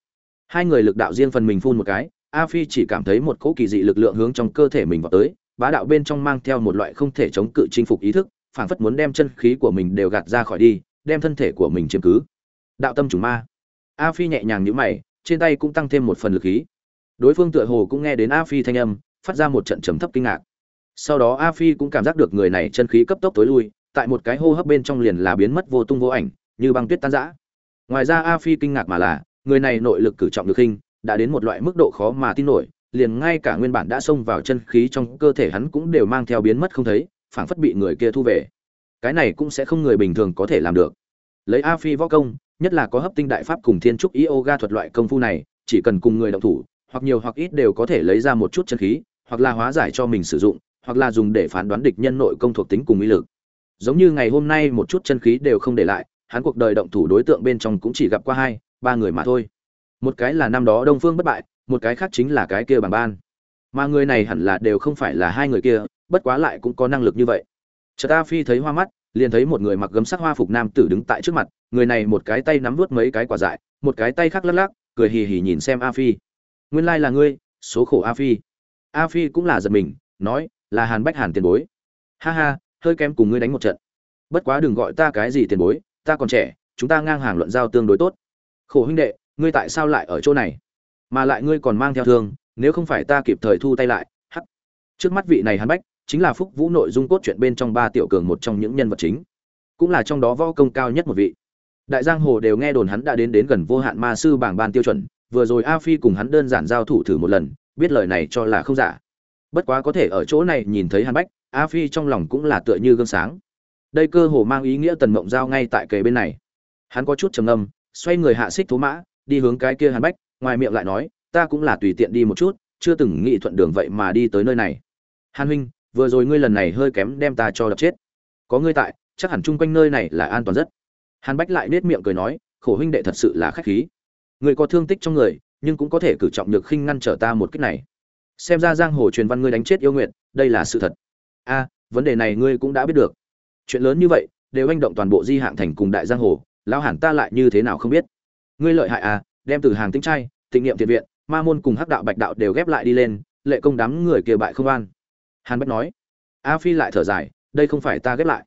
Hai người lực đạo riêng phần mình phun một cái, a phi chỉ cảm thấy một cỗ kỳ dị lực lượng hướng trong cơ thể mình vào tới, bá đạo bên trong mang theo một loại không thể chống cự chinh phục ý thức, phảng phất muốn đem chân khí của mình đều gạt ra khỏi đi, đem thân thể của mình chiếm cứ. Đạo tâm chủ ma. A phi nhẹ nhàng nhíu mày, trên tay cũng tăng thêm một phần lực khí. Đối phương tựa hồ cũng nghe đến a phi thanh âm, phát ra một trận trầm thấp kinh ngạc sau đó a phi cũng cảm giác được người này chân khí cấp tốc tối lui, tại một cái hô hấp bên trong liền là biến mất vô tung vô ảnh, như băng tuyết tan rã. Ngoài ra a phi kinh ngạc mà là, người này nội lực cử trọng được hình, đã đến một loại mức độ khó mà tin nổi, liền ngay cả nguyên bản đã xông vào chân khí trong cơ thể hắn cũng đều mang theo biến mất không thấy, phảng phất bị người kia thu về. Cái này cũng sẽ không người bình thường có thể làm được. Lấy a phi võ công, nhất là có hấp tinh đại pháp cùng thiên trúc yoga thuật loại công phu này, chỉ cần cùng người động thủ, hoặc nhiều hoặc ít đều có thể lấy ra một chút chân khí, hoặc là hóa giải cho mình sử dụng hoặc là dùng để phán đoán địch nhân nội công thuộc tính cùng uy lực. Giống như ngày hôm nay một chút chân khí đều không để lại, hắn cuộc đời động thủ đối tượng bên trong cũng chỉ gặp qua hai, ba người mà thôi. Một cái là năm đó đông phương bất bại, một cái khác chính là cái kia bằng ban. Mà người này hẳn là đều không phải là hai người kia, bất quá lại cũng có năng lực như vậy. Chợt A phi thấy hoa mắt, liền thấy một người mặc gấm sắc hoa phục nam tử đứng tại trước mặt, người này một cái tay nắm vút mấy cái quả dại, một cái tay khác lắc lắc, cười hì hì nhìn xem a phi. Nguyên lai là ngươi, số khổ a phi. A phi cũng là giật mình, nói là hàn bách hàn tiền bối. Ha ha, hơi kém cùng ngươi đánh một trận. Bất quá đừng gọi ta cái gì tiền bối, ta còn trẻ, chúng ta ngang hàng luận giao tương đối tốt. Khổ huynh đệ, ngươi tại sao lại ở chỗ này? Mà lại ngươi còn mang theo thương, nếu không phải ta kịp thời thu tay lại, hắc. Trước mắt vị này hàn bách, chính là phúc vũ nội dung cốt truyện bên trong ba tiểu cường một trong những nhân vật chính. Cũng là trong đó võ công cao nhất một vị. Đại giang hồ đều nghe đồn hắn đã đến đến gần vô hạn ma sư bảng ban tiêu chuẩn, vừa rồi a phi cùng hắn đơn giản giao thủ thử một lần, biết lời này cho là không giả bất quá có thể ở chỗ này nhìn thấy hàn bách, a phi trong lòng cũng là tựa như gương sáng. Đây cơ hồ mang ý nghĩa tần mộng giao ngay tại kề bên này. Hắn có chút trầm âm xoay người hạ xích thú mã, đi hướng cái kia hàn bách, ngoài miệng lại nói, ta cũng là tùy tiện đi một chút, chưa từng nghĩ thuận đường vậy mà đi tới nơi này. Hàn huynh, vừa rồi ngươi lần này hơi kém đem ta cho đập chết. Có ngươi tại, chắc hẳn chung quanh nơi này là an toàn rất. Hàn bách lại nết miệng cười nói, khổ huynh đệ thật sự là khách khí. Ngươi có thương tích trong người, nhưng cũng có thể cử trọng nhược khinh ngăn trở ta một cách này xem ra giang hồ truyền văn ngươi đánh chết yêu nguyện đây là sự thật. A, vấn đề này ngươi cũng đã biết được. Chuyện lớn như vậy, đều anh động toàn bộ di hạng thành cùng đại giang hồ, lão hẳn ta lại như thế nào không biết. Ngươi lợi hại à đem từ hàng tinh trai, tịnh niệm thiện viện, ma môn cùng hắc đạo bạch đạo đều ghép lại đi lên, lệ công đám người kia bại không an. Hàn bách nói. A phi lại thở dài, đây không phải ta ghép lại.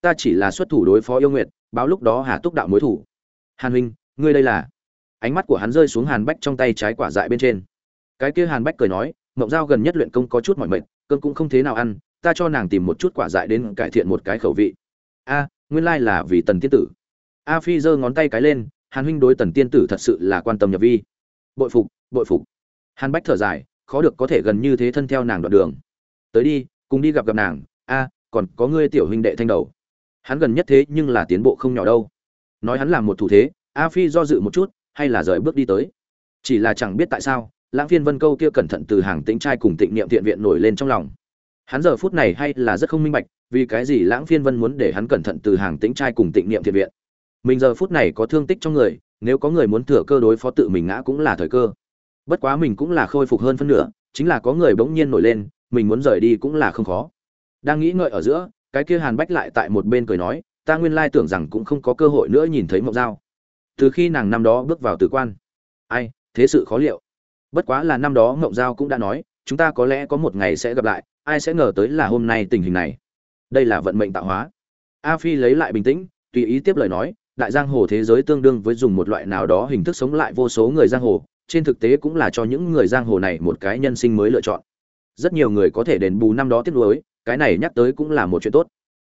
Ta chỉ là xuất thủ đối phó yêu nguyệt, báo lúc đó hà túc đạo mối thủ. Hàn huynh, ngươi đây là. Ánh mắt của hắn rơi xuống hàn bách trong tay trái quả dại bên trên. Cái kia hàn bách cười nói mộng giao gần nhất luyện công có chút mỏi mệt cơn cũng không thế nào ăn, ta cho nàng tìm một chút quả dại đến cải thiện một cái khẩu vị. A, nguyên lai là vì tần tiên tử. A phi giơ ngón tay cái lên, hàn huynh đối tần tiên tử thật sự là quan tâm nhập vi. Bội phục bội phục. Hàn bách thở dài, khó được có thể gần như thế thân theo nàng đoạn đường. Tới đi, cùng đi gặp gặp nàng. A, còn có ngươi tiểu huynh đệ thanh đầu. Hắn gần nhất thế nhưng là tiến bộ không nhỏ đâu. Nói hắn là một thủ thế, a phi do dự một chút, hay là rời bước đi tới. Chỉ là chẳng biết tại sao lãng phiên vân câu kia cẩn thận từ hàng tĩnh trai cùng tịnh niệm thiện viện nổi lên trong lòng. Hắn giờ phút này hay là rất không minh bạch, vì cái gì lãng phiên vân muốn để hắn cẩn thận từ hàng tĩnh trai cùng tịnh niệm thiện viện. Mình giờ phút này có thương tích trong người, nếu có người muốn thừa cơ đối phó tự mình ngã cũng là thời cơ. Bất quá mình cũng là khôi phục hơn phân nửa, chính là có người bỗng nhiên nổi lên, mình muốn rời đi cũng là không khó. Đang nghĩ ngợi ở giữa, cái kia hàn bách lại tại một bên cười nói, ta nguyên lai tưởng rằng cũng không có cơ hội nữa nhìn thấy mộng dao từ khi nàng năm đó bước vào tử quan. Ai, thế sự khó liệu bất quá là năm đó ngộng giao cũng đã nói, chúng ta có lẽ có một ngày sẽ gặp lại, ai sẽ ngờ tới là hôm nay tình hình này. Đây là vận mệnh tạo hóa. A phi lấy lại bình tĩnh, tùy ý tiếp lời nói, đại giang hồ thế giới tương đương với dùng một loại nào đó hình thức sống lại vô số người giang hồ, trên thực tế cũng là cho những người giang hồ này một cái nhân sinh mới lựa chọn. Rất nhiều người có thể đền bù năm đó tiếp nối cái này nhắc tới cũng là một chuyện tốt.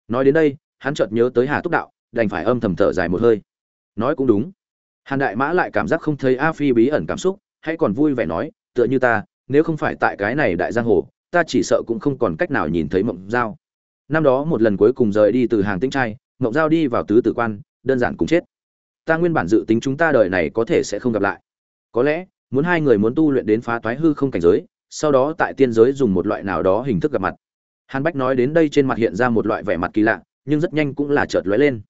Nói đến đây, hắn chợt nhớ tới hà túc đạo, đành phải âm thầm thở dài một hơi. Nói cũng đúng. Hàn đại mã lại cảm giác không thấy a phi bí ẩn cảm xúc Hãy còn vui vẻ nói, tựa như ta, nếu không phải tại cái này đại giang hồ, ta chỉ sợ cũng không còn cách nào nhìn thấy mộng giao. Năm đó một lần cuối cùng rời đi từ hàng tinh trai, mộng giao đi vào tứ tử quan, đơn giản cũng chết. Ta nguyên bản dự tính chúng ta đời này có thể sẽ không gặp lại. Có lẽ, muốn hai người muốn tu luyện đến phá toái hư không cảnh giới, sau đó tại tiên giới dùng một loại nào đó hình thức gặp mặt. Hàn bách nói đến đây trên mặt hiện ra một loại vẻ mặt kỳ lạ, nhưng rất nhanh cũng là chợt lóe lên.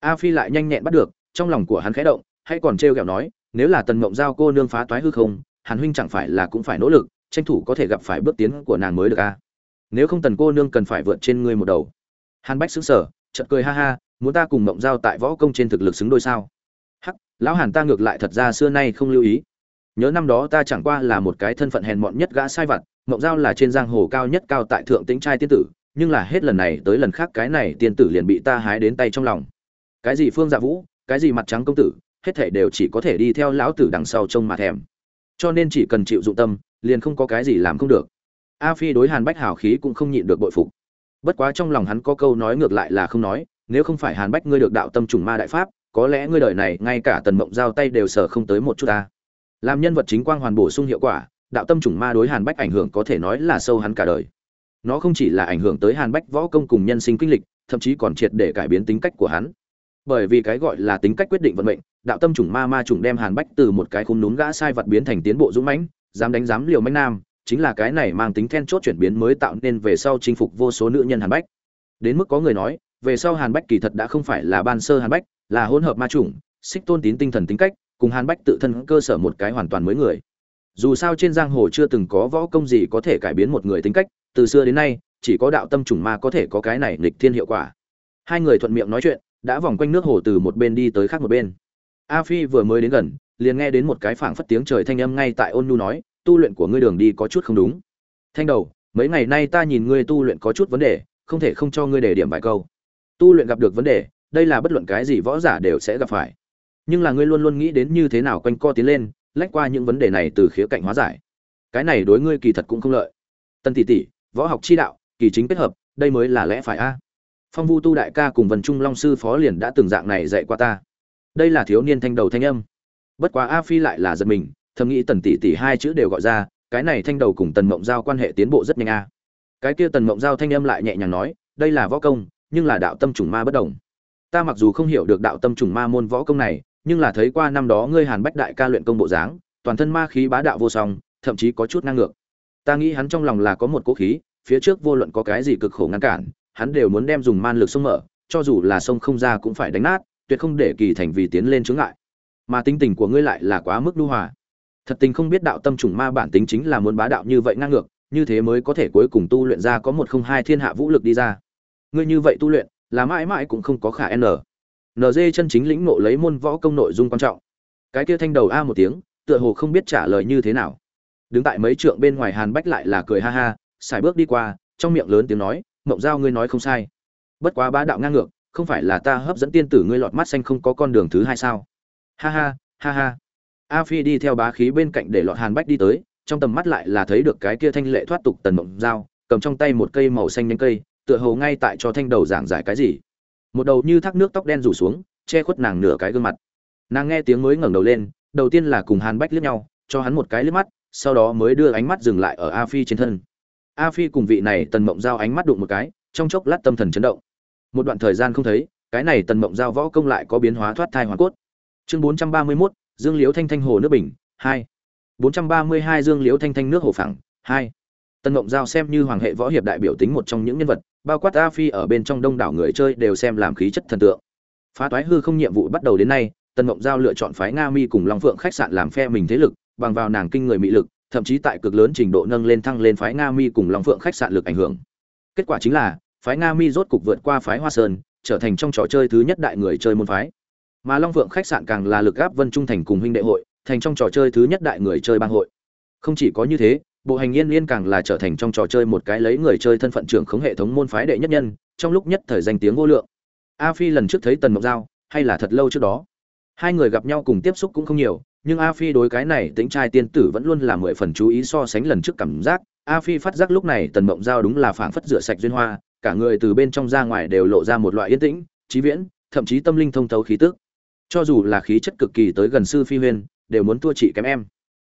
A phi lại nhanh nhẹn bắt được, trong lòng của hắn khẽ động hay còn trêu ghẹo nói nếu là tần mộng giao cô nương phá toái hư không, hàn huynh chẳng phải là cũng phải nỗ lực, tranh thủ có thể gặp phải bước tiến của nàng mới được a nếu không tần cô nương cần phải vượt trên ngươi một đầu. Hàn bách xứng sở chợt cười ha ha, muốn ta cùng mộng giao tại võ công trên thực lực xứng đôi sao? Hắc, lão hàn ta ngược lại thật ra xưa nay không lưu ý. Nhớ năm đó ta chẳng qua là một cái thân phận hèn mọn nhất gã sai vặt, mộng giao là trên giang hồ cao nhất cao tại thượng tĩnh trai tiên tử, nhưng là hết lần này tới lần khác cái này tiên tử liền bị ta hái đến tay trong lòng. Cái gì phương dạ vũ, cái gì mặt trắng công tử hết thảy đều chỉ có thể đi theo lão tử đằng sau trông mà thèm. Cho nên chỉ cần chịu dụng tâm, liền không có cái gì làm không được. A phi đối hàn bách hào khí cũng không nhịn được bội phục. Bất quá trong lòng hắn có câu nói ngược lại là không nói, nếu không phải hàn bách ngươi được đạo tâm trùng ma đại pháp, có lẽ ngươi đời này ngay cả tần mộng giao tay đều sở không tới một chút ta. Làm nhân vật chính quang hoàn bổ sung hiệu quả, đạo tâm trùng ma đối hàn bách ảnh hưởng có thể nói là sâu hắn cả đời. Nó không chỉ là ảnh hưởng tới hàn bách võ công cùng nhân sinh kinh lịch, thậm chí còn triệt để cải biến tính cách của hắn. Bởi vì cái gọi là tính cách quyết định vận mệnh đạo tâm trùng ma ma trùng đem hàn bách từ một cái khung núm gã sai vật biến thành tiến bộ dũng mãnh, dám đánh dám liều mãnh nam, chính là cái này mang tính then chốt chuyển biến mới tạo nên về sau chinh phục vô số nữ nhân hàn bách. Đến mức có người nói, về sau hàn bách kỳ thật đã không phải là ban sơ hàn bách, là hỗn hợp ma trùng xích tôn tín tinh thần tính cách, cùng hàn bách tự thân cơ sở một cái hoàn toàn mới người. Dù sao trên giang hồ chưa từng có võ công gì có thể cải biến một người tính cách, từ xưa đến nay, chỉ có đạo tâm trùng ma có thể có cái này nghịch thiên hiệu quả. Hai người thuận miệng nói chuyện, đã vòng quanh nước hồ từ một bên đi tới khác một bên a phi vừa mới đến gần, liền nghe đến một cái phảng phất tiếng trời thanh âm ngay tại ôn nhu nói, tu luyện của ngươi đường đi có chút không đúng. Thanh đầu, mấy ngày nay ta nhìn ngươi tu luyện có chút vấn đề, không thể không cho ngươi để điểm vài câu. Tu luyện gặp được vấn đề, đây là bất luận cái gì võ giả đều sẽ gặp phải. Nhưng là ngươi luôn luôn nghĩ đến như thế nào quanh co tiến lên, lách qua những vấn đề này từ khía cạnh hóa giải. Cái này đối ngươi kỳ thật cũng không lợi. Tân tỷ tỷ, võ học chi đạo, kỳ chính kết hợp, đây mới là lẽ phải a. Phong vu tu đại ca cùng vần trung long sư phó liền đã từng dạng này dạy qua ta đây là thiếu niên thanh đầu thanh âm. Bất quá a phi lại là giật mình, thầm nghĩ tần tỷ tỷ hai chữ đều gọi ra, cái này thanh đầu cùng tần mộng giao quan hệ tiến bộ rất nhanh a. Cái kia tần mộng giao thanh âm lại nhẹ nhàng nói, đây là võ công, nhưng là đạo tâm trùng ma bất đồng. Ta mặc dù không hiểu được đạo tâm trùng ma môn võ công này, nhưng là thấy qua năm đó ngươi hàn bách đại ca luyện công bộ dáng, toàn thân ma khí bá đạo vô song, thậm chí có chút năng ngược. Ta nghĩ hắn trong lòng là có một cố khí, phía trước vô luận có cái gì cực khổ ngăn cản, hắn đều muốn đem dùng man lực sông mở, cho dù là sông không ra cũng phải đánh nát tuyệt không để kỳ thành vì tiến lên chướng ngại. Mà tính tình của ngươi lại là quá mức đu hòa. Thật tình không biết đạo tâm trùng ma bản tính chính là muốn bá đạo như vậy ngang ngược, như thế mới có thể cuối cùng tu luyện ra có một không hai thiên hạ vũ lực đi ra. Ngươi như vậy tu luyện, là mãi mãi cũng không có khả n. Nd chân chính lĩnh nộ lấy môn võ công nội dung quan trọng. Cái kia thanh đầu a một tiếng, tựa hồ không biết trả lời như thế nào. Đứng tại mấy trượng bên ngoài hàn bách lại là cười ha ha, xài bước đi qua, trong miệng lớn tiếng nói, mộng giao ngươi nói không sai. Bất quá bá đạo ngang ngược không phải là ta hấp dẫn tiên tử ngươi lọt mắt xanh không có con đường thứ hai sao? Ha ha ha ha. A phi đi theo bá khí bên cạnh để lọt hàn bách đi tới, trong tầm mắt lại là thấy được cái kia thanh lệ thoát tục tần mộng dao, cầm trong tay một cây màu xanh nhánh cây, tựa hồ ngay tại cho thanh đầu giảng giải cái gì. Một đầu như thác nước tóc đen rủ xuống, che khuất nàng nửa cái gương mặt. Nàng nghe tiếng mới ngẩng đầu lên, đầu tiên là cùng hàn bách liếc nhau, cho hắn một cái liếc mắt, sau đó mới đưa ánh mắt dừng lại ở a phi trên thân. A phi cùng vị này tần mộng giao ánh mắt đụng một cái, trong chốc lát tâm thần chấn động một đoạn thời gian không thấy cái này tần mộng giao võ công lại có biến hóa thoát thai hoàn cốt chương bốn trăm ba mươi 431, dương liễu thanh thanh hồ nước bình hai 432 Dương Liễu Thanh Thanh nước hồ phẳng, hai tần mộng Giao xem như hoàng hệ võ hiệp đại biểu tính một trong những nhân vật, bao quát A Phi ở bên trong đông đảo người chơi đều xem làm khí chất thần tượng. Phá toái hư không nhiệm vụ bắt đầu đến nay, tần mộng Giao lựa chọn phái Nga Mi cùng Long Phượng khách sạn làm phe mình thế lực, bằng vào nàng kinh người mỹ lực, thậm chí tại cực lớn trình độ nâng lên thăng lên phái Nga Mi cùng Long Phượng khách sạn lực ảnh hưởng. Kết quả chính là, phái Nga Mi rốt cục vượt qua phái Hoa Sơn, trở thành trong trò chơi thứ nhất đại người chơi môn phái. Mà Long Vượng khách sạn càng là lực áp Vân Trung thành cùng huynh đệ hội, thành trong trò chơi thứ nhất đại người chơi bang hội. Không chỉ có như thế, bộ hành yên liên càng là trở thành trong trò chơi một cái lấy người chơi thân phận trưởng khống hệ thống môn phái đệ nhất nhân, trong lúc nhất thời danh tiếng vô lượng. A Phi lần trước thấy Tần Mộng Giao, hay là thật lâu trước đó. Hai người gặp nhau cùng tiếp xúc cũng không nhiều, nhưng A Phi đối cái này tính trai tiên tử vẫn luôn là mười phần chú ý so sánh lần trước cảm giác, A Phi phát giác lúc này Tần Mộng Giao đúng là phảng phất rửa sạch duyên hoa, cả người từ bên trong ra ngoài đều lộ ra một loại yên tĩnh, trí viễn, thậm chí tâm linh thông thấu khí tức. Cho dù là khí chất cực kỳ tới gần sư Phi Huyên, đều muốn thua chị kém em.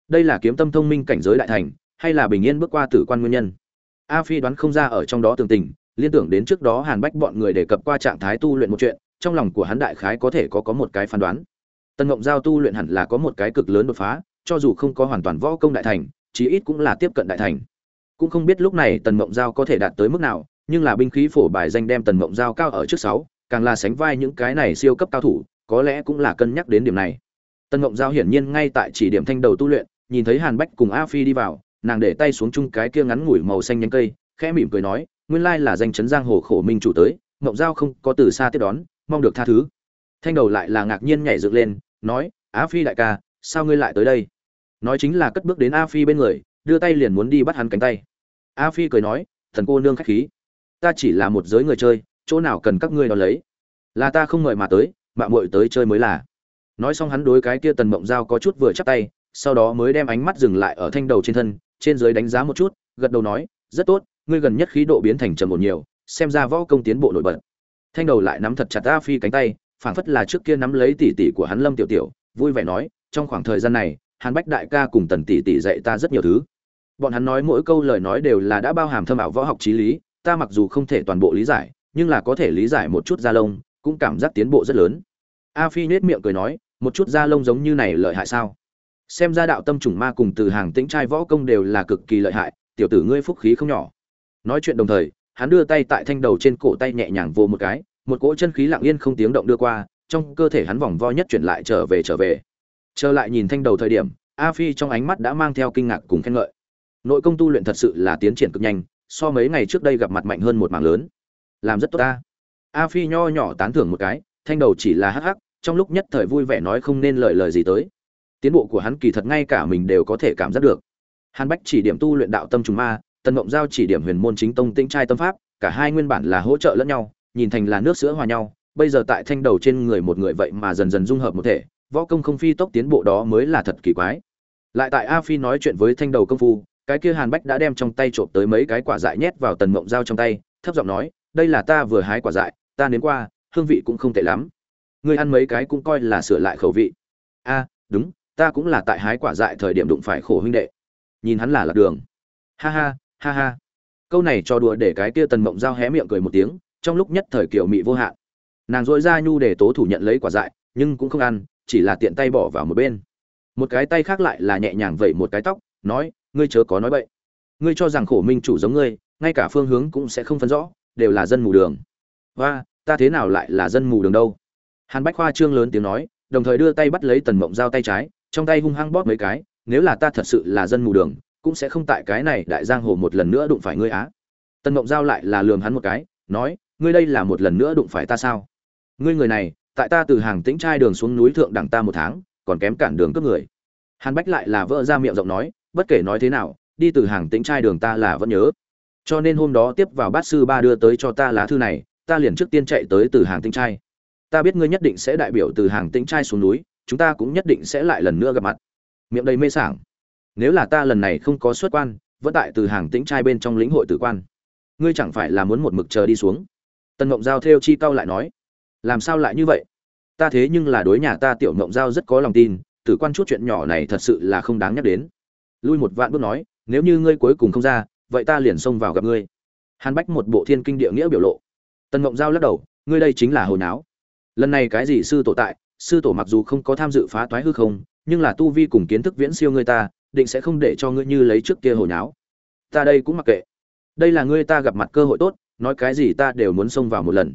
Đây là kiếm tâm thông minh cảnh giới đại thành, hay là bình yên bước qua tử quan nguyên nhân. A Phi đoán không ra ở trong đó tường tình, liên tưởng đến trước đó Hàn Bách bọn người đề cập qua trạng thái tu luyện một chuyện, trong lòng của hắn đại khái có thể có có một cái phán đoán. Tân Ngộng Giao tu luyện hẳn là có một cái cực lớn đột phá, cho dù không có hoàn toàn võ công đại thành, chí ít cũng là tiếp cận đại thành. Cũng không biết lúc này Tần Ngộng Giao có thể đạt tới mức nào, nhưng là binh khí phổ bài danh đem Tần mộng Giao cao ở trước sáu, càng là sánh vai những cái này siêu cấp cao thủ, có lẽ cũng là cân nhắc đến điểm này. Tần mộng Giao hiển nhiên ngay tại chỉ điểm thanh đầu tu luyện, nhìn thấy Hàn Bách cùng A Phi đi vào, nàng để tay xuống chung cái kia ngắn ngủi màu xanh nhánh cây, khẽ mỉm cười nói, nguyên lai là danh chấn giang hồ khổ minh chủ tới, mộng Giao không có từ xa tiếp đón, mong được tha thứ. Thanh đầu lại là ngạc nhiên nhảy dựng lên, nói, Á Phi đại ca, sao ngươi lại tới đây? Nói chính là cất bước đến A Phi bên người, đưa tay liền muốn đi bắt hắn cánh tay. A Phi cười nói, thần cô nương khách khí, ta chỉ là một giới người chơi, chỗ nào cần các ngươi đó lấy, là ta không mời mà tới, mạng muội tới chơi mới là. Nói xong hắn đối cái kia Tần Mộng Giao có chút vừa chắp tay, sau đó mới đem ánh mắt dừng lại ở thanh đầu trên thân, trên dưới đánh giá một chút, gật đầu nói, rất tốt, ngươi gần nhất khí độ biến thành trầm một nhiều, xem ra võ công tiến bộ nổi bật. Thanh đầu lại nắm thật chặt ta Phi cánh tay, phảng phất là trước kia nắm lấy tỷ tỷ của hắn Lâm Tiểu Tiểu, vui vẻ nói, trong khoảng thời gian này, Hàn Bách đại ca cùng Tần tỷ tỷ dạy ta rất nhiều thứ. Bọn hắn nói mỗi câu lời nói đều là đã bao hàm thâm ảo võ học trí lý, ta mặc dù không thể toàn bộ lý giải, nhưng là có thể lý giải một chút da lông, cũng cảm giác tiến bộ rất lớn. A Phi nhếch miệng cười nói, một chút da lông giống như này lợi hại sao? Xem ra đạo tâm trùng ma cùng từ hàng tĩnh trai võ công đều là cực kỳ lợi hại, tiểu tử ngươi phúc khí không nhỏ. Nói chuyện đồng thời, hắn đưa tay tại thanh đầu trên cổ tay nhẹ nhàng vô một cái, một cỗ chân khí lặng yên không tiếng động đưa qua, trong cơ thể hắn vòng vo nhất chuyển lại trở về trở về trở lại nhìn thanh đầu thời điểm a phi trong ánh mắt đã mang theo kinh ngạc cùng khen ngợi nội công tu luyện thật sự là tiến triển cực nhanh so mấy ngày trước đây gặp mặt mạnh hơn một mảng lớn. Làm rất tốt ta. A phi nho nhỏ tán thưởng một cái, thanh đầu chỉ là hắc hắc, trong lúc nhất thời vui vẻ nói không nên lời lời gì tới. Tiến bộ của hắn kỳ thật ngay cả mình đều có thể cảm giác được. Hàn bách chỉ điểm tu luyện đạo tâm trùng ma, tần mộng giao chỉ điểm huyền môn chính tông tinh trai tâm pháp, cả hai nguyên bản là hỗ trợ lẫn nhau, nhìn thành là nước sữa hòa nhau, bây giờ tại thanh đầu trên người một người vậy mà dần dần dung hợp một thể, võ công không phi tốc tiến bộ đó mới là thật kỳ quái. Lại tại a phi nói chuyện với thanh đầu công phu cái kia hàn bách đã đem trong tay trộm tới mấy cái quả dại nhét vào tần mộng dao trong tay, thấp giọng nói, đây là ta vừa hái quả dại, ta nếm qua, hương vị cũng không tệ lắm. Người ăn mấy cái cũng coi là sửa lại khẩu vị. A, đúng, ta cũng là tại hái quả dại thời điểm đụng phải khổ huynh đệ. Nhìn hắn là lạc đường. Ha ha ha ha. Câu này cho đùa để cái kia tần mộng dao hé miệng cười một tiếng, trong lúc nhất thời kiểu mị vô hạn. Nàng dội ra nhu để tố thủ nhận lấy quả dại, nhưng cũng không ăn, chỉ là tiện tay bỏ vào một bên. Một cái tay khác lại là nhẹ nhàng vẩy một cái tóc, nói ngươi chớ có nói bậy. Ngươi cho rằng khổ minh chủ giống ngươi, ngay cả phương hướng cũng sẽ không phân rõ, đều là dân mù đường. Và ta thế nào lại là dân mù đường đâu? Hàn bách khoa trương lớn tiếng nói, đồng thời đưa tay bắt lấy tần mộng Giao tay trái, trong tay hung hăng bóp mấy cái, nếu là ta thật sự là dân mù đường, cũng sẽ không tại cái này đại giang hồ một lần nữa đụng phải ngươi á. Tần mộng Giao lại là lườm hắn một cái, nói, ngươi đây là một lần nữa đụng phải ta sao? Ngươi người này, tại ta từ hàng tĩnh trai đường xuống núi thượng đẳng ta một tháng, còn kém cản đường cướp người. Hàn bách lại là vỡ ra miệng rộng nói bất kể nói thế nào, đi từ hàng tĩnh trai đường ta là vẫn nhớ. Cho nên hôm đó tiếp vào bát sư ba đưa tới cho ta lá thư này, ta liền trước tiên chạy tới từ hàng tĩnh trai. Ta biết ngươi nhất định sẽ đại biểu từ hàng tĩnh trai xuống núi, chúng ta cũng nhất định sẽ lại lần nữa gặp mặt. Miệng đầy mê sảng. Nếu là ta lần này không có xuất quan, vẫn tại từ hàng tĩnh trai bên trong lĩnh hội tử quan. Ngươi chẳng phải là muốn một mực chờ đi xuống? Tần ngộng giao theo chi cao lại nói. Làm sao lại như vậy? Ta thế nhưng là đối nhà ta tiểu ngộng giao rất có lòng tin, tử quan chút chuyện nhỏ này thật sự là không đáng nhắc đến lui một vạn bước nói, nếu như ngươi cuối cùng không ra, vậy ta liền xông vào gặp ngươi. Hàn bách một bộ thiên kinh địa nghĩa biểu lộ. Tần mộng giao lắc đầu, ngươi đây chính là hồi náo. Lần này cái gì sư tổ tại, sư tổ mặc dù không có tham dự phá toái hư không, nhưng là tu vi cùng kiến thức viễn siêu ngươi ta, định sẽ không để cho ngươi như lấy trước kia hồ náo. Ta đây cũng mặc kệ. Đây là ngươi ta gặp mặt cơ hội tốt, nói cái gì ta đều muốn xông vào một lần.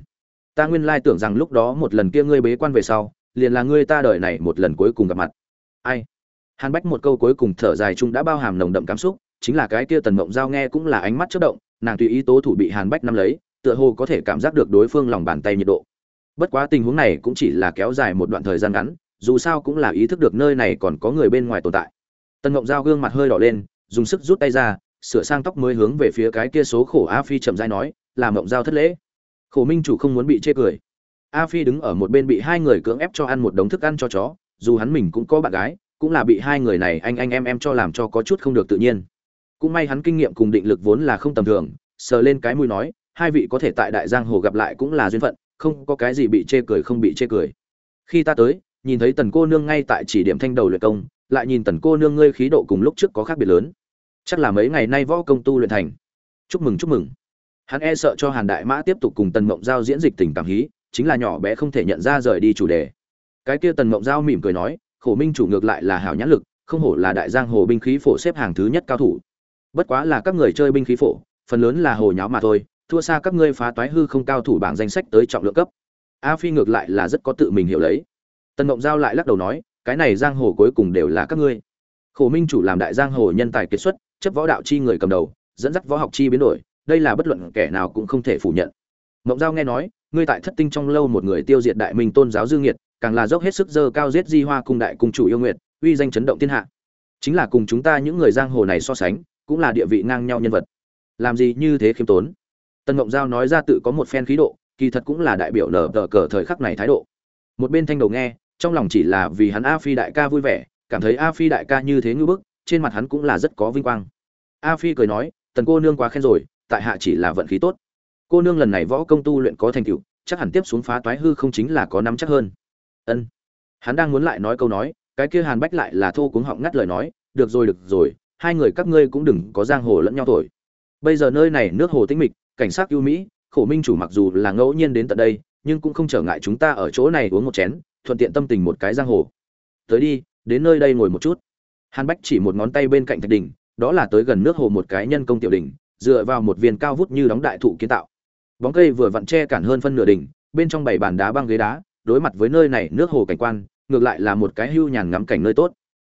Ta nguyên lai tưởng rằng lúc đó một lần kia ngươi bế quan về sau, liền là ngươi ta đời này một lần cuối cùng gặp mặt. Ai? Hàn bách một câu cuối cùng thở dài chung đã bao hàm nồng đậm cảm xúc, chính là cái kia tần mộng giao nghe cũng là ánh mắt chất động, nàng tùy ý tố thủ bị hàn bách nắm lấy, tựa hồ có thể cảm giác được đối phương lòng bàn tay nhiệt độ. Bất quá tình huống này cũng chỉ là kéo dài một đoạn thời gian ngắn, dù sao cũng là ý thức được nơi này còn có người bên ngoài tồn tại. Tần mộng giao gương mặt hơi đỏ lên, dùng sức rút tay ra, sửa sang tóc mới hướng về phía cái kia số khổ a phi chậm rãi nói, là mộng giao thất lễ. Khổ minh chủ không muốn bị chê cười. A phi đứng ở một bên bị hai người cưỡng ép cho ăn một đống thức ăn cho chó, dù hắn mình cũng có bạn gái cũng là bị hai người này anh anh em em cho làm cho có chút không được tự nhiên. Cũng may hắn kinh nghiệm cùng định lực vốn là không tầm thường, sờ lên cái mũi nói, hai vị có thể tại đại giang hồ gặp lại cũng là duyên phận, không có cái gì bị chê cười không bị chê cười. Khi ta tới, nhìn thấy tần cô nương ngay tại chỉ điểm thanh đầu luyện công, lại nhìn tần cô nương ngươi khí độ cùng lúc trước có khác biệt lớn. Chắc là mấy ngày nay võ công tu luyện thành. Chúc mừng chúc mừng. Hắn e sợ cho hàn đại mã tiếp tục cùng tần mộng giao diễn dịch tình cảm hí, chính là nhỏ bé không thể nhận ra rời đi chủ đề. Cái kia tần mộng giao mỉm cười nói khổ minh chủ ngược lại là hảo nhãn lực, không hổ là đại giang hồ binh khí phổ xếp hàng thứ nhất cao thủ. Bất quá là các người chơi binh khí phổ, phần lớn là hồ nháo mà thôi, thua xa các ngươi phá toái hư không cao thủ bảng danh sách tới trọng lượng cấp. A phi ngược lại là rất có tự mình hiểu lấy. Tần mộng giao lại lắc đầu nói, cái này giang hồ cuối cùng đều là các ngươi. Khổ minh chủ làm đại giang hồ nhân tài kiệt xuất, chấp võ đạo chi người cầm đầu, dẫn dắt võ học chi biến đổi, đây là bất luận kẻ nào cũng không thể phủ nhận. Mộng giao nghe nói, ngươi tại thất tinh trong lâu một người tiêu diệt đại minh tôn giáo dương nhiệt càng là dốc hết sức dơ cao giết di hoa cung đại cung chủ yêu nguyệt, uy danh chấn động thiên hạ. Chính là cùng chúng ta những người giang hồ này so sánh, cũng là địa vị ngang nhau nhân vật. Làm gì như thế khiêm tốn? Tần ngộng giao nói ra tự có một phen khí độ, kỳ thật cũng là đại biểu nở tờ cờ thời khắc này thái độ. Một bên thanh đầu nghe, trong lòng chỉ là vì hắn a phi đại ca vui vẻ, cảm thấy a phi đại ca như thế ngưỡng bức, trên mặt hắn cũng là rất có vinh quang. A phi cười nói, tần cô nương quá khen rồi, tại hạ chỉ là vận khí tốt. Cô nương lần này võ công tu luyện có thành tựu, chắc hẳn tiếp xuống phá toái hư không chính là có nắm chắc hơn ân. Hắn đang muốn lại nói câu nói, cái kia hàn bách lại là thô cuống họng ngắt lời nói, được rồi được rồi, hai người các ngươi cũng đừng có giang hồ lẫn nhau thổi. Bây giờ nơi này nước hồ tĩnh mịch, cảnh sát ưu mỹ, khổ minh chủ mặc dù là ngẫu nhiên đến tận đây, nhưng cũng không trở ngại chúng ta ở chỗ này uống một chén, thuận tiện tâm tình một cái giang hồ. Tới đi, đến nơi đây ngồi một chút. Hàn bách chỉ một ngón tay bên cạnh thạch đỉnh đó là tới gần nước hồ một cái nhân công tiểu đỉnh, dựa vào một viên cao vút như đóng đại thụ kiến tạo. Bóng cây vừa vặn che cản hơn phân nửa đỉnh, bên trong bảy bàn đá băng ghế đá đối mặt với nơi này nước hồ cảnh quan, ngược lại là một cái hưu nhàn ngắm cảnh nơi tốt.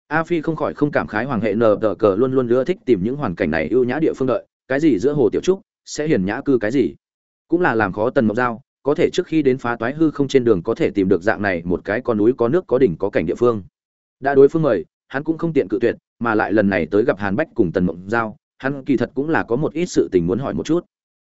A phi không khỏi không cảm khái hoàng hệ nờ tờ cờ luôn luôn ưa thích tìm những hoàn cảnh này ưu nhã địa phương đợi, cái gì giữa hồ tiểu trúc, sẽ hiền nhã cư cái gì. Cũng là làm khó tần mộng giao, có thể trước khi đến phá toái hư không trên đường có thể tìm được dạng này một cái con núi có nước có đỉnh có cảnh địa phương. Đã đối phương mời, hắn cũng không tiện cự tuyệt, mà lại lần này tới gặp hàn bách cùng tần mộng giao, hắn kỳ thật cũng là có một ít sự tình muốn hỏi một chút.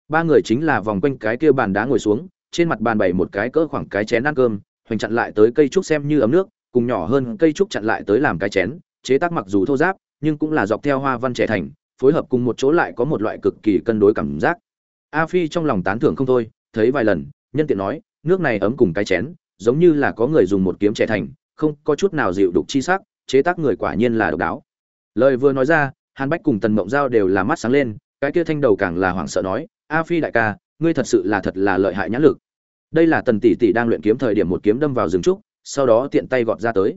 Ba người chính là vòng quanh cái kia bàn đá ngồi xuống trên mặt bàn bày một cái cỡ khoảng cái chén ăn cơm, hoành chặn lại tới cây trúc xem như ấm nước, cùng nhỏ hơn cây trúc chặn lại tới làm cái chén. Chế tác mặc dù thô giáp, nhưng cũng là dọc theo hoa văn trẻ thành, phối hợp cùng một chỗ lại có một loại cực kỳ cân đối cảm giác. A phi trong lòng tán thưởng không thôi, thấy vài lần, nhân tiện nói, nước này ấm cùng cái chén, giống như là có người dùng một kiếm trẻ thành, không có chút nào dịu đục chi sắc, chế tác người quả nhiên là độc đáo. Lời vừa nói ra, hàn bách cùng tần mộng giao đều là mắt sáng lên, cái kia thanh đầu càng là hoảng sợ nói, a phi đại ca ngươi thật sự là thật là lợi hại nhãn lực. Đây là tần tỷ tỷ đang luyện kiếm thời điểm một kiếm đâm vào rừng trúc, sau đó tiện tay gọt ra tới.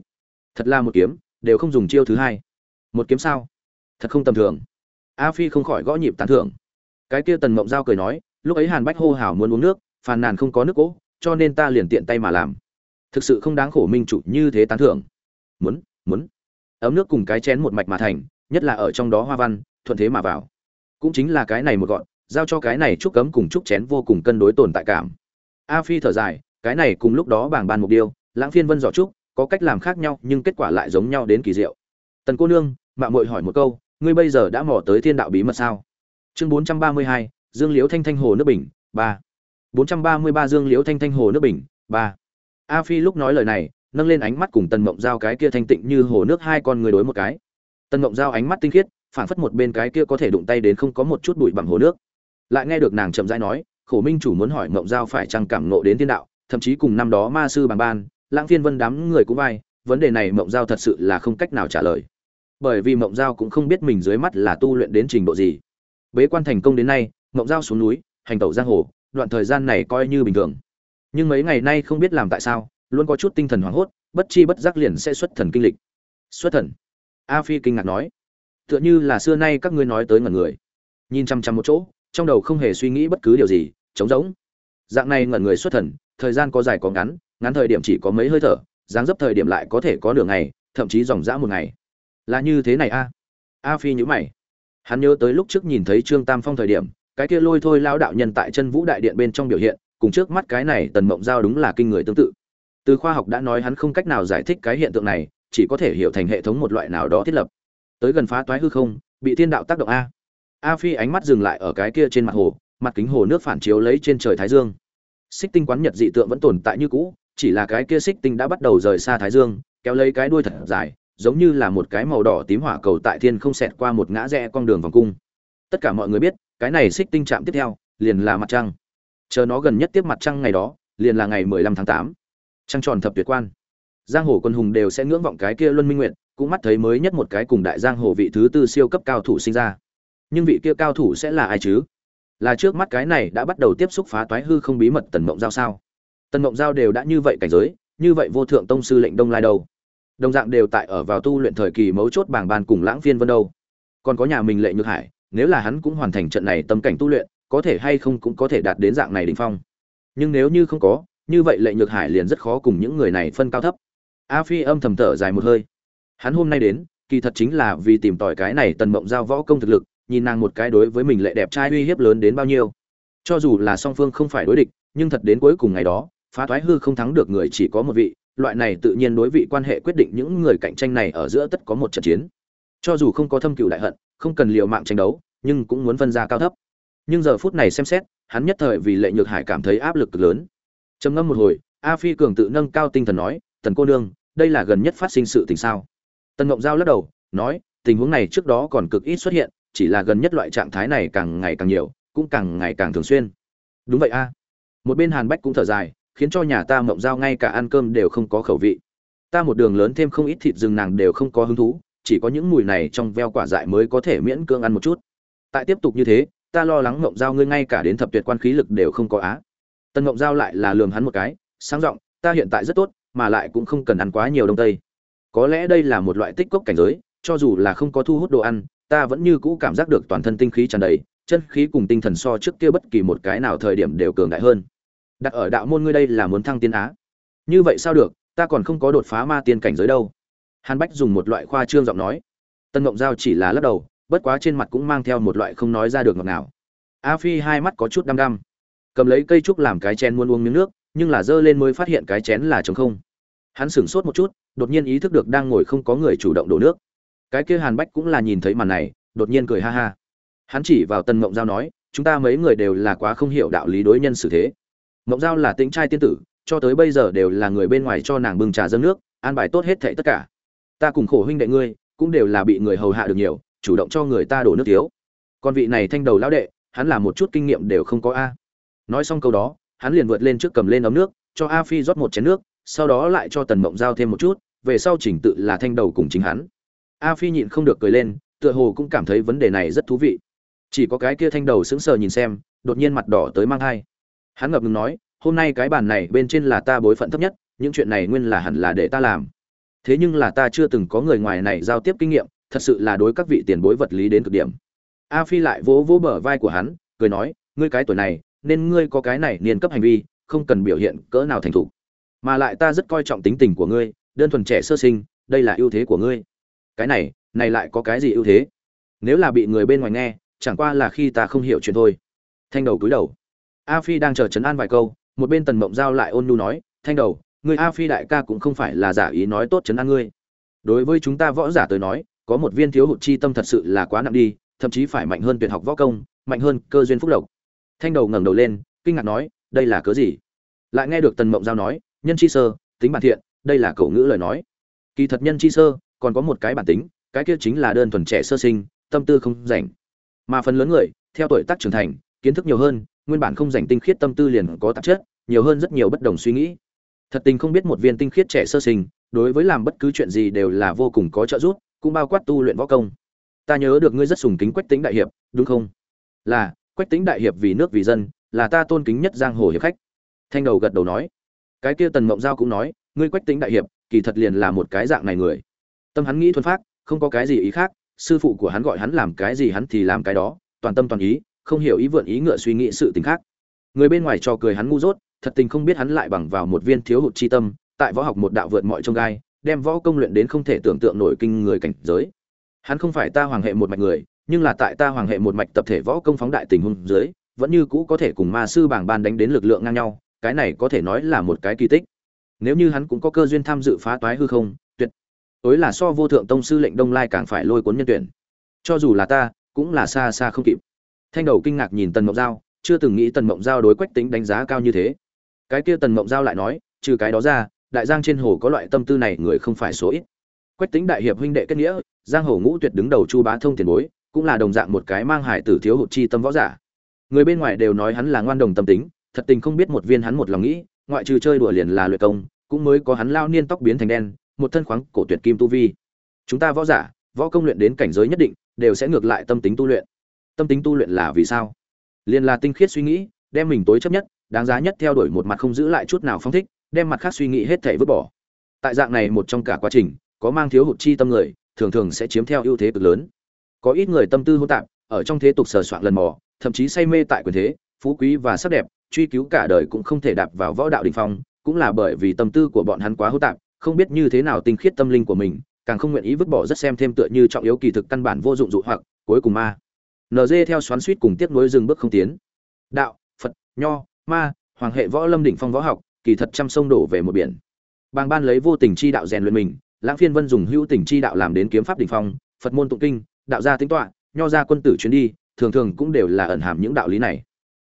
Thật là một kiếm, đều không dùng chiêu thứ hai. Một kiếm sao? Thật không tầm thường. A phi không khỏi gõ nhịp tán thưởng. Cái kia tần mộng giao cười nói, lúc ấy hàn bách hô hào muốn uống nước, phàn nàn không có nước cỗ cho nên ta liền tiện tay mà làm. Thực sự không đáng khổ minh chủ như thế tán thưởng. Muốn muốn. Ấm nước cùng cái chén một mạch mà thành, nhất là ở trong đó hoa văn, thuận thế mà vào. Cũng chính là cái này một gọn giao cho cái này chúc cấm cùng chúc chén vô cùng cân đối tồn tại cảm. A phi thở dài, cái này cùng lúc đó bảng ban mục điều lãng phiên vân giỏ trúc có cách làm khác nhau, nhưng kết quả lại giống nhau đến kỳ diệu. Tần cô nương mạng muội hỏi một câu, ngươi bây giờ đã mò tới thiên đạo bí mật sao? Chương bốn trăm ba mươi hai, dương liễu thanh thanh hồ nước bình, ba. bốn trăm ba mươi ba, dương liễu thanh thanh hồ nước bình, ba. A phi lúc nói lời này, nâng lên ánh mắt cùng tần mộng giao cái kia thanh tịnh như hồ nước hai con người đối một cái. Tần mộng giao ánh mắt tinh khiết phản phất một bên cái kia có thể đụng tay đến không có một chút bụi bằng hồ nước lại nghe được nàng chậm rãi nói, khổ minh chủ muốn hỏi mộng giao phải chăng cảm nộ đến thiên đạo, thậm chí cùng năm đó ma sư bằng ban, lãng phiên vân đám người cũng vai, vấn đề này mộng giao thật sự là không cách nào trả lời. Bởi vì mộng giao cũng không biết mình dưới mắt là tu luyện đến trình độ gì. Bế quan thành công đến nay, mộng giao xuống núi, hành tẩu giang hồ, đoạn thời gian này coi như bình thường. Nhưng mấy ngày nay không biết làm tại sao, luôn có chút tinh thần hoảng hốt, bất chi bất giác liền sẽ xuất thần kinh lịch. Xuất thần? A phi kinh ngạc nói. Tựa như là xưa nay các ngươi nói tới ngần người. Nhìn chăm chăm một chỗ trong đầu không hề suy nghĩ bất cứ điều gì, trống rỗng. Dạng này ngẩn người xuất thần, thời gian có dài có ngắn ngắn thời điểm chỉ có mấy hơi thở, dáng dấp thời điểm lại có thể có nửa ngày, thậm chí dòng dã một ngày. Là như thế này a? A phi nhữ mày. Hắn nhớ tới lúc trước nhìn thấy trương tam phong thời điểm, cái kia lôi thôi lao đạo nhân tại chân vũ đại điện bên trong biểu hiện, cùng trước mắt cái này tần mộng giao đúng là kinh người tương tự. Từ khoa học đã nói hắn không cách nào giải thích cái hiện tượng này, chỉ có thể hiểu thành hệ thống một loại nào đó thiết lập. Tới gần phá toái hư không, bị thiên đạo tác động a a phi ánh mắt dừng lại ở cái kia trên mặt hồ, mặt kính hồ nước phản chiếu lấy trên trời thái dương. Xích tinh quán nhật dị tượng vẫn tồn tại như cũ, chỉ là cái kia xích tinh đã bắt đầu rời xa thái dương, kéo lấy cái đuôi thật dài, giống như là một cái màu đỏ tím hỏa cầu tại thiên không xẹt qua một ngã rẽ con đường vòng cung. Tất cả mọi người biết, cái này xích tinh chạm tiếp theo, liền là mặt trăng. Chờ nó gần nhất tiếp mặt trăng ngày đó, liền là ngày mười lăm tháng 8. trăng tròn thập tuyệt quan. Giang hồ quân hùng đều sẽ ngưỡng vọng cái kia luân minh nguyện cũng mắt thấy mới nhất một cái cùng đại giang hồ vị thứ tư siêu cấp cao thủ sinh ra nhưng vị kia cao thủ sẽ là ai chứ? Là trước mắt cái này đã bắt đầu tiếp xúc phá toái hư không bí mật tần mộng giao sao? Tần mộng giao đều đã như vậy cảnh giới, như vậy vô thượng tông sư lệnh đông lai đâu? Đồng dạng đều tại ở vào tu luyện thời kỳ mấu chốt bảng bàn cùng lãng phiên vân đâu? Còn có nhà mình lệ nhược hải, nếu là hắn cũng hoàn thành trận này tâm cảnh tu luyện, có thể hay không cũng có thể đạt đến dạng này đỉnh phong. Nhưng nếu như không có, như vậy lệ nhược hải liền rất khó cùng những người này phân cao thấp. A phi âm thầm thở dài một hơi. Hắn hôm nay đến, kỳ thật chính là vì tìm tòi cái này tần mộng giao võ công thực lực nhìn nàng một cái đối với mình lệ đẹp trai uy hiếp lớn đến bao nhiêu. Cho dù là song phương không phải đối địch, nhưng thật đến cuối cùng ngày đó, phá thoái hư không thắng được người chỉ có một vị, loại này tự nhiên đối vị quan hệ quyết định những người cạnh tranh này ở giữa tất có một trận chiến. Cho dù không có thâm cựu đại hận, không cần liều mạng tranh đấu, nhưng cũng muốn phân ra cao thấp. Nhưng giờ phút này xem xét, hắn nhất thời vì lệ nhược hải cảm thấy áp lực cực lớn. Trầm ngâm một hồi, a phi cường tự nâng cao tinh thần nói, tần cô nương, đây là gần nhất phát sinh sự tình sao? Tần ngộng giao lắc đầu, nói, tình huống này trước đó còn cực ít xuất hiện chỉ là gần nhất loại trạng thái này càng ngày càng nhiều, cũng càng ngày càng thường xuyên. Đúng vậy a. Một bên hàn bách cũng thở dài, khiến cho nhà ta mộng giao ngay cả ăn cơm đều không có khẩu vị. Ta một đường lớn thêm không ít thịt rừng nàng đều không có hứng thú, chỉ có những mùi này trong veo quả dại mới có thể miễn cưỡng ăn một chút. Tại tiếp tục như thế, ta lo lắng mộng giao ngươi ngay cả đến thập tuyệt quan khí lực đều không có á. Tân mộng giao lại là lườm hắn một cái, sáng giọng, ta hiện tại rất tốt, mà lại cũng không cần ăn quá nhiều đông tây. Có lẽ đây là một loại tích cốc cảnh giới, cho dù là không có thu hút đồ ăn ta vẫn như cũ cảm giác được toàn thân tinh khí tràn đầy, chân khí cùng tinh thần so trước kia bất kỳ một cái nào thời điểm đều cường đại hơn. Đặt ở đạo môn ngươi đây là muốn thăng tiên á. Như vậy sao được, ta còn không có đột phá ma tiên cảnh giới đâu. Hàn bách dùng một loại khoa trương giọng nói. Tân mộng giao chỉ là lắc đầu, bất quá trên mặt cũng mang theo một loại không nói ra được ngọt nào a phi hai mắt có chút đăm đăm. Cầm lấy cây trúc làm cái chén muốn uống miếng nước, nhưng là dơ lên mới phát hiện cái chén là trống không. Hắn sửng sốt một chút, đột nhiên ý thức được đang ngồi không có người chủ động đổ nước cái kia hàn bách cũng là nhìn thấy màn này, đột nhiên cười ha ha. Hắn chỉ vào tần mộng giao nói, chúng ta mấy người đều là quá không hiểu đạo lý đối nhân xử thế. Mộng giao là tính trai tiên tử, cho tới bây giờ đều là người bên ngoài cho nàng bưng trà dâng nước, an bài tốt hết thệ tất cả. Ta cùng khổ huynh đệ ngươi, cũng đều là bị người hầu hạ được nhiều, chủ động cho người ta đổ nước thiếu. Còn vị này thanh đầu lão đệ, hắn là một chút kinh nghiệm đều không có a. Nói xong câu đó, hắn liền vượt lên trước cầm lên ấm nước, cho a phi rót một chén nước, sau đó lại cho tần mộng giao thêm một chút, về sau chỉnh tự là thanh đầu cùng chính hắn a phi nhịn không được cười lên, tựa hồ cũng cảm thấy vấn đề này rất thú vị. Chỉ có cái kia thanh đầu sững sờ nhìn xem, đột nhiên mặt đỏ tới mang thai. Hắn ngập ngừng nói, hôm nay cái bàn này bên trên là ta bối phận thấp nhất, những chuyện này nguyên là hẳn là để ta làm. Thế nhưng là ta chưa từng có người ngoài này giao tiếp kinh nghiệm, thật sự là đối các vị tiền bối vật lý đến cực điểm. A phi lại vỗ vỗ bờ vai của hắn, cười nói, ngươi cái tuổi này, nên ngươi có cái này niên cấp hành vi, không cần biểu hiện cỡ nào thành thục. Mà lại ta rất coi trọng tính tình của ngươi, đơn thuần trẻ sơ sinh, đây là ưu thế của ngươi cái này này lại có cái gì ưu thế? Nếu là bị người bên ngoài nghe, chẳng qua là khi ta không hiểu chuyện thôi. Thanh đầu cúi đầu. A phi đang chờ chấn an vài câu, một bên tần mộng giao lại ôn nhu nói, thanh đầu người a phi đại ca cũng không phải là giả ý nói tốt chấn an ngươi. Đối với chúng ta võ giả tới nói, có một viên thiếu hụt chi tâm thật sự là quá nặng đi, thậm chí phải mạnh hơn tuyệt học võ công, mạnh hơn cơ duyên phúc lộc. Thanh đầu ngẩng đầu lên, kinh ngạc nói, đây là cớ gì? Lại nghe được tần mộng giao nói, nhân chi sơ, tính bản thiện, đây là cậu ngữ lời nói. Kỳ thật nhân chi sơ còn có một cái bản tính, cái kia chính là đơn thuần trẻ sơ sinh, tâm tư không rảnh. Mà phần lớn người, theo tuổi tác trưởng thành, kiến thức nhiều hơn, nguyên bản không rảnh tinh khiết tâm tư liền có tạp chất, nhiều hơn rất nhiều bất đồng suy nghĩ. Thật tình không biết một viên tinh khiết trẻ sơ sinh, đối với làm bất cứ chuyện gì đều là vô cùng có trợ giúp, cũng bao quát tu luyện võ công. Ta nhớ được ngươi rất sùng kính quách tính đại hiệp, đúng không? Là, quách tính đại hiệp vì nước vì dân, là ta tôn kính nhất giang hồ hiệp khách. Thanh đầu gật đầu nói. Cái kia tần mộng giao cũng nói, ngươi quách tính đại hiệp, kỳ thật liền là một cái dạng này người tâm hắn nghĩ thuần phát không có cái gì ý khác, sư phụ của hắn gọi hắn làm cái gì hắn thì làm cái đó, toàn tâm toàn ý, không hiểu ý vượn ý ngựa suy nghĩ sự tình khác. Người bên ngoài cho cười hắn ngu dốt, thật tình không biết hắn lại bằng vào một viên thiếu hụt chi tâm, tại võ học một đạo vượt mọi trông gai, đem võ công luyện đến không thể tưởng tượng nổi kinh người cảnh giới. Hắn không phải ta hoàng hệ một mạch người, nhưng là tại ta hoàng hệ một mạch tập thể võ công phóng đại tình huống dưới, vẫn như cũ có thể cùng ma sư bảng ban đánh đến lực lượng ngang nhau, cái này có thể nói là một cái kỳ tích. Nếu như hắn cũng có cơ duyên tham dự phá toái hư không tối là so vô thượng tông sư lệnh đông lai càng phải lôi cuốn nhân tuyển. Cho dù là ta, cũng là xa xa không kịp. Thanh đầu kinh ngạc nhìn tần mộng giao, chưa từng nghĩ tần mộng giao đối quách tính đánh giá cao như thế. Cái kia tần mộng giao lại nói, trừ cái đó ra, đại giang trên hồ có loại tâm tư này người không phải số ít. Quách tính đại hiệp huynh đệ kết nghĩa, giang hồ ngũ tuyệt đứng đầu chu bá thông tiền bối, cũng là đồng dạng một cái mang hải tử thiếu hụt chi tâm võ giả. Người bên ngoài đều nói hắn là ngoan đồng tâm tính, thật tình không biết một viên hắn một lòng nghĩ, ngoại trừ chơi đùa liền là luyện công, cũng mới có hắn lao niên tóc biến thành đen một thân khoáng cổ tuyệt kim tu vi. Chúng ta võ giả, võ công luyện đến cảnh giới nhất định, đều sẽ ngược lại tâm tính tu luyện. Tâm tính tu luyện là vì sao? Liền là tinh khiết suy nghĩ, đem mình tối chấp nhất, đáng giá nhất theo đuổi một mặt không giữ lại chút nào phong thích, đem mặt khác suy nghĩ hết thể vứt bỏ. Tại dạng này một trong cả quá trình, có mang thiếu hụt chi tâm người, thường thường sẽ chiếm theo ưu thế cực lớn. Có ít người tâm tư hỗn tạp, ở trong thế tục sờ soạn lần mò, thậm chí say mê tại quyền thế, phú quý và sắc đẹp, truy cứu cả đời cũng không thể đạp vào võ đạo đình phong, cũng là bởi vì tâm tư của bọn hắn quá hỗn tạp không biết như thế nào tinh khiết tâm linh của mình, càng không nguyện ý vứt bỏ rất xem thêm tựa như trọng yếu kỳ thực căn bản vô dụng dụ hoặc, cuối cùng ma. Nd theo xoắn suýt cùng tiếp nối dừng bước không tiến. Đạo, phật, nho, ma, hoàng hệ võ lâm đỉnh phong võ học, kỳ thật trăm sông đổ về một biển. Bàng ban lấy vô tình chi đạo rèn luyện mình, lãng phiên vân dùng hữu tình chi đạo làm đến kiếm pháp đỉnh phong, phật môn tụng kinh, đạo gia tính tọa, nho gia quân tử chuyến đi, thường thường cũng đều là ẩn hàm những đạo lý này.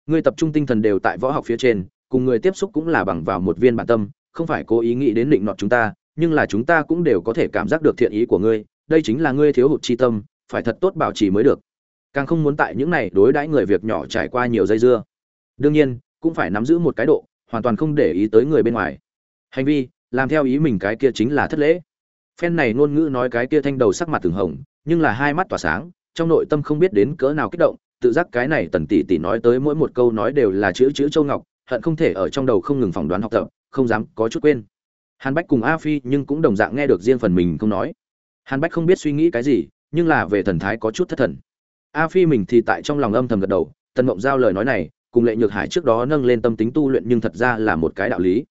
Ngươi tập trung tinh thần đều tại võ học phía trên, cùng người tiếp xúc cũng là bằng vào một viên bản tâm không phải cố ý nghĩ đến định nọt chúng ta, nhưng là chúng ta cũng đều có thể cảm giác được thiện ý của ngươi, đây chính là ngươi thiếu hụt chi tâm, phải thật tốt bảo trì mới được. Càng không muốn tại những này đối đãi người việc nhỏ trải qua nhiều dây dưa. Đương nhiên, cũng phải nắm giữ một cái độ, hoàn toàn không để ý tới người bên ngoài. Hành vi, làm theo ý mình cái kia chính là thất lễ. Phen này ngôn ngữ nói cái kia thanh đầu sắc mặt từng hồng, nhưng là hai mắt tỏa sáng, trong nội tâm không biết đến cỡ nào kích động, tự giác cái này tần tỷ tỷ nói tới mỗi một câu nói đều là chữ chữ châu ngọc, hận không thể ở trong đầu không ngừng phỏng đoán học tập không dám có chút quên. Hàn bách cùng a phi nhưng cũng đồng dạng nghe được riêng phần mình không nói. Hàn bách không biết suy nghĩ cái gì, nhưng là về thần thái có chút thất thần. A phi mình thì tại trong lòng âm thầm gật đầu, tần mộng giao lời nói này, cùng lệ nhược hải trước đó nâng lên tâm tính tu luyện nhưng thật ra là một cái đạo lý.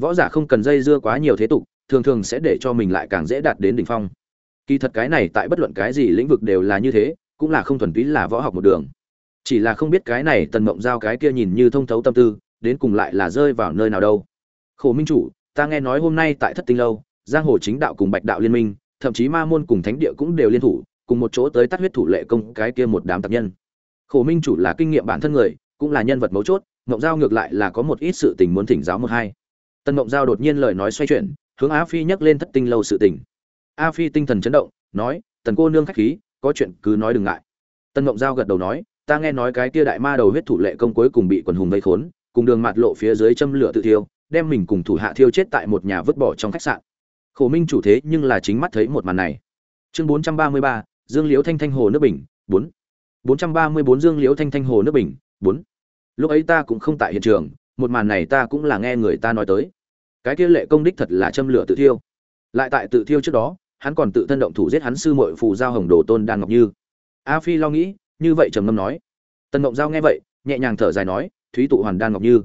Võ giả không cần dây dưa quá nhiều thế tục, thường thường sẽ để cho mình lại càng dễ đạt đến đỉnh phong. Kỳ thật cái này tại bất luận cái gì lĩnh vực đều là như thế, cũng là không thuần túy là võ học một đường. Chỉ là không biết cái này tần mộng giao cái kia nhìn như thông thấu tâm tư, đến cùng lại là rơi vào nơi nào đâu khổ minh chủ, ta nghe nói hôm nay tại thất tinh lâu, giang hồ chính đạo cùng bạch đạo liên minh, thậm chí ma môn cùng thánh địa cũng đều liên thủ, cùng một chỗ tới tắt huyết thủ lệ công cái kia một đám tạp nhân. Khổ minh chủ là kinh nghiệm bản thân người, cũng là nhân vật mấu chốt, mộng giao ngược lại là có một ít sự tình muốn thỉnh giáo một hai. Tần mộng giao đột nhiên lời nói xoay chuyển, hướng a phi nhắc lên thất tinh lâu sự tình. A phi tinh thần chấn động, nói, tần cô nương khách khí, có chuyện cứ nói đừng ngại. Tần mộng giao gật đầu nói, ta nghe nói cái kia đại ma đầu huyết thủ lệ công cuối cùng bị quần hùng vây khốn, cùng đường mạt lộ phía dưới châm lửa tự thiêu đem mình cùng thủ hạ thiêu chết tại một nhà vứt bỏ trong khách sạn. Khổ minh chủ thế nhưng là chính mắt thấy một màn này. Chương bốn trăm ba mươi ba, dương liễu thanh thanh hồ nước bình, bốn. bốn trăm ba mươi bốn dương liễu thanh thanh hồ nước bình, bốn. Lúc ấy ta cũng không tại hiện trường, một màn này ta cũng là nghe người ta nói tới. Cái kia lệ công đích thật là châm lửa tự thiêu. Lại tại tự thiêu trước đó, hắn còn tự thân động thủ giết hắn sư muội phù giao hồng đồ tôn đan ngọc như. A phi lo nghĩ, như vậy trầm ngâm nói. Tần ngộng giao nghe vậy, nhẹ nhàng thở dài nói, thúy tụ hoàn đan ngọc như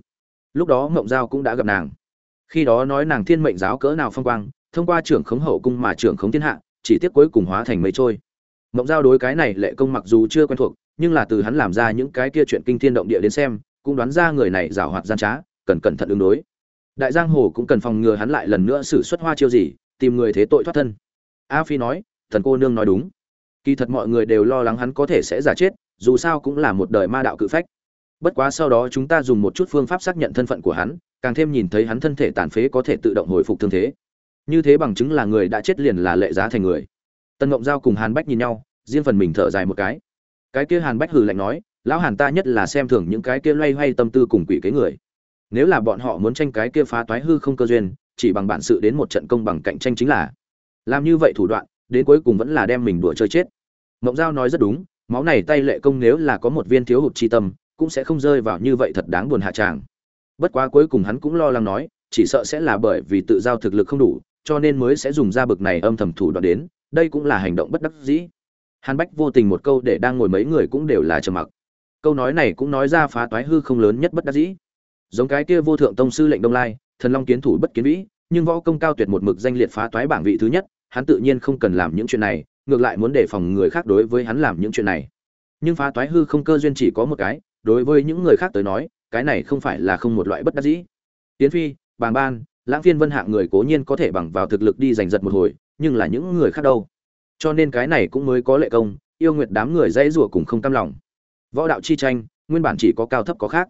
lúc đó ngộng giao cũng đã gặp nàng. Khi đó nói nàng thiên mệnh giáo cỡ nào phong quang, thông qua trưởng khống hậu cung mà trưởng khống thiên hạ, chỉ tiếc cuối cùng hóa thành mây trôi. Ngộng giao đối cái này lệ công mặc dù chưa quen thuộc, nhưng là từ hắn làm ra những cái kia chuyện kinh thiên động địa đến xem, cũng đoán ra người này giảo hoạt gian trá, cần cẩn thận ứng đối. Đại giang hồ cũng cần phòng ngừa hắn lại lần nữa xử xuất hoa chiêu gì, tìm người thế tội thoát thân. A phi nói, thần cô nương nói đúng. Kỳ thật mọi người đều lo lắng hắn có thể sẽ giả chết, dù sao cũng là một đời ma đạo cự phách bất quá sau đó chúng ta dùng một chút phương pháp xác nhận thân phận của hắn, càng thêm nhìn thấy hắn thân thể tàn phế có thể tự động hồi phục thương thế. Như thế bằng chứng là người đã chết liền là lệ giá thành người. Tân ngộng giao cùng hàn bách nhìn nhau, riêng phần mình thở dài một cái. Cái kia hàn bách hừ lạnh nói, lão hàn ta nhất là xem thường những cái kia loay hoay tâm tư cùng quỷ kế người. Nếu là bọn họ muốn tranh cái kia phá toái hư không cơ duyên, chỉ bằng bản sự đến một trận công bằng cạnh tranh chính là làm như vậy thủ đoạn, đến cuối cùng vẫn là đem mình đùa chơi chết. Mộng giao nói rất đúng, máu này tay lệ công nếu là có một viên thiếu hụt chi tâm cũng sẽ không rơi vào như vậy thật đáng buồn hạ tràng. Bất quá cuối cùng hắn cũng lo lắng nói, chỉ sợ sẽ là bởi vì tự giao thực lực không đủ, cho nên mới sẽ dùng ra bực này âm thầm thủ đoạn đến, đây cũng là hành động bất đắc dĩ. Hàn bách vô tình một câu để đang ngồi mấy người cũng đều là trầm mặc. Câu nói này cũng nói ra phá toái hư không lớn nhất bất đắc dĩ. Giống cái kia vô thượng tông sư lệnh đông lai, thần long kiến thủ bất kiến vĩ, nhưng võ công cao tuyệt một mực danh liệt phá toái bảng vị thứ nhất, hắn tự nhiên không cần làm những chuyện này, ngược lại muốn đề phòng người khác đối với hắn làm những chuyện này. Nhưng phá toái hư không cơ duyên chỉ có một cái đối với những người khác tới nói, cái này không phải là không một loại bất đắc dĩ. Tiến phi, bàng ban, lãng phiên vân hạng người cố nhiên có thể bằng vào thực lực đi giành giật một hồi, nhưng là những người khác đâu? Cho nên cái này cũng mới có lệ công, yêu nguyệt đám người dãy rủa cùng không cam lòng. Võ đạo chi tranh, nguyên bản chỉ có cao thấp có khác.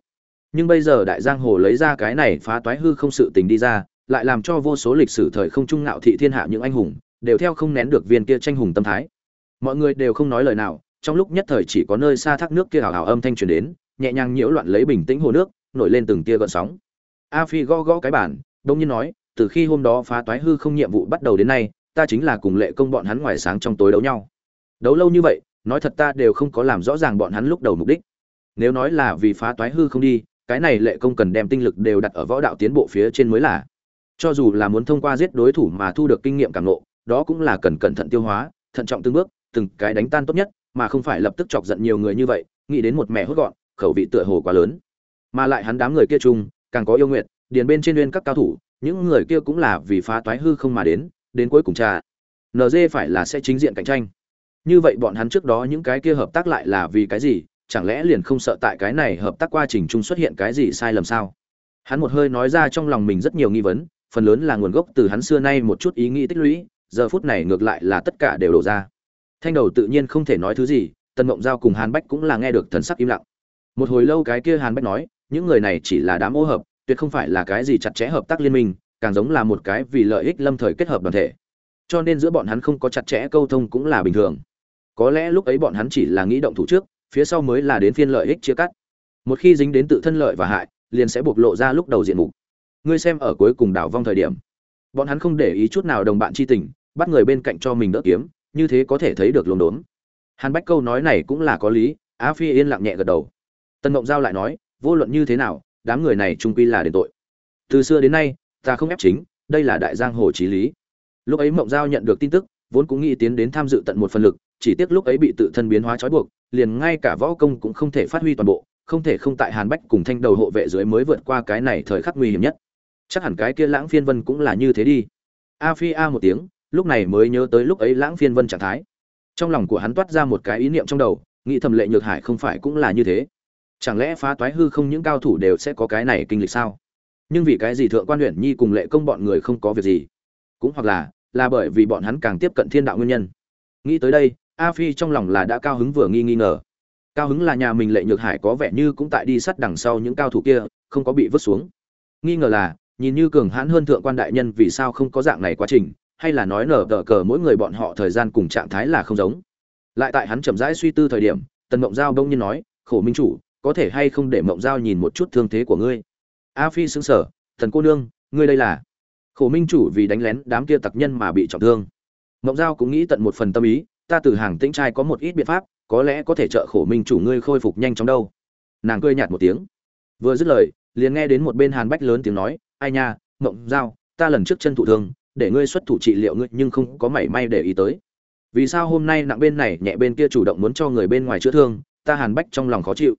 Nhưng bây giờ đại giang hồ lấy ra cái này phá toái hư không sự tình đi ra, lại làm cho vô số lịch sử thời không trung ngạo thị thiên hạ những anh hùng, đều theo không nén được viên kia tranh hùng tâm thái. Mọi người đều không nói lời nào, trong lúc nhất thời chỉ có nơi xa thác nước kia hào hào âm thanh truyền đến nhẹ nhàng nhiễu loạn lấy bình tĩnh hồ nước, nổi lên từng tia gợn sóng. A phi gõ gõ cái bản đông nhiên nói, từ khi hôm đó phá toái hư không nhiệm vụ bắt đầu đến nay, ta chính là cùng lệ công bọn hắn ngoài sáng trong tối đấu nhau. Đấu lâu như vậy, nói thật ta đều không có làm rõ ràng bọn hắn lúc đầu mục đích. Nếu nói là vì phá toái hư không đi, cái này lệ công cần đem tinh lực đều đặt ở võ đạo tiến bộ phía trên mới là. Cho dù là muốn thông qua giết đối thủ mà thu được kinh nghiệm cảm nộ đó cũng là cần cẩn thận tiêu hóa, thận trọng từng bước, từng cái đánh tan tốt nhất, mà không phải lập tức chọc giận nhiều người như vậy, nghĩ đến một mẹ hốt gọn khẩu vị tựa hồ quá lớn. Mà lại hắn đám người kia chung, càng có yêu nguyện, điền bên trên nguyên các cao thủ, những người kia cũng là vì phá toái hư không mà đến đến cuối cùng trà nd phải là sẽ chính diện cạnh tranh. Như vậy bọn hắn trước đó những cái kia hợp tác lại là vì cái gì, chẳng lẽ liền không sợ tại cái này hợp tác quá trình chung xuất hiện cái gì sai lầm sao? Hắn một hơi nói ra trong lòng mình rất nhiều nghi vấn, phần lớn là nguồn gốc từ hắn xưa nay một chút ý nghĩ tích lũy, giờ phút này ngược lại là tất cả đều đổ ra. Thanh đầu tự nhiên không thể nói thứ gì tân mộng giao cùng hàn bách cũng là nghe được thần sắc im lặng một hồi lâu cái kia hàn bách nói, những người này chỉ là đám ô hợp, tuyệt không phải là cái gì chặt chẽ hợp tác liên minh, càng giống là một cái vì lợi ích lâm thời kết hợp đoàn thể. Cho nên giữa bọn hắn không có chặt chẽ câu thông cũng là bình thường. Có lẽ lúc ấy bọn hắn chỉ là nghĩ động thủ trước, phía sau mới là đến phiên lợi ích chia cắt. Một khi dính đến tự thân lợi và hại, liền sẽ bộc lộ ra lúc đầu diện mục. Ngươi xem ở cuối cùng đảo vong thời điểm, bọn hắn không để ý chút nào đồng bạn chi tình, bắt người bên cạnh cho mình đỡ kiếm, như thế có thể thấy được lồn đốn. Hàn bách câu nói này cũng là có lý á phi yên lặng nhẹ gật đầu. Tần mộng giao lại nói, vô luận như thế nào, đám người này trung quy là đền tội. Từ xưa đến nay, ta không ép chính, đây là đại giang hồ trí lý. Lúc ấy mộng giao nhận được tin tức, vốn cũng nghĩ tiến đến tham dự tận một phần lực, chỉ tiếc lúc ấy bị tự thân biến hóa trói buộc, liền ngay cả võ công cũng không thể phát huy toàn bộ, không thể không tại hàn bách cùng thanh đầu hộ vệ dưới mới vượt qua cái này thời khắc nguy hiểm nhất. Chắc hẳn cái kia lãng phiên vân cũng là như thế đi. A phi a một tiếng, lúc này mới nhớ tới lúc ấy lãng phiên vân trạng thái. Trong lòng của hắn toát ra một cái ý niệm trong đầu, nghĩ thầm lệ nhược hải không phải cũng là như thế chẳng lẽ phá toái hư không những cao thủ đều sẽ có cái này kinh lịch sao? Nhưng vì cái gì thượng quan huyện nhi cùng lệ công bọn người không có việc gì? Cũng hoặc là là bởi vì bọn hắn càng tiếp cận thiên đạo nguyên nhân. Nghĩ tới đây, a phi trong lòng là đã cao hứng vừa nghi nghi ngờ. Cao hứng là nhà mình lệ nhược hải có vẻ như cũng tại đi sắt đằng sau những cao thủ kia, không có bị vứt xuống. Nghi ngờ là, nhìn như cường hãn hơn thượng quan đại nhân vì sao không có dạng này quá trình, hay là nói nở tờ cờ mỗi người bọn họ thời gian cùng trạng thái là không giống. Lại tại hắn chậm rãi suy tư thời điểm, tần mộng giao đông nhiên nói, khổ minh chủ có thể hay không để mộng giao nhìn một chút thương thế của ngươi? A phi xứng sở thần cô nương, ngươi đây là? Khổ minh chủ vì đánh lén đám kia tặc nhân mà bị trọng thương. Mộng giao cũng nghĩ tận một phần tâm ý, ta từ hàng tĩnh trai có một ít biện pháp, có lẽ có thể trợ khổ minh chủ ngươi khôi phục nhanh chóng đâu. Nàng cười nhạt một tiếng. Vừa dứt lời, liền nghe đến một bên hàn bách lớn tiếng nói, ai nha, mộng giao, ta lần trước chân thụ thương, để ngươi xuất thủ trị liệu ngươi nhưng không có mảy may để ý tới. Vì sao hôm nay nặng bên này nhẹ bên kia chủ động muốn cho người bên ngoài chữa thương, ta hàn bách trong lòng khó chịu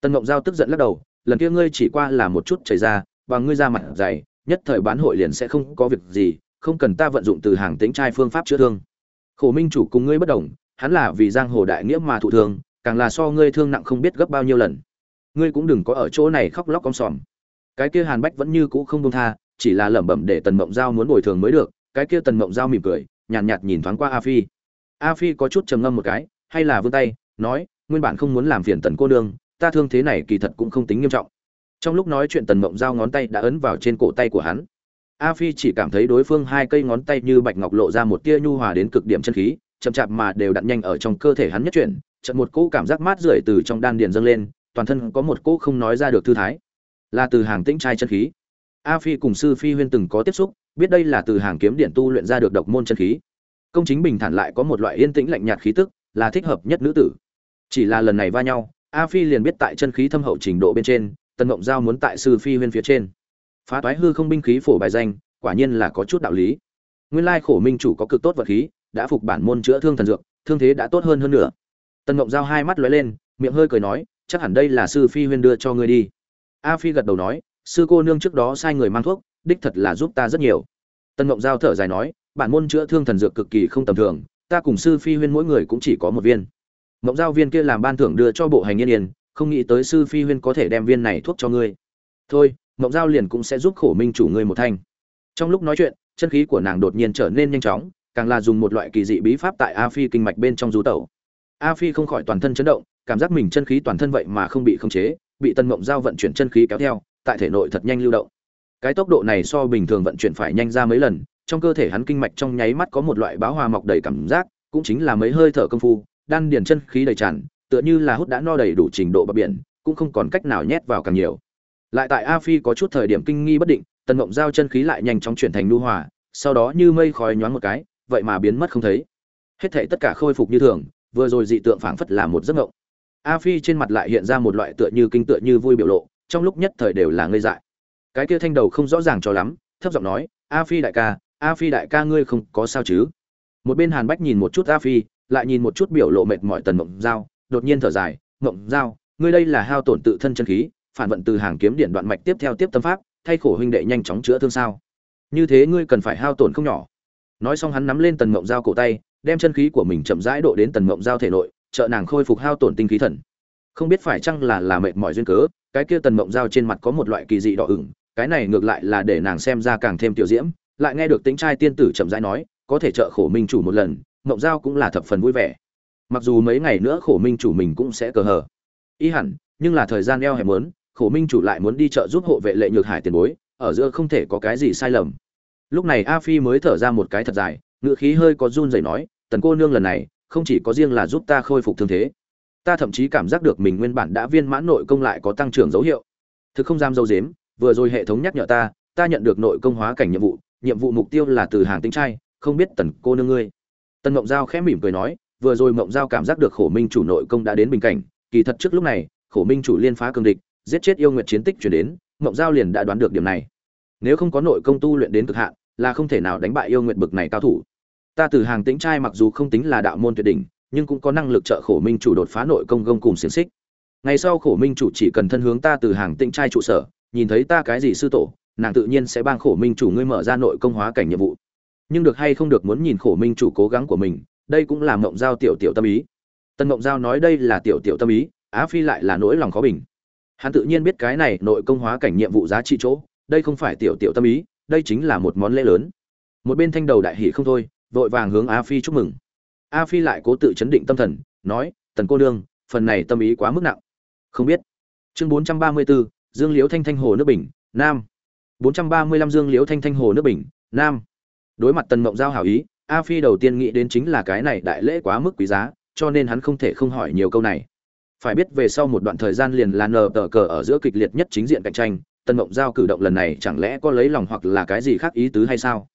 tân mộng giao tức giận lắc đầu lần kia ngươi chỉ qua là một chút chảy ra và ngươi ra mặt dày nhất thời bán hội liền sẽ không có việc gì không cần ta vận dụng từ hàng tính trai phương pháp chữa thương. Khổ minh chủ cùng ngươi bất đồng hắn là vì giang hồ đại nghĩa mà thụ thương càng là so ngươi thương nặng không biết gấp bao nhiêu lần. Ngươi cũng đừng có ở chỗ này khóc lóc con sòm. Cái kia hàn bách vẫn như cũ không buông tha chỉ là lẩm bẩm để tần mộng giao muốn bồi thường mới được cái kia tần mộng giao mỉm cười nhàn nhạt, nhạt nhìn thoáng qua a phi. A phi có chút trầm ngâm một cái hay là vươn tay nói nguyên bản không muốn làm phiền tần cô nương ta thương thế này kỳ thật cũng không tính nghiêm trọng. Trong lúc nói chuyện tần mộng giao ngón tay đã ấn vào trên cổ tay của hắn. A phi chỉ cảm thấy đối phương hai cây ngón tay như bạch ngọc lộ ra một tia nhu hòa đến cực điểm chân khí, chậm chạp mà đều đặn nhanh ở trong cơ thể hắn nhất chuyển trận một cỗ cảm giác mát rượi từ trong đan điền dâng lên, toàn thân có một cỗ không nói ra được thư thái. Là từ hàng tĩnh trai chân khí. A phi cùng sư phi huyên từng có tiếp xúc, biết đây là từ hàng kiếm điện tu luyện ra được độc môn chân khí. Công chính bình thản lại có một loại yên tĩnh lạnh nhạt khí tức, là thích hợp nhất nữ tử. Chỉ là lần này va nhau a phi liền biết tại chân khí thâm hậu trình độ bên trên, tần ngộng giao muốn tại sư phi huyên phía trên. Phá toái hư không binh khí phổ bài danh, quả nhiên là có chút đạo lý. Nguyên lai khổ minh chủ có cực tốt vật khí, đã phục bản môn chữa thương thần dược, thương thế đã tốt hơn hơn nữa. Tần ngộng giao hai mắt lóe lên, miệng hơi cười nói, chắc hẳn đây là sư phi huyên đưa cho ngươi đi. A phi gật đầu nói, sư cô nương trước đó sai người mang thuốc, đích thật là giúp ta rất nhiều. Tần ngộng giao thở dài nói, bản môn chữa thương thần dược cực kỳ không tầm thường, ta cùng sư phi huyên mỗi người cũng chỉ có một viên mộng giao viên kia làm ban thưởng đưa cho bộ hành yên yên, không nghĩ tới sư phi huyên có thể đem viên này thuốc cho ngươi. Thôi, mộng giao liền cũng sẽ giúp khổ minh chủ ngươi một thanh. Trong lúc nói chuyện, chân khí của nàng đột nhiên trở nên nhanh chóng, càng là dùng một loại kỳ dị bí pháp tại a phi kinh mạch bên trong du tẩu. A phi không khỏi toàn thân chấn động, cảm giác mình chân khí toàn thân vậy mà không bị khống chế, bị tân mộng giao vận chuyển chân khí kéo theo, tại thể nội thật nhanh lưu động. Cái tốc độ này so bình thường vận chuyển phải nhanh ra mấy lần, trong cơ thể hắn kinh mạch trong nháy mắt có một loại báo hoa mọc đầy cảm giác, cũng chính là mấy hơi thở công phu đan điền chân khí đầy tràn, tựa như là hút đã no đầy đủ trình độ bờ biển, cũng không còn cách nào nhét vào càng nhiều. Lại tại a phi có chút thời điểm kinh nghi bất định, tần ngộng giao chân khí lại nhanh chóng chuyển thành nhu hòa, sau đó như mây khói nhoáng một cái, vậy mà biến mất không thấy. Hết thảy tất cả khôi phục như thường, vừa rồi dị tượng phảng phất là một giấc mộng. A phi trên mặt lại hiện ra một loại tựa như kinh tựa như vui biểu lộ, trong lúc nhất thời đều là ngây dại. Cái kia thanh đầu không rõ ràng cho lắm, thấp giọng nói, a phi đại ca, a phi đại ca ngươi không có sao chứ? Một bên hàn bách nhìn một chút a phi lại nhìn một chút biểu lộ mệt mỏi tần mộng giao, đột nhiên thở dài, mộng giao, ngươi đây là hao tổn tự thân chân khí, phản vận từ hàng kiếm điện đoạn mạch tiếp theo tiếp tâm pháp, thay khổ huynh đệ nhanh chóng chữa thương sao? Như thế ngươi cần phải hao tổn không nhỏ. Nói xong hắn nắm lên tần mộng giao cổ tay, đem chân khí của mình chậm rãi độ đến tần mộng giao thể nội, trợ nàng khôi phục hao tổn tinh khí thần. Không biết phải chăng là là mệt mỏi duyên cớ, cái kia tần mộng giao trên mặt có một loại kỳ dị đỏ ửng, cái này ngược lại là để nàng xem ra càng thêm tiểu diễm, lại nghe được tính trai tiên tử chậm rãi nói, có thể trợ khổ minh chủ một lần mộng giao cũng là thập phần vui vẻ. Mặc dù mấy ngày nữa khổ minh chủ mình cũng sẽ cờ hờ. Ý hẳn, nhưng là thời gian eo hẹp muốn, khổ minh chủ lại muốn đi chợ giúp hộ vệ lệ nhược hải tiền bối, ở giữa không thể có cái gì sai lầm. Lúc này a phi mới thở ra một cái thật dài ngựa khí hơi có run rẩy nói, tần cô nương lần này, không chỉ có riêng là giúp ta khôi phục thương thế, ta thậm chí cảm giác được mình nguyên bản đã viên mãn nội công lại có tăng trưởng dấu hiệu. Thực không dám dâu dếm, vừa rồi hệ thống nhắc nhở ta ta nhận được nội công hóa cảnh nhiệm vụ nhiệm vụ mục tiêu là từ hàng tính trai, không biết tần cô nương ngươi tần mộng giao khẽ mỉm cười nói, vừa rồi mộng giao cảm giác được khổ minh chủ nội công đã đến bình cảnh, kỳ thật trước lúc này, khổ minh chủ liên phá cường địch, giết chết yêu nguyệt chiến tích chuyển đến, mộng giao liền đã đoán được điểm này. Nếu không có nội công tu luyện đến cực hạn, là không thể nào đánh bại yêu nguyệt bực này cao thủ. Ta từ hàng tĩnh trai mặc dù không tính là đạo môn tuyệt đỉnh, nhưng cũng có năng lực trợ khổ minh chủ đột phá nội công gông cùng xiềng xích. Ngày sau khổ minh chủ chỉ cần thân hướng ta từ hàng tĩnh trai trụ sở, nhìn thấy ta cái gì sư tổ, nàng tự nhiên sẽ bang khổ minh chủ ngươi mở ra nội công hóa cảnh nhiệm vụ nhưng được hay không được muốn nhìn khổ minh chủ cố gắng của mình đây cũng là mộng giao tiểu tiểu tâm ý. Tân mộng giao nói đây là tiểu tiểu tâm ý á phi lại là nỗi lòng khó bình. Hắn tự nhiên biết cái này nội công hóa cảnh nhiệm vụ giá trị chỗ đây không phải tiểu tiểu tâm ý đây chính là một món lễ lớn. Một bên thanh đầu đại hỷ không thôi vội vàng hướng a phi chúc mừng. A phi lại cố tự chấn định tâm thần nói tần cô nương phần này tâm ý quá mức nặng. Không biết. Chương bốn trăm ba mươi 434, dương liễu thanh thanh hồ nước bình nam. bốn trăm ba mươi lăm dương liễu thanh thanh hồ nước bình nam đối mặt tần mộng giao hảo ý, a phi đầu tiên nghĩ đến chính là cái này đại lễ quá mức quý giá, cho nên hắn không thể không hỏi nhiều câu này. Phải biết về sau một đoạn thời gian liền là nờ tờ cờ ở giữa kịch liệt nhất chính diện cạnh tranh, tần mộng giao cử động lần này chẳng lẽ có lấy lòng hoặc là cái gì khác ý tứ hay sao?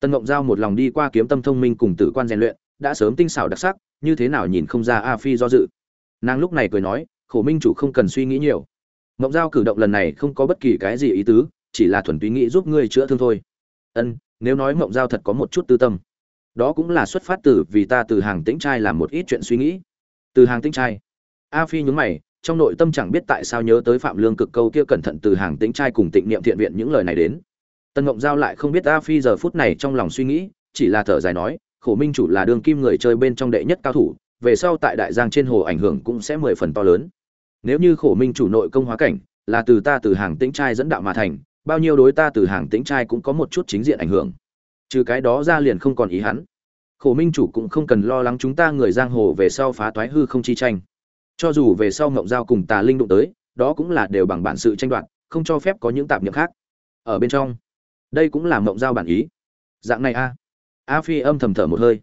Tần mộng giao một lòng đi qua kiếm tâm thông minh cùng tử quan rèn luyện, đã sớm tinh xảo đặc sắc, như thế nào nhìn không ra a phi do dự. Nàng lúc này cười nói, khổ minh chủ không cần suy nghĩ nhiều. Mộng giao cử động lần này không có bất kỳ cái gì ý tứ, chỉ là thuần túy nghĩ giúp ngươi chữa thương thôi. Ân nếu nói mộng giao thật có một chút tư tâm, đó cũng là xuất phát từ vì ta từ hàng tĩnh trai làm một ít chuyện suy nghĩ. Từ hàng tĩnh trai. A phi nhúng mày, trong nội tâm chẳng biết tại sao nhớ tới phạm lương cực câu kia cẩn thận từ hàng tĩnh trai cùng tịnh niệm thiện viện những lời này đến. Tần mộng giao lại không biết a phi giờ phút này trong lòng suy nghĩ, chỉ là thở dài nói, khổ minh chủ là đường kim người chơi bên trong đệ nhất cao thủ, về sau tại đại giang trên hồ ảnh hưởng cũng sẽ mười phần to lớn. Nếu như khổ minh chủ nội công hóa cảnh, là từ ta từ hàng tĩnh trai dẫn đạo mà thành bao nhiêu đối ta từ hàng tĩnh trai cũng có một chút chính diện ảnh hưởng. Trừ cái đó ra liền không còn ý hắn. Khổ minh chủ cũng không cần lo lắng chúng ta người giang hồ về sau phá toái hư không chi tranh. Cho dù về sau ngộng giao cùng tà linh đụng tới, đó cũng là đều bằng bản sự tranh đoạt, không cho phép có những tạp niệm khác. Ở bên trong, đây cũng là ngộng giao bản ý. Dạng này a. A phi âm thầm thở một hơi.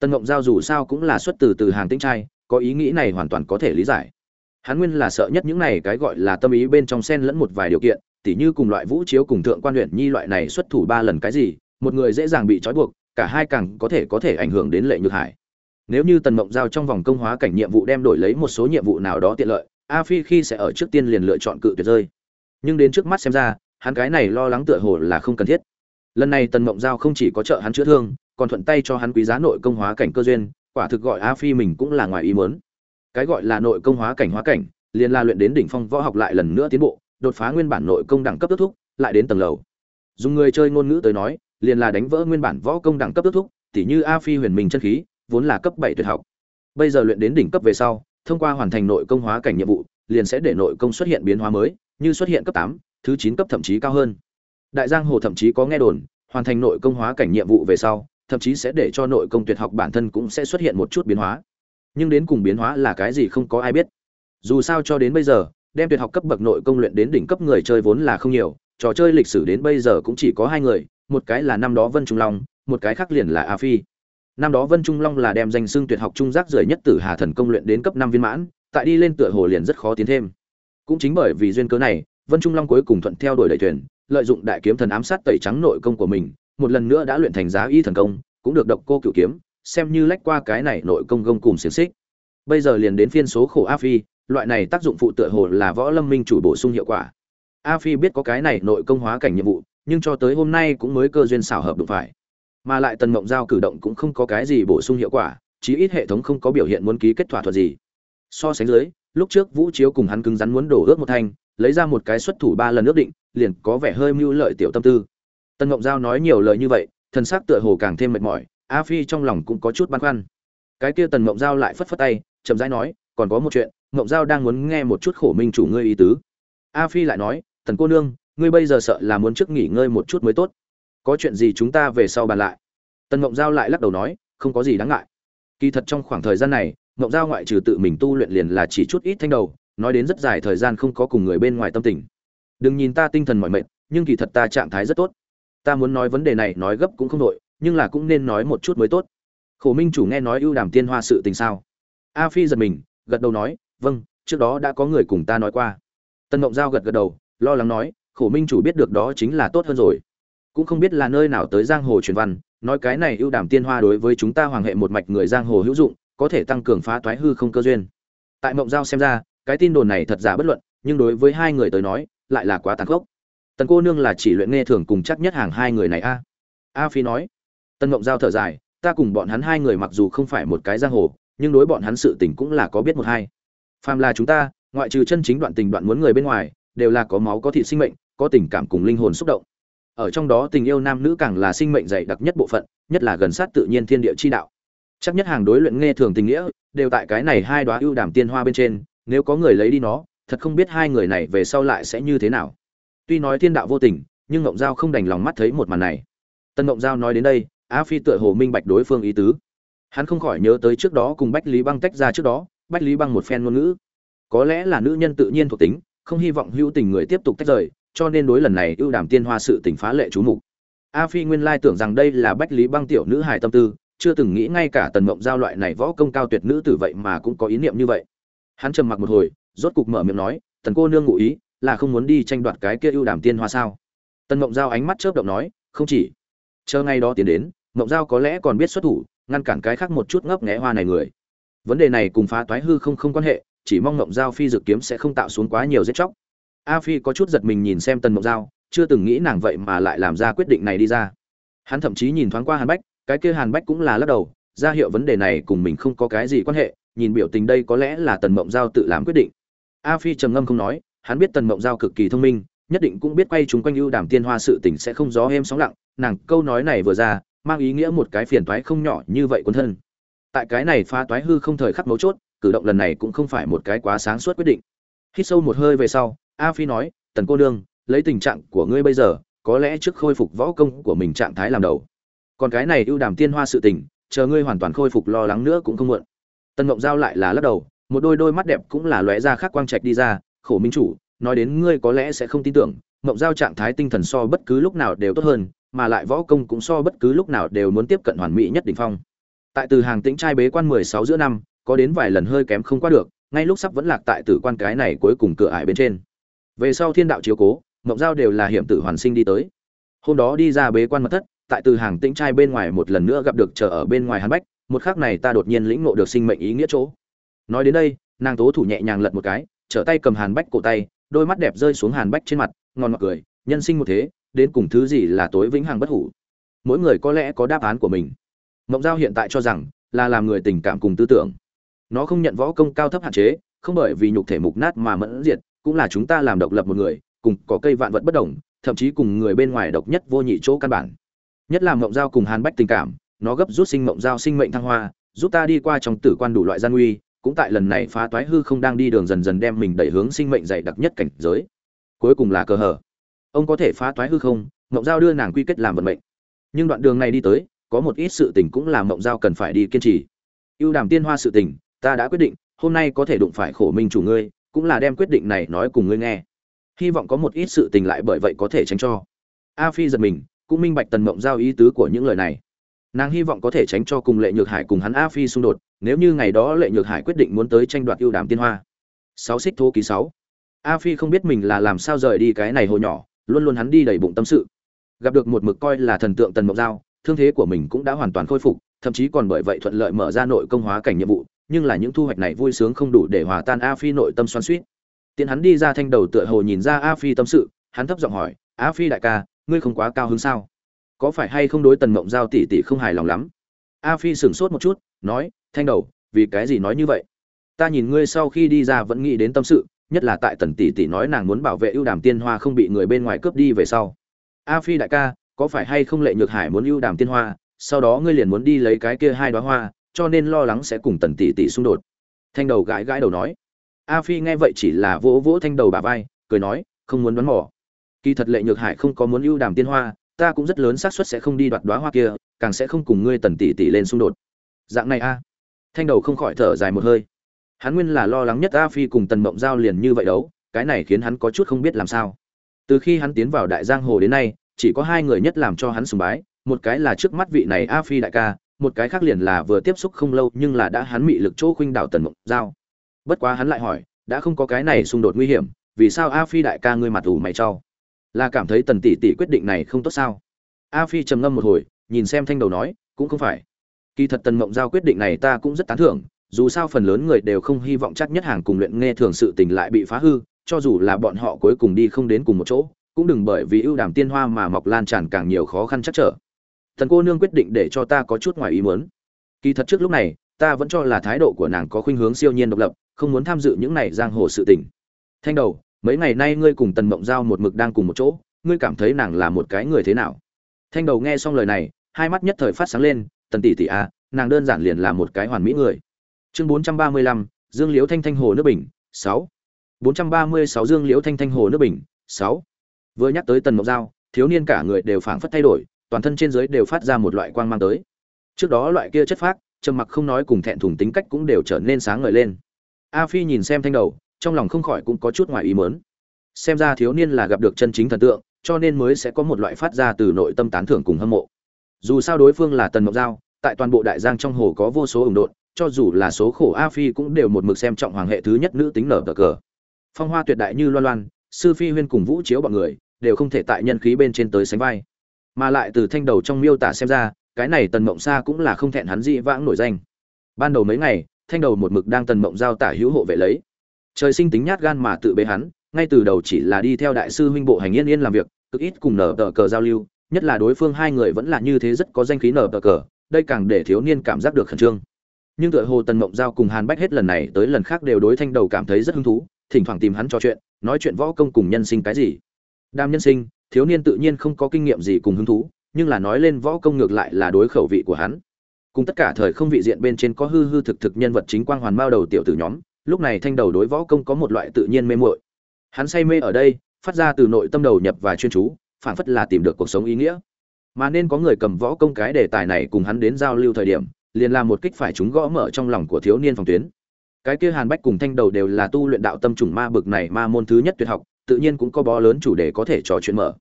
Tân ngộng giao dù sao cũng là xuất từ từ hàng tĩnh trai, có ý nghĩ này hoàn toàn có thể lý giải. Hắn nguyên là sợ nhất những này cái gọi là tâm ý bên trong xen lẫn một vài điều kiện tỉ như cùng loại vũ chiếu cùng thượng quan huyện nhi loại này xuất thủ ba lần cái gì, một người dễ dàng bị trói buộc, cả hai càng có thể có thể ảnh hưởng đến lệ nhược hải. Nếu như tần mộng giao trong vòng công hóa cảnh nhiệm vụ đem đổi lấy một số nhiệm vụ nào đó tiện lợi, a phi khi sẽ ở trước tiên liền lựa chọn cự tuyệt rơi. Nhưng đến trước mắt xem ra, hắn cái này lo lắng tựa hồ là không cần thiết. Lần này tần mộng giao không chỉ có trợ hắn chữa thương, còn thuận tay cho hắn quý giá nội công hóa cảnh cơ duyên, quả thực gọi a phi mình cũng là ngoài ý muốn. Cái gọi là nội công hóa cảnh hóa cảnh, liền là luyện đến đỉnh phong võ học lại lần nữa tiến bộ đột phá nguyên bản nội công đẳng cấp kết thúc, lại đến tầng lầu. Dùng người chơi ngôn ngữ tới nói, liền là đánh vỡ nguyên bản võ công đẳng cấp kết thúc, tỉ như a phi huyền minh chân khí, vốn là cấp bảy tuyệt học. Bây giờ luyện đến đỉnh cấp về sau, thông qua hoàn thành nội công hóa cảnh nhiệm vụ, liền sẽ để nội công xuất hiện biến hóa mới, như xuất hiện cấp tám, thứ chín cấp thậm chí cao hơn. Đại giang hồ thậm chí có nghe đồn, hoàn thành nội công hóa cảnh nhiệm vụ về sau, thậm chí sẽ để cho nội công tuyệt học bản thân cũng sẽ xuất hiện một chút biến hóa. Nhưng đến cùng biến hóa là cái gì không có ai biết. Dù sao cho đến bây giờ đem tuyệt học cấp bậc nội công luyện đến đỉnh cấp người chơi vốn là không nhiều, trò chơi lịch sử đến bây giờ cũng chỉ có hai người, một cái là năm đó vân trung long, một cái khác liền là a phi. Năm đó vân trung long là đem danh xưng tuyệt học trung giác rời nhất tử hà thần công luyện đến cấp năm viên mãn, tại đi lên tựa hồ liền rất khó tiến thêm. Cũng chính bởi vì duyên cớ này, vân trung long cuối cùng thuận theo đuổi đẩy thuyền, lợi dụng đại kiếm thần ám sát tẩy trắng nội công của mình, một lần nữa đã luyện thành giá y thần công, cũng được độc cô cựu kiếm, xem như lách qua cái này nội công gông cùng xiềng xích. Bây giờ liền đến phiên số khổ a phi loại này tác dụng phụ tựa hồ là võ lâm minh chủ bổ sung hiệu quả. A phi biết có cái này nội công hóa cảnh nhiệm vụ, nhưng cho tới hôm nay cũng mới cơ duyên xảo hợp đụng phải. Mà lại tần mộng giao cử động cũng không có cái gì bổ sung hiệu quả, chí ít hệ thống không có biểu hiện muốn ký kết thỏa thuận gì. So sánh dưới, lúc trước vũ chiếu cùng hắn cứng rắn muốn đổ ước một thanh lấy ra một cái xuất thủ ba lần ước định, liền có vẻ hơi mưu lợi tiểu tâm tư. Tần mộng giao nói nhiều lời như vậy, thần xác tựa hồ càng thêm mệt mỏi, a phi trong lòng cũng có chút băn khoăn. Cái kia tần mộng giao lại phất phất tay, chậm rãi nói, còn có một chuyện mộng giao đang muốn nghe một chút khổ minh chủ ngươi ý tứ. A phi lại nói tần cô nương, ngươi bây giờ sợ là muốn trước nghỉ ngơi một chút mới tốt. Có chuyện gì chúng ta về sau bàn lại. Tần ngộng giao lại lắc đầu nói, không có gì đáng ngại. Kỳ thật trong khoảng thời gian này, ngộng giao ngoại trừ tự mình tu luyện liền là chỉ chút ít thanh đầu, nói đến rất dài thời gian không có cùng người bên ngoài tâm tình. Đừng nhìn ta tinh thần mỏi mệt, nhưng kỳ thật ta trạng thái rất tốt. Ta muốn nói vấn đề này nói gấp cũng không đội nhưng là cũng nên nói một chút mới tốt. Khổ minh chủ nghe nói ưu đàm tiên hoa sự tình sao? A phi giật mình, gật đầu nói vâng trước đó đã có người cùng ta nói qua. Tân mộng giao gật gật đầu, lo lắng nói, khổ minh chủ biết được đó chính là tốt hơn rồi. Cũng không biết là nơi nào tới giang hồ truyền văn, nói cái này ưu đàm tiên hoa đối với chúng ta hoàng hệ một mạch người giang hồ hữu dụng, có thể tăng cường phá toái hư không cơ duyên. Tại mộng giao xem ra, cái tin đồn này thật giả bất luận, nhưng đối với hai người tới nói, lại là quá tàn khốc. Tần cô nương là chỉ luyện nghe thường cùng chắc nhất hàng hai người này a? A phi nói. Tần mộng giao thở dài, ta cùng bọn hắn hai người mặc dù không phải một cái giang hồ, nhưng đối bọn hắn sự tình cũng là có biết một hai phàm là chúng ta, ngoại trừ chân chính đoạn tình đoạn muốn người bên ngoài, đều là có máu, có thịt sinh mệnh, có tình cảm cùng linh hồn xúc động. Ở trong đó tình yêu nam nữ càng là sinh mệnh dày đặc nhất bộ phận, nhất là gần sát tự nhiên thiên địa chi đạo. Chắc nhất hàng đối luyện nghe thường tình nghĩa, đều tại cái này hai đoá ưu đàm tiên hoa bên trên, nếu có người lấy đi nó, thật không biết hai người này về sau lại sẽ như thế nào. Tuy nói thiên đạo vô tình, nhưng ngộng giao không đành lòng mắt thấy một màn này. Tân ngộng giao nói đến đây Á phi tựa hồ minh bạch đối phương ý tứ. Hắn không khỏi nhớ tới trước đó cùng bách lý băng tách ra trước đó bách lý băng một phen ngôn ngữ. Có lẽ là nữ nhân tự nhiên thuộc tính, không hy vọng hữu tình người tiếp tục tách rời, cho nên đối lần này ưu đàm tiên hoa sự tình phá lệ chú mục. A phi nguyên lai tưởng rằng đây là bách lý băng tiểu nữ hài tâm tư, chưa từng nghĩ ngay cả tần mộng giao loại này võ công cao tuyệt nữ tử vậy mà cũng có ý niệm như vậy. Hắn trầm mặc một hồi, rốt cục mở miệng nói, tần cô nương ngụ ý là không muốn đi tranh đoạt cái kia ưu đàm tiên hoa sao? Tần mộng giao ánh mắt chớp động nói, không chỉ. Chờ ngay đó tiến đến, mộng giao có lẽ còn biết xuất thủ, ngăn cản cái khác một chút ngấp nghé hoa này người vấn đề này cùng phá toái hư không không quan hệ, chỉ mong ngộng giao phi dự kiếm sẽ không tạo xuống quá nhiều giết chóc. A phi có chút giật mình nhìn xem tần ngộng giao, chưa từng nghĩ nàng vậy mà lại làm ra quyết định này đi ra. Hắn thậm chí nhìn thoáng qua hàn bách, cái kia hàn bách cũng là lắc đầu, ra hiệu vấn đề này cùng mình không có cái gì quan hệ, nhìn biểu tình đây có lẽ là tần mộng giao tự làm quyết định. A phi trầm ngâm không nói, hắn biết tần mộng giao cực kỳ thông minh, nhất định cũng biết quay chúng quanh ưu đàm tiên hoa sự tình sẽ không gió êm sóng lặng, nàng câu nói này vừa ra, mang ý nghĩa một cái phiền toái không nhỏ như vậy quân thân tại cái này pha toái hư không thời khắc mấu chốt, cử động lần này cũng không phải một cái quá sáng suốt quyết định. Hít sâu một hơi về sau, a phi nói, tần cô nương, lấy tình trạng của ngươi bây giờ, có lẽ trước khôi phục võ công của mình trạng thái làm đầu. Còn cái này ưu đàm tiên hoa sự tình, chờ ngươi hoàn toàn khôi phục lo lắng nữa cũng không muộn. Tần mộng giao lại là lắc đầu, một đôi đôi mắt đẹp cũng là lóe ra khác quang trạch đi ra, khổ minh chủ, nói đến ngươi có lẽ sẽ không tin tưởng, mộng giao trạng thái tinh thần so bất cứ lúc nào đều tốt hơn, mà lại võ công cũng so bất cứ lúc nào đều muốn tiếp cận hoàn mỹ nhất đỉnh phong tại từ hàng tĩnh trai bế quan mười sáu giữa năm, có đến vài lần hơi kém không qua được, ngay lúc sắp vẫn lạc tại tử quan cái này cuối cùng cửa ải bên trên. Về sau thiên đạo chiếu cố, mộng giao đều là hiểm tử hoàn sinh đi tới. Hôm đó đi ra bế quan mật thất, tại từ hàng tĩnh trai bên ngoài một lần nữa gặp được chờ ở bên ngoài hàn bách, một khắc này ta đột nhiên lĩnh ngộ được sinh mệnh ý nghĩa chỗ. Nói đến đây, nàng tố thủ nhẹ nhàng lật một cái, trở tay cầm hàn bách cổ tay, đôi mắt đẹp rơi xuống hàn bách trên mặt, ngon ngọt cười, nhân sinh một thế, đến cùng thứ gì là tối vĩnh hằng bất hủ? Mỗi người có lẽ có đáp án của mình mộng giao hiện tại cho rằng là làm người tình cảm cùng tư tưởng. Nó không nhận võ công cao thấp hạn chế, không bởi vì nhục thể mục nát mà mẫn diệt, cũng là chúng ta làm độc lập một người, cùng có cây vạn vật bất đồng, thậm chí cùng người bên ngoài độc nhất vô nhị chỗ căn bản. Nhất là mộng giao cùng hàn bách tình cảm, nó gấp rút sinh mộng giao sinh mệnh thăng hoa, giúp ta đi qua trong tử quan đủ loại gian nguy, cũng tại lần này phá toái hư không đang đi đường dần dần đem mình đẩy hướng sinh mệnh dày đặc nhất cảnh giới. Cuối cùng là cơ hở. Ông có thể phá toái hư không, mộng giao đưa nàng quy kết làm vận mệnh. Nhưng đoạn đường này đi tới có một ít sự tình cũng là mộng giao cần phải đi kiên trì. Ưu đàm tiên hoa sự tình, ta đã quyết định, hôm nay có thể đụng phải khổ minh chủ ngươi, cũng là đem quyết định này nói cùng ngươi nghe. Hy vọng có một ít sự tình lại bởi vậy có thể tránh cho. A phi giật mình, cũng minh bạch tần mộng giao ý tứ của những lời này. Nàng hy vọng có thể tránh cho cùng lệ nhược hải cùng hắn a phi xung đột, nếu như ngày đó lệ nhược hải quyết định muốn tới tranh đoạt ưu đàm tiên hoa. Sáu xích thô ký sáu. A phi không biết mình là làm sao rời đi cái này hồ nhỏ, luôn luôn hắn đi đầy bụng tâm sự. Gặp được một mực coi là thần tượng tần mộng giao thương thế của mình cũng đã hoàn toàn khôi phục, thậm chí còn bởi vậy thuận lợi mở ra nội công hóa cảnh nhiệm vụ, nhưng là những thu hoạch này vui sướng không đủ để hòa tan a phi nội tâm xoan xuýt. tiện hắn đi ra thanh đầu tựa hồ nhìn ra a phi tâm sự, hắn thấp giọng hỏi, a phi đại ca, ngươi không quá cao hứng sao? Có phải hay không đối tần mộng giao tỷ tỷ không hài lòng lắm? A phi sửng sốt một chút, nói, thanh đầu, vì cái gì nói như vậy? Ta nhìn ngươi sau khi đi ra vẫn nghĩ đến tâm sự, nhất là tại tần tỷ tỷ nói nàng muốn bảo vệ ưu đàm tiên hoa không bị người bên ngoài cướp đi về sau. A phi đại ca có phải hay không lệ nhược hải muốn ưu đàm tiên hoa, sau đó ngươi liền muốn đi lấy cái kia hai đoá hoa, cho nên lo lắng sẽ cùng tần tỷ tỷ xung đột. Thanh đầu gãi gãi đầu nói. A phi nghe vậy chỉ là vỗ vỗ thanh đầu bà vai, cười nói, không muốn đoán mỏ kỳ thật lệ nhược hải không có muốn ưu đàm tiên hoa, ta cũng rất lớn xác suất sẽ không đi đoạt đoá hoa kia, càng sẽ không cùng ngươi tần tỷ tỷ lên xung đột. Dạng này a. Thanh đầu không khỏi thở dài một hơi. Hắn nguyên là lo lắng nhất a phi cùng tần mộng giao liền như vậy đấu, cái này khiến hắn có chút không biết làm sao. Từ khi hắn tiến vào đại giang hồ đến nay chỉ có hai người nhất làm cho hắn sùng bái, một cái là trước mắt vị này a phi đại ca, một cái khác liền là vừa tiếp xúc không lâu nhưng là đã hắn mị lực chỗ khuynh đảo tần mộng giao. Bất quá hắn lại hỏi, đã không có cái này xung đột nguy hiểm, vì sao a phi đại ca ngươi mặt ủ mày trao là cảm thấy tần tỷ tỷ quyết định này không tốt sao? A phi trầm ngâm một hồi, nhìn xem thanh đầu nói, cũng không phải. Kỳ thật tần mộng giao quyết định này ta cũng rất tán thưởng, dù sao phần lớn người đều không hy vọng chắc nhất hàng cùng luyện nghe thường sự tình lại bị phá hư, cho dù là bọn họ cuối cùng đi không đến cùng một chỗ cũng đừng bởi vì ưu đàm tiên hoa mà mọc lan tràn càng nhiều khó khăn chắc trở. Thần cô nương quyết định để cho ta có chút ngoài ý muốn. Kỳ thật trước lúc này ta vẫn cho là thái độ của nàng có khuynh hướng siêu nhiên độc lập không muốn tham dự những này giang hồ sự tình. Thanh đầu mấy ngày nay ngươi cùng tần mộng giao một mực đang cùng một chỗ ngươi cảm thấy nàng là một cái người thế nào? Thanh đầu nghe xong lời này hai mắt nhất thời phát sáng lên tần tỷ tỷ a à, nàng đơn giản liền là một cái hoàn mỹ người. Chương bốn trăm ba mươi lăm dương liễu thanh thanh hồ nước bình sáu. Bốn trăm ba mươi sáu dương liễu thanh thanh hồ nước bình sáu vừa nhắc tới tần mộng giao, thiếu niên cả người đều phảng phất thay đổi, toàn thân trên dưới đều phát ra một loại quang mang tới. Trước đó loại kia chất phác, trầm mặc không nói cùng thẹn thùng tính cách cũng đều trở nên sáng ngời lên. A phi nhìn xem thanh đầu, trong lòng không khỏi cũng có chút ngoài ý mớn xem ra thiếu niên là gặp được chân chính thần tượng, cho nên mới sẽ có một loại phát ra từ nội tâm tán thưởng cùng hâm mộ. Dù sao đối phương là tần mộng giao, tại toàn bộ đại giang trong hồ có vô số ủng đột cho dù là số khổ a phi cũng đều một mực xem trọng hoàng hệ thứ nhất nữ tính nở cờ. Phong hoa tuyệt đại như loan loan, sư phi huyên cùng vũ chiếu bọn người đều không thể tại nhân khí bên trên tới sánh vai. Mà lại từ thanh đầu trong miêu tả xem ra, cái này tần mộng xa cũng là không thẹn hắn dị vãng nổi danh. Ban đầu mấy ngày, thanh đầu một mực đang tần mộng giao tả hữu hộ vệ lấy. Trời sinh tính nhát gan mà tự bế hắn, ngay từ đầu chỉ là đi theo đại sư huynh bộ hành yên yên làm việc, cực ít cùng nở tờ cờ giao lưu, nhất là đối phương hai người vẫn là như thế rất có danh khí nở tờ cờ, đây càng để thiếu niên cảm giác được khẩn trương. Nhưng tựa hồ tần mộng giao cùng hàn bách hết lần này tới lần khác đều đối thanh đầu cảm thấy rất hứng thú, thỉnh thoảng tìm hắn trò chuyện, nói chuyện võ công cùng nhân sinh cái gì đam nhân sinh, thiếu niên tự nhiên không có kinh nghiệm gì cùng hứng thú, nhưng là nói lên võ công ngược lại là đối khẩu vị của hắn. Cùng tất cả thời không vị diện bên trên có hư hư thực thực nhân vật chính quang hoàn bao đầu tiểu tử nhóm, lúc này thanh đầu đối võ công có một loại tự nhiên mê muội. Hắn say mê ở đây, phát ra từ nội tâm đầu nhập và chuyên chú phản phất là tìm được cuộc sống ý nghĩa. Mà nên có người cầm võ công cái đề tài này cùng hắn đến giao lưu thời điểm, liền làm một kích phải chúng gõ mở trong lòng của thiếu niên phòng tuyến. Cái kia hàn bách cùng thanh đầu đều là tu luyện đạo tâm trùng ma bực này ma môn thứ nhất tuyệt học tự nhiên cũng có bó lớn chủ đề có thể trò chuyện mở.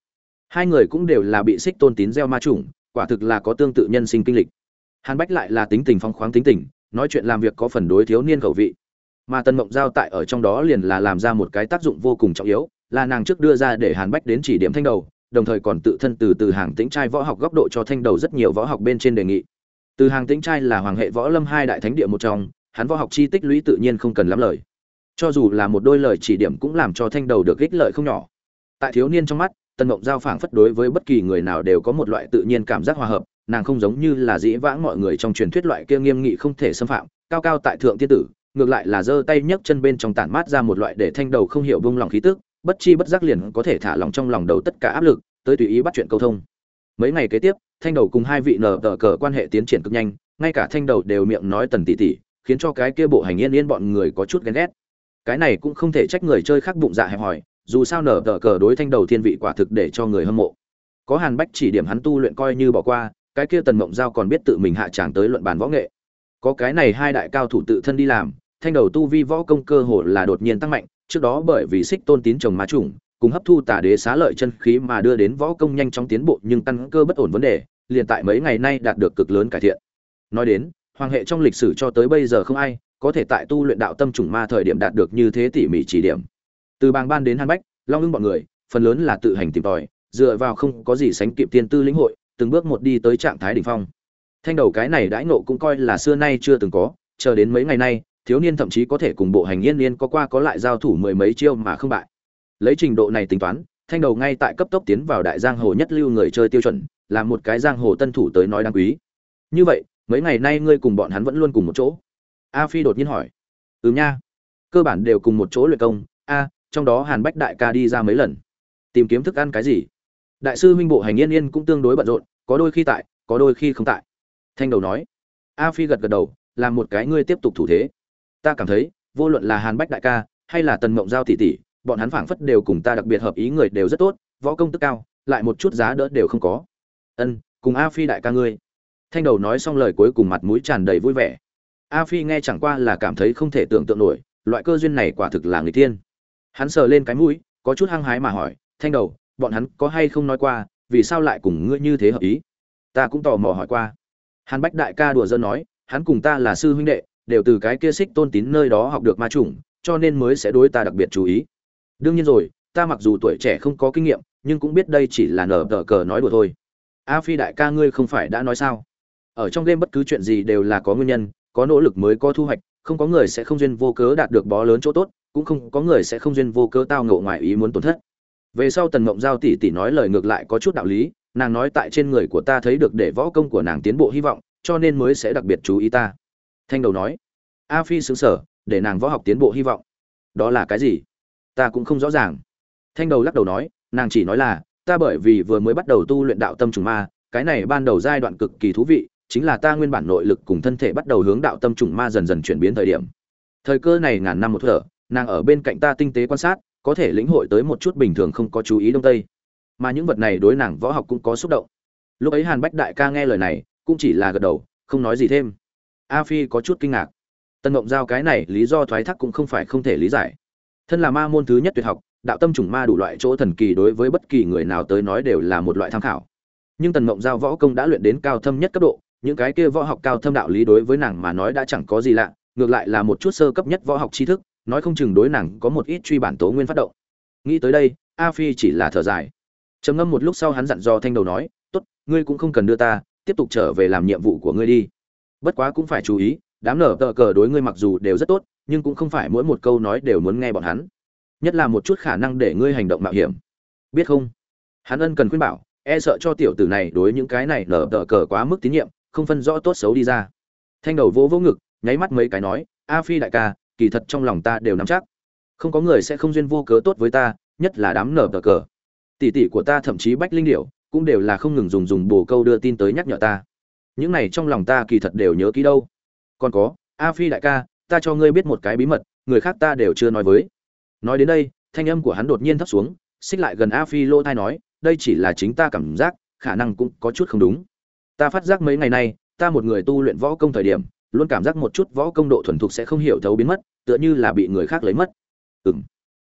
Hai người cũng đều là bị xích tôn tín gieo ma trùng quả thực là có tương tự nhân sinh kinh lịch. Hàn bách lại là tính tình phong khoáng tính tình, nói chuyện làm việc có phần đối thiếu niên khẩu vị. Mà tân mộng giao tại ở trong đó liền là làm ra một cái tác dụng vô cùng trọng yếu, là nàng trước đưa ra để hàn bách đến chỉ điểm thanh đầu, đồng thời còn tự thân từ từ hàng tĩnh trai võ học góc độ cho thanh đầu rất nhiều võ học bên trên đề nghị. Từ hàng tĩnh trai là hoàng hệ võ lâm hai đại thánh địa một trong, hắn võ học chi tích lũy tự nhiên không cần lắm lời cho dù là một đôi lời chỉ điểm cũng làm cho thanh đầu được ích lợi không nhỏ. Tại thiếu niên trong mắt, tần mộng giao phảng phất đối với bất kỳ người nào đều có một loại tự nhiên cảm giác hòa hợp, nàng không giống như là dĩ vãng mọi người trong truyền thuyết loại kia nghiêm nghị không thể xâm phạm, cao cao tại thượng tiên tử, ngược lại là giơ tay nhấc chân bên trong tản mát ra một loại để thanh đầu không hiểu bông lòng khí tức, bất chi bất giác liền có thể thả lòng trong lòng đầu tất cả áp lực, tới tùy ý bắt chuyện câu thông. Mấy ngày kế tiếp, thanh đầu cùng hai vị nở tờ cờ quan hệ tiến triển cực nhanh, ngay cả thanh đầu đều miệng nói tần tỷ tỷ, khiến cho cái kia bộ hành yên yên bọn người có chút ghen ghét cái này cũng không thể trách người chơi khác bụng dạ hẹp hòi, dù sao nở tờ cờ đối thanh đầu thiên vị quả thực để cho người hâm mộ. Có hàn bách chỉ điểm hắn tu luyện coi như bỏ qua, cái kia tần mộng giao còn biết tự mình hạ tràng tới luận bàn võ nghệ. Có cái này hai đại cao thủ tự thân đi làm, thanh đầu tu vi võ công cơ hồ là đột nhiên tăng mạnh, trước đó bởi vì xích tôn tín chồng má trùng cùng hấp thu tà đế xá lợi chân khí mà đưa đến võ công nhanh chóng tiến bộ nhưng căn cơ bất ổn vấn đề, liền tại mấy ngày nay đạt được cực lớn cải thiện. Nói đến, hoàng hệ trong lịch sử cho tới bây giờ không ai có thể tại tu luyện đạo tâm trùng ma thời điểm đạt được như thế tỉ mỉ chỉ điểm. Từ bàng ban đến hàn bách, long ưng bọn người, phần lớn là tự hành tìm tòi, dựa vào không có gì sánh kịp tiên tư lĩnh hội, từng bước một đi tới trạng thái đỉnh phong. Thanh đầu cái này đãi nộ cũng coi là xưa nay chưa từng có, chờ đến mấy ngày nay, thiếu niên thậm chí có thể cùng bộ hành yên yên có qua có lại giao thủ mười mấy chiêu mà không bại. Lấy trình độ này tính toán, thanh đầu ngay tại cấp tốc tiến vào đại giang hồ nhất lưu người chơi tiêu chuẩn, là một cái giang hồ tân thủ tới nói đáng quý. Như vậy, mấy ngày nay ngươi cùng bọn hắn vẫn luôn cùng một chỗ a phi đột nhiên hỏi. Ừ nha. Cơ bản đều cùng một chỗ luyện công. A, trong đó hàn bách đại ca đi ra mấy lần. Tìm kiếm thức ăn cái gì? Đại sư minh bộ hành yên yên cũng tương đối bận rộn, có đôi khi tại, có đôi khi không tại. Thanh đầu nói. A phi gật gật đầu, làm một cái ngươi tiếp tục thủ thế. Ta cảm thấy, vô luận là hàn bách đại ca, hay là tần mộng giao tỷ tỷ, bọn hắn phảng phất đều cùng ta đặc biệt hợp ý người đều rất tốt, võ công tức cao, lại một chút giá đỡ đều không có. Ân, cùng a phi đại ca ngươi. Thanh đầu nói xong lời cuối cùng mặt mũi tràn đầy vui vẻ a phi nghe chẳng qua là cảm thấy không thể tưởng tượng nổi, loại cơ duyên này quả thực là người tiên hắn sờ lên cái mũi, có chút hăng hái mà hỏi, thanh đầu, bọn hắn có hay không nói qua, vì sao lại cùng ngươi như thế hợp ý? Ta cũng tò mò hỏi qua. Hàn bách đại ca đùa dân nói, hắn cùng ta là sư huynh đệ, đều từ cái kia xích tôn tín nơi đó học được ma chủng, cho nên mới sẽ đối ta đặc biệt chú ý. Đương nhiên rồi, ta mặc dù tuổi trẻ không có kinh nghiệm, nhưng cũng biết đây chỉ là nở tờ cờ nói đùa thôi. A phi đại ca ngươi không phải đã nói sao? Ở trong game bất cứ chuyện gì đều là có nguyên nhân có nỗ lực mới có thu hoạch, không có người sẽ không duyên vô cớ đạt được bó lớn chỗ tốt, cũng không có người sẽ không duyên vô cớ tao ngộ ngoài ý muốn tổn thất. Về sau tần mộng giao tỷ tỷ nói lời ngược lại có chút đạo lý, nàng nói tại trên người của ta thấy được để võ công của nàng tiến bộ hy vọng, cho nên mới sẽ đặc biệt chú ý ta. Thanh đầu nói, a phi xứng sở, để nàng võ học tiến bộ hy vọng. Đó là cái gì? Ta cũng không rõ ràng. Thanh đầu lắc đầu nói, nàng chỉ nói là, ta bởi vì vừa mới bắt đầu tu luyện đạo tâm trùng ma, cái này ban đầu giai đoạn cực kỳ thú vị chính là ta nguyên bản nội lực cùng thân thể bắt đầu hướng đạo tâm trùng ma dần dần chuyển biến thời điểm. Thời cơ này ngàn năm một thở, nàng ở bên cạnh ta tinh tế quan sát, có thể lĩnh hội tới một chút bình thường không có chú ý đông tây. Mà những vật này đối nàng võ học cũng có xúc động. Lúc ấy hàn bách đại ca nghe lời này, cũng chỉ là gật đầu, không nói gì thêm. A phi có chút kinh ngạc. Tân ngộng giao cái này lý do thoái thác cũng không phải không thể lý giải. Thân là ma môn thứ nhất tuyệt học, đạo tâm trùng ma đủ loại chỗ thần kỳ đối với bất kỳ người nào tới nói đều là một loại tham khảo. Nhưng tần ngộng giao võ công đã luyện đến cao thâm nhất cấp độ những cái kia võ học cao thâm đạo lý đối với nàng mà nói đã chẳng có gì lạ, ngược lại là một chút sơ cấp nhất võ học tri thức, nói không chừng đối nàng có một ít truy bản tố nguyên phát động. Nghĩ tới đây, a phi chỉ là thở dài. Trầm ngâm một lúc sau hắn dặn dò thanh đầu nói, tốt, ngươi cũng không cần đưa ta, tiếp tục trở về làm nhiệm vụ của ngươi đi. Bất quá cũng phải chú ý, đám nở tờ cờ đối ngươi mặc dù đều rất tốt, nhưng cũng không phải mỗi một câu nói đều muốn nghe bọn hắn. Nhất là một chút khả năng để ngươi hành động mạo hiểm. Biết không? Hắn ân cần khuyên bảo e sợ cho tiểu tử này đối những cái này nở tờ cờ quá mức tín nhiệm không phân rõ tốt xấu đi ra. Thanh đầu vỗ vỗ ngực, nháy mắt mấy cái nói, a phi đại ca, kỳ thật trong lòng ta đều nắm chắc. Không có người sẽ không duyên vô cớ tốt với ta, nhất là đám nở cờ cờ. Tỷ tỷ của ta thậm chí bách linh điệu cũng đều là không ngừng dùng dùng bồ câu đưa tin tới nhắc nhở ta. Những này trong lòng ta kỳ thật đều nhớ kỹ đâu. Còn có, a phi đại ca, ta cho ngươi biết một cái bí mật, người khác ta đều chưa nói với. Nói đến đây, thanh âm của hắn đột nhiên thấp xuống, xích lại gần a phi lô thai nói, đây chỉ là chính ta cảm giác, khả năng cũng có chút không đúng ta phát giác mấy ngày nay ta một người tu luyện võ công thời điểm luôn cảm giác một chút võ công độ thuần thục sẽ không hiểu thấu biến mất tựa như là bị người khác lấy mất. Ừng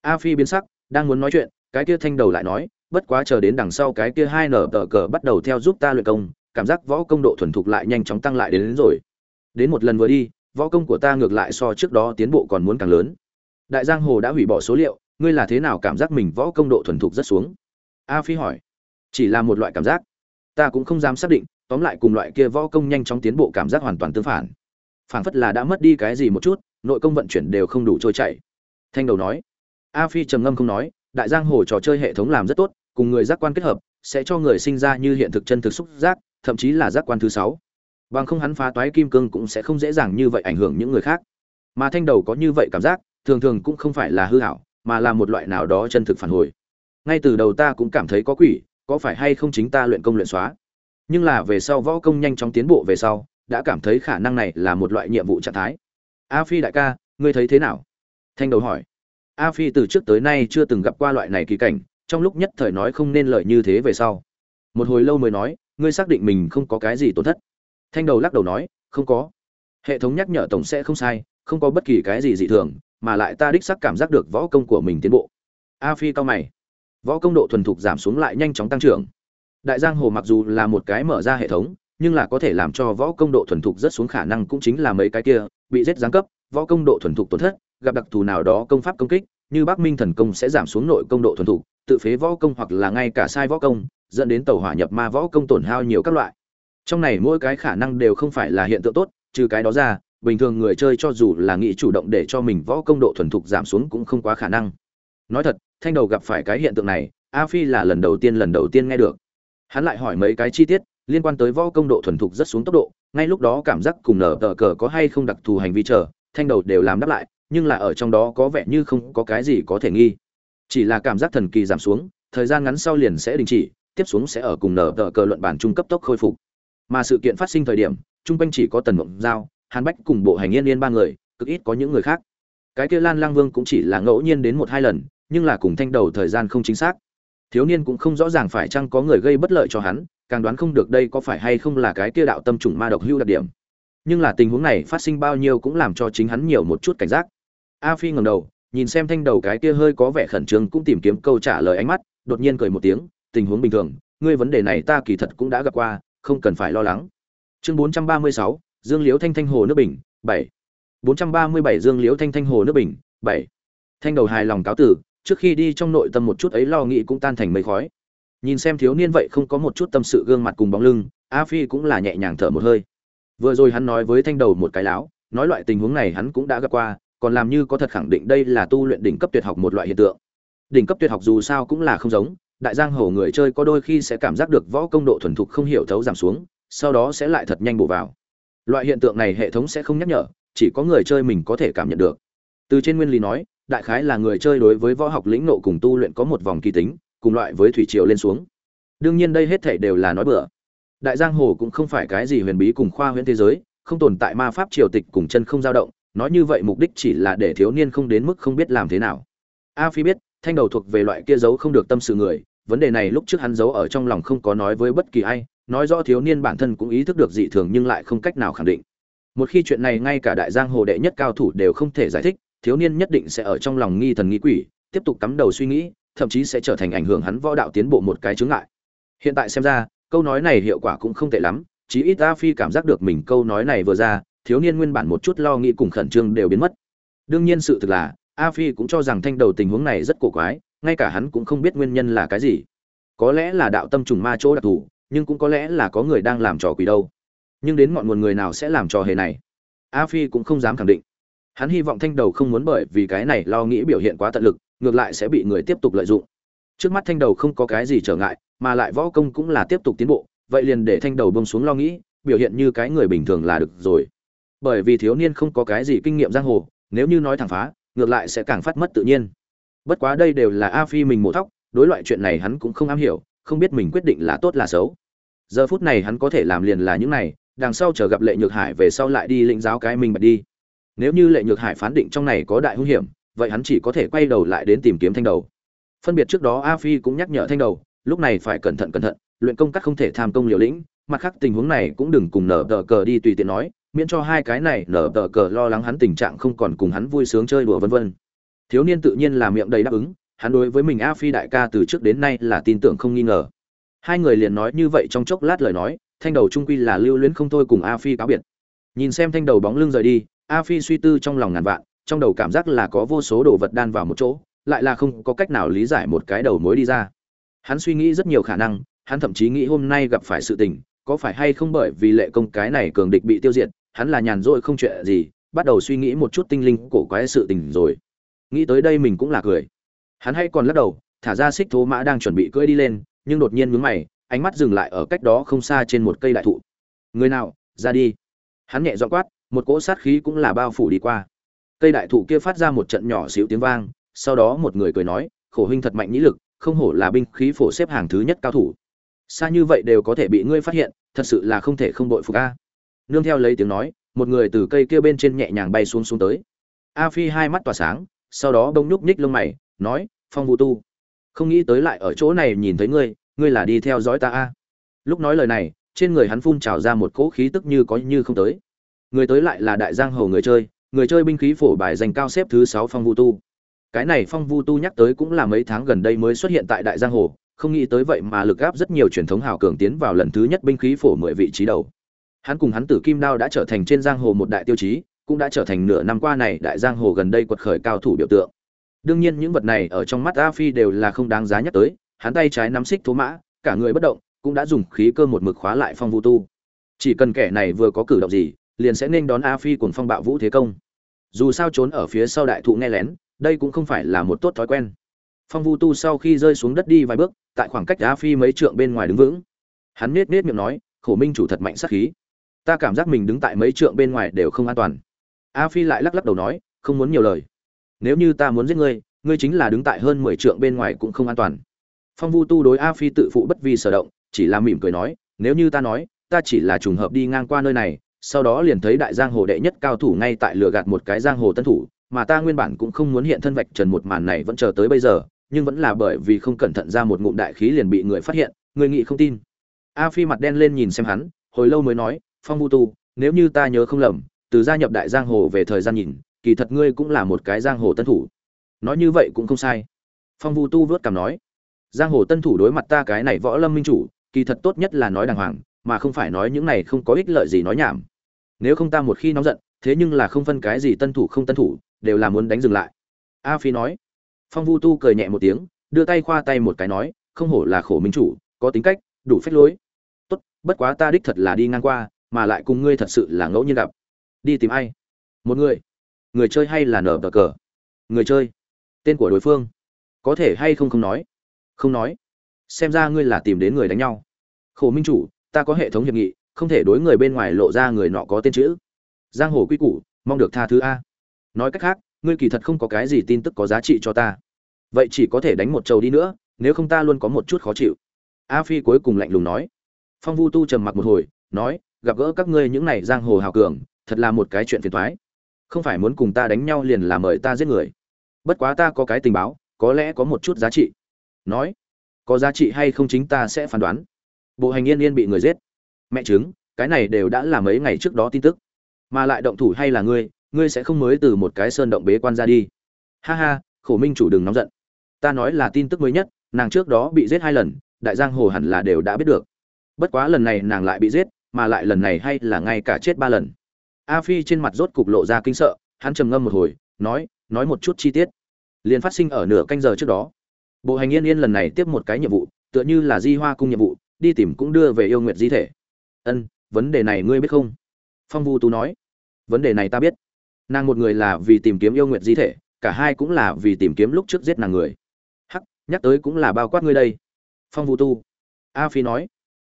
a phi biến sắc đang muốn nói chuyện cái kia thanh đầu lại nói bất quá chờ đến đằng sau cái kia hai nở tờ cờ bắt đầu theo giúp ta luyện công cảm giác võ công độ thuần thục lại nhanh chóng tăng lại đến, đến rồi. Đến một lần vừa đi võ công của ta ngược lại so trước đó tiến bộ còn muốn càng lớn. Đại giang hồ đã hủy bỏ số liệu ngươi là thế nào cảm giác mình võ công độ thuần thục rất xuống? A phi hỏi. Chỉ là một loại cảm giác. Ta cũng không dám xác định tóm lại cùng loại kia võ công nhanh chóng tiến bộ cảm giác hoàn toàn tương phản. Phản phất là đã mất đi cái gì một chút, nội công vận chuyển đều không đủ trôi chảy. Thanh đầu nói. A phi trầm ngâm không nói, đại giang hồ trò chơi hệ thống làm rất tốt, cùng người giác quan kết hợp, sẽ cho người sinh ra như hiện thực chân thực xúc giác, thậm chí là giác quan thứ sáu. Bằng không hắn phá toái kim cương cũng sẽ không dễ dàng như vậy ảnh hưởng những người khác. Mà thanh đầu có như vậy cảm giác, thường thường cũng không phải là hư hảo, mà là một loại nào đó chân thực phản hồi. Ngay từ đầu ta cũng cảm thấy có quỷ, có phải hay không chính ta luyện công luyện xóa? Nhưng là về sau võ công nhanh chóng tiến bộ về sau, đã cảm thấy khả năng này là một loại nhiệm vụ trạng thái. A phi đại ca, ngươi thấy thế nào? Thanh đầu hỏi. A phi từ trước tới nay chưa từng gặp qua loại này kỳ cảnh, trong lúc nhất thời nói không nên lợi như thế về sau. Một hồi lâu mới nói, ngươi xác định mình không có cái gì tổn thất. Thanh đầu lắc đầu nói, không có. Hệ thống nhắc nhở tổng sẽ không sai, không có bất kỳ cái gì dị thường, mà lại ta đích xác cảm giác được võ công của mình tiến bộ. A phi cao mày. Võ công độ thuần thục giảm xuống lại nhanh chóng tăng trưởng đại giang hồ mặc dù là một cái mở ra hệ thống, nhưng là có thể làm cho võ công độ thuần thục rất xuống khả năng cũng chính là mấy cái kia, bị giết giáng cấp, võ công độ thuần thục tổn thất, gặp đặc thù nào đó công pháp công kích, như bắc minh thần công sẽ giảm xuống nội công độ thuần thục, tự phế võ công hoặc là ngay cả sai võ công, dẫn đến tàu hỏa nhập ma võ công tổn hao nhiều các loại. Trong này mỗi cái khả năng đều không phải là hiện tượng tốt, trừ cái đó ra, bình thường người chơi cho dù là nghĩ chủ động để cho mình võ công độ thuần thục giảm xuống cũng không quá khả năng. Nói thật, thanh đầu gặp phải cái hiện tượng này, a phi là lần đầu tiên lần đầu tiên nghe được hắn lại hỏi mấy cái chi tiết, liên quan tới võ công độ thuần thục rất xuống tốc độ, ngay lúc đó cảm giác cùng nở tờ cờ có hay không đặc thù hành vi chờ, thanh đầu đều làm đáp lại, nhưng là ở trong đó có vẻ như không có cái gì có thể nghi. Chỉ là cảm giác thần kỳ giảm xuống, thời gian ngắn sau liền sẽ đình chỉ, tiếp xuống sẽ ở cùng nở tờ cờ luận bản trung cấp tốc khôi phục. Mà sự kiện phát sinh thời điểm trung quanh chỉ có tần mộng giao, hàn bách cùng bộ hành yên yên ba người, cực ít có những người khác. Cái kia lan lang vương cũng chỉ là ngẫu nhiên đến một hai lần, nhưng là cùng thanh đầu thời gian không chính xác thiếu niên cũng không rõ ràng phải chăng có người gây bất lợi cho hắn càng đoán không được đây có phải hay không là cái kia đạo tâm trùng ma độc hưu đặc điểm nhưng là tình huống này phát sinh bao nhiêu cũng làm cho chính hắn nhiều một chút cảnh giác a phi ngẩng đầu nhìn xem thanh đầu cái kia hơi có vẻ khẩn trương cũng tìm kiếm câu trả lời ánh mắt đột nhiên cười một tiếng tình huống bình thường ngươi vấn đề này ta kỳ thật cũng đã gặp qua không cần phải lo lắng chương 436, dương liễu thanh thanh hồ nước bình 7. 437 dương liễu thanh thanh hồ nước bình 7. thanh đầu hài lòng cáo tử trước khi đi trong nội tâm một chút ấy lo nghĩ cũng tan thành mây khói. Nhìn xem thiếu niên vậy không có một chút tâm sự gương mặt cùng bóng lưng, a phi cũng là nhẹ nhàng thở một hơi. Vừa rồi hắn nói với thanh đầu một cái láo, nói loại tình huống này hắn cũng đã gặp qua, còn làm như có thật khẳng định đây là tu luyện đỉnh cấp tuyệt học một loại hiện tượng. Đỉnh cấp tuyệt học dù sao cũng là không giống, đại giang hồ người chơi có đôi khi sẽ cảm giác được võ công độ thuần thục không hiểu thấu giảm xuống, sau đó sẽ lại thật nhanh bổ vào. Loại hiện tượng này hệ thống sẽ không nhắc nhở, chỉ có người chơi mình có thể cảm nhận được. Từ trên nguyên lý nói đại khái là người chơi đối với võ học lĩnh nộ cùng tu luyện có một vòng kỳ tính, cùng loại với thủy triều lên xuống. Đương nhiên đây hết thể đều là nói bừa. Đại giang hồ cũng không phải cái gì huyền bí cùng khoa huyễn thế giới, không tồn tại ma pháp triều tịch cùng chân không dao động, nói như vậy mục đích chỉ là để thiếu niên không đến mức không biết làm thế nào. A phi biết, thanh đầu thuộc về loại kia giấu không được tâm sự người, vấn đề này lúc trước hắn giấu ở trong lòng không có nói với bất kỳ ai, nói rõ thiếu niên bản thân cũng ý thức được dị thường nhưng lại không cách nào khẳng định. Một khi chuyện này ngay cả đại giang hồ đệ nhất cao thủ đều không thể giải thích thiếu niên nhất định sẽ ở trong lòng nghi thần nghi quỷ, tiếp tục cắm đầu suy nghĩ, thậm chí sẽ trở thành ảnh hưởng hắn võ đạo tiến bộ một cái chướng ngại. Hiện tại xem ra, câu nói này hiệu quả cũng không tệ lắm, chí ít a phi cảm giác được mình câu nói này vừa ra, thiếu niên nguyên bản một chút lo nghĩ cùng khẩn trương đều biến mất. Đương nhiên sự thực là, a phi cũng cho rằng thanh đầu tình huống này rất cổ quái, ngay cả hắn cũng không biết nguyên nhân là cái gì. Có lẽ là đạo tâm trùng ma chỗ đặc thù, nhưng cũng có lẽ là có người đang làm trò quỷ đâu. Nhưng đến ngọn nguồn người nào sẽ làm trò hề này? A phi cũng không dám khẳng định hắn hy vọng thanh đầu không muốn bởi vì cái này lo nghĩ biểu hiện quá tận lực, ngược lại sẽ bị người tiếp tục lợi dụng. Trước mắt thanh đầu không có cái gì trở ngại, mà lại võ công cũng là tiếp tục tiến bộ, vậy liền để thanh đầu bông xuống lo nghĩ, biểu hiện như cái người bình thường là được rồi. Bởi vì thiếu niên không có cái gì kinh nghiệm giang hồ, nếu như nói thẳng phá, ngược lại sẽ càng phát mất tự nhiên. Bất quá đây đều là a phi mình mổ thóc, đối loại chuyện này hắn cũng không am hiểu, không biết mình quyết định là tốt là xấu. Giờ phút này hắn có thể làm liền là những này, đằng sau chờ gặp lệ nhược hải về sau lại đi lĩnh giáo cái mình bật đi nếu như lệ nhược hải phán định trong này có đại hung hiểm, vậy hắn chỉ có thể quay đầu lại đến tìm kiếm thanh đầu. Phân biệt trước đó a phi cũng nhắc nhở thanh đầu, lúc này phải cẩn thận cẩn thận, luyện công cắt không thể tham công liều lĩnh, mặt khác tình huống này cũng đừng cùng nở tờ cờ đi tùy tiện nói, miễn cho hai cái này nở tờ cờ lo lắng hắn tình trạng không còn cùng hắn vui sướng chơi đùa vân vân. Thiếu niên tự nhiên là miệng đầy đáp ứng, hắn đối với mình a phi đại ca từ trước đến nay là tin tưởng không nghi ngờ. Hai người liền nói như vậy trong chốc lát lời nói, thanh đầu trung quy là lưu luyến không thôi cùng a phi cáo biệt. Nhìn xem thanh đầu bóng lưng rời đi a phi suy tư trong lòng ngàn vạn, trong đầu cảm giác là có vô số đồ vật đan vào một chỗ, lại là không có cách nào lý giải một cái đầu mối đi ra. Hắn suy nghĩ rất nhiều khả năng, hắn thậm chí nghĩ hôm nay gặp phải sự tình, có phải hay không bởi vì lệ công cái này cường địch bị tiêu diệt, hắn là nhàn rỗi không chuyện gì, bắt đầu suy nghĩ một chút tinh linh cổ quái sự tình rồi. Nghĩ tới đây mình cũng là cười. Hắn hay còn lắc đầu, thả ra xích thố mã đang chuẩn bị cưỡi đi lên, nhưng đột nhiên mướn mày, ánh mắt dừng lại ở cách đó không xa trên một cây đại thụ. Người nào? Ra đi. Hắn nhẹ dọ quát một cỗ sát khí cũng là bao phủ đi qua. Cây đại thụ kia phát ra một trận nhỏ xíu tiếng vang, sau đó một người cười nói, khổ huynh thật mạnh nhĩ lực, không hổ là binh khí phổ xếp hàng thứ nhất cao thủ. Xa như vậy đều có thể bị ngươi phát hiện, thật sự là không thể không đội phục a. Nương theo lấy tiếng nói, một người từ cây kia bên trên nhẹ nhàng bay xuống xuống tới. A phi hai mắt tỏa sáng, sau đó bông nhúc nhích lông mày, nói, phong vũ tu, không nghĩ tới lại ở chỗ này nhìn thấy ngươi ngươi là đi theo dõi ta a. Lúc nói lời này, trên người hắn phun trào ra một cỗ khí tức như có như không tới người tới lại là đại giang hồ người chơi người chơi binh khí phổ bài dành cao xếp thứ sáu phong vu tu. Cái này phong vu tu nhắc tới cũng là mấy tháng gần đây mới xuất hiện tại đại giang hồ, không nghĩ tới vậy mà lực gáp rất nhiều truyền thống hào cường tiến vào lần thứ nhất binh khí phổ mười vị trí đầu. Hắn cùng hắn tử kim đao đã trở thành trên giang hồ một đại tiêu chí, cũng đã trở thành nửa năm qua này đại giang hồ gần đây quật khởi cao thủ biểu tượng. Đương nhiên những vật này ở trong mắt a phi đều là không đáng giá nhắc tới, hắn tay trái nắm xích thố mã, cả người bất động, cũng đã dùng khí cơ một mực khóa lại phong vu tu. Chỉ cần kẻ này vừa có cử động gì liền sẽ nên đón a phi cùng phong bạo vũ thế công. Dù sao trốn ở phía sau đại thụ nghe lén, đây cũng không phải là một tốt thói quen. Phong vu tu sau khi rơi xuống đất đi vài bước, tại khoảng cách a phi mấy trượng bên ngoài đứng vững. Hắn nết nết miệng nói, khổ minh chủ thật mạnh sát khí. Ta cảm giác mình đứng tại mấy trượng bên ngoài đều không an toàn. A phi lại lắc lắc đầu nói, không muốn nhiều lời. Nếu như ta muốn giết ngươi ngươi chính là đứng tại hơn mười trượng bên ngoài cũng không an toàn. Phong vu tu đối a phi tự phụ bất vi sở động, chỉ là mỉm cười nói, nếu như ta nói, ta chỉ là trùng hợp đi ngang qua nơi này sau đó liền thấy đại giang hồ đệ nhất cao thủ ngay tại lừa gạt một cái giang hồ tân thủ, mà ta nguyên bản cũng không muốn hiện thân vạch trần một màn này vẫn chờ tới bây giờ, nhưng vẫn là bởi vì không cẩn thận ra một ngụm đại khí liền bị người phát hiện, người nghị không tin. A phi mặt đen lên nhìn xem hắn, hồi lâu mới nói, phong vu tu, nếu như ta nhớ không lầm, từ gia nhập đại giang hồ về thời gian nhìn, kỳ thật ngươi cũng là một cái giang hồ tân thủ. Nói như vậy cũng không sai. Phong vu tu vớt cảm nói, giang hồ tân thủ đối mặt ta cái này võ lâm minh chủ, kỳ thật tốt nhất là nói đàng hoàng, mà không phải nói những này không có ích lợi gì nói nhảm nếu không ta một khi nóng giận, thế nhưng là không phân cái gì tân thủ không tân thủ, đều là muốn đánh dừng lại. A phi nói. Phong vu tu cười nhẹ một tiếng, đưa tay khoa tay một cái nói, không hổ là khổ minh chủ, có tính cách, đủ phách lối. Tốt, bất quá ta đích thật là đi ngang qua, mà lại cùng ngươi thật sự là ngẫu nhiên gặp. Đi tìm ai? Một người. Người chơi hay là nở bờ cờ? Người chơi. Tên của đối phương. Có thể hay không không nói? Không nói. Xem ra ngươi là tìm đến người đánh nhau. Khổ minh chủ, ta có hệ thống hiệp nghị không thể đối người bên ngoài lộ ra người nọ có tên chữ. Giang hồ quy củ, mong được tha thứ a. Nói cách khác, ngươi kỳ thật không có cái gì tin tức có giá trị cho ta. Vậy chỉ có thể đánh một trầu đi nữa, nếu không ta luôn có một chút khó chịu. A phi cuối cùng lạnh lùng nói. Phong vu tu trầm mặc một hồi, nói, gặp gỡ các ngươi những này giang hồ hào cường, thật là một cái chuyện phiền thoái không phải muốn cùng ta đánh nhau liền là mời ta giết người. Bất quá ta có cái tình báo, có lẽ có một chút giá trị. Nói, có giá trị hay không chính ta sẽ phán đoán. Bộ hành yên yên bị người giết mẹ chứng, cái này đều đã là mấy ngày trước đó tin tức. Mà lại động thủ hay là ngươi ngươi sẽ không mới từ một cái sơn động bế quan ra đi. Ha ha, khổ minh chủ đừng nóng giận. Ta nói là tin tức mới nhất, nàng trước đó bị giết hai lần, đại giang hồ hẳn là đều đã biết được. Bất quá lần này nàng lại bị giết, mà lại lần này hay là ngay cả chết ba lần. A phi trên mặt rốt cục lộ ra kinh sợ, hắn trầm ngâm một hồi, nói nói một chút chi tiết. Liền phát sinh ở nửa canh giờ trước đó. Bộ hành yên yên lần này tiếp một cái nhiệm vụ, tựa như là di hoa cung nhiệm vụ, đi tìm cũng đưa về yêu nguyệt di thể ân, vấn đề này ngươi biết không? Phong vu tú nói. Vấn đề này ta biết. Nàng một người là vì tìm kiếm yêu nguyện di thể, cả hai cũng là vì tìm kiếm lúc trước giết nàng người. Hắc, nhắc tới cũng là bao quát ngươi đây. Phong vu tu a phi nói.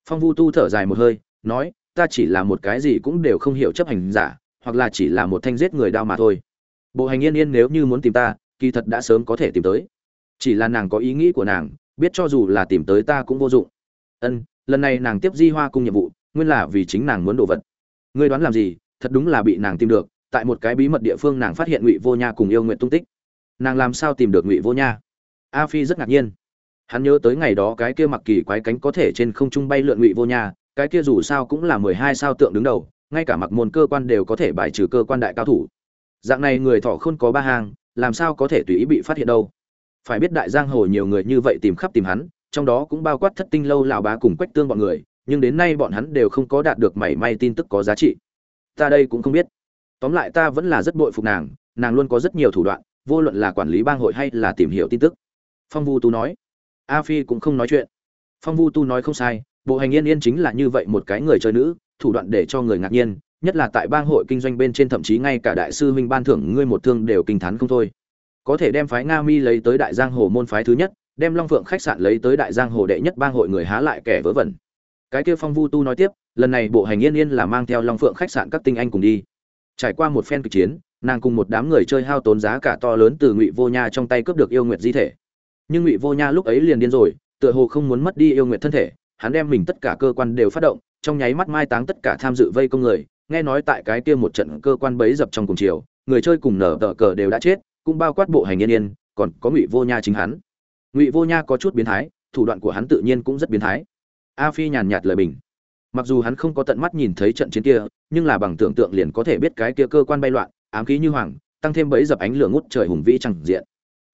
Phong vu tu thở dài một hơi, nói, ta chỉ là một cái gì cũng đều không hiểu chấp hành giả, hoặc là chỉ là một thanh giết người đao mà thôi. Bộ hành yên yên nếu như muốn tìm ta, kỳ thật đã sớm có thể tìm tới. Chỉ là nàng có ý nghĩ của nàng, biết cho dù là tìm tới ta cũng vô dụng. Ân, lần này nàng tiếp di hoa cung nhiệm vụ nguyên là vì chính nàng muốn đồ vật. Ngươi đoán làm gì? Thật đúng là bị nàng tìm được. Tại một cái bí mật địa phương nàng phát hiện ngụy vô nha cùng yêu nguyện tung tích. Nàng làm sao tìm được ngụy vô nha? A phi rất ngạc nhiên. Hắn nhớ tới ngày đó cái kia mặc kỳ quái cánh có thể trên không trung bay lượn ngụy vô nha, cái kia dù sao cũng là mười hai sao tượng đứng đầu, ngay cả mặc môn cơ quan đều có thể bài trừ cơ quan đại cao thủ. Dạng này người thọ không có ba hàng, làm sao có thể tùy ý bị phát hiện đâu? Phải biết đại giang hồ nhiều người như vậy tìm khắp tìm hắn, trong đó cũng bao quát thất tinh lâu lão bá cùng quách tương bọn người nhưng đến nay bọn hắn đều không có đạt được mảy may tin tức có giá trị. Ta đây cũng không biết. Tóm lại ta vẫn là rất bội phục nàng nàng luôn có rất nhiều thủ đoạn, vô luận là quản lý bang hội hay là tìm hiểu tin tức. Phong vu tu nói. A phi cũng không nói chuyện. Phong vu tu nói không sai, bộ hành yên yên chính là như vậy một cái người chơi nữ, thủ đoạn để cho người ngạc nhiên, nhất là tại bang hội kinh doanh bên trên thậm chí ngay cả đại sư huynh ban thưởng ngươi một thương đều kinh thán không thôi. Có thể đem phái nga mi lấy tới đại giang hồ môn phái thứ nhất, đem long phượng khách sạn lấy tới đại giang hồ đệ nhất bang hội người há lại kẻ vớ vẩn cái kia phong vu tu nói tiếp, lần này bộ hành yên yên là mang theo long phượng khách sạn các tinh anh cùng đi. Trải qua một phen kịch chiến, nàng cùng một đám người chơi hao tốn giá cả to lớn từ ngụy vô nha trong tay cướp được yêu nguyệt di thể. Nhưng ngụy vô nha lúc ấy liền điên rồi, tựa hồ không muốn mất đi yêu nguyệt thân thể, hắn đem mình tất cả cơ quan đều phát động, trong nháy mắt mai táng tất cả tham dự vây công người, nghe nói tại cái kia một trận cơ quan bấy dập trong cùng chiều, người chơi cùng nở tờ cờ đều đã chết, cũng bao quát bộ hành yên yên, còn có ngụy vô nha chính hắn. Ngụy vô nha có chút biến thái, thủ đoạn của hắn tự nhiên cũng rất biến thái a phi nhàn nhạt lời bình. Mặc dù hắn không có tận mắt nhìn thấy trận chiến kia, nhưng là bằng tưởng tượng liền có thể biết cái kia cơ quan bay loạn, ám khí như hoàng, tăng thêm bấy dập ánh lửa ngút trời hùng vĩ chẳng diện.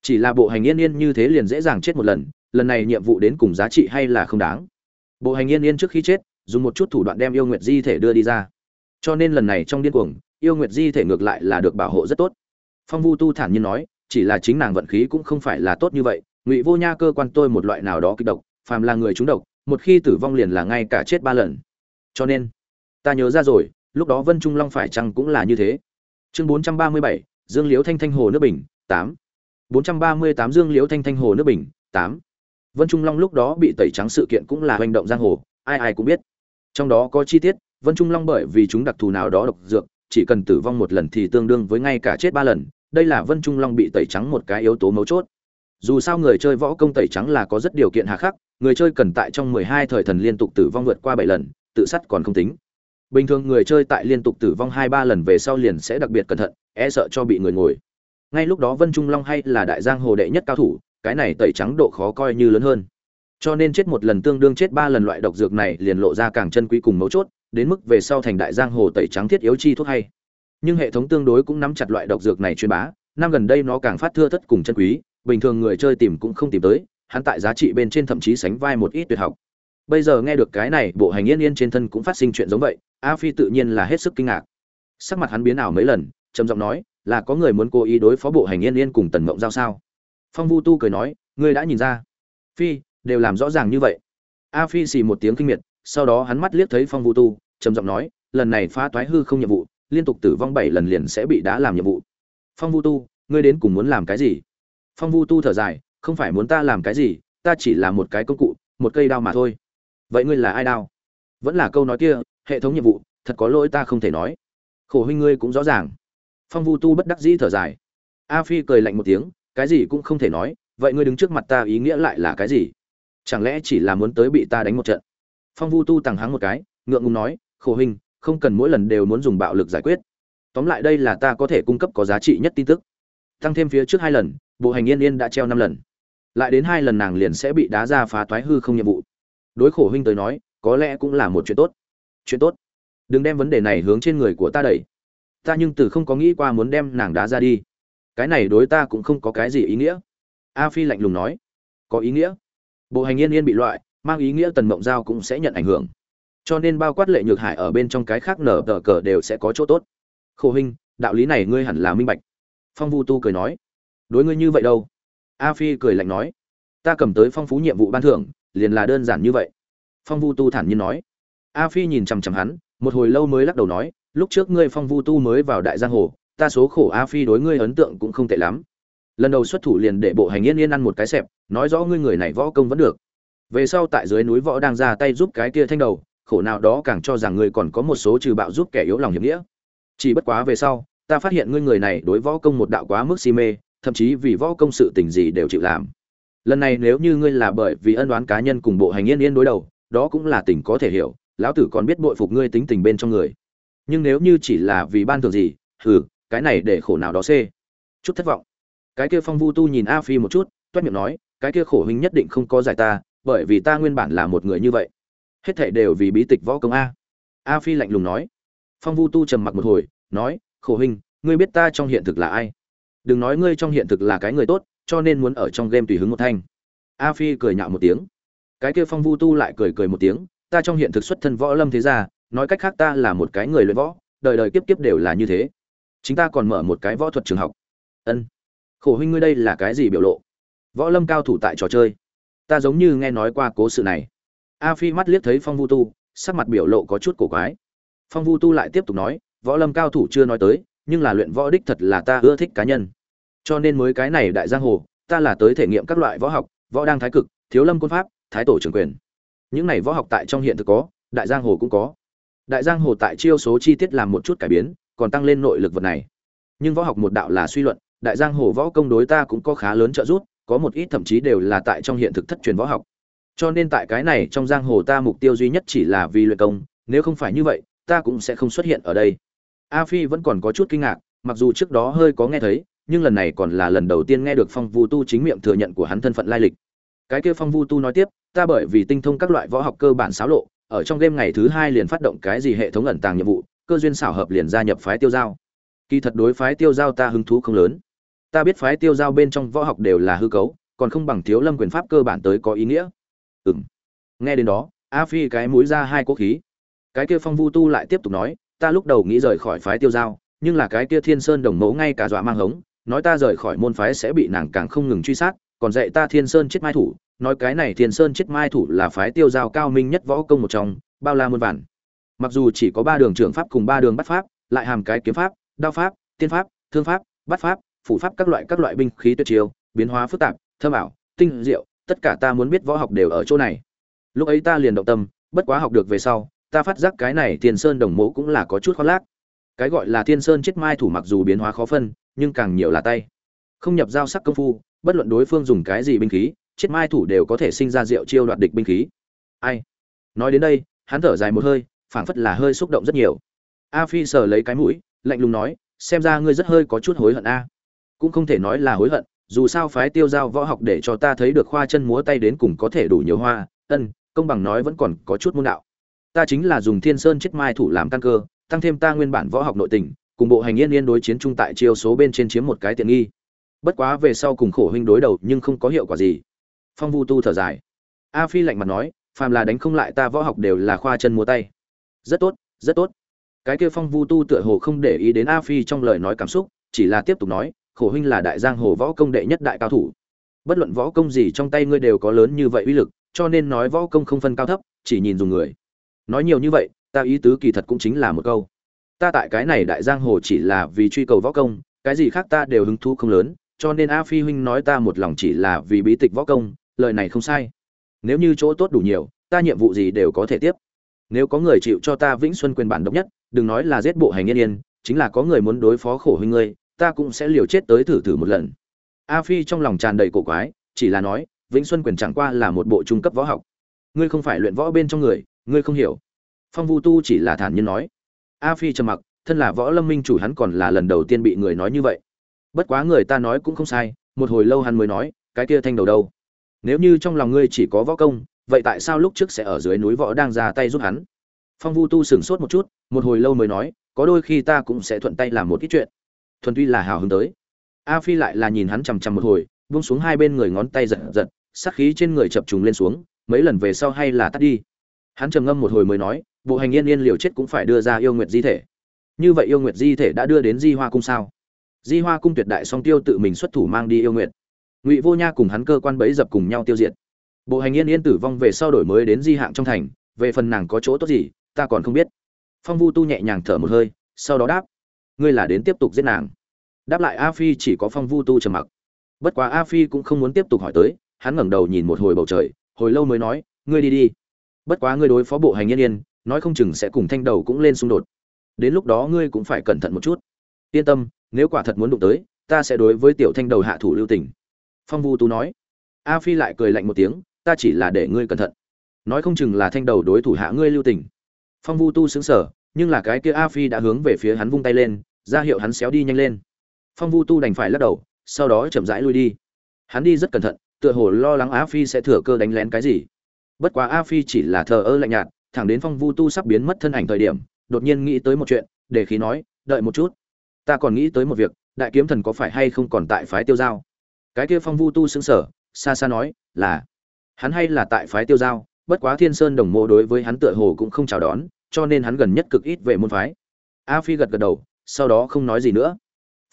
Chỉ là bộ hành yên yên như thế liền dễ dàng chết một lần lần này nhiệm vụ đến cùng giá trị hay là không đáng. Bộ hành yên yên trước khi chết, dùng một chút thủ đoạn đem yêu nguyệt di thể đưa đi ra. Cho nên lần này trong điên cuồng, yêu nguyệt di thể ngược lại là được bảo hộ rất tốt. Phong vu tu thản nhiên nói, chỉ là chính nàng vận khí cũng không phải là tốt như vậy, ngụy vô nha cơ quan tôi một loại nào đó kịch độc, phàm là người trúng độc một khi tử vong liền là ngay cả chết ba lần. Cho nên, ta nhớ ra rồi, lúc đó vân trung long phải chăng cũng là như thế. Chương bốn trăm ba mươi bảy, dương liễu thanh thanh hồ nước bình, tám. bốn trăm ba mươi tám, dương liễu thanh thanh hồ nước bình, tám. Vân trung long lúc đó bị tẩy trắng sự kiện cũng là hành động giang hồ, ai ai cũng biết. Trong đó có chi tiết, vân trung long bởi vì chúng đặc thù nào đó độc dược, chỉ cần tử vong một lần thì tương đương với ngay cả chết ba lần, đây là vân trung long bị tẩy trắng một cái yếu tố mấu chốt. Dù sao người chơi võ công tẩy trắng là có rất điều kiện hà khắc người chơi cần tại trong mười hai thời thần liên tục tử vong vượt qua bảy lần, tự sát còn không tính. Bình thường người chơi tại liên tục tử vong hai ba lần về sau liền sẽ đặc biệt cẩn thận e sợ cho bị người ngồi. Ngay lúc đó vân trung long hay là đại giang hồ đệ nhất cao thủ, cái này tẩy trắng độ khó coi như lớn hơn. Cho nên chết một lần tương đương chết ba lần loại độc dược này liền lộ ra càng chân quý cùng mấu chốt, đến mức về sau thành đại giang hồ tẩy trắng thiết yếu chi thuốc hay. Nhưng hệ thống tương đối cũng nắm chặt loại độc dược này chuyên bá, năm gần đây nó càng phát thưa thất cùng chân quý, bình thường người chơi tìm cũng không tìm tới hắn tại giá trị bên trên thậm chí sánh vai một ít tuyệt học. Bây giờ nghe được cái này, bộ hành yên yên trên thân cũng phát sinh chuyện giống vậy, a phi tự nhiên là hết sức kinh ngạc. Sắc mặt hắn biến ảo mấy lần, trầm giọng nói, là có người muốn cố ý đối phó bộ hành yên yên cùng tần mộng giao sao? Phong vu tu cười nói, ngươi đã nhìn ra. Phi, đều làm rõ ràng như vậy. A phi xì một tiếng kinh miệt, sau đó hắn mắt liếc thấy phong vu tu, trầm giọng nói, lần này phá toái hư không nhiệm vụ, liên tục tử vong bảy lần liền sẽ bị đá làm nhiệm vụ. Phong vu tu, ngươi đến cùng muốn làm cái gì? Phong vu tu thở dài không phải muốn ta làm cái gì, ta chỉ là một cái công cụ, một cây đao mà thôi. Vậy ngươi là ai đao? Vẫn là câu nói kia, hệ thống nhiệm vụ, thật có lỗi ta không thể nói. Khổ huynh ngươi cũng rõ ràng. Phong vu tu bất đắc dĩ thở dài. A phi cười lạnh một tiếng, cái gì cũng không thể nói, vậy ngươi đứng trước mặt ta ý nghĩa lại là cái gì? Chẳng lẽ chỉ là muốn tới bị ta đánh một trận? Phong vu tu tằng hắng một cái, ngượng ngùng nói, khổ huynh, không cần mỗi lần đều muốn dùng bạo lực giải quyết. Tóm lại đây là ta có thể cung cấp có giá trị nhất tin tức. Tăng thêm phía trước hai lần, bộ hành yên yên đã treo năm lần lại đến hai lần nàng liền sẽ bị đá ra phá toái hư không nhiệm vụ. Đối khổ huynh tới nói, có lẽ cũng là một chuyện tốt. Chuyện tốt. Đừng đem vấn đề này hướng trên người của ta đẩy. Ta nhưng từ không có nghĩ qua muốn đem nàng đá ra đi. Cái này đối ta cũng không có cái gì ý nghĩa. A phi lạnh lùng nói. Có ý nghĩa? Bộ hành yên yên bị loại, mang ý nghĩa tần mộng giao cũng sẽ nhận ảnh hưởng. Cho nên bao quát lệ nhược hải ở bên trong cái khác nở tờ cờ đều sẽ có chỗ tốt. Khổ huynh, đạo lý này ngươi hẳn là minh bạch. Phong vu tu cười nói. Đối ngươi như vậy đâu? A phi cười lạnh nói, ta cầm tới phong phú nhiệm vụ ban thưởng, liền là đơn giản như vậy. Phong vu tu thản nhiên nói. A phi nhìn chằm chằm hắn, một hồi lâu mới lắc đầu nói, lúc trước ngươi phong vu tu mới vào đại giang hồ, ta số khổ a phi đối ngươi ấn tượng cũng không tệ lắm. Lần đầu xuất thủ liền để bộ hành yên yên ăn một cái xẹp, nói rõ ngươi người này võ công vẫn được. Về sau tại dưới núi võ đang ra tay giúp cái kia thanh đầu, khổ nào đó càng cho rằng ngươi còn có một số trừ bạo giúp kẻ yếu lòng hiệp nghĩa. Chỉ bất quá về sau, ta phát hiện ngươi người này đối võ công một đạo quá mức si mê thậm chí vì võ công sự tình gì đều chịu làm. Lần này nếu như ngươi là bởi vì ân đoán cá nhân cùng bộ hành yên yên đối đầu, đó cũng là tình có thể hiểu, lão tử còn biết bội phục ngươi tính tình bên trong người. Nhưng nếu như chỉ là vì ban thường gì, hừ, cái này để khổ nào đó xê. Chút thất vọng. Cái kia phong vu tu nhìn a phi một chút, toét miệng nói, cái kia khổ huynh nhất định không có giải ta, bởi vì ta nguyên bản là một người như vậy. Hết thảy đều vì bí tịch võ công a. A phi lạnh lùng nói. Phong vu tu trầm mặc một hồi, nói, khổ huynh, ngươi biết ta trong hiện thực là ai? Đừng nói ngươi trong hiện thực là cái người tốt, cho nên muốn ở trong game tùy hứng một thanh. A phi cười nhạo một tiếng. Cái kia phong vu tu lại cười cười một tiếng, ta trong hiện thực xuất thân võ lâm thế gia, nói cách khác ta là một cái người luyện võ, đời đời kiếp kiếp đều là như thế. Chính ta còn mở một cái võ thuật trường học. Ân. Khổ huynh ngươi đây là cái gì biểu lộ? Võ lâm cao thủ tại trò chơi. Ta giống như nghe nói qua cố sự này. A phi mắt liếc thấy phong vu tu, sắc mặt biểu lộ có chút cổ quái. Phong vu tu lại tiếp tục nói, võ lâm cao thủ chưa nói tới nhưng là luyện võ đích thật là ta ưa thích cá nhân. Cho nên mới cái này đại giang hồ, ta là tới thể nghiệm các loại võ học, võ đang thái cực, thiếu lâm côn pháp, thái tổ trưởng quyền. Những này võ học tại trong hiện thực có, đại giang hồ cũng có. Đại giang hồ tại chiêu số chi tiết làm một chút cải biến, còn tăng lên nội lực vật này. Nhưng võ học một đạo là suy luận, đại giang hồ võ công đối ta cũng có khá lớn trợ giúp, có một ít thậm chí đều là tại trong hiện thực thất truyền võ học. Cho nên tại cái này trong giang hồ ta mục tiêu duy nhất chỉ là vì luyện công, nếu không phải như vậy, ta cũng sẽ không xuất hiện ở đây a phi vẫn còn có chút kinh ngạc, mặc dù trước đó hơi có nghe thấy, nhưng lần này còn là lần đầu tiên nghe được phong vu tu chính miệng thừa nhận của hắn thân phận lai lịch. Cái kia phong vu tu nói tiếp, ta bởi vì tinh thông các loại võ học cơ bản xáo lộ, ở trong game ngày thứ hai liền phát động cái gì hệ thống ẩn tàng nhiệm vụ, cơ duyên xảo hợp liền gia nhập phái tiêu giao. Kỳ thật đối phái tiêu giao ta hứng thú không lớn. Ta biết phái tiêu giao bên trong võ học đều là hư cấu, còn không bằng thiếu lâm quyền pháp cơ bản tới có ý nghĩa. Ừ m nghe đến đó, a phi cái mũi ra hai quốc khí. Cái kia phong vu tu lại tiếp tục nói ta lúc đầu nghĩ rời khỏi phái tiêu giao, nhưng là cái kia thiên sơn đồng mẫu ngay cả dọa mang hống, nói ta rời khỏi môn phái sẽ bị nàng càng không ngừng truy sát, còn dạy ta thiên sơn chết mai thủ, nói cái này thiên sơn chết mai thủ là phái tiêu giao cao minh nhất võ công một trong, bao la muôn vản mặc dù chỉ có ba đường trưởng pháp cùng ba đường bắt pháp, lại hàm cái kiếm pháp, đao pháp, tiên pháp, thương pháp, bắt pháp, phủ pháp các loại các loại binh khí tuyệt chiêu, biến hóa phức tạp thơm ảo, tinh diệu, tất cả ta muốn biết võ học đều ở chỗ này. Lúc ấy ta liền động tâm, bất quá học được về sau ta phát giác cái này thiên sơn đồng mẫu cũng là có chút khó lác. Cái gọi là thiên sơn chết mai thủ mặc dù biến hóa khó phân, nhưng càng nhiều là tay. Không nhập giao sắc công phu, bất luận đối phương dùng cái gì binh khí, chết mai thủ đều có thể sinh ra rượu chiêu đoạt địch binh khí. Ai? Nói đến đây, hắn thở dài một hơi, phảng phất là hơi xúc động rất nhiều. A phi sờ lấy cái mũi, lạnh lùng nói, xem ra ngươi rất hơi có chút hối hận a. Cũng không thể nói là hối hận, dù sao phái tiêu giao võ học để cho ta thấy được khoa chân múa tay đến cùng có thể đủ nhiều hoa, ân, công bằng nói vẫn còn có chút môn đạo ta chính là dùng thiên sơn chết mai thủ làm căn cơ, tăng thêm ta nguyên bản võ học nội tình, cùng bộ hành yên yên đối chiến trung tại chiêu số bên trên chiếm một cái tiện nghi. Bất quá về sau cùng khổ huynh đối đầu nhưng không có hiệu quả gì. Phong vu tu thở dài. A phi lạnh mặt nói, phàm là đánh không lại ta võ học đều là khoa chân múa tay. Rất tốt rất tốt. Cái kia phong vu tu tựa hồ không để ý đến a phi trong lời nói cảm xúc, chỉ là tiếp tục nói, khổ huynh là đại giang hồ võ công đệ nhất đại cao thủ. Bất luận võ công gì trong tay ngươi đều có lớn như vậy uy lực, cho nên nói võ công không phân cao thấp, chỉ nhìn dùng người nói nhiều như vậy, ta ý tứ kỳ thật cũng chính là một câu. Ta tại cái này đại giang hồ chỉ là vì truy cầu võ công, cái gì khác ta đều hứng thú không lớn, cho nên a phi huynh nói ta một lòng chỉ là vì bí tịch võ công, lời này không sai. Nếu như chỗ tốt đủ nhiều, ta nhiệm vụ gì đều có thể tiếp. Nếu có người chịu cho ta vĩnh xuân quyền bản độc nhất, đừng nói là giết bộ hành yên yên, chính là có người muốn đối phó khổ huynh ngươi, ta cũng sẽ liều chết tới thử thử một lần. A phi trong lòng tràn đầy cổ quái, chỉ là nói, vĩnh xuân quyền chẳng qua là một bộ trung cấp võ học. Ngươi không phải luyện võ bên trong người ngươi không hiểu. Phong vu tu chỉ là thản nhiên nói. A phi trầm mặc, thân là võ lâm minh chủ hắn còn là lần đầu tiên bị người nói như vậy. Bất quá người ta nói cũng không sai, một hồi lâu hắn mới nói, cái kia thanh đầu đâu? Nếu như trong lòng ngươi chỉ có võ công, vậy tại sao lúc trước sẽ ở dưới núi võ đang ra tay giúp hắn? Phong vu tu sửng sốt một chút, một hồi lâu mới nói, có đôi khi ta cũng sẽ thuận tay làm một ít chuyện. Thuần tuy là hào hứng tới. A phi lại là nhìn hắn chằm chằm một hồi, buông xuống hai bên người ngón tay giật giật, sát khí trên người chập trùng lên xuống, mấy lần về sau hay là tắt đi hắn trầm ngâm một hồi mới nói, bộ hành yên yên liều chết cũng phải đưa ra yêu nguyệt di thể. Như vậy yêu nguyệt di thể đã đưa đến di hoa cung sao? Di hoa cung tuyệt đại song tiêu tự mình xuất thủ mang đi yêu nguyệt. Ngụy vô nha cùng hắn cơ quan bấy dập cùng nhau tiêu diệt. Bộ hành yên yên tử vong về sau đổi mới đến di hạng trong thành, về phần nàng có chỗ tốt gì, ta còn không biết. Phong vu tu nhẹ nhàng thở một hơi, sau đó đáp, ngươi là đến tiếp tục giết nàng. Đáp lại a phi chỉ có phong vu tu trầm mặc. Bất quá a phi cũng không muốn tiếp tục hỏi tới, hắn ngẩng đầu nhìn một hồi bầu trời, hồi lâu mới nói, ngươi đi đi bất quá ngươi đối phó bộ hành yên yên, nói không chừng sẽ cùng thanh đầu cũng lên xung đột. Đến lúc đó ngươi cũng phải cẩn thận một chút. Yên tâm, nếu quả thật muốn đụng tới, ta sẽ đối với tiểu thanh đầu hạ thủ lưu tình. Phong vu tú nói. A phi lại cười lạnh một tiếng, ta chỉ là để ngươi cẩn thận. Nói không chừng là thanh đầu đối thủ hạ ngươi lưu tình. Phong vu tu xứng sở nhưng là cái kia a phi đã hướng về phía hắn vung tay lên, ra hiệu hắn xéo đi nhanh lên. Phong vu tu đành phải lắc đầu, sau đó chậm rãi lui đi. Hắn đi rất cẩn thận, tựa hồ lo lắng a phi sẽ thừa cơ đánh lén cái gì bất quá a phi chỉ là thờ ơ lạnh nhạt, thẳng đến phong vu tu sắp biến mất thân ảnh thời điểm, đột nhiên nghĩ tới một chuyện, để khí nói, đợi một chút, ta còn nghĩ tới một việc, đại kiếm thần có phải hay không còn tại phái tiêu giao? Cái kia phong vu tu xứng sở xa xa nói, là, hắn hay là tại phái tiêu giao, bất quá thiên sơn đồng mộ đối với hắn tựa hồ cũng không chào đón, cho nên hắn gần nhất cực ít về môn phái. A phi gật gật đầu, sau đó không nói gì nữa.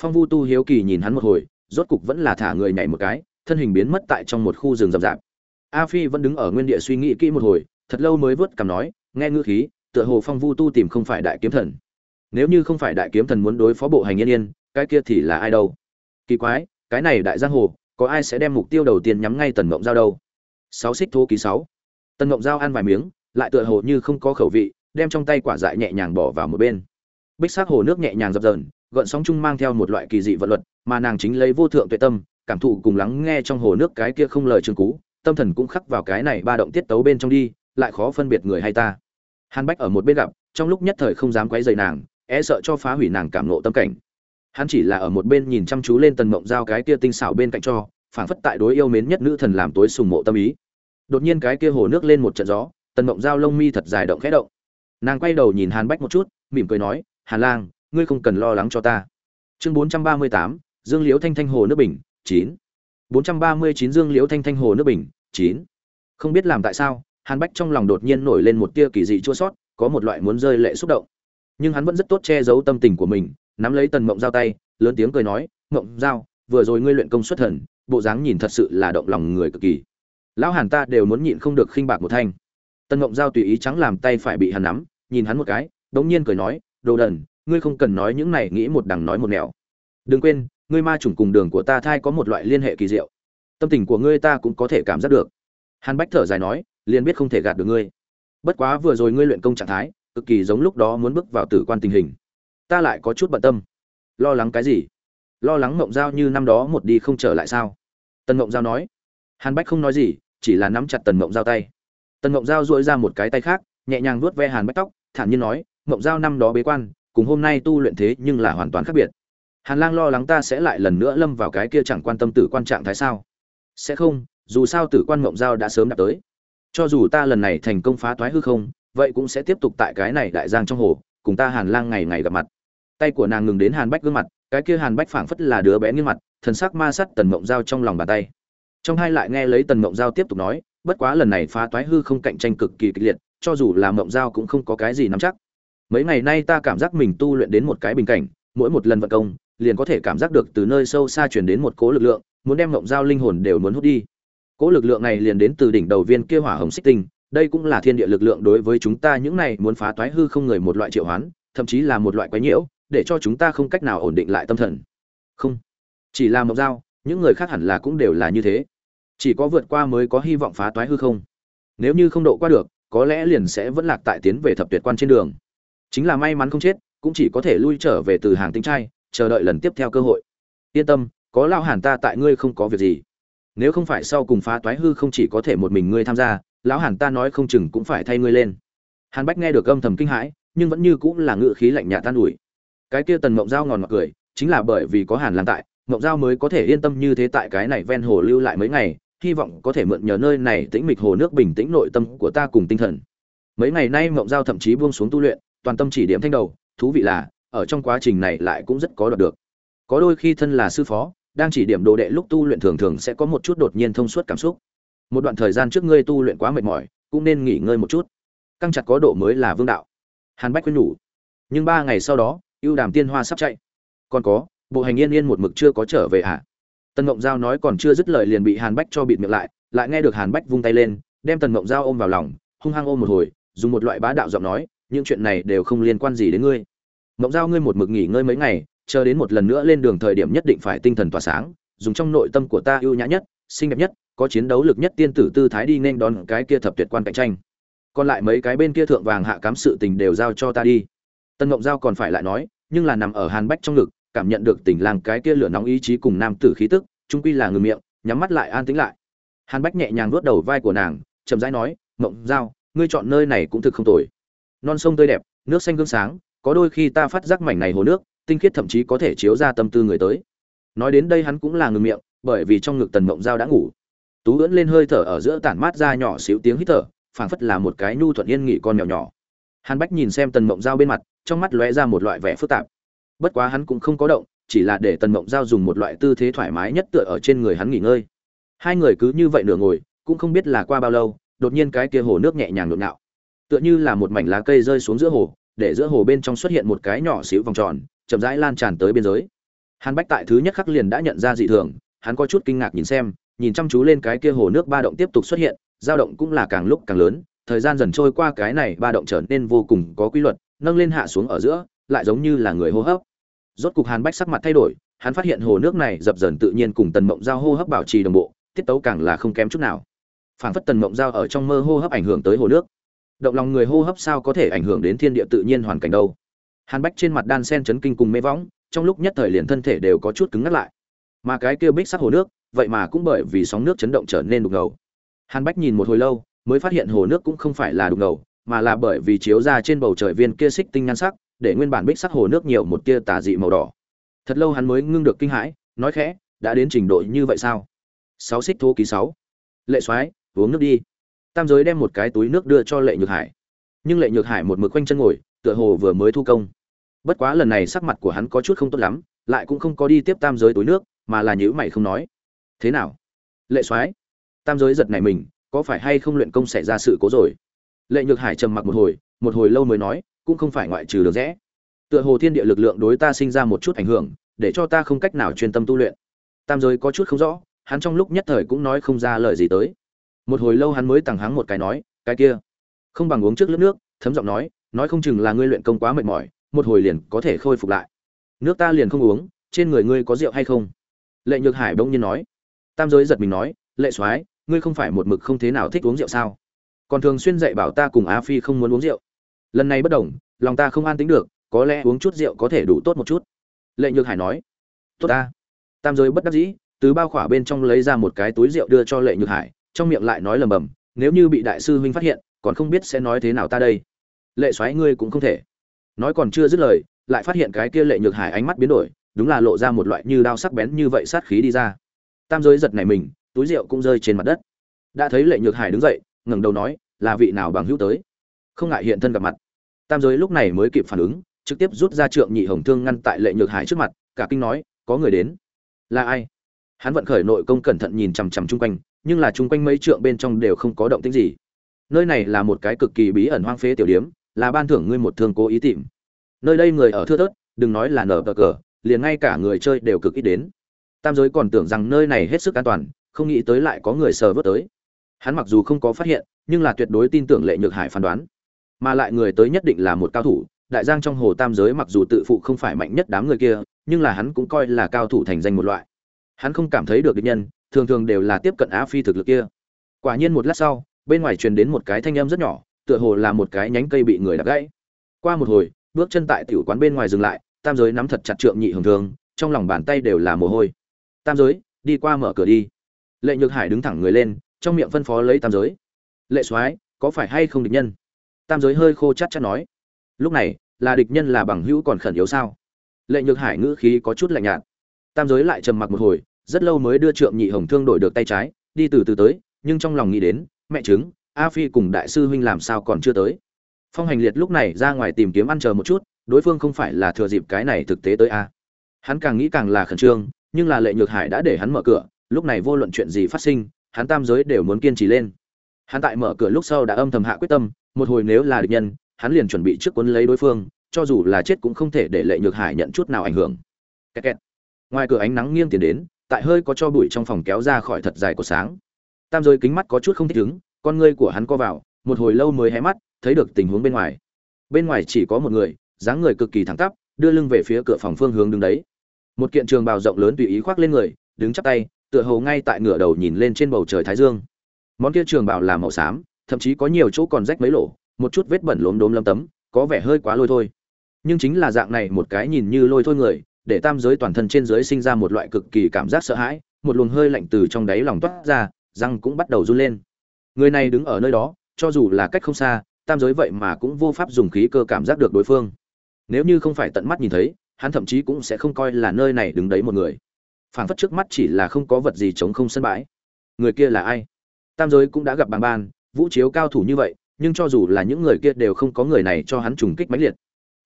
Phong vu tu hiếu kỳ nhìn hắn một hồi, rốt cục vẫn là thả người nhảy một cái, thân hình biến mất tại trong một khu rừng rậm rạp a phi vẫn đứng ở nguyên địa suy nghĩ kỹ một hồi, thật lâu mới vớt cằm nói, nghe ngữ khí, tựa hồ phong vu tu tìm không phải đại kiếm thần. Nếu như không phải đại kiếm thần muốn đối phó bộ hành yên yên, cái kia thì là ai đâu? Kỳ quái, cái này đại giang hồ, có ai sẽ đem mục tiêu đầu tiên nhắm ngay tần mộng giao đâu? Sáu xích thô ký sáu. Tần mộng giao ăn vài miếng, lại tựa hồ như không có khẩu vị, đem trong tay quả dại nhẹ nhàng bỏ vào một bên. Bích sắc hồ nước nhẹ nhàng dập dờn, gợn sóng chung mang theo một loại kỳ dị vật luật, mà nàng chính lấy vô thượng tuệ tâm, cảm thụ cùng lắng nghe trong hồ nước cái kia không lời trường cú tâm thần cũng khắc vào cái này ba động tiết tấu bên trong đi, lại khó phân biệt người hay ta. Hàn bách ở một bên gặp, trong lúc nhất thời không dám quấy dày nàng e sợ cho phá hủy nàng cảm nộ tâm cảnh. Hắn chỉ là ở một bên nhìn chăm chú lên tần mộng giao cái kia tinh xảo bên cạnh cho, phảng phất tại đối yêu mến nhất nữ thần làm tối sùng mộ tâm ý. Đột nhiên cái kia hồ nước lên một trận gió, tần mộng giao lông mi thật dài động khẽ động. Nàng quay đầu nhìn hàn bách một chút, mỉm cười nói, hàn lang, ngươi không cần lo lắng cho ta. Chương bốn trăm ba mươi tám, dương liễu thanh thanh hồ nước bình chín. bốn trăm ba mươi chín dương liễu thanh thanh hồ nước bình chín. Không biết làm tại sao, hàn bách trong lòng đột nhiên nổi lên một tia kỳ dị chua sót, có một loại muốn rơi lệ xúc động. Nhưng hắn vẫn rất tốt che giấu tâm tình của mình, nắm lấy tần mộng giao tay, lớn tiếng cười nói, mộng giao, vừa rồi ngươi luyện công xuất thần, bộ dáng nhìn thật sự là động lòng người cực kỳ. Lão hàn ta đều muốn nhịn không được khinh bạc một thanh. Tần mộng giao tùy ý trắng làm tay phải bị hắn nắm, nhìn hắn một cái, đống nhiên cười nói, đồ đần, ngươi không cần nói những này, nghĩ một đằng nói một nẻo. Đừng quên, ngươi ma chủng cùng đường của ta thai có một loại liên hệ kỳ diệu tâm tình của ngươi ta cũng có thể cảm giác được. Hàn bách thở dài nói, liền biết không thể gạt được ngươi. Bất quá vừa rồi ngươi luyện công trạng thái, cực kỳ giống lúc đó muốn bước vào tử quan tình hình. Ta lại có chút bận tâm. Lo lắng cái gì? Lo lắng mộng giao như năm đó một đi không trở lại sao? Tần mộng giao nói. Hàn bách không nói gì, chỉ là nắm chặt tần mộng giao tay. Tần mộng giao dội ra một cái tay khác, nhẹ nhàng vuốt ve hàn bách tóc, thản nhiên nói, mộng giao năm đó bế quan, cùng hôm nay tu luyện thế nhưng là hoàn toàn khác biệt. Hàn lang lo lắng ta sẽ lại lần nữa lâm vào cái kia chẳng quan tâm tử quan trạng thái sao? Sẽ không, dù sao tử quan mộng giao đã sớm đạt tới. Cho dù ta lần này thành công phá toái hư không, vậy cũng sẽ tiếp tục tại cái này đại giang trong hồ, cùng ta hàn lang ngày ngày gặp mặt. Tay của nàng ngừng đến hàn bách gương mặt, cái kia hàn bách phảng phất là đứa bé nghiêng mặt, thần sắc ma sắt tần mộng giao trong lòng bàn tay. Trong hai lại nghe lấy tần mộng giao tiếp tục nói, bất quá lần này phá toái hư không cạnh tranh cực kỳ kịch liệt, cho dù là mộng giao cũng không có cái gì nắm chắc. Mấy ngày nay ta cảm giác mình tu luyện đến một cái bình cảnh, mỗi một lần vận công, liền có thể cảm giác được từ nơi sâu xa chuyển đến một cố lực lượng muốn đem ngộng giao linh hồn đều muốn hút đi. Cố lực lượng này liền đến từ đỉnh đầu viên kia hỏa hồng xích tinh, đây cũng là thiên địa lực lượng đối với chúng ta những này muốn phá toái hư không người một loại triệu hoán, thậm chí là một loại quái nhiễu, để cho chúng ta không cách nào ổn định lại tâm thần. Không, chỉ là mộng giao, những người khác hẳn là cũng đều là như thế. Chỉ có vượt qua mới có hy vọng phá toái hư không. Nếu như không độ qua được, có lẽ liền sẽ vẫn lạc tại tiến về thập tuyệt quan trên đường. Chính là may mắn không chết, cũng chỉ có thể lui trở về từ hàng tinh trai, chờ đợi lần tiếp theo cơ hội. Yên tâm có lao hàn ta tại ngươi không có việc gì. Nếu không phải sau cùng phá toái hư không chỉ có thể một mình ngươi tham gia, lão hàn ta nói không chừng cũng phải thay ngươi lên. Hàn bách nghe được âm thầm kinh hãi, nhưng vẫn như cũng là ngự khí lạnh nhạt tan ủi. Cái kia tần mộng giao ngòn mặc cười, chính là bởi vì có hàn làm tại, mộng giao mới có thể yên tâm như thế tại cái này ven hồ lưu lại mấy ngày, hy vọng có thể mượn nhờ nơi này tĩnh mịch hồ nước bình tĩnh nội tâm của ta cùng tinh thần. Mấy ngày nay mộng giao thậm chí buông xuống tu luyện, toàn tâm chỉ điểm thanh đầu, thú vị là, ở trong quá trình này lại cũng rất có đoạt được. Có đôi khi thân là sư phó đang chỉ điểm đồ đệ lúc tu luyện thường thường sẽ có một chút đột nhiên thông suốt cảm xúc. Một đoạn thời gian trước ngươi tu luyện quá mệt mỏi, cũng nên nghỉ ngơi một chút. Căng chặt có độ mới là vương đạo. Hàn bách khuyên nhủ. Nhưng ba ngày sau đó, ưu đàm tiên hoa sắp chạy. Còn có, bộ hành yên yên một mực chưa có trở về ạ. À? tần ngộng giao nói còn chưa dứt lời liền bị hàn bách cho bịt miệng lại lại nghe được hàn bách vung tay lên, đem tần ngộng giao ôm vào lòng, hung hăng ôm một hồi, dùng một loại bá đạo giọng nói, những chuyện này đều không liên quan gì đến ngươi. Ngộng giao, ngươi một mực nghỉ ngơi mấy ngày chờ đến một lần nữa lên đường thời điểm nhất định phải tinh thần tỏa sáng, dùng trong nội tâm của ta ưu nhã nhất, xinh đẹp nhất, có chiến đấu lực nhất tiên tử tư thái đi nên đón cái kia thập tuyệt quan cạnh tranh. Còn lại mấy cái bên kia thượng vàng hạ cám sự tình đều giao cho ta đi. Tân ngộng giao còn phải lại nói, nhưng là nằm ở hàn bách trong ngực, cảm nhận được tình làng cái kia lửa nóng ý chí cùng nam tử khí tức, trung quy là ngừng miệng, nhắm mắt lại an tĩnh lại. Hàn bách nhẹ nhàng vuốt đầu vai của nàng, chậm rãi nói ngộng giao, ngươi chọn nơi này cũng thực không tồi. Non sông tươi đẹp, nước xanh gương sáng, có đôi khi ta phát giác mảnh này hồ nước tinh khiết thậm chí có thể chiếu ra tâm tư người tới. Nói đến đây hắn cũng là ngừng miệng, bởi vì trong ngực tần mộng giao đã ngủ. Tú ưỡn lên hơi thở ở giữa tản mát ra nhỏ xíu tiếng hít thở, phảng phất là một cái nhu thuận yên nghỉ con nhỏ nhỏ. Hàn bách nhìn xem tần mộng giao bên mặt, trong mắt lóe ra một loại vẻ phức tạp. Bất quá hắn cũng không có động, chỉ là để tần mộng giao dùng một loại tư thế thoải mái nhất tựa ở trên người hắn nghỉ ngơi. Hai người cứ như vậy nửa ngồi, cũng không biết là qua bao lâu, đột nhiên cái kia hồ nước nhẹ nhàng nhộn nhạo tựa như là một mảnh lá cây rơi xuống giữa hồ, để giữa hồ bên trong xuất hiện một cái nhỏ xíu vòng tròn chậm rãi lan tràn tới biên giới. Hàn bách tại thứ nhất khắc liền đã nhận ra dị thường, hắn có chút kinh ngạc nhìn xem, nhìn chăm chú lên cái kia hồ nước ba động tiếp tục xuất hiện, dao động cũng là càng lúc càng lớn, thời gian dần trôi qua cái này ba động trở nên vô cùng có quy luật, nâng lên hạ xuống ở giữa, lại giống như là người hô hấp. Rốt cục hàn bách sắc mặt thay đổi, hắn phát hiện hồ nước này dập dần tự nhiên cùng tần mộng giao hô hấp bảo trì đồng bộ, tiết tấu càng là không kém chút nào. Phảng phất tần mộng giao ở trong mơ hô hấp ảnh hưởng tới hồ nước. Động lòng người hô hấp sao có thể ảnh hưởng đến thiên địa tự nhiên hoàn cảnh đâu? Hàn bách trên mặt đan sen chấn kinh cùng mê võng, trong lúc nhất thời liền thân thể đều có chút cứng ngắt lại. Mà cái kia bích sắc hồ nước, vậy mà cũng bởi vì sóng nước chấn động trở nên đục ngầu. Hàn bách nhìn một hồi lâu, mới phát hiện hồ nước cũng không phải là đục ngầu, mà là bởi vì chiếu ra trên bầu trời viên kia xích tinh nhan sắc, để nguyên bản bích sắc hồ nước nhiều một tia tà dị màu đỏ. Thật lâu hắn mới ngưng được kinh hãi, nói khẽ, đã đến trình độ như vậy sao? Sáu xích thô ký sáu. Lệ soái, uống nước đi. Tam giới đem một cái túi nước đưa cho lệ nhược hải. Nhưng lệ nhược hải một mực quanh chân ngồi, tựa hồ vừa mới thu công bất quá lần này sắc mặt của hắn có chút không tốt lắm, lại cũng không có đi tiếp tam giới túi nước, mà là nhữ mày không nói. Thế nào? Lệ soái, tam giới giật này mình, có phải hay không luyện công xảy ra sự cố rồi? Lệ nhược hải trầm mặc một hồi một hồi lâu mới nói, cũng không phải ngoại trừ được rẽ tựa hồ thiên địa lực lượng đối ta sinh ra một chút ảnh hưởng, để cho ta không cách nào chuyên tâm tu luyện. Tam giới có chút không rõ, hắn trong lúc nhất thời cũng nói không ra lời gì tới. Một hồi lâu hắn mới tằng hắng một cái nói, cái kia, không bằng uống trước lớp nước, thấm giọng nói nói không chừng là ngươi luyện công quá mệt mỏi một hồi liền có thể khôi phục lại. Nước ta liền không uống, trên người ngươi có rượu hay không? Lệ nhược hải bỗng nhiên nói. Tam giới giật mình nói, lệ soái, ngươi không phải một mực không thế nào thích uống rượu sao? Còn thường xuyên dạy bảo ta cùng á phi không muốn uống rượu. Lần này bất đồng, lòng ta không an tính được, có lẽ uống chút rượu có thể đủ tốt một chút. Lệ nhược hải nói. Tốt ta. Tam giới bất đắc dĩ, từ bao khỏa bên trong lấy ra một cái túi rượu đưa cho lệ nhược hải, trong miệng lại nói lầm bầm, nếu như bị đại sư huynh phát hiện, còn không biết sẽ nói thế nào ta đây. Lệ xoáy ngươi cũng không thể nói còn chưa dứt lời, lại phát hiện cái kia lệ nhược hải ánh mắt biến đổi, đúng là lộ ra một loại như đao sắc bén như vậy sát khí đi ra. Tam giới giật này mình, túi rượu cũng rơi trên mặt đất. Đã thấy lệ nhược hải đứng dậy, ngẩng đầu nói, là vị nào bằng hữu tới? Không ngại hiện thân gặp mặt. Tam giới lúc này mới kịp phản ứng, trực tiếp rút ra trượng nhị hồng thương ngăn tại lệ nhược hải trước mặt, cả kinh nói, có người đến. Là ai? Hắn vận khởi nội công cẩn thận nhìn chằm chằm chung quanh, nhưng là chung quanh mấy trượng bên trong đều không có động tĩnh gì. Nơi này là một cái cực kỳ bí ẩn hoang phế tiểu điếm là ban thưởng ngươi một thương cố ý tìm. Nơi đây người ở thưa thớt, đừng nói là nở cờ cờ, liền ngay cả người chơi đều cực ít đến. Tam giới còn tưởng rằng nơi này hết sức an toàn, không nghĩ tới lại có người sờ vớt tới. Hắn mặc dù không có phát hiện, nhưng là tuyệt đối tin tưởng lệ nhược hải phán đoán. Mà lại người tới nhất định là một cao thủ, đại giang trong hồ tam giới mặc dù tự phụ không phải mạnh nhất đám người kia, nhưng là hắn cũng coi là cao thủ thành danh một loại. Hắn không cảm thấy được địch nhân, thường thường đều là tiếp cận á phi thực lực kia. Quả nhiên một lát sau, bên ngoài truyền đến một cái thanh âm rất nhỏ tựa hồ là một cái nhánh cây bị người đập gãy. Qua một hồi, bước chân tại tiểu quán bên ngoài dừng lại, tam giới nắm thật chặt trượng nhị hồng thường, trong lòng bàn tay đều là mồ hôi. Tam giới, đi qua mở cửa đi. Lệ nhược hải đứng thẳng người lên, trong miệng phân phó lấy tam giới. Lệ soái, có phải hay không địch nhân? Tam giới hơi khô chát chát nói. Lúc này, là địch nhân là bằng hữu còn khẩn yếu sao? Lệ nhược hải ngữ khí có chút lạnh nhạt. Tam giới lại trầm mặc một hồi, rất lâu mới đưa trượng nhị hồng thương đổi được tay trái, đi từ từ tới, nhưng trong lòng nghĩ đến, mẹ chứng a phi cùng đại sư huynh làm sao còn chưa tới? Phong hành liệt lúc này ra ngoài tìm kiếm ăn chờ một chút, đối phương không phải là thừa dịp cái này thực tế tới a. Hắn càng nghĩ càng là khẩn trương, nhưng là lệ nhược hải đã để hắn mở cửa, lúc này vô luận chuyện gì phát sinh, hắn tam giới đều muốn kiên trì lên. Hắn tại mở cửa lúc sau đã âm thầm hạ quyết tâm, một hồi nếu là địch nhân, hắn liền chuẩn bị trước cuốn lấy đối phương, cho dù là chết cũng không thể để lệ nhược hải nhận chút nào ảnh hưởng. Kẹt kẹt. ngoài cửa ánh nắng nghiêng tiến đến, tại hơi có cho bụi trong phòng kéo ra khỏi thật dài của sáng. Tam giới kính mắt có chút không thích ứng con ngươi của hắn co vào, một hồi lâu mới hé mắt, thấy được tình huống bên ngoài. Bên ngoài chỉ có một người, dáng người cực kỳ thẳng tắp, đưa lưng về phía cửa phòng phương hướng đứng đấy. Một kiện trường bào rộng lớn tùy ý khoác lên người, đứng chắp tay, tựa hồ ngay tại ngửa đầu nhìn lên trên bầu trời thái dương. Món kia trường bào là màu xám, thậm chí có nhiều chỗ còn rách mấy lỗ, một chút vết bẩn lốm đốm lấm tấm, có vẻ hơi quá lôi thôi. Nhưng chính là dạng này một cái nhìn như lôi thôi người, để tam giới toàn thân trên giới sinh ra một loại cực kỳ cảm giác sợ hãi, một luồng hơi lạnh từ trong đáy lòng toát ra, răng cũng bắt đầu run lên người này đứng ở nơi đó, cho dù là cách không xa, tam giới vậy mà cũng vô pháp dùng khí cơ cảm giác được đối phương. Nếu như không phải tận mắt nhìn thấy, hắn thậm chí cũng sẽ không coi là nơi này đứng đấy một người. Phảng phất trước mắt chỉ là không có vật gì chống không sân bãi. Người kia là ai? Tam giới cũng đã gặp bàng ban, vũ chiếu cao thủ như vậy, nhưng cho dù là những người kia đều không có người này cho hắn trùng kích mãnh liệt.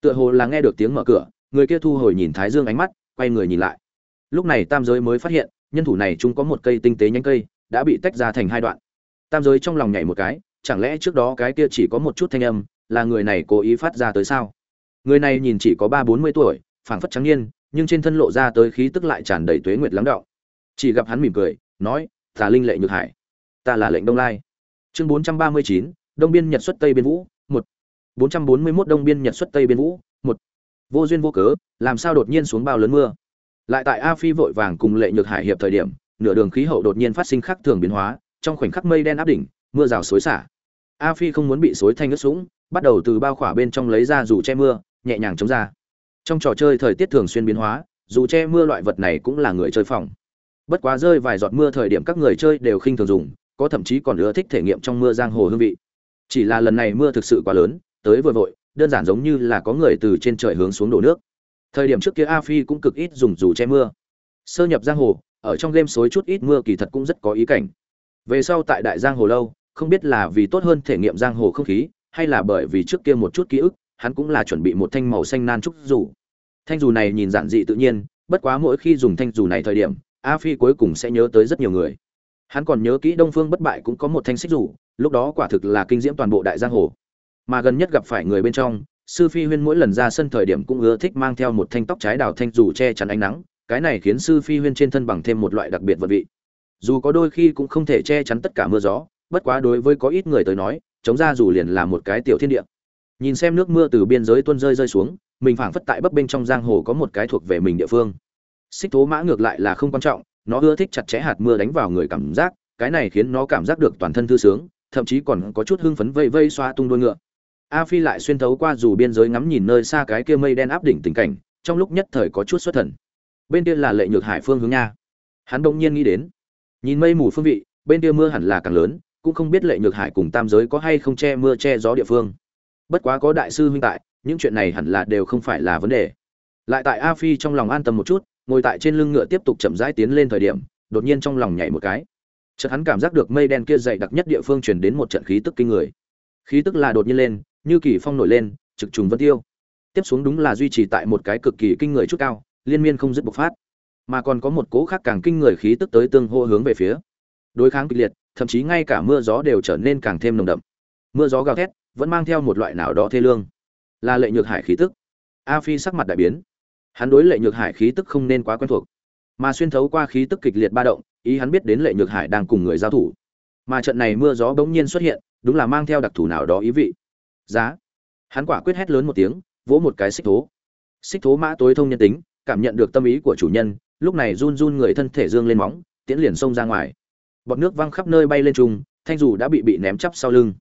Tựa hồ là nghe được tiếng mở cửa, người kia thu hồi nhìn thái dương ánh mắt, quay người nhìn lại. Lúc này tam giới mới phát hiện, nhân thủ này chúng có một cây tinh tế nhánh cây, đã bị tách ra thành hai đoạn tam giới trong lòng nhảy một cái, chẳng lẽ trước đó cái kia chỉ có một chút thanh âm, là người này cố ý phát ra tới sao? Người này nhìn chỉ có ba bốn mươi tuổi, phảng phất trắng niên, nhưng trên thân lộ ra tới khí tức lại tràn đầy tuế nguyệt lắng đọng chỉ gặp hắn mỉm cười, nói, tà linh lệ nhược hải, ta là lệnh đông lai. Chương bốn trăm ba mươi chín, đông biên nhật xuất tây biên vũ, một. Bốn trăm bốn mươi mốt đông biên nhật xuất tây biên vũ, một. Vô duyên vô cớ, làm sao đột nhiên xuống bao lớn mưa? Lại tại a phi vội vàng cùng lệ nhược hải hiệp thời điểm, nửa đường khí hậu đột nhiên phát sinh khắc thường biến hóa trong khoảnh khắc mây đen áp đỉnh, mưa rào xối xả. A phi không muốn bị xối thanh ướt sũng, bắt đầu từ bao khỏa bên trong lấy ra dù che mưa, nhẹ nhàng chống ra. Trong trò chơi thời tiết thường xuyên biến hóa, dù che mưa loại vật này cũng là người chơi phòng. Bất quá rơi vài giọt mưa thời điểm các người chơi đều khinh thường dùng, có thậm chí còn ưa thích thể nghiệm trong mưa giang hồ hương vị. Chỉ là lần này mưa thực sự quá lớn, tới vừa vội, đơn giản giống như là có người từ trên trời hướng xuống đổ nước. Thời điểm trước kia a phi cũng cực ít dùng dù che mưa. Sơ nhập giang hồ, ở trong game xối chút ít mưa kỳ thật cũng rất có ý cảnh về sau tại đại giang hồ lâu, không biết là vì tốt hơn thể nghiệm giang hồ không khí, hay là bởi vì trước kia một chút ký ức, hắn cũng là chuẩn bị một thanh màu xanh nan trúc dù. Thanh dù này nhìn giản dị tự nhiên, bất quá mỗi khi dùng thanh dù này thời điểm, a phi cuối cùng sẽ nhớ tới rất nhiều người. Hắn còn nhớ kỹ đông phương bất bại cũng có một thanh xích dù, lúc đó quả thực là kinh diễm toàn bộ đại giang hồ. Mà gần nhất gặp phải người bên trong, sư phi huyên mỗi lần ra sân thời điểm cũng ưa thích mang theo một thanh tóc trái đào thanh dù che chắn ánh nắng, cái này khiến sư phi huyên trên thân bằng thêm một loại đặc biệt vật vị dù có đôi khi cũng không thể che chắn tất cả mưa gió, bất quá đối với có ít người tới nói, chống ra dù liền là một cái tiểu thiên địa. Nhìn xem nước mưa từ biên giới tuôn rơi rơi xuống, mình phảng phất tại bấp bên trong giang hồ có một cái thuộc về mình địa phương. Xích thố mã ngược lại là không quan trọng, nó ưa thích chặt chẽ hạt mưa đánh vào người cảm giác, cái này khiến nó cảm giác được toàn thân thư sướng, thậm chí còn có chút hưng phấn vây vây xoa tung đôi ngựa. A phi lại xuyên thấu qua dù biên giới ngắm nhìn nơi xa cái kia mây đen áp đỉnh tình cảnh, trong lúc nhất thời có chút xuất thần. Bên kia là lệ nhược hải phương hướng nha. Hắn đông nhiên nghĩ đến nhìn mây mù phương vị, bên kia mưa hẳn là càng lớn, cũng không biết lệ nhược hải cùng tam giới có hay không che mưa che gió địa phương. Bất quá có đại sư huynh tại, những chuyện này hẳn là đều không phải là vấn đề. Lại tại a phi trong lòng an tâm một chút, ngồi tại trên lưng ngựa tiếp tục chậm rãi tiến lên thời điểm, đột nhiên trong lòng nhảy một cái. Chợt hắn cảm giác được mây đen kia dày đặc nhất địa phương truyền đến một trận khí tức kinh người. Khí tức là đột nhiên lên, như kỳ phong nổi lên, trực trùng vân tiêu. Tiếp xuống đúng là duy trì tại một cái cực kỳ kinh người chút cao, liên miên không dứt bộc phát mà còn có một cố khác càng kinh người khí tức tới tương hô hướng về phía. Đối kháng kịch liệt, thậm chí ngay cả mưa gió đều trở nên càng thêm nồng đậm. Mưa gió gào thét, vẫn mang theo một loại nào đó thê lương. Là lệ nhược hải khí tức. A phi sắc mặt đại biến. Hắn đối lệ nhược hải khí tức không nên quá quen thuộc. Mà xuyên thấu qua khí tức kịch liệt ba động, ý hắn biết đến lệ nhược hải đang cùng người giao thủ. Mà trận này mưa gió bỗng nhiên xuất hiện, đúng là mang theo đặc thù nào đó ý vị. Giá. Hắn quả quyết hét lớn một tiếng, vỗ một cái xích thố. Xích thố mã tối thông nhân tính, cảm nhận được tâm ý của chủ nhân lúc này run run người thân thể dương lên móng, tiễn liền xông ra ngoài. Bọt nước văng khắp nơi bay lên trung thanh dù đã bị bị ném chắp sau lưng.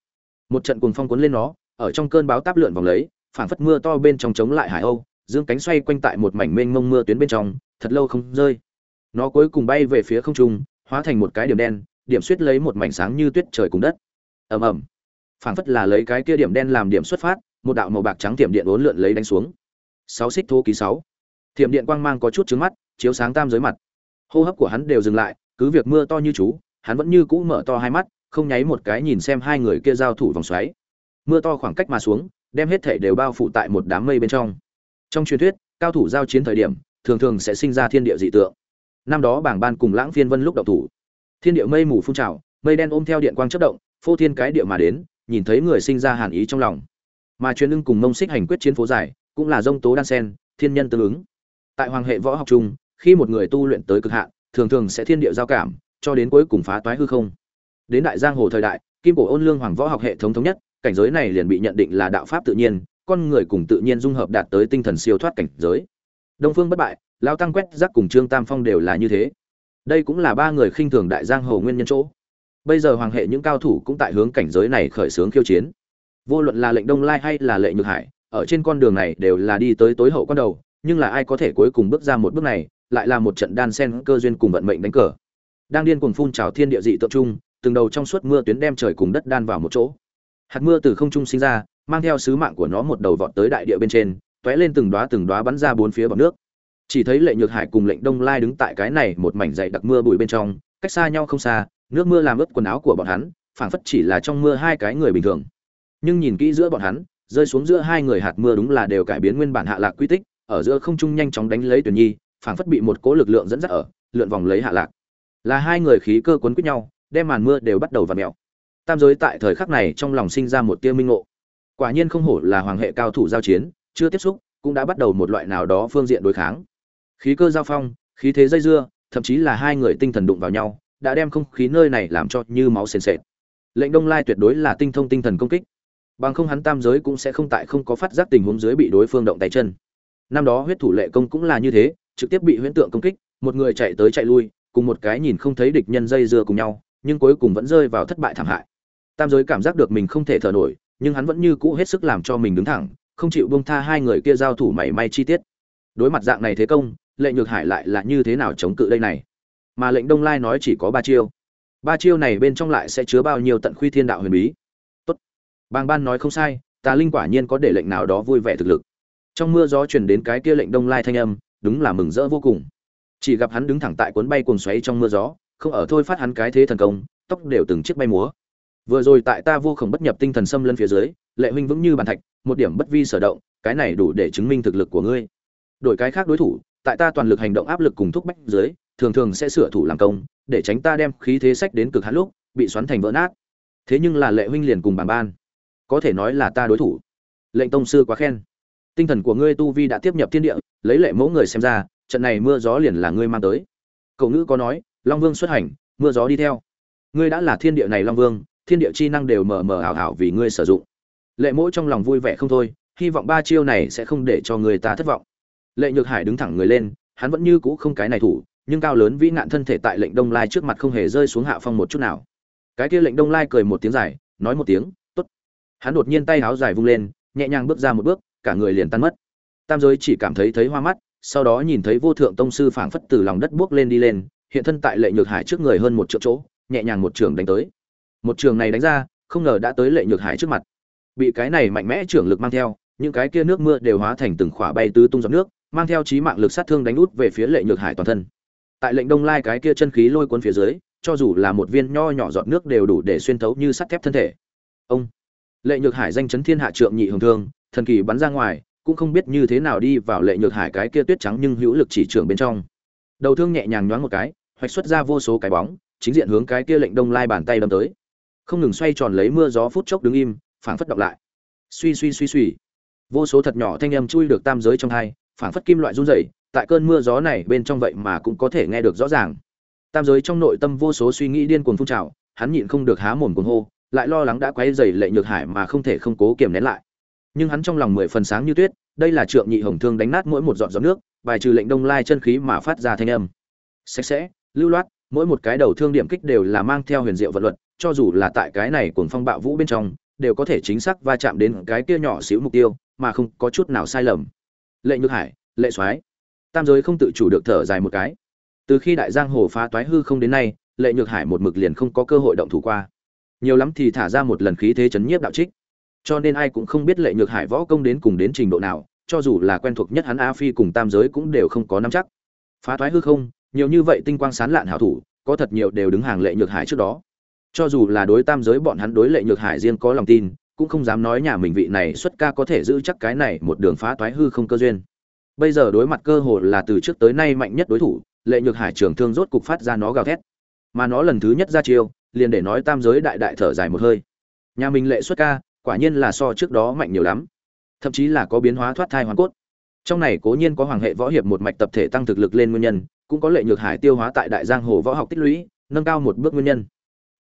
Một trận cuồng phong cuốn lên nó, ở trong cơn báo táp lượn vòng lấy, phảng phất mưa to bên trong chống lại hải âu, dương cánh xoay quanh tại một mảnh mênh mông mưa tuyến bên trong, thật lâu không rơi. Nó cuối cùng bay về phía không trung, hóa thành một cái điểm đen, điểm suýt lấy một mảnh sáng như tuyết trời cùng đất. Ầm ầm. Phảng phất là lấy cái kia điểm đen làm điểm xuất phát, một đạo màu bạc trắng tiệm điện uốn lượn lấy đánh xuống. Sáu xích thô ký sáu thiểm điện quang mang có chút trứng mắt chiếu sáng tam giới mặt. Hô hấp của hắn đều dừng lại cứ việc mưa to như chú hắn vẫn như cũ mở to hai mắt không nháy một cái nhìn xem hai người kia giao thủ vòng xoáy. Mưa to khoảng cách mà xuống đem hết thể đều bao phủ tại một đám mây bên trong. Trong truyền thuyết cao thủ giao chiến thời điểm thường thường sẽ sinh ra thiên địa dị tượng. Năm đó bảng ban cùng lãng phiên vân lúc đậu thủ. Thiên địa mây mù phun trào mây đen ôm theo điện quang chất động phô thiên cái địa mà đến nhìn thấy người sinh ra hàn ý trong lòng. Mà truyền lưng cùng mông xích hành quyết chiến phố dài, cũng là dông tố đan sen thiên nhân tương ứng tại hoàng hệ võ học chung, khi một người tu luyện tới cực hạn, thường thường sẽ thiên địa giao cảm, cho đến cuối cùng phá toái hư không. Đến đại giang hồ thời đại, kim cổ ôn lương hoàng võ học hệ thống thống nhất, cảnh giới này liền bị nhận định là đạo pháp tự nhiên, con người cùng tự nhiên dung hợp đạt tới tinh thần siêu thoát cảnh giới. Đông phương bất bại, lao tăng quét rác cùng trương tam phong đều là như thế. Đây cũng là ba người khinh thường đại giang hồ nguyên nhân chỗ. Bây giờ hoàng hệ những cao thủ cũng tại hướng cảnh giới này khởi xướng khiêu chiến. Vô luận là lệnh đông lai hay là lệ nhược hải, ở trên con đường này đều là đi tới tối hậu con đầu nhưng là ai có thể cuối cùng bước ra một bước này, lại là một trận đan sen cơ duyên cùng vận mệnh đánh cờ. Đang điên cuồng phun trào thiên địa dị tượng trung từng đầu trong suốt mưa tuyến đem trời cùng đất đan vào một chỗ. Hạt mưa từ không trung sinh ra, mang theo sứ mạng của nó một đầu vọt tới đại địa bên trên, tóe lên từng đóa từng đóa bắn ra bốn phía bọt nước. Chỉ thấy lệ nhược hải cùng lệnh đông lai đứng tại cái này một mảnh dày đặc mưa bụi bên trong, cách xa nhau không xa, nước mưa làm ướt quần áo của bọn hắn, phảng phất chỉ là trong mưa hai cái người bình thường. Nhưng nhìn kỹ giữa bọn hắn, rơi xuống giữa hai người hạt mưa đúng là đều cải biến nguyên bản hạ lạc quy tích ở giữa không trung nhanh chóng đánh lấy tuyển nhi, phảng phất bị một cỗ lực lượng dẫn dắt ở, lượn vòng lấy hạ lạc. Là hai người khí cơ cuốn quýt nhau, đem màn mưa đều bắt đầu vặn mèo. Tam giới tại thời khắc này trong lòng sinh ra một tia minh ngộ. Quả nhiên không hổ là hoàng hệ cao thủ giao chiến, chưa tiếp xúc, cũng đã bắt đầu một loại nào đó phương diện đối kháng. Khí cơ giao phong, khí thế dây dưa, thậm chí là hai người tinh thần đụng vào nhau, đã đem không khí nơi này làm cho như máu sền sệt. Lệnh đông lai tuyệt đối là tinh thông tinh thần công kích. Bằng không hắn tam giới cũng sẽ không tại không có phát giác tình huống dưới bị đối phương động tay chân năm đó huyết thủ lệ công cũng là như thế, trực tiếp bị huyễn tượng công kích, một người chạy tới chạy lui, cùng một cái nhìn không thấy địch nhân dây dưa cùng nhau, nhưng cuối cùng vẫn rơi vào thất bại thảm hại. Tam giới cảm giác được mình không thể thở nổi, nhưng hắn vẫn như cũ hết sức làm cho mình đứng thẳng, không chịu buông tha hai người kia giao thủ mảy may chi tiết. Đối mặt dạng này thế công, lệ nhược hải lại là như thế nào chống cự đây này? Mà lệnh đông lai nói chỉ có ba chiêu. Ba chiêu này bên trong lại sẽ chứa bao nhiêu tận khuy thiên đạo huyền bí? Tốt. Bàng ban nói không sai, tà linh quả nhiên có để lệnh nào đó vui vẻ thực lực trong mưa gió truyền đến cái kia lệnh đông lai thanh âm, đúng là mừng rỡ vô cùng. Chỉ gặp hắn đứng thẳng tại cuốn bay cuồng xoáy trong mưa gió, không ở thôi phát hắn cái thế thần công, tóc đều từng chiếc bay múa. Vừa rồi tại ta vô khổng bất nhập tinh thần xâm lân phía dưới, lệ huynh vững như bàn thạch, một điểm bất vi sở động, cái này đủ để chứng minh thực lực của ngươi. Đổi cái khác đối thủ, tại ta toàn lực hành động áp lực cùng thúc bách dưới, thường thường sẽ sửa thủ làm công, để tránh ta đem khí thế sách đến cực hạn lúc, bị xoắn thành vỡ nát. Thế nhưng là lệ huynh liền cùng bàn ban. Có thể nói là ta đối thủ. Lệnh tông sư quá khen tinh thần của ngươi tu vi đã tiếp nhập thiên địa, lấy lệ mẫu người xem ra, trận này mưa gió liền là ngươi mang tới. Cậu ngữ có nói, long vương xuất hành, mưa gió đi theo. Ngươi đã là thiên địa này long vương, thiên địa chi năng đều mờ mờ ảo ảo vì ngươi sử dụng. Lệ mẫu trong lòng vui vẻ không thôi, hy vọng ba chiêu này sẽ không để cho người ta thất vọng. Lệ nhược hải đứng thẳng người lên, hắn vẫn như cũ không cái này thủ, nhưng cao lớn vĩ nạn thân thể tại lệnh đông lai trước mặt không hề rơi xuống hạ phong một chút nào. Cái kia lệnh đông lai cười một tiếng dài, nói một tiếng, tốt. Hắn đột nhiên tay háo dài vung lên, nhẹ nhàng bước ra một bước cả người liền tan mất. Tam giới chỉ cảm thấy thấy hoa mắt, sau đó nhìn thấy vô thượng tông sư phảng phất từ lòng đất bước lên đi lên, hiện thân tại lệ nhược hải trước người hơn một triệu chỗ, nhẹ nhàng một trường đánh tới. Một trường này đánh ra, không ngờ đã tới lệ nhược hải trước mặt. Bị cái này mạnh mẽ trưởng lực mang theo, những cái kia nước mưa đều hóa thành từng khỏa bay tứ tung giọt nước, mang theo chí mạng lực sát thương đánh út về phía lệ nhược hải toàn thân. Tại lệnh đông lai cái kia chân khí lôi cuốn phía dưới, cho dù là một viên nho nhỏ giọt nước đều đủ để xuyên thấu như sắt thép thân thể. Ông, lệ nhược hải danh chấn thiên hạ trượng nhị hồng thương thần kỳ bắn ra ngoài, cũng không biết như thế nào đi vào lệ nhược hải cái kia tuyết trắng nhưng hữu lực chỉ trưởng bên trong. Đầu thương nhẹ nhàng nhoáng một cái, hoạch xuất ra vô số cái bóng, chính diện hướng cái kia lệnh đông lai bàn tay đâm tới. Không ngừng xoay tròn lấy mưa gió phút chốc đứng im, phảng phất đọc lại. Suy suy suy suy. Vô số thật nhỏ thanh âm chui được tam giới trong hai, phảng phất kim loại run rẩy, tại cơn mưa gió này bên trong vậy mà cũng có thể nghe được rõ ràng. Tam giới trong nội tâm vô số suy nghĩ điên cuồng phun trào, hắn nhịn không được há mồm cuồng hô, lại lo lắng đã quấy dày lệ nhược hải mà không thể không cố kiềm nén lại nhưng hắn trong lòng mười phần sáng như tuyết, đây là trượng nhị hồng thương đánh nát mỗi một giọt giọt nước, bài trừ lệnh đông lai chân khí mà phát ra thanh âm. Sạch sẽ, lưu loát, mỗi một cái đầu thương điểm kích đều là mang theo huyền diệu vật luật, cho dù là tại cái này cuồng phong bạo vũ bên trong, đều có thể chính xác va chạm đến cái kia nhỏ xíu mục tiêu, mà không có chút nào sai lầm. Lệ nhược hải, lệ soái, tam giới không tự chủ được thở dài một cái. Từ khi đại giang hồ phá toái hư không đến nay, lệ nhược hải một mực liền không có cơ hội động thủ qua. Nhiều lắm thì thả ra một lần khí thế chấn nhiếp đạo trích cho nên ai cũng không biết lệ nhược hải võ công đến cùng đến trình độ nào, cho dù là quen thuộc nhất hắn a phi cùng tam giới cũng đều không có nắm chắc. Phá Thoái hư không, nhiều như vậy tinh quang sán lạn hảo thủ, có thật nhiều đều đứng hàng lệ nhược hải trước đó. Cho dù là đối tam giới bọn hắn đối lệ nhược hải riêng có lòng tin, cũng không dám nói nhà mình vị này xuất ca có thể giữ chắc cái này một đường phá toái hư không cơ duyên. Bây giờ đối mặt cơ hội là từ trước tới nay mạnh nhất đối thủ, lệ nhược hải trường thương rốt cục phát ra nó gào thét. Mà nó lần thứ nhất ra chiêu, liền để nói tam giới đại đại thở dài một hơi. Nhà mình lệ xuất ca quả nhiên là so trước đó mạnh nhiều lắm. Thậm chí là có biến hóa thoát thai hoàn cốt. Trong này cố nhiên có hoàng hệ võ hiệp một mạch tập thể tăng thực lực lên nguyên nhân, cũng có lệ nhược hải tiêu hóa tại đại giang hồ võ học tích lũy, nâng cao một bước nguyên nhân.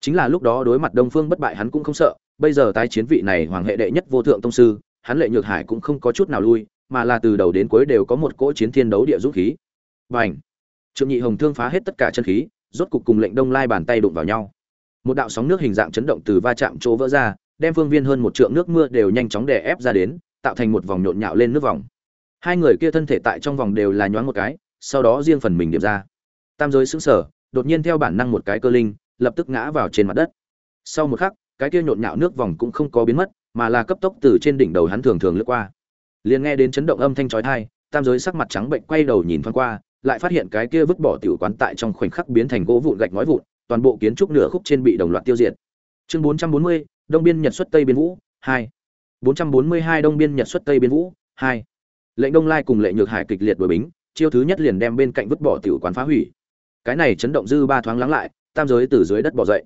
Chính là lúc đó đối mặt đông phương bất bại hắn cũng không sợ, bây giờ tái chiến vị này hoàng hệ đệ nhất vô thượng tông sư, hắn lệ nhược hải cũng không có chút nào lui, mà là từ đầu đến cuối đều có một cỗ chiến thiên đấu địa dũng khí. Và ảnh trượng nhị hồng thương phá hết tất cả chân khí, rốt cục cùng lệnh đông lai bàn tay đụng vào nhau. Một đạo sóng nước hình dạng chấn động từ va chạm chỗ vỡ ra đem phương viên hơn một trượng nước mưa đều nhanh chóng đè ép ra đến tạo thành một vòng nhộn nhạo lên nước vòng. Hai người kia thân thể tại trong vòng đều là nhoáng một cái sau đó riêng phần mình điểm ra. Tam giới sững sờ, đột nhiên theo bản năng một cái cơ linh lập tức ngã vào trên mặt đất. Sau một khắc cái kia nhộn nhạo nước vòng cũng không có biến mất mà là cấp tốc từ trên đỉnh đầu hắn thường thường lướt qua. Liền nghe đến chấn động âm thanh chói tai tam giới sắc mặt trắng bệnh quay đầu nhìn thoáng qua lại phát hiện cái kia vứt bỏ tiểu quán tại trong khoảnh khắc biến thành gỗ vụn gạch ngói vụn toàn bộ kiến trúc nửa khúc trên bị đồng loạt tiêu diệt. Chương 440, đông biên nhật xuất tây biên vũ 2. 442 đông biên nhật xuất tây biên vũ, hai. Lệnh đông lai cùng lệ nhược hải kịch liệt đổi bính, chiêu thứ nhất liền đem bên cạnh vứt bỏ tiểu quán phá hủy. Cái này chấn động dư ba thoáng lắng lại, tam giới từ dưới đất bỏ dậy.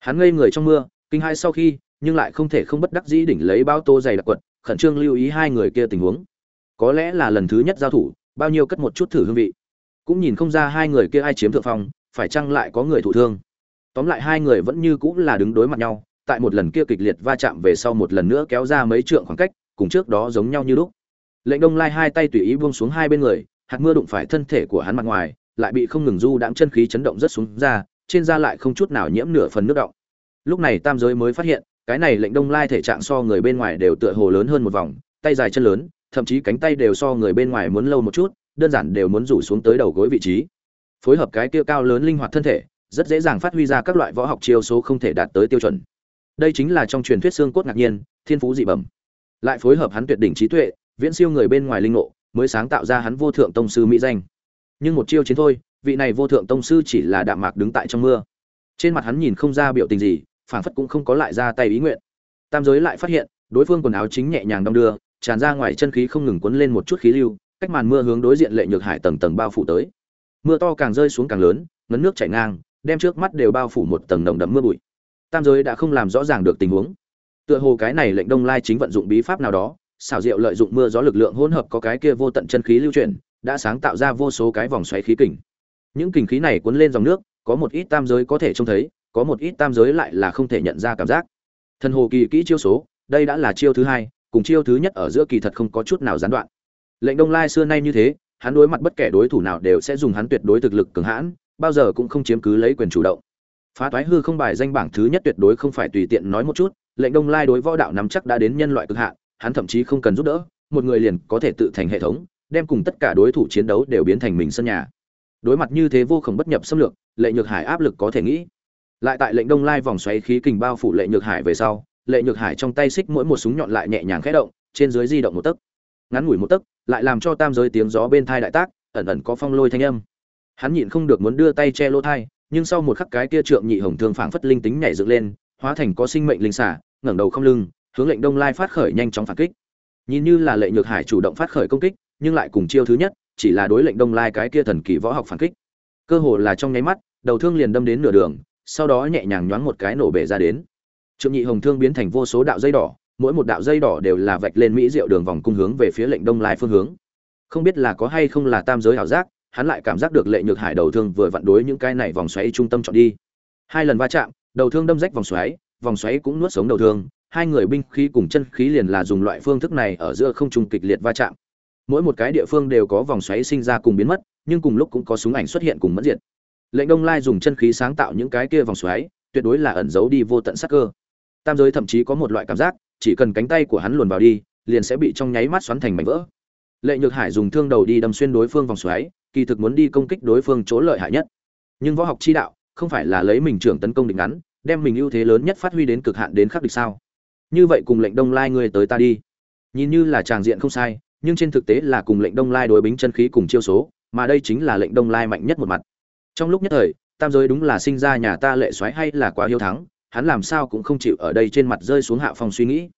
Hắn ngây người trong mưa, kinh hai sau khi, nhưng lại không thể không bất đắc dĩ đỉnh lấy bao tô dày đặc quật, khẩn trương lưu ý hai người kia tình huống. Có lẽ là lần thứ nhất giao thủ, bao nhiêu cất một chút thử hương vị. Cũng nhìn không ra hai người kia ai chiếm thượng phong, phải chăng lại có người thụ thương. Tóm lại hai người vẫn như cũng là đứng đối mặt nhau tại một lần kia kịch liệt va chạm về sau một lần nữa kéo ra mấy trượng khoảng cách, cùng trước đó giống nhau như lúc. Lệnh đông lai hai tay tùy ý buông xuống hai bên người, hạt mưa đụng phải thân thể của hắn mặt ngoài, lại bị không ngừng du đãng chân khí chấn động rất xuống ra, trên da lại không chút nào nhiễm nửa phần nước động. Lúc này tam giới mới phát hiện, cái này lệnh đông lai thể trạng so người bên ngoài đều tựa hồ lớn hơn một vòng, tay dài chân lớn, thậm chí cánh tay đều so người bên ngoài muốn lâu một chút, đơn giản đều muốn rủ xuống tới đầu gối vị trí. Phối hợp cái kia cao lớn linh hoạt thân thể, rất dễ dàng phát huy ra các loại võ học chiêu số không thể đạt tới tiêu chuẩn đây chính là trong truyền thuyết xương cốt ngạc nhiên thiên phú dị bẩm. Lại phối hợp hắn tuyệt đỉnh trí tuệ viễn siêu người bên ngoài linh ngộ, mới sáng tạo ra hắn vô thượng tông sư mỹ danh. Nhưng một chiêu chiến thôi vị này vô thượng tông sư chỉ là đạm mạc đứng tại trong mưa. Trên mặt hắn nhìn không ra biểu tình gì phảng phất cũng không có lại ra tay ý nguyện. Tam giới lại phát hiện đối phương quần áo chính nhẹ nhàng đong đưa tràn ra ngoài chân khí không ngừng cuốn lên một chút khí lưu cách màn mưa hướng đối diện lệ nhược hải tầng tầng bao phủ tới. Mưa to càng rơi xuống càng lớn ngấn nước chảy ngang đem trước mắt đều bao phủ một tầng nồng đậm mưa bụi tam giới đã không làm rõ ràng được tình huống. Tựa hồ cái này lệnh đông lai chính vận dụng bí pháp nào đó, xảo diệu lợi dụng mưa gió lực lượng hỗn hợp có cái kia vô tận chân khí lưu chuyển, đã sáng tạo ra vô số cái vòng xoáy khí kình. Những kình khí này cuốn lên dòng nước, có một ít tam giới có thể trông thấy, có một ít tam giới lại là không thể nhận ra cảm giác. Thần hồ kỳ kỹ chiêu số, đây đã là chiêu thứ hai, cùng chiêu thứ nhất ở giữa kỳ thật không có chút nào gián đoạn. Lệnh đông lai xưa nay như thế, hắn đối mặt bất kể đối thủ nào đều sẽ dùng hắn tuyệt đối thực lực cường hãn, bao giờ cũng không chiếm cứ lấy quyền chủ động phá toái hư không bài danh bảng thứ nhất tuyệt đối không phải tùy tiện nói một chút, lệnh đông lai đối võ đạo nắm chắc đã đến nhân loại cực hạn, hắn thậm chí không cần giúp đỡ, một người liền có thể tự thành hệ thống, đem cùng tất cả đối thủ chiến đấu đều biến thành mình sân nhà. Đối mặt như thế vô khổng bất nhập xâm lược, lệ nhược hải áp lực có thể nghĩ. Lại tại lệnh đông lai vòng xoáy khí kình bao phủ lệ nhược hải về sau, lệ nhược hải trong tay xích mỗi một súng nhọn lại nhẹ nhàng khẽ động, trên dưới di động một tấc. Ngắn ngủi một tấc, lại làm cho tam giới tiếng gió bên thai đại tác, ẩn ẩn có phong lôi thanh âm. Hắn nhịn không được muốn đưa tay che lỗ thai nhưng sau một khắc cái kia trượng nhị hồng thương phảng phất linh tính nhảy dựng lên, hóa thành có sinh mệnh linh xả, ngẩng đầu không lưng, hướng lệnh đông lai phát khởi nhanh chóng phản kích. Nhìn như là lệ nhược hải chủ động phát khởi công kích, nhưng lại cùng chiêu thứ nhất, chỉ là đối lệnh đông lai cái kia thần kỳ võ học phản kích. Cơ hồ là trong nháy mắt, đầu thương liền đâm đến nửa đường, sau đó nhẹ nhàng nhoáng một cái nổ bể ra đến. Trượng nhị hồng thương biến thành vô số đạo dây đỏ, mỗi một đạo dây đỏ đều là vạch lên mỹ diệu đường vòng cung hướng về phía lệnh đông lai phương hướng. Không biết là có hay không là tam giới ảo giác hắn lại cảm giác được lệ nhược hải đầu thương vừa vặn đối những cái này vòng xoáy trung tâm chọn đi. Hai lần va chạm, đầu thương đâm rách vòng xoáy vòng xoáy cũng nuốt sống đầu thương, hai người binh khí cùng chân khí liền là dùng loại phương thức này ở giữa không trung kịch liệt va chạm. Mỗi một cái địa phương đều có vòng xoáy sinh ra cùng biến mất, nhưng cùng lúc cũng có súng ảnh xuất hiện cùng mất diệt. Lệnh đông lai dùng chân khí sáng tạo những cái kia vòng xoáy, tuyệt đối là ẩn giấu đi vô tận sắc cơ. Tam giới thậm chí có một loại cảm giác, chỉ cần cánh tay của hắn luồn vào đi, liền sẽ bị trong nháy mắt xoắn thành mảnh vỡ lệ nhược hải dùng thương đầu đi đâm xuyên đối phương vòng xoáy, kỳ thực muốn đi công kích đối phương chỗ lợi hại nhất. Nhưng võ học chi đạo, không phải là lấy mình trưởng tấn công địch ngắn, đem mình ưu thế lớn nhất phát huy đến cực hạn đến khắc địch sao? Như vậy cùng lệnh đông lai ngươi tới ta đi. Nhìn như là tràng diện không sai, nhưng trên thực tế là cùng lệnh đông lai đối bính chân khí cùng chiêu số, mà đây chính là lệnh đông lai mạnh nhất một mặt. Trong lúc nhất thời, tam giới đúng là sinh ra nhà ta lệ xoáy hay là quá hiếu thắng, hắn làm sao cũng không chịu ở đây trên mặt rơi xuống hạ phòng suy nghĩ.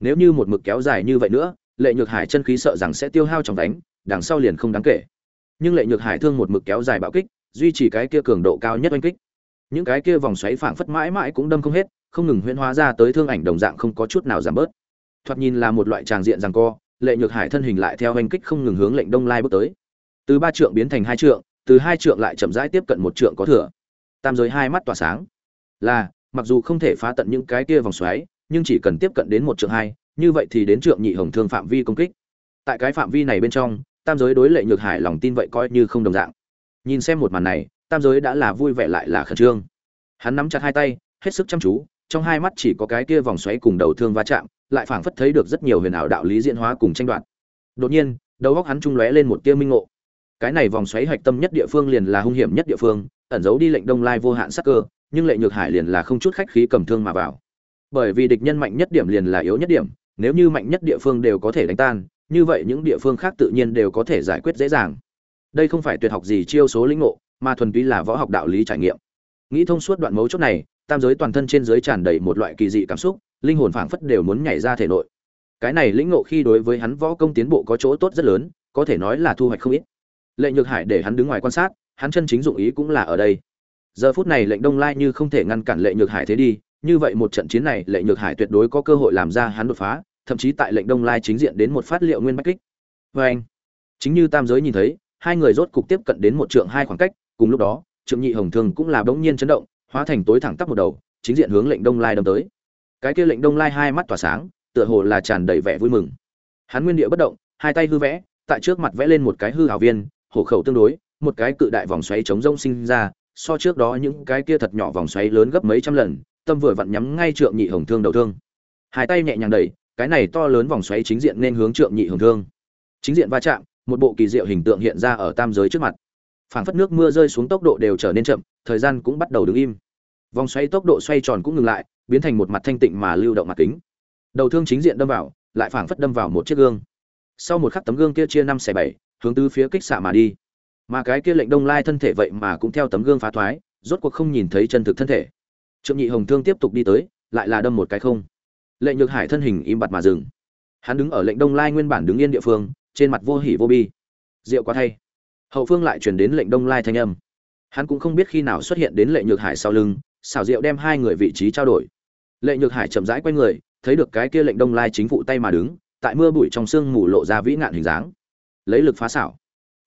Nếu như một mực kéo dài như vậy nữa lệ nhược hải chân khí sợ rằng sẽ tiêu hao trong đánh, đằng sau liền không đáng kể. Nhưng lệ nhược hải thương một mực kéo dài bạo kích, duy trì cái kia cường độ cao nhất oanh kích. Những cái kia vòng xoáy phảng phất mãi mãi cũng đâm không hết, không ngừng huyễn hóa ra tới thương ảnh đồng dạng không có chút nào giảm bớt. Thoạt nhìn là một loại tràng diện rằng co, lệ nhược hải thân hình lại theo oanh kích không ngừng hướng lệnh đông lai bước tới. Từ ba trượng biến thành hai trượng, từ hai trượng lại chậm rãi tiếp cận một trượng có thừa. Tam giới hai mắt tỏa sáng. Là, mặc dù không thể phá tận những cái kia vòng xoáy, nhưng chỉ cần tiếp cận đến một trượng hai như vậy thì đến trượng nhị hồng thương phạm vi công kích. Tại cái phạm vi này bên trong, tam giới đối lệ nhược hải lòng tin vậy coi như không đồng dạng. Nhìn xem một màn này, tam giới đã là vui vẻ lại là khẩn trương. Hắn nắm chặt hai tay, hết sức chăm chú, trong hai mắt chỉ có cái kia vòng xoáy cùng đầu thương va chạm, lại phảng phất thấy được rất nhiều huyền ảo đạo lý diễn hóa cùng tranh đoạt. Đột nhiên, đầu góc hắn trung lóe lên một tia minh ngộ. Cái này vòng xoáy hạch tâm nhất địa phương liền là hung hiểm nhất địa phương, ẩn giấu đi lệnh đông lai vô hạn sắc cơ, nhưng lệ nhược hải liền là không chút khách khí cầm thương mà vào. Bởi vì địch nhân mạnh nhất điểm liền là yếu nhất điểm nếu như mạnh nhất địa phương đều có thể đánh tan, như vậy những địa phương khác tự nhiên đều có thể giải quyết dễ dàng. Đây không phải tuyệt học gì chiêu số lĩnh ngộ, mà thuần túy là võ học đạo lý trải nghiệm. Nghĩ thông suốt đoạn mấu chốt này, tam giới toàn thân trên dưới tràn đầy một loại kỳ dị cảm xúc, linh hồn phảng phất đều muốn nhảy ra thể nội. Cái này lĩnh ngộ khi đối với hắn võ công tiến bộ có chỗ tốt rất lớn, có thể nói là thu hoạch không ít. Lệ nhược hải để hắn đứng ngoài quan sát, hắn chân chính dụng ý cũng là ở đây. Giờ phút này lệnh đông lai như không thể ngăn cản lệ nhược hải thế đi như vậy một trận chiến này, lệ nhược hải tuyệt đối có cơ hội làm ra hắn đột phá, thậm chí tại lệnh đông lai chính diện đến một phát liệu nguyên bách kích. Vê anh, chính như tam giới nhìn thấy, hai người rốt cục tiếp cận đến một trượng hai khoảng cách, cùng lúc đó, trượng nhị hồng thường cũng là bỗng nhiên chấn động, hóa thành tối thẳng tắp một đầu, chính diện hướng lệnh đông lai đâm tới. Cái kia lệnh đông lai hai mắt tỏa sáng, tựa hồ là tràn đầy vẻ vui mừng. Hắn nguyên địa bất động, hai tay hư vẽ, tại trước mặt vẽ lên một cái hư hào viên, hổ khẩu tương đối, một cái cự đại vòng xoáy chống rông sinh ra, so trước đó những cái kia thật nhỏ vòng xoáy lớn gấp mấy trăm lần tâm vừa vặn nhắm ngay trượng nhị hồng thương đầu thương. Hai tay nhẹ nhàng đẩy, cái này to lớn vòng xoáy chính diện nên hướng trượng nhị hồng thương. Chính diện va chạm, một bộ kỳ diệu hình tượng hiện ra ở tam giới trước mặt. Phảng phất nước mưa rơi xuống tốc độ đều trở nên chậm, thời gian cũng bắt đầu đứng im. Vòng xoáy tốc độ xoay tròn cũng ngừng lại, biến thành một mặt thanh tịnh mà lưu động mặt kính. Đầu thương chính diện đâm vào, lại phảng phất đâm vào một chiếc gương. Sau một khắc tấm gương kia chia năm xẻ bảy, hướng tứ phía kích xạ mà đi. Mà cái kia lệnh đông lai thân thể vậy mà cũng theo tấm gương phá thoái, rốt cuộc không nhìn thấy chân thực thân thể trượng nhị hồng thương tiếp tục đi tới, lại là đâm một cái không. Lệnh nhược hải thân hình im bặt mà dừng. Hắn đứng ở lệnh đông lai nguyên bản đứng yên địa phương, trên mặt vô hỉ vô bi. Rượu quá thay. Hậu phương lại chuyển đến lệnh đông lai thanh âm. Hắn cũng không biết khi nào xuất hiện đến lệnh nhược hải sau lưng, xảo diệu đem hai người vị trí trao đổi. Lệ nhược hải chậm rãi q u a y người, thấy được cái kia lệnh đông lai chính phụ tay mà đứng, tại mưa bụi trong sương mù lộ ra vĩ nạn hình dáng. Lấy lực phá xảo.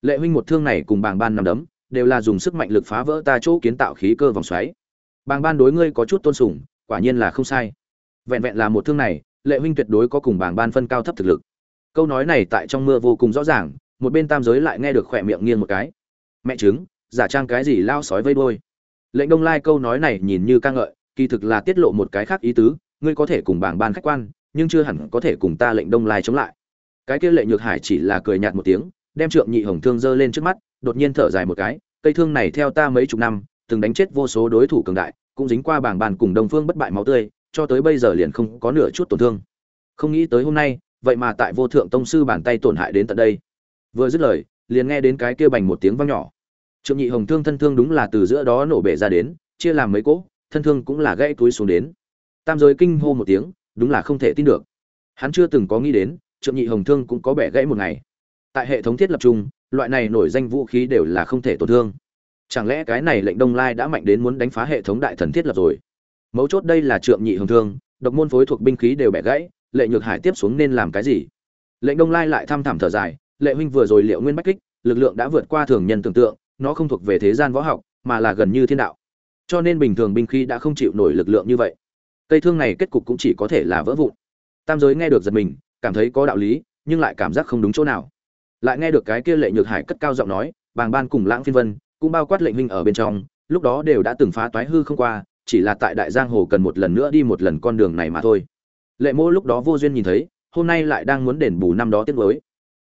Lệ huynh một thương này cùng bàng ban nằm đấm, đều là dùng sức mạnh lực phá vỡ ta chỗ kiến tạo khí cơ vòng xoáy bàng ban đối ngươi có chút tôn sùng, quả nhiên là không sai. Vẹn vẹn là một thương này, lệ huynh tuyệt đối có cùng bàng ban phân cao thấp thực lực. Câu nói này tại trong mưa vô cùng rõ ràng, một bên tam giới lại nghe được khỏe miệng nghiêng một cái. Mẹ chứng giả trang cái gì lao sói vây đôi lệnh đông lai câu nói này nhìn như ca ngợi, kỳ thực là tiết lộ một cái khác ý tứ, ngươi có thể cùng bảng ban khách quan, nhưng chưa hẳn có thể cùng ta lệnh đông lai chống lại. Cái kia lệnh nhược hải chỉ là cười nhạt một tiếng, đem trượng nhị hồng thương giơ lên trước mắt, đột nhiên thở dài một cái, cây thương này theo ta mấy chục năm từng đánh chết vô số đối thủ cường đại, cũng dính qua bảng bàn cùng đồng phương bất bại máu tươi, cho tới bây giờ liền không có nửa chút tổn thương. Không nghĩ tới hôm nay, vậy mà tại vô thượng tông sư bàn tay tổn hại đến tận đây. Vừa dứt lời, liền nghe đến cái kia bành một tiếng vang nhỏ. Trượng nhị hồng thương thân thương đúng là từ giữa đó nổ bể ra đến, chia làm mấy cỗ, thân thương cũng là gãy túi xuống đến. Tam giới kinh hô một tiếng, đúng là không thể tin được. Hắn chưa từng có nghĩ đến, trượng nhị hồng thương cũng có bẻ gãy một ngày. Tại hệ thống thiết lập chung, loại này nổi danh vũ khí đều là không thể tổn thương chẳng lẽ cái này lệnh đông lai đã mạnh đến muốn đánh phá hệ thống đại thần thiết lập rồi? Mấu chốt đây là trượng nhị hồng thương, độc môn phối thuộc binh khí đều bẻ gãy, lệ nhược hải tiếp xuống nên làm cái gì? Lệnh đông lai lại thăm thẳm thở dài, lệ huynh vừa rồi liệu nguyên bách kích, lực lượng đã vượt qua thường nhân tưởng tượng, nó không thuộc về thế gian võ học, mà là gần như thiên đạo. Cho nên bình thường binh khí đã không chịu nổi lực lượng như vậy. Cây thương này kết cục cũng chỉ có thể là vỡ vụn. Tam giới nghe được giật mình, cảm thấy có đạo lý, nhưng lại cảm giác không đúng chỗ nào. Lại nghe được cái kia lệ nhược hải cất cao giọng nói, bàng ban cùng lãng phiên vân cũng bao quát lệnh huynh ở bên trong, lúc đó đều đã từng phá toái hư không qua, chỉ là tại đại giang hồ cần một lần nữa đi một lần con đường này mà thôi. Lệ Mỗ lúc đó vô duyên nhìn thấy, hôm nay lại đang muốn đền bù năm đó tiếc nuối.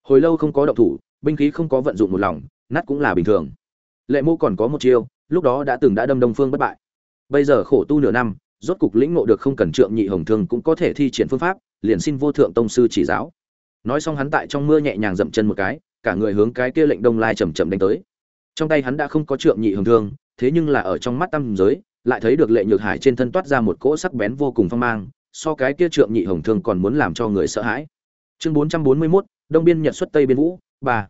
hồi lâu không có động thủ, binh khí không có vận dụng một lòng, nát cũng là bình thường. Lệ Mỗ còn có một chiêu, lúc đó đã từng đã đâm đông phương bất bại. Bây giờ khổ tu nửa năm, rốt cục lĩnh ngộ được không cần trượng nhị hồng thương cũng có thể thi triển phương pháp, liền xin vô thượng tông sư chỉ giáo. Nói xong hắn tại trong mưa nhẹ nhàng dậm chân một cái, cả người hướng cái kia lệnh đông lai chầm chậm đánh tới trong tay hắn đã không có trượng nhị hồng thương thế nhưng là ở trong mắt tâm giới lại thấy được lệ nhược hải trên thân toát ra một cỗ sắc bén vô cùng phong mang so cái kia trượng nhị hồng thương còn muốn làm cho người sợ hãi. Chương 441, đông biên nhật xuất tây biên vũ ba.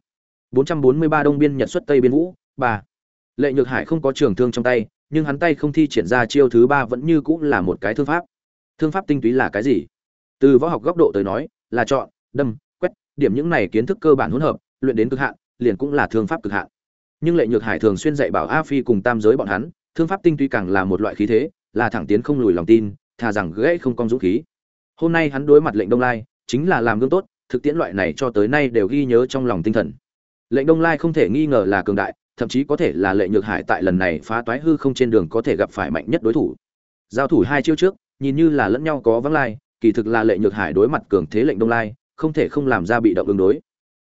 443 đông biên nhật xuất tây biên vũ ba. Lệ nhược hải không có trường thương trong tay nhưng hắn tay không thi triển ra chiêu thứ ba vẫn như cũng là một cái thương pháp. Thương pháp tinh túy là cái gì? Từ võ học góc độ tới nói là chọn đâm quét điểm những này kiến thức cơ bản hỗn hợp luyện đến cực hạn liền cũng là thương pháp cực hạn nhưng lệ nhược hải thường xuyên dạy bảo a phi cùng tam giới bọn hắn, thương pháp tinh túy càng là một loại khí thế, là thẳng tiến không lùi lòng tin, thà rằng gãy không cong dũng khí. Hôm nay hắn đối mặt lệnh đông lai, chính là làm gương tốt, thực tiễn loại này cho tới nay đều ghi nhớ trong lòng tinh thần. Lệnh đông lai không thể nghi ngờ là cường đại, thậm chí có thể là lệ nhược hải tại lần này phá toái hư không trên đường có thể gặp phải mạnh nhất đối thủ. Giao thủ hai chiêu trước, nhìn như là lẫn nhau có vắng lai, kỳ thực là lệ nhược hải đối mặt cường thế lệnh đông lai, không thể không làm ra bị động ứng đối.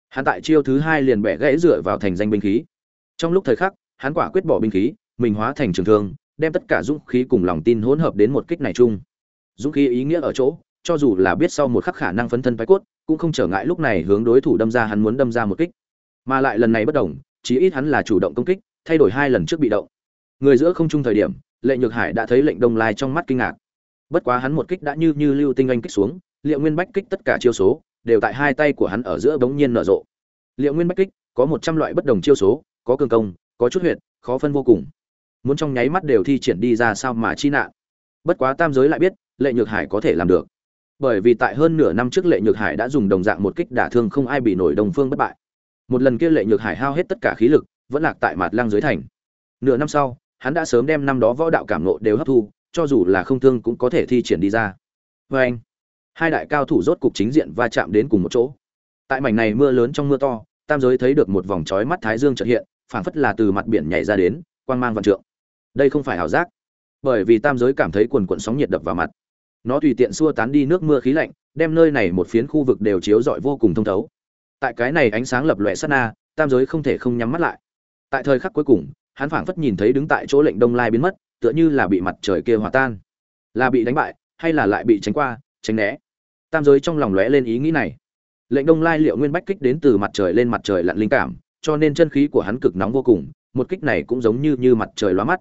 Hắn tại chiêu thứ hai liền bẻ gãy dựa vào thành danh binh khí trong lúc thời khắc, hắn quả quyết bỏ binh khí, mình hóa thành trường thương, đem tất cả dũng khí cùng lòng tin hỗn hợp đến một kích này chung. Dũng khí ý nghĩa ở chỗ, cho dù là biết sau một khắc khả năng phấn thân bay cốt, cũng không trở ngại lúc này hướng đối thủ đâm ra hắn muốn đâm ra một kích. Mà lại lần này bất đồng, chí ít hắn là chủ động công kích, thay đổi hai lần trước bị động. Người giữa không chung thời điểm, lệ nhược hải đã thấy lệnh đông lai trong mắt kinh ngạc. Bất quá hắn một kích đã như như lưu tinh anh kích xuống, liệu nguyên bách kích tất cả chiêu số, đều tại hai tay của hắn ở giữa bỗng nhiên nở rộ. Liệu nguyên bách kích, có một trăm loại bất đồng chiêu số có cường công, có chút huyệt, khó phân vô cùng. Muốn trong nháy mắt đều thi triển đi ra sao mà chi nạn. Bất quá tam giới lại biết, lệ nhược hải có thể làm được. Bởi vì tại hơn nửa năm trước lệ nhược hải đã dùng đồng dạng một kích đả thương không ai bị nổi đồng phương bất bại. Một lần kia lệ nhược hải hao hết tất cả khí lực, vẫn lạc tại mạt lăng dưới thành. Nửa năm sau, hắn đã sớm đem năm đó võ đạo cảm nộ đều hấp thu, cho dù là không thương cũng có thể thi triển đi ra. Vê anh, hai đại cao thủ rốt cục chính diện va chạm đến cùng một chỗ. Tại mảnh này mưa lớn trong mưa to, tam giới thấy được một vòng chói mắt thái dương chợt hiện phảng phất là từ mặt biển nhảy ra đến, quang mang vạn trượng. Đây không phải ảo giác, bởi vì tam giới cảm thấy quần quận sóng nhiệt đập vào mặt. Nó tùy tiện xua tán đi nước mưa khí lạnh, đem nơi này một phiến khu vực đều chiếu rọi vô cùng thông thấu. Tại cái này ánh sáng lập lòe sát na, tam giới không thể không nhắm mắt lại. Tại thời khắc cuối cùng, hắn phảng phất nhìn thấy đứng tại chỗ lệnh đông lai biến mất, tựa như là bị mặt trời kia hòa tan. Là bị đánh bại, hay là lại bị tránh qua, tránh né? Tam giới trong lòng lóe lên ý nghĩ này. Lệnh đông lai liệu nguyên bách kích đến từ mặt trời lên mặt trời lặn linh cảm cho nên chân khí của hắn cực nóng vô cùng, một kích này cũng giống như như mặt trời lóa mắt.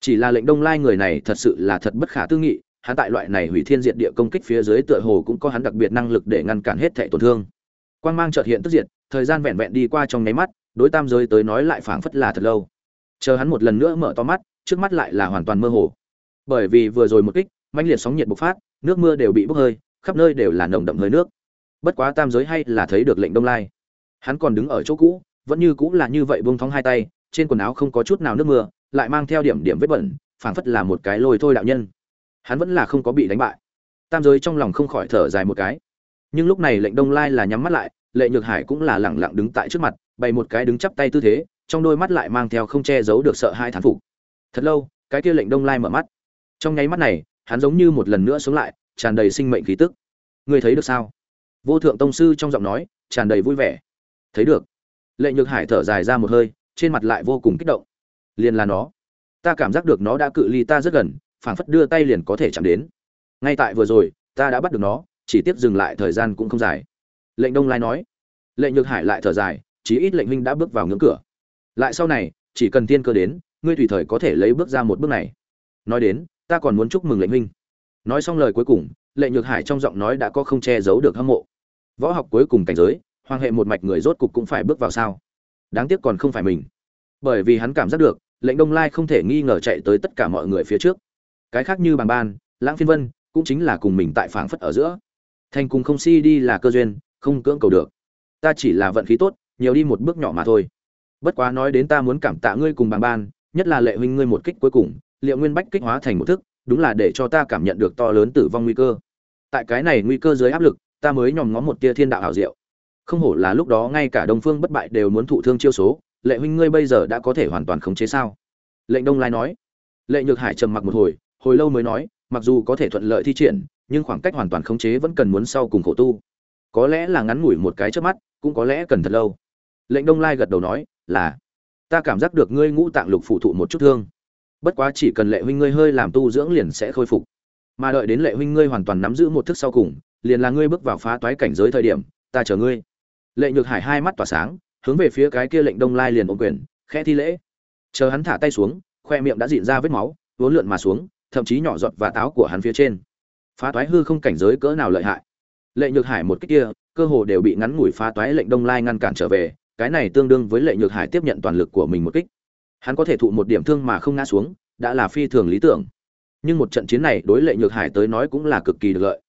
Chỉ là lệnh đông lai người này thật sự là thật bất khả tư nghị, hắn tại loại này hủy thiên diệt địa công kích phía dưới tựa hồ cũng có hắn đặc biệt năng lực để ngăn cản hết thảy tổn thương. Quang mang chợt hiện tức diệt, thời gian vẹn vẹn đi qua trong nháy mắt, đối tam giới tới nói lại phảng phất là thật lâu. Chờ hắn một lần nữa mở to mắt, trước mắt lại là hoàn toàn mơ hồ. Bởi vì vừa rồi một kích, mãnh liệt sóng nhiệt bộc phát, nước mưa đều bị bốc hơi, khắp nơi đều là nồng đậm hơi nước. Bất quá tam giới hay là thấy được lệnh đông lai. Hắn còn đứng ở chỗ cũ vẫn như cũng là như vậy buông thóng hai tay, trên quần áo không có chút nào nước mưa, lại mang theo điểm điểm vết bẩn, phảng phất là một cái lôi thôi đạo nhân. Hắn vẫn là không có bị đánh bại. Tam giới trong lòng không khỏi thở dài một cái. Nhưng lúc này lệnh đông lai là nhắm mắt lại, lệ nhược hải cũng là lẳng lặng đứng tại trước mặt, bày một cái đứng chắp tay tư thế, trong đôi mắt lại mang theo không che giấu được sợ hai thán phục. Thật lâu, cái kia lệnh đông lai mở mắt. Trong nháy mắt này, hắn giống như một lần nữa sống lại, tràn đầy sinh mệnh khí tức. Ngươi thấy được sao? Vô thượng tông sư trong giọng nói, tràn đầy vui vẻ. Thấy được lệ nhược hải thở dài ra một hơi, trên mặt lại vô cùng kích động. Liền là nó. Ta cảm giác được nó đã cự ly ta rất gần, phảng phất đưa tay liền có thể chạm đến. Ngay tại vừa rồi, ta đã bắt được nó, chỉ tiếp dừng lại thời gian cũng không dài. Lệnh đông lai nói. Lệnh nhược hải lại thở dài, chí ít lệnh Minh đã bước vào ngưỡng cửa. Lại sau này, chỉ cần tiên cơ đến, ngươi tùy thời có thể lấy bước ra một bước này. Nói đến, ta còn muốn chúc mừng lệnh Minh. nói xong lời cuối cùng lệnh nhược hải trong giọng nói đã có không che giấu được hâm mộ. Võ học cuối cùng cảnh giới hoàng hệ một mạch người rốt cục cũng phải bước vào sao? Đáng tiếc còn không phải mình. Bởi vì hắn cảm giác được, lệnh đông lai không thể nghi ngờ chạy tới tất cả mọi người phía trước. Cái khác như bàng ban, lãng phiên vân, cũng chính là cùng mình tại phảng phất ở giữa. Thành cùng không si đi là cơ duyên, không cưỡng cầu được. Ta chỉ là vận khí tốt, nhiều đi một bước nhỏ mà thôi. Bất quá nói đến ta muốn cảm tạ ngươi cùng bàng ban, nhất là lệ huynh ngươi một kích cuối cùng, liệu nguyên bách kích hóa thành một thức, đúng là để cho ta cảm nhận được to lớn tử vong nguy cơ. Tại cái này nguy cơ dưới áp lực, ta mới nhòm ngó một tia thiên đạo hảo diệu không hổ là lúc đó ngay cả đông phương bất bại đều muốn thụ thương chiêu số, lệ huynh ngươi bây giờ đã có thể hoàn toàn khống chế sao? Lệnh đông lai nói. Lệ nhược hải trầm mặc một hồi hồi lâu mới nói, mặc dù có thể thuận lợi thi triển, nhưng khoảng cách hoàn toàn khống chế vẫn cần muốn sau cùng khổ tu. Có lẽ là ngắn ngủi một cái trước mắt, cũng có lẽ cần thật lâu. Lệnh đông lai gật đầu nói, là. Ta cảm giác được ngươi ngũ tạng lục phụ thụ một chút thương. Bất quá chỉ cần lệ huynh ngươi hơi làm tu dưỡng liền sẽ khôi phục. Mà đợi đến lệ huynh ngươi hoàn toàn nắm giữ một thức sau cùng, liền là ngươi bước vào phá toái cảnh giới thời điểm, ta chờ ngươi lệ nhược hải hai mắt tỏa sáng, hướng về phía cái kia lệnh đông lai liền ôm quyền, khẽ thi lễ. Chờ hắn thả tay xuống, khoe miệng đã dịn ra vết máu vốn lượn mà xuống, thậm chí nhỏ giọt và táo của hắn phía trên. Phá toái hư không cảnh giới cỡ nào lợi hại. Lệ nhược hải một cách kia, cơ hồ đều bị ngắn ngủi phá toái lệnh đông lai ngăn cản trở về, cái này tương đương với lệ nhược hải tiếp nhận toàn lực của mình một kích. Hắn có thể thụ một điểm thương mà không ngã xuống, đã là phi thường lý tưởng. Nhưng một trận chiến này đối lệ nhược hải tới nói cũng là cực kỳ được lợi.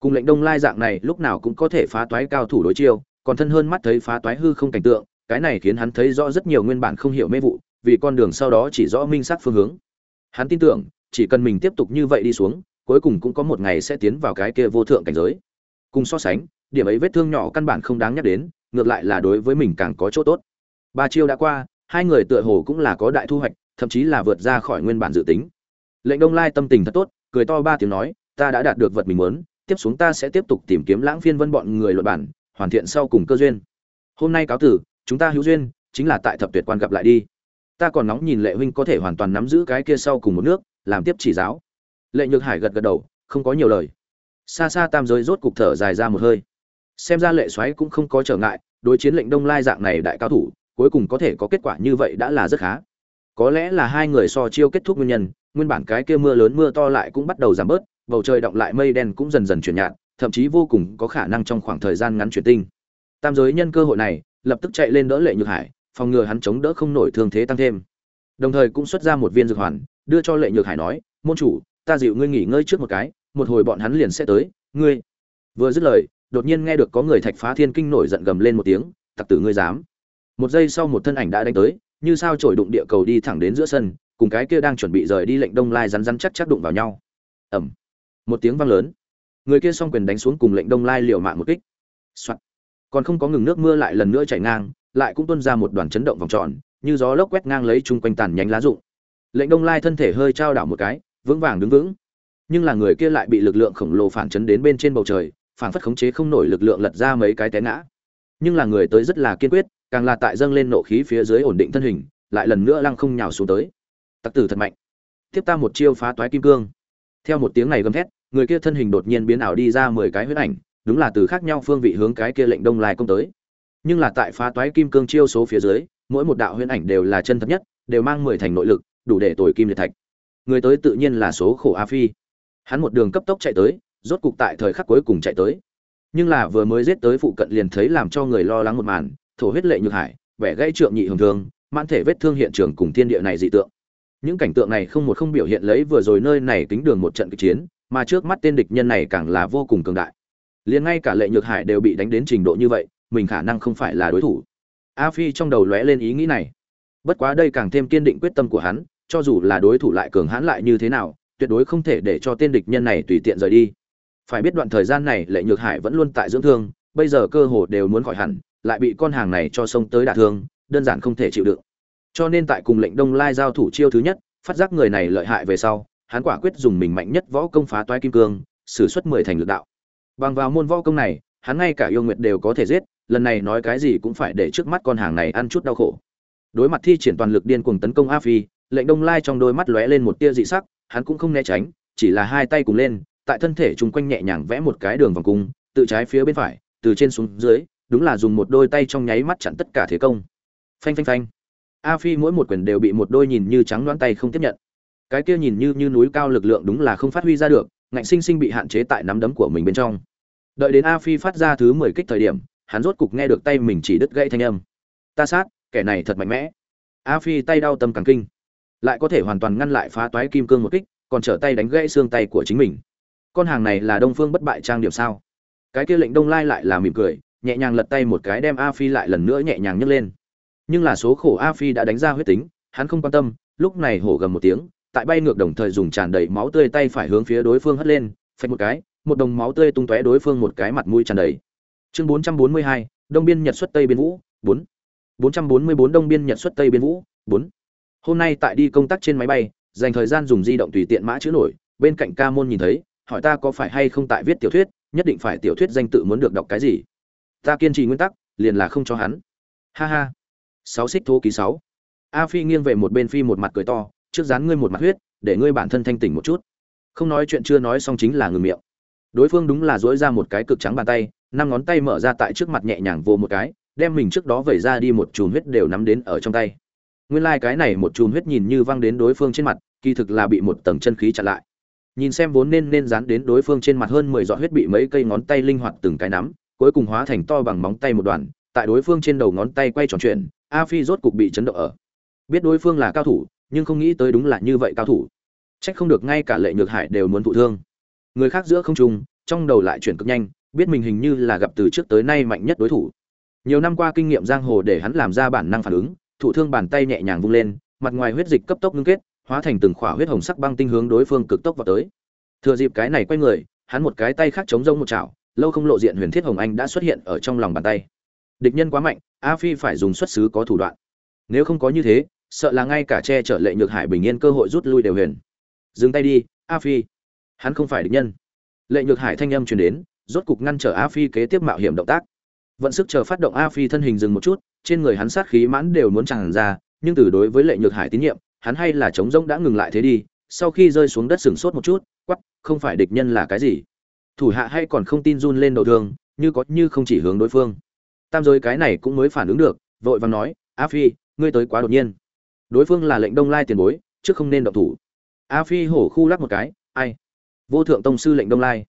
Cùng lệnh đông lai dạng này lúc nào cũng có thể phá toái cao thủ đối chiêu còn thân hơn mắt thấy phá toái hư không cảnh tượng, cái này khiến hắn thấy rõ rất nhiều nguyên bản không hiểu mê vụ, vì con đường sau đó chỉ rõ minh xác phương hướng. Hắn tin tưởng, chỉ cần mình tiếp tục như vậy đi xuống, cuối cùng cũng có một ngày sẽ tiến vào cái kia vô thượng cảnh giới. Cùng so sánh, điểm ấy vết thương nhỏ căn bản không đáng nhắc đến, ngược lại là đối với mình càng có chỗ tốt. Ba chiêu đã qua, hai người tựa hồ cũng là có đại thu hoạch, thậm chí là vượt ra khỏi nguyên bản dự tính. Lệnh đông lai tâm tình thật tốt, cười to ba tiếng nói, ta đã đạt được vật mình muốn, tiếp xuống ta sẽ tiếp tục tìm kiếm lãng phiên vân bọn người luận bản hoàn thiện sau cùng cơ duyên. Hôm nay cáo tử, chúng ta hữu duyên, chính là tại thập tuyệt quan gặp lại đi. Ta còn nóng nhìn lệ huynh có thể hoàn toàn nắm giữ cái kia sau cùng một nước, làm tiếp chỉ giáo. Lệ nhược hải gật gật đầu, không có nhiều lời. Xa xa tam giới rốt cục thở dài ra một hơi. Xem ra lệ xoáy cũng không có trở ngại, đối chiến lệnh đông lai dạng này đại cao thủ, cuối cùng có thể có kết quả như vậy đã là rất khá. Có lẽ là hai người so chiêu kết thúc nguyên nhân, nguyên bản cái kia mưa lớn mưa to lại cũng bắt đầu giảm bớt, bầu trời động lại mây đen cũng dần dần chuyển nhạt thậm chí vô cùng có khả năng trong khoảng thời gian ngắn chuyển tinh. Tam giới nhân cơ hội này, lập tức chạy lên đỡ lệ nhược hải, phòng ngừa hắn chống đỡ không nổi thương thế tăng thêm. Đồng thời cũng xuất ra một viên dược hoàn, đưa cho lệ nhược hải nói, môn chủ, ta dịu ngươi nghỉ ngơi trước một cái, một hồi bọn hắn liền sẽ tới, ngươi. Vừa dứt lời, đột nhiên nghe được có người thạch phá thiên kinh nổi giận gầm lên một tiếng, tặc tử ngươi dám. Một giây sau một thân ảnh đã đánh tới, như sao trổi đụng địa cầu đi thẳng đến giữa sân, cùng cái kia đang chuẩn bị rời đi lệnh đông lai rắn rắn chắc chắc đụng vào nhau. Ẩm một tiếng vang lớn người kia song quyền đánh xuống cùng lệnh đông lai liều mạng một kích. Soạn. còn không có ngừng nước mưa lại lần nữa chảy ngang, lại cũng tuôn ra một đoàn chấn động vòng tròn, như gió lốc quét ngang lấy chung quanh tàn nhánh lá rụng. Lệnh đông lai thân thể hơi trao đảo một cái, vững vàng đứng vững. Nhưng là người kia lại bị lực lượng khổng lồ phản chấn đến bên trên bầu trời, phản phất khống chế không nổi lực lượng lật ra mấy cái té ngã. Nhưng là người tới rất là kiên quyết, càng là tại dâng lên nộ khí phía dưới ổn định thân hình, lại lần nữa lăng không nhào xuống tới. Tặc tử thật mạnh. Tiếp ta một chiêu phá toái kim cương. Theo một tiếng này gầm thét người kia thân hình đột nhiên biến ảo đi ra mười cái huyết ảnh, đúng là từ khác nhau phương vị hướng cái kia lệnh đông lai công tới. Nhưng là tại phá toái kim cương chiêu số phía dưới, mỗi một đạo huyễn ảnh đều là chân thật nhất, đều mang mười thành nội lực, đủ để tồi kim liệt thạch. Người tới tự nhiên là số khổ a phi. Hắn một đường cấp tốc chạy tới, rốt cục tại thời khắc cuối cùng chạy tới. Nhưng là vừa mới giết tới phụ cận liền thấy làm cho người lo lắng một màn, thổ huyết lệ nhược hải, vẻ gãy trượng nhị hùng thương, mãn thể vết thương hiện trường cùng thiên địa này dị tượng. Những cảnh tượng này không một không biểu hiện lấy vừa rồi nơi này tính đường một trận kịch chiến mà trước mắt tên địch nhân này càng là vô cùng cường đại. Liền ngay cả lệ nhược hải đều bị đánh đến trình độ như vậy, mình khả năng không phải là đối thủ. A phi trong đầu lóe lên ý nghĩ này. Bất quá đây càng thêm kiên định quyết tâm của hắn, cho dù là đối thủ lại cường hãn lại như thế nào, tuyệt đối không thể để cho tên địch nhân này tùy tiện rời đi. Phải biết đoạn thời gian này lệ nhược hải vẫn luôn tại dưỡng thương, bây giờ cơ hồ đều muốn khỏi hẳn, lại bị con hàng này cho sông tới đả thương, đơn giản không thể chịu đựng. Cho nên tại cùng lệnh đông lai giao thủ chiêu thứ nhất, phát giác người này lợi hại về sau hắn quả quyết dùng mình mạnh nhất võ công phá toái kim cương, sử xuất mười thành lực đạo. Bằng vào môn võ công này, hắn ngay cả yêu nguyệt đều có thể giết, lần này nói cái gì cũng phải để trước mắt con hàng này ăn chút đau khổ. Đối mặt thi triển toàn lực điên cuồng tấn công a phi, lệnh đông lai trong đôi mắt lóe lên một tia dị sắc, hắn cũng không né tránh, chỉ là hai tay cùng lên, tại thân thể trùng quanh nhẹ nhàng vẽ một cái đường vòng cung, từ trái phía bên phải, từ trên xuống dưới, đúng là dùng một đôi tay trong nháy mắt chặn tất cả thế công. Phanh phanh phanh. A phi mỗi một quyền đều bị một đôi nhìn như trắng đoán tay không tiếp nhận cái kia nhìn như như núi cao lực lượng đúng là không phát huy ra được, ngạnh sinh sinh bị hạn chế tại nắm đấm của mình bên trong. Đợi đến a phi phát ra thứ mười kích thời điểm, hắn rốt cục nghe được tay mình chỉ đứt gãy thanh âm. Ta sát, kẻ này thật mạnh mẽ. A phi tay đau tâm càng kinh, lại có thể hoàn toàn ngăn lại phá toái kim cương một kích, còn trở tay đánh gãy xương tay của chính mình. Con hàng này là đông phương bất bại trang điểm sao? Cái kia lệnh đông lai lại là mỉm cười, nhẹ nhàng lật tay một cái đem a phi lại lần nữa nhẹ nhàng nhấc lên. Nhưng là số khổ a phi đã đánh ra huyết tính, hắn không quan tâm, lúc này hổ gầm một tiếng tại bay ngược đồng thời dùng tràn đầy máu tươi tay phải hướng phía đối phương hất lên phạch một cái một đồng máu tươi tung tóe đối phương một cái mặt mũi tràn đầy. Chương 442, đông biên nhật xuất tây biên vũ 4. 444 đông biên nhật xuất tây biên vũ 4. hôm nay tại đi công tác trên máy bay dành thời gian dùng di động tùy tiện mã chữ nổi bên cạnh ca môn nhìn thấy hỏi ta có phải hay không tại viết tiểu thuyết nhất định phải tiểu thuyết danh tự muốn được đọc cái gì. Ta kiên trì nguyên tắc liền là không cho hắn. Ha ha. Sáu xích thô ký sáu. A phi nghiêng về một bên phi một mặt cười to trước dán ngươi một mặt huyết, để ngươi bản thân thanh tỉnh một chút. Không nói chuyện chưa nói xong chính là ngừng miệng. Đối phương đúng là dỗi ra một cái cực trắng bàn tay, năm ngón tay mở ra tại trước mặt nhẹ nhàng vô một cái, đem mình trước đó vẩy ra đi một chùm huyết đều nắm đến ở trong tay. Nguyên lai、like、cái này một chùm huyết nhìn như văng đến đối phương trên mặt, kỳ thực là bị một tầng chân khí chặn lại. Nhìn xem vốn nên nên dán đến đối phương trên mặt hơn mười giọt huyết bị mấy cây ngón tay linh hoạt từng cái nắm, cuối cùng hóa thành to bằng móng tay một đoàn, tại đối phương trên đầu ngón tay quay tròn chuyện, a phi rốt cục bị chấn động ở. Biết đối phương là cao thủ nhưng không nghĩ tới đúng là như vậy cao thủ. Trách không được ngay cả lệ nhược hải đều muốn thụ thương. Người khác giữa không trung, trong đầu lại chuyển cực nhanh, biết mình hình như là gặp từ trước tới nay mạnh nhất đối thủ. Nhiều năm qua kinh nghiệm giang hồ để hắn làm ra bản năng phản ứng, thụ thương bàn tay nhẹ nhàng vung lên, mặt ngoài huyết dịch cấp tốc ngưng kết, hóa thành từng khỏa huyết hồng sắc băng tinh hướng đối phương cực tốc vào tới. Thừa dịp cái này quay người, hắn một cái tay khác chống rông một chảo, lâu không lộ diện huyền thiết hồng anh đã xuất hiện ở trong lòng bàn tay. Địch nhân quá mạnh, a phi phải dùng xuất xứ có thủ đoạn. Nếu không có như thế sợ là ngay cả che chở lệ nhược hải bình yên cơ hội rút lui đều huyền. Dừng tay đi, a phi. Hắn không phải địch nhân. Lệ nhược hải thanh âm truyền đến, rốt cục ngăn trở a phi kế tiếp mạo hiểm động tác. Vận sức chờ phát động a phi thân hình dừng một chút, trên người hắn sát khí mãn đều muốn tràn ra, nhưng từ đối với lệ nhược hải tín nhiệm, hắn hay là chống rỗng đã ngừng lại thế đi, sau khi rơi xuống đất sừng sốt một chút quắp không phải địch nhân là cái gì? Thủ hạ hay còn không tin run lên đầu thương, như có như không chỉ hướng đối phương. Tam giới cái này cũng mới phản ứng được, vội vàng nói, a phi, ngươi tới quá đột nhiên đối phương là lệnh đông lai tiền bối, chứ không nên động thủ. A phi hổ khu lắc một cái, ai? Vô thượng tông sư lệnh đông lai.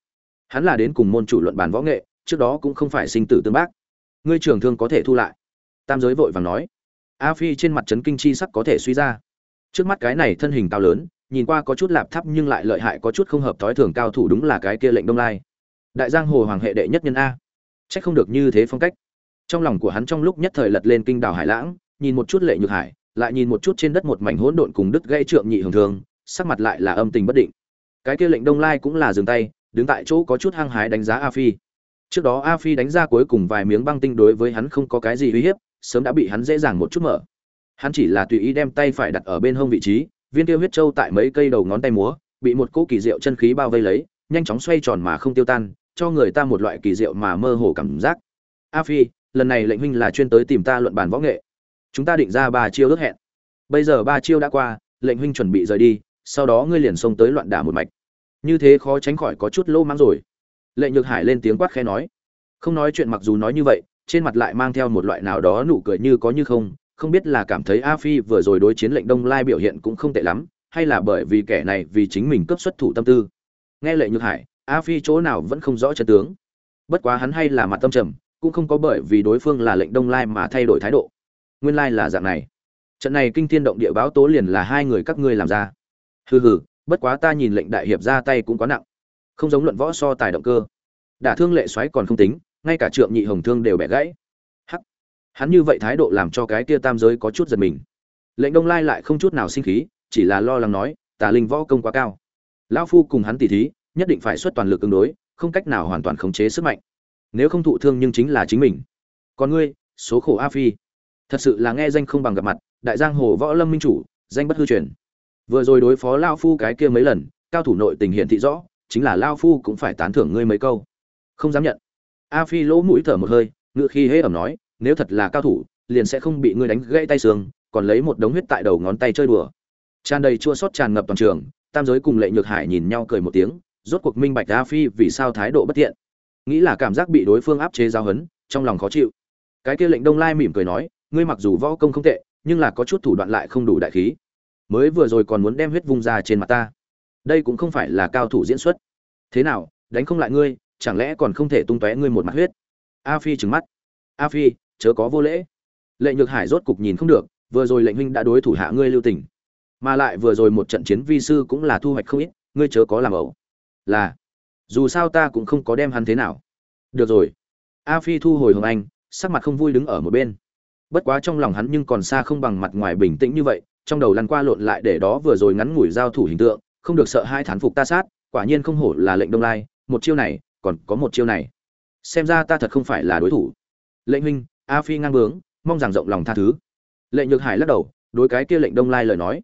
Hắn là đến cùng môn chủ luận bàn võ nghệ, trước đó cũng không phải sinh tử tương bác. Ngươi trưởng thương có thể thu lại. Tam giới vội vàng nói. A phi trên mặt trấn kinh chi sắc có thể suy ra. Trước mắt cái này thân hình cao lớn, nhìn qua có chút lạp thấp nhưng lại lợi hại có chút không hợp thói thường cao thủ đúng là cái kia lệnh đông lai. Đại giang hồ hoàng hệ đệ nhất nhân a. Trách không được như thế phong cách. Trong lòng của hắn trong lúc nhất thời lật lên kinh đảo hải lãng, nhìn một chút lệ nhược hải lại nhìn một chút trên đất một mảnh hỗn độn cùng đứt gãy trượng nhị hưởng thường, sắc mặt lại là âm tình bất định. Cái kia lệnh đông lai cũng là dừng tay, đứng tại chỗ có chút hăng hái đánh giá a phi. Trước đó a phi đánh ra cuối cùng vài miếng băng tinh đối với hắn không có cái gì uy hiếp, sớm đã bị hắn dễ dàng một chút mở. Hắn chỉ là tùy ý đem tay phải đặt ở bên hông vị trí, viên kia huyết trâu tại mấy cây đầu ngón tay múa, bị một cỗ kỳ diệu chân khí bao vây lấy, nhanh chóng xoay tròn mà không tiêu tan, cho người ta một loại kỳ diệu mà mơ hồ cảm giác. A phi, lần này lệnh huynh là chuyên tới tìm ta luận bàn võ nghệ chúng ta định ra ba chiêu ước hẹn. Bây giờ ba chiêu đã qua, lệnh huynh chuẩn bị rời đi, sau đó ngươi liền xông tới loạn đả một mạch. Như thế khó tránh khỏi có chút lỗ mang rồi. Lệnh nhược hải lên tiếng quát khẽ nói. Không nói chuyện mặc dù nói như vậy, trên mặt lại mang theo một loại nào đó nụ cười như có như không không biết là cảm thấy a phi vừa rồi đối chiến lệnh đông lai biểu hiện cũng không tệ lắm, hay là bởi vì kẻ này vì chính mình cướp xuất thủ tâm tư. Nghe lệnh nhược hải, a phi chỗ nào vẫn không rõ chân tướng. Bất quá hắn hay là mặt tâm trầm, cũng không có bởi vì đối phương là lệnh đông lai mà thay đổi thái độ nguyên lai là dạng này. Trận này kinh thiên động địa báo tố liền là hai người các ngươi làm ra. Hừ hừ, bất quá ta nhìn lệnh đại hiệp ra tay cũng quá nặng. Không giống luận võ so tài động cơ. Đả thương lệ xoáy còn không tính, ngay cả trượng nhị hồng thương đều bẻ gãy. Hắc. Hắn như vậy thái độ làm cho cái kia tam giới có chút giật mình. Lệnh đông lai lại không chút nào sinh khí, chỉ là lo lắng nói, tà linh võ công quá cao. Lão phu cùng hắn tỉ thí, nhất định phải xuất toàn lực ứng đối, không cách nào hoàn toàn khống chế sức mạnh. Nếu không thụ thương nhưng chính là chính mình. Còn ngươi, số khổ a phi thật sự là nghe danh không bằng gặp mặt, đại giang hồ võ lâm minh chủ, danh bất hư truyền. Vừa rồi đối phó lao phu cái kia mấy lần, cao thủ nội tình hiện thị rõ, chính là lao phu cũng phải tán thưởng ngươi mấy câu. Không dám nhận. A phi lỗ mũi thở một hơi ngự khi hễ ẩm nói, nếu thật là cao thủ, liền sẽ không bị ngươi đánh gãy tay xương, còn lấy một đống huyết tại đầu ngón tay chơi đùa. Tràn đầy chua sót tràn ngập toàn trường, tam giới cùng lệ nhược hải nhìn nhau cười một tiếng, rốt cuộc minh bạch a phi vì sao thái độ bất thiện nghĩ là cảm giác bị đối phương áp chế giao hấn, trong lòng khó chịu. Cái kia lệnh đông lai mỉm cười nói ngươi mặc dù võ công không tệ, nhưng là có chút thủ đoạn lại không đủ đại khí. Mới vừa rồi còn muốn đem huyết vung ra trên mặt ta. Đây cũng không phải là cao thủ diễn xuất. Thế nào, đánh không lại ngươi, chẳng lẽ còn không thể tung tóe ngươi một mặt huyết? A phi trừng mắt. A phi, chớ có vô lễ. Lệ nhược hải rốt cục nhìn không được, vừa rồi lệnh huynh đã đối thủ hạ ngươi lưu tình. Mà lại vừa rồi một trận chiến vi sư cũng là thu hoạch không ít, ngươi chớ có làm ẩu. Là, dù sao ta cũng không có đem hắn thế nào. Được rồi. A phi thu hồi hồng anh, sắc mặt không vui đứng ở một bên bất quá trong lòng hắn nhưng còn xa không bằng mặt ngoài bình tĩnh như vậy, trong đầu lăn qua lộn lại để đó vừa rồi ngắn ngủi giao thủ hình tượng, không được sợ hai thán phục ta sát, quả nhiên không hổ là lệnh đông lai, một chiêu này, còn có một chiêu này. Xem ra ta thật không phải là đối thủ. Lệnh huynh, a phi ngang bướng, mong rằng rộng lòng tha thứ. Lệnh nhược hải lắc đầu, đối cái kia lệnh đông lai lời nói.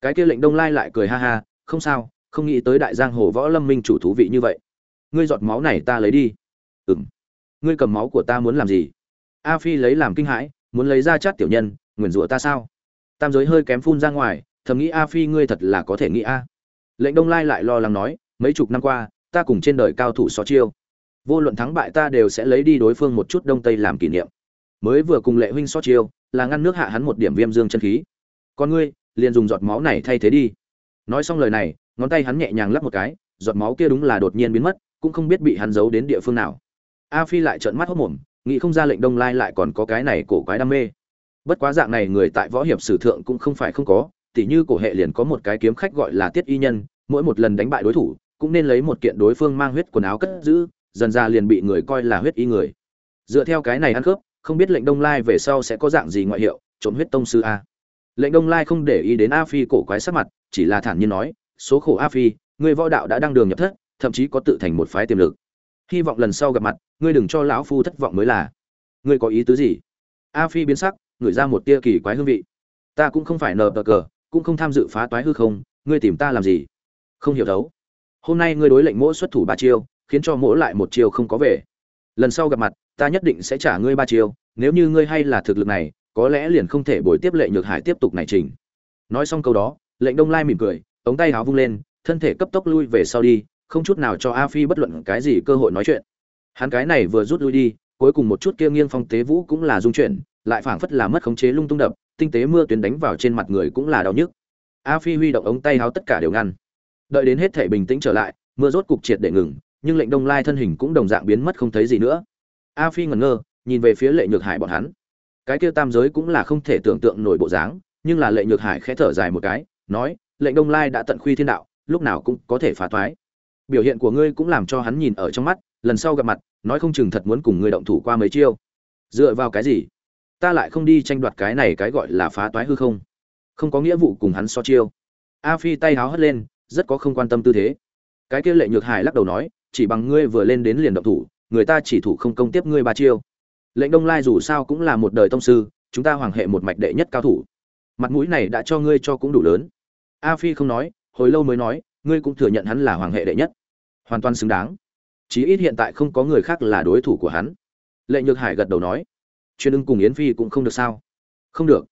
Cái kia lệnh đông lai lại cười ha ha, không sao, không nghĩ tới đại giang hồ võ lâm minh chủ thú vị như vậy. Ngươi giọt máu này ta lấy đi. Ừng ngươi cầm máu của ta muốn làm gì? A phi lấy làm kinh hãi muốn lấy ra chát tiểu nhân, nguyền rủa ta sao? Tam giới hơi kém phun ra ngoài, thầm nghĩ a phi ngươi thật là có thể nghĩ a. Lệnh đông lai lại lo lắng nói, mấy chục năm qua, ta cùng trên đời cao thủ so chiêu. Vô luận thắng bại ta đều sẽ lấy đi đối phương một chút đông tây làm kỷ niệm. Mới vừa cùng lệ huynh so chiêu, là ngăn nước hạ hắn một điểm viêm dương chân khí. Con ngươi, liền dùng giọt máu này thay thế đi. Nói xong lời này, ngón tay hắn nhẹ nhàng lắp một cái, giọt máu kia đúng là đột nhiên biến mất, cũng không biết bị hắn giấu đến địa phương nào. A phi lại trợn mắt hốc mồm nghĩ không ra lệnh đông lai lại còn có cái này cổ quái đam mê. Bất quá dạng này người tại võ hiệp sử thượng cũng không phải không có, tỉ như cổ hệ liền có một cái kiếm khách gọi là tiết y nhân, mỗi một lần đánh bại đối thủ, cũng nên lấy một kiện đối phương mang huyết quần áo cất giữ, dần ra liền bị người coi là huyết y người. Dựa theo cái này ăn khớp, không biết lệnh đông lai về sau sẽ có dạng gì ngoại hiệu, trộm huyết tông sư a. Lệnh đông lai không để ý đến a phi cổ quái sắc mặt, chỉ là thản nhiên nói, số khổ a phi người võ đạo đã đăng đường nhập thất, thậm chí có tự thành một phái tiềm lực hy vọng lần sau gặp mặt, ngươi đừng cho lão phu thất vọng mới là. Ngươi có ý tứ gì? A phi biến sắc, ngửi ra một tia kỳ quái hương vị. Ta cũng không phải nờ bờ cờ, cũng không tham dự phá toái hư không, ngươi tìm ta làm gì? Không hiểu đấu hôm nay ngươi đối lệnh mỗi xuất thủ ba chiêu, khiến cho mỗi lại một chiêu không có về. Lần sau gặp mặt, ta nhất định sẽ trả ngươi ba chiêu, nếu như ngươi hay là thực lực này, có lẽ liền không thể bồi tiếp lệ nhược hải tiếp tục này trình. Nói xong câu đó, lệnh đông lai mỉm cười, ống tay áo vung lên, thân thể cấp tốc lui về sau đi không chút nào cho a phi bất luận cái gì cơ hội nói chuyện. Hắn cái này vừa rút lui đi, cuối cùng một chút kia nghiêng phong tế vũ cũng là dung chuyển, lại phảng phất là mất khống chế lung tung đập, tinh tế mưa tuyến đánh vào trên mặt người cũng là đau nhức. A phi huy động ống tay áo tất cả đều ngăn. Đợi đến hết thể bình tĩnh trở lại, mưa rốt cục triệt để ngừng, nhưng lệnh đông lai thân hình cũng đồng dạng biến mất không thấy gì nữa. A phi ngẩn ngơ, nhìn về phía lệ nhược hải bọn hắn. Cái kia tam giới cũng là không thể tưởng tượng nổi bộ dáng, nhưng là lệ nhược hải khẽ thở dài một cái, nói, lệnh đông lai đã tận khuy thiên đạo, lúc nào cũng có thể phá thoái biểu hiện của ngươi cũng làm cho hắn nhìn ở trong mắt, lần sau gặp mặt, nói không chừng thật muốn cùng ngươi động thủ qua mấy chiêu. Dựa vào cái gì? Ta lại không đi tranh đoạt cái này cái gọi là phá toái hư không. Không có nghĩa vụ cùng hắn so chiêu. A phi tay háo hất lên, rất có không quan tâm tư thế. Cái kia lệ nhược hải lắc đầu nói, chỉ bằng ngươi vừa lên đến liền động thủ, người ta chỉ thủ không công tiếp ngươi ba chiêu. Lệnh đông lai dù sao cũng là một đời tông sư, chúng ta hoàng hệ một mạch đệ nhất cao thủ. Mặt mũi này đã cho ngươi cho cũng đủ lớn. A phi không nói, hồi lâu mới nói ngươi cũng thừa nhận hắn là hoàng hệ đệ nhất. Hoàn toàn xứng đáng. Chí ít hiện tại không có người khác là đối thủ của hắn. Lệ nhược hải gật đầu nói. Chuyên ưng cùng yến phi cũng không được sao? Không được.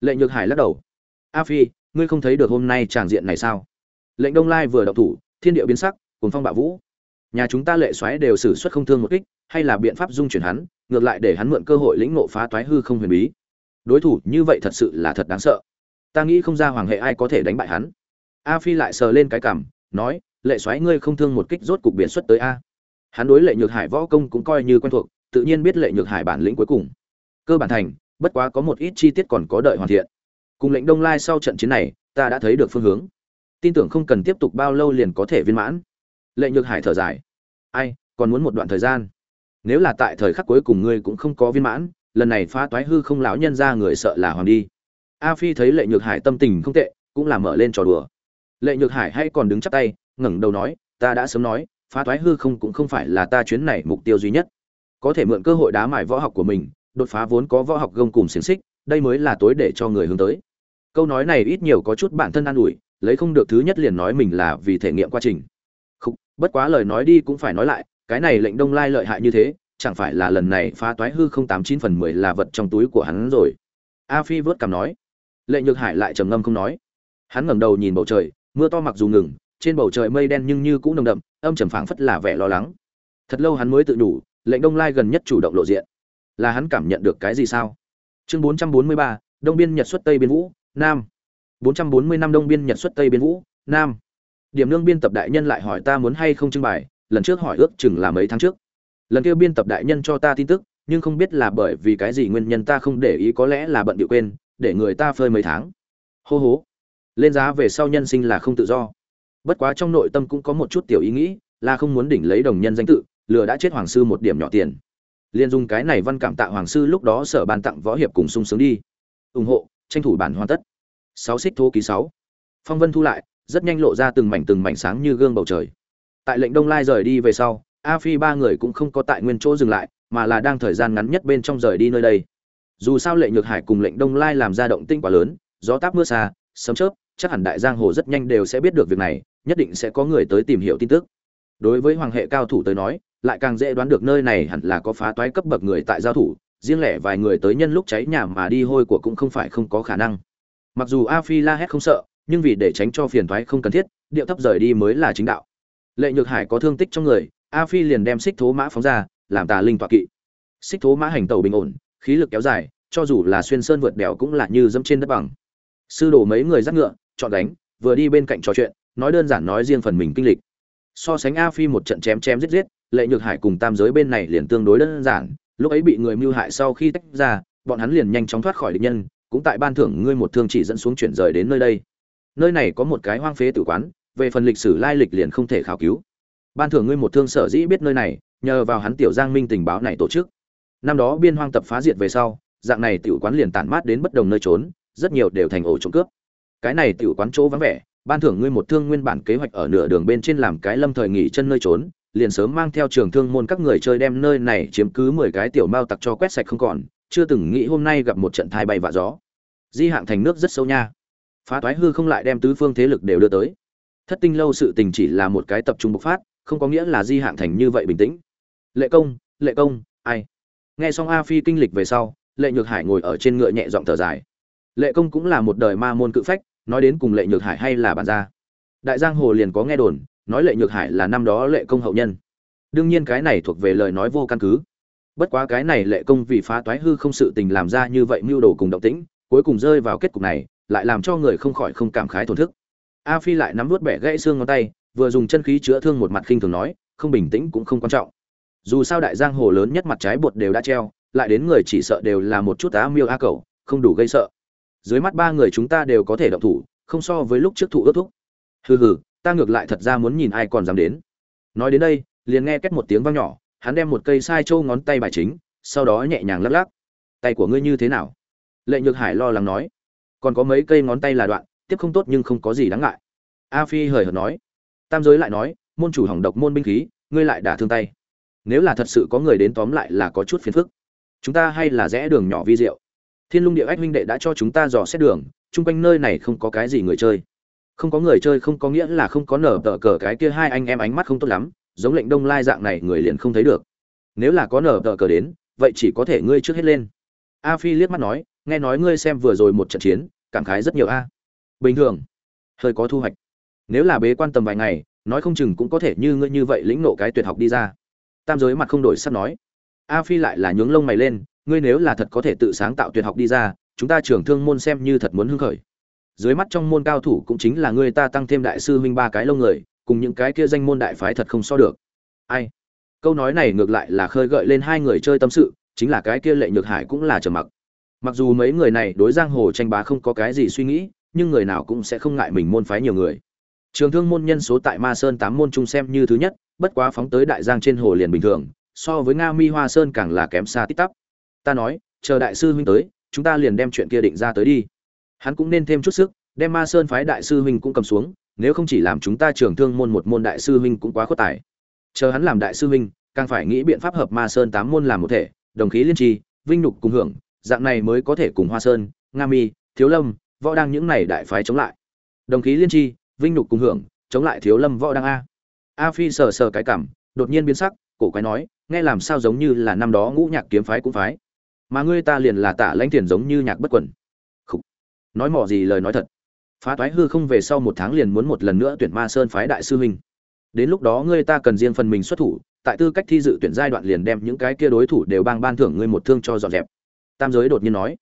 Lệ nhược hải lắc đầu. A phi, ngươi không thấy được hôm nay tràng diện này sao? Lệnh đông lai vừa đọc thủ, thiên địa biến sắc cùng phong bạo vũ. Nhà chúng ta lệ xoáy đều xử suất không thương một kích, hay là biện pháp dung chuyển hắn, ngược lại để hắn mượn cơ hội lĩnh ngộ phá toái hư không huyền bí. Đối thủ như vậy thật sự là thật đáng sợ. Ta nghĩ không ra hoàng hệ ai có thể đánh bại hắn a phi lại sờ lên cái cằm nói lệ Soái, ngươi không thương một kích rốt cục biển xuất tới a. Hắn đối lệ nhược hải võ công cũng coi như quen thuộc tự nhiên biết lệ nhược hải bản lĩnh cuối cùng. Cơ bản thành bất quá có một ít chi tiết còn có đợi hoàn thiện. Cùng lệnh đông lai sau trận chiến này ta đã thấy được phương hướng. Tin tưởng không cần tiếp tục bao lâu liền có thể viên mãn. Lệ nhược hải thở dài. Ai còn muốn một đoạn thời gian? Nếu là tại thời khắc cuối cùng ngươi cũng không có viên mãn lần này phá toái hư không lão nhân ra người sợ là hoàng đi. A phi thấy lệ nhược hải tâm tình không tệ cũng là mở lên trò đùa lệ nhược hải hay còn đứng chắp tay ngẩng đầu nói ta đã sớm nói phá toái hư không cũng không phải là ta chuyến này mục tiêu duy nhất. Có thể mượn cơ hội đá mài võ học của mình đột phá vốn có võ học gông cùng xiềng xích đây mới là tối để cho người hướng tới. Câu nói này ít nhiều có chút bản thân an ủi lấy không được thứ nhất liền nói mình là vì thể nghiệm quá trình. Không, bất quá lời nói đi cũng phải nói lại cái này lệnh đông lai lợi hại như thế chẳng phải là lần này phá toái hư không tám chín phần mười là vật trong túi của hắn rồi. A phi vớt cằm nói. Lệ nhược hải lại trầm ngâm không nói. Hắn ngẩng đầu nhìn bầu trời mưa to mặc dù ngừng, trên bầu trời mây đen nhưng như cũng nồng đậm, âm trầm phảng phất là vẻ lo lắng. Thật lâu hắn mới tự đủ, lệnh đông lai gần nhất chủ động lộ diện. Là hắn cảm nhận được cái gì sao? Chương bốn trăm bốn mươi ba, đông biên nhật xuất tây biên vũ, nam. bốn trăm bốn mươi năm, đông biên nhật xuất tây biên vũ, nam. Điểm nương biên tập đại nhân lại hỏi ta muốn hay không trưng bày, lần trước hỏi ước chừng là mấy tháng trước. Lần kia biên tập đại nhân cho ta tin tức, nhưng không biết là bởi vì cái gì nguyên nhân ta không để ý có lẽ là bận điệu quên, để người ta phơi mấy tháng. Hô hố lên giá về sau nhân sinh là không tự do. Bất quá trong nội tâm cũng có một chút tiểu ý nghĩ, là không muốn đỉnh lấy đồng nhân danh tự, lừa đã chết hoàng sư một điểm nhỏ tiền. Liền dùng cái này văn cảm tạ hoàng sư lúc đó sở ban tặng võ hiệp cùng sung sướng đi. Ủng hộ, tranh thủ bản hoàn tất. Sáu xích thô ký sáu. Phong vân thu lại, rất nhanh lộ ra từng mảnh từng mảnh sáng như gương bầu trời. Tại lệnh đông lai rời đi về sau, a phi ba người cũng không có tại nguyên chỗ dừng lại, mà là đang thời gian ngắn nhất bên trong rời đi nơi đây. Dù sao lệnh nhược hải cùng lệnh đông lai làm ra động tinh quá lớn, gió táp mưa xa, sấm chớp chắc hẳn đại giang hồ rất nhanh đều sẽ biết được việc này, nhất định sẽ có người tới tìm hiểu tin tức. Đối với hoàng hệ cao thủ tới nói, lại càng dễ đoán được nơi này hẳn là có phá toái cấp bậc người tại giao thủ, riêng lẻ vài người tới nhân lúc cháy nhà mà đi hôi của cũng không phải không có khả năng. Mặc dù a phi la hét không sợ, nhưng vì để tránh cho phiền toái không cần thiết, điệu thấp rời đi mới là chính đạo. Lệ nhược hải có thương tích trong người, a phi liền đem xích thố mã phóng ra, làm tà linh tọa kỵ. Xích thố mã hành tàu bình ổn, khí lực kéo dài, cho dù là xuyên sơn vượt đèo cũng là như dẫm trên đất bằng. Sư đồ mấy người dắt ngựa chọn đánh, vừa đi bên cạnh trò chuyện, nói đơn giản nói riêng phần mình kinh lịch. So sánh a phi một trận chém chém giết giết, lệ nhược hải cùng tam giới bên này liền tương đối đơn giản, lúc ấy bị người mưu hại sau khi tách ra, bọn hắn liền nhanh chóng thoát khỏi địch nhân, cũng tại ban thưởng ngươi một thương chỉ dẫn xuống chuyển rời đến nơi đây. Nơi này có một cái hoang phế tử quán, về phần lịch sử lai lịch liền không thể khảo cứu. Ban thưởng ngươi một thương sở dĩ biết nơi này, nhờ vào hắn tiểu giang minh tình báo này tổ chức. Năm đó biên hoang tập phá diệt về sau, dạng này tiểu quán liền tản mát đến bất đồng nơi trốn, rất nhiều đều thành ổ trộm cướp cái này tiểu quán chỗ vắng vẻ, ban thưởng ngươi một thương nguyên bản kế hoạch ở nửa đường bên trên làm cái lâm thời nghỉ chân nơi trốn, liền sớm mang theo trường thương môn các người chơi đem nơi này chiếm cứ mười cái tiểu mao tặc cho quét sạch không còn, chưa từng nghĩ hôm nay gặp một trận thai bay vạ gió. Di hạng thành nước rất sâu nha. Phá toái hư không lại đem tứ phương thế lực đều đưa tới. Thất tinh lâu sự tình chỉ là một cái tập trung bộc phát, không có nghĩa là di hạng thành như vậy bình tĩnh. Lệ công lệ công, ai? Nghe xong a phi kinh lịch về sau, lệ nhược hải ngồi ở trên ngựa nhẹ giọng thở dài lệ công cũng là một đời ma môn cự phách, nói đến cùng lệ nhược hải hay là bản gia. Đại giang hồ liền có nghe đồn, nói lệ nhược hải là năm đó lệ công hậu nhân. Đương nhiên cái này thuộc về lời nói vô căn cứ. Bất quá cái này lệ công vì phá toái hư không sự tình làm ra như vậy mưu đồ cùng động tĩnh, cuối cùng rơi vào kết cục này, lại làm cho người không khỏi không cảm khái thổn thức. A phi lại nắm vút bẻ gãy xương ngón tay, vừa dùng chân khí chữa thương một mặt khinh thường nói, không bình tĩnh cũng không quan trọng. Dù sao đại giang hồ lớn nhất mặt trái bột đều đã treo, lại đến người chỉ sợ đều là một chút á miêu a cầu không đủ gây sợ dưới mắt ba người chúng ta đều có thể động thủ, không so với lúc trước thủ ước thúc. Hừ hừ, ta ngược lại thật ra muốn nhìn ai còn dám đến. Nói đến đây, liền nghe két một tiếng vang nhỏ, hắn đem một cây sai trâu ngón tay bài chính, sau đó nhẹ nhàng lắc lắc. Tay của ngươi như thế nào? Lệ nhược hải lo lắng nói. Còn có mấy cây ngón tay là đoạn, tiếp không tốt nhưng không có gì đáng ngại. A phi hời hợt nói. Tam giới lại nói, môn chủ hỏng độc môn binh khí, ngươi lại đả thương tay. Nếu là thật sự có người đến tóm lại là có chút phiền phức. Chúng ta hay là rẽ đường nhỏ vi diệu thiên lung địa ách huynh đệ đã cho chúng ta dò xét đường, chung quanh nơi này không có cái gì người chơi. Không có người chơi không có nghĩa là không có nở tờ cờ cái kia hai anh em ánh mắt không tốt lắm, giống lệnh đông lai dạng này người liền không thấy được. Nếu là có nở tờ cờ đến, vậy chỉ có thể ngươi trước hết lên. A phi liếc mắt nói, nghe nói ngươi xem vừa rồi một trận chiến, cảm khái rất nhiều a. Bình thường, hơi có thu hoạch. Nếu là bế quan tầm vài ngày, nói không chừng cũng có thể như ngươi như vậy lĩnh nộ cái tuyệt học đi ra. Tam giới mặt không đổi sắp nói. A phi lại là nhướng lông mày lên ngươi nếu là thật có thể tự sáng tạo tuyệt học đi ra, chúng ta trưởng thương môn xem như thật muốn hưng khởi. Dưới mắt trong môn cao thủ cũng chính là ngươi ta tăng thêm đại sư huynh ba cái lông người, cùng những cái kia danh môn đại phái thật không so được. Ai? Câu nói này ngược lại là khơi gợi lên hai người chơi tâm sự, chính là cái kia lệ nhược hải cũng là trầm mặc. Mặc dù mấy người này đối giang hồ tranh bá không có cái gì suy nghĩ, nhưng người nào cũng sẽ không ngại mình môn phái nhiều người. Trường thương môn nhân số tại ma sơn tám môn chung xem như thứ nhất, bất quá phóng tới đại giang trên hồ liền bình thường, so với nga mi hoa sơn càng là kém xa tít tắp ta nói, chờ đại sư huynh tới, chúng ta liền đem chuyện kia định ra tới đi. Hắn cũng nên thêm chút sức, đem ma sơn phái đại sư huynh cũng cầm xuống, nếu không chỉ làm chúng ta trường thương môn một môn đại sư huynh cũng quá khuất tài. Chờ hắn làm đại sư huynh, càng phải nghĩ biện pháp hợp ma sơn tám môn làm một thể, đồng khí liên tri vinh nhục cùng hưởng, dạng này mới có thể cùng hoa sơn, nga mi, thiếu lâm, võ đang những này đại phái chống lại. Đồng khí liên tri vinh nhục cùng hưởng, chống lại thiếu lâm võ đang a. A phi sờ sờ cái cảm, đột nhiên biến sắc, cổ quái nói, nghe làm sao giống như là năm đó ngũ nhạc kiếm phái cũng phái? Mà ngươi ta liền là tả lãnh tiền giống như nhạc bất quẩn Khủ. nói mỏ gì lời nói thật. Phá toái hư không về sau một tháng liền muốn một lần nữa tuyển ma sơn phái đại sư huynh. Đến lúc đó ngươi ta cần riêng phần mình xuất thủ, tại tư cách thi dự tuyển giai đoạn liền đem những cái kia đối thủ đều bang ban thưởng ngươi một thương cho dọn dẹp. Tam giới đột nhiên nói.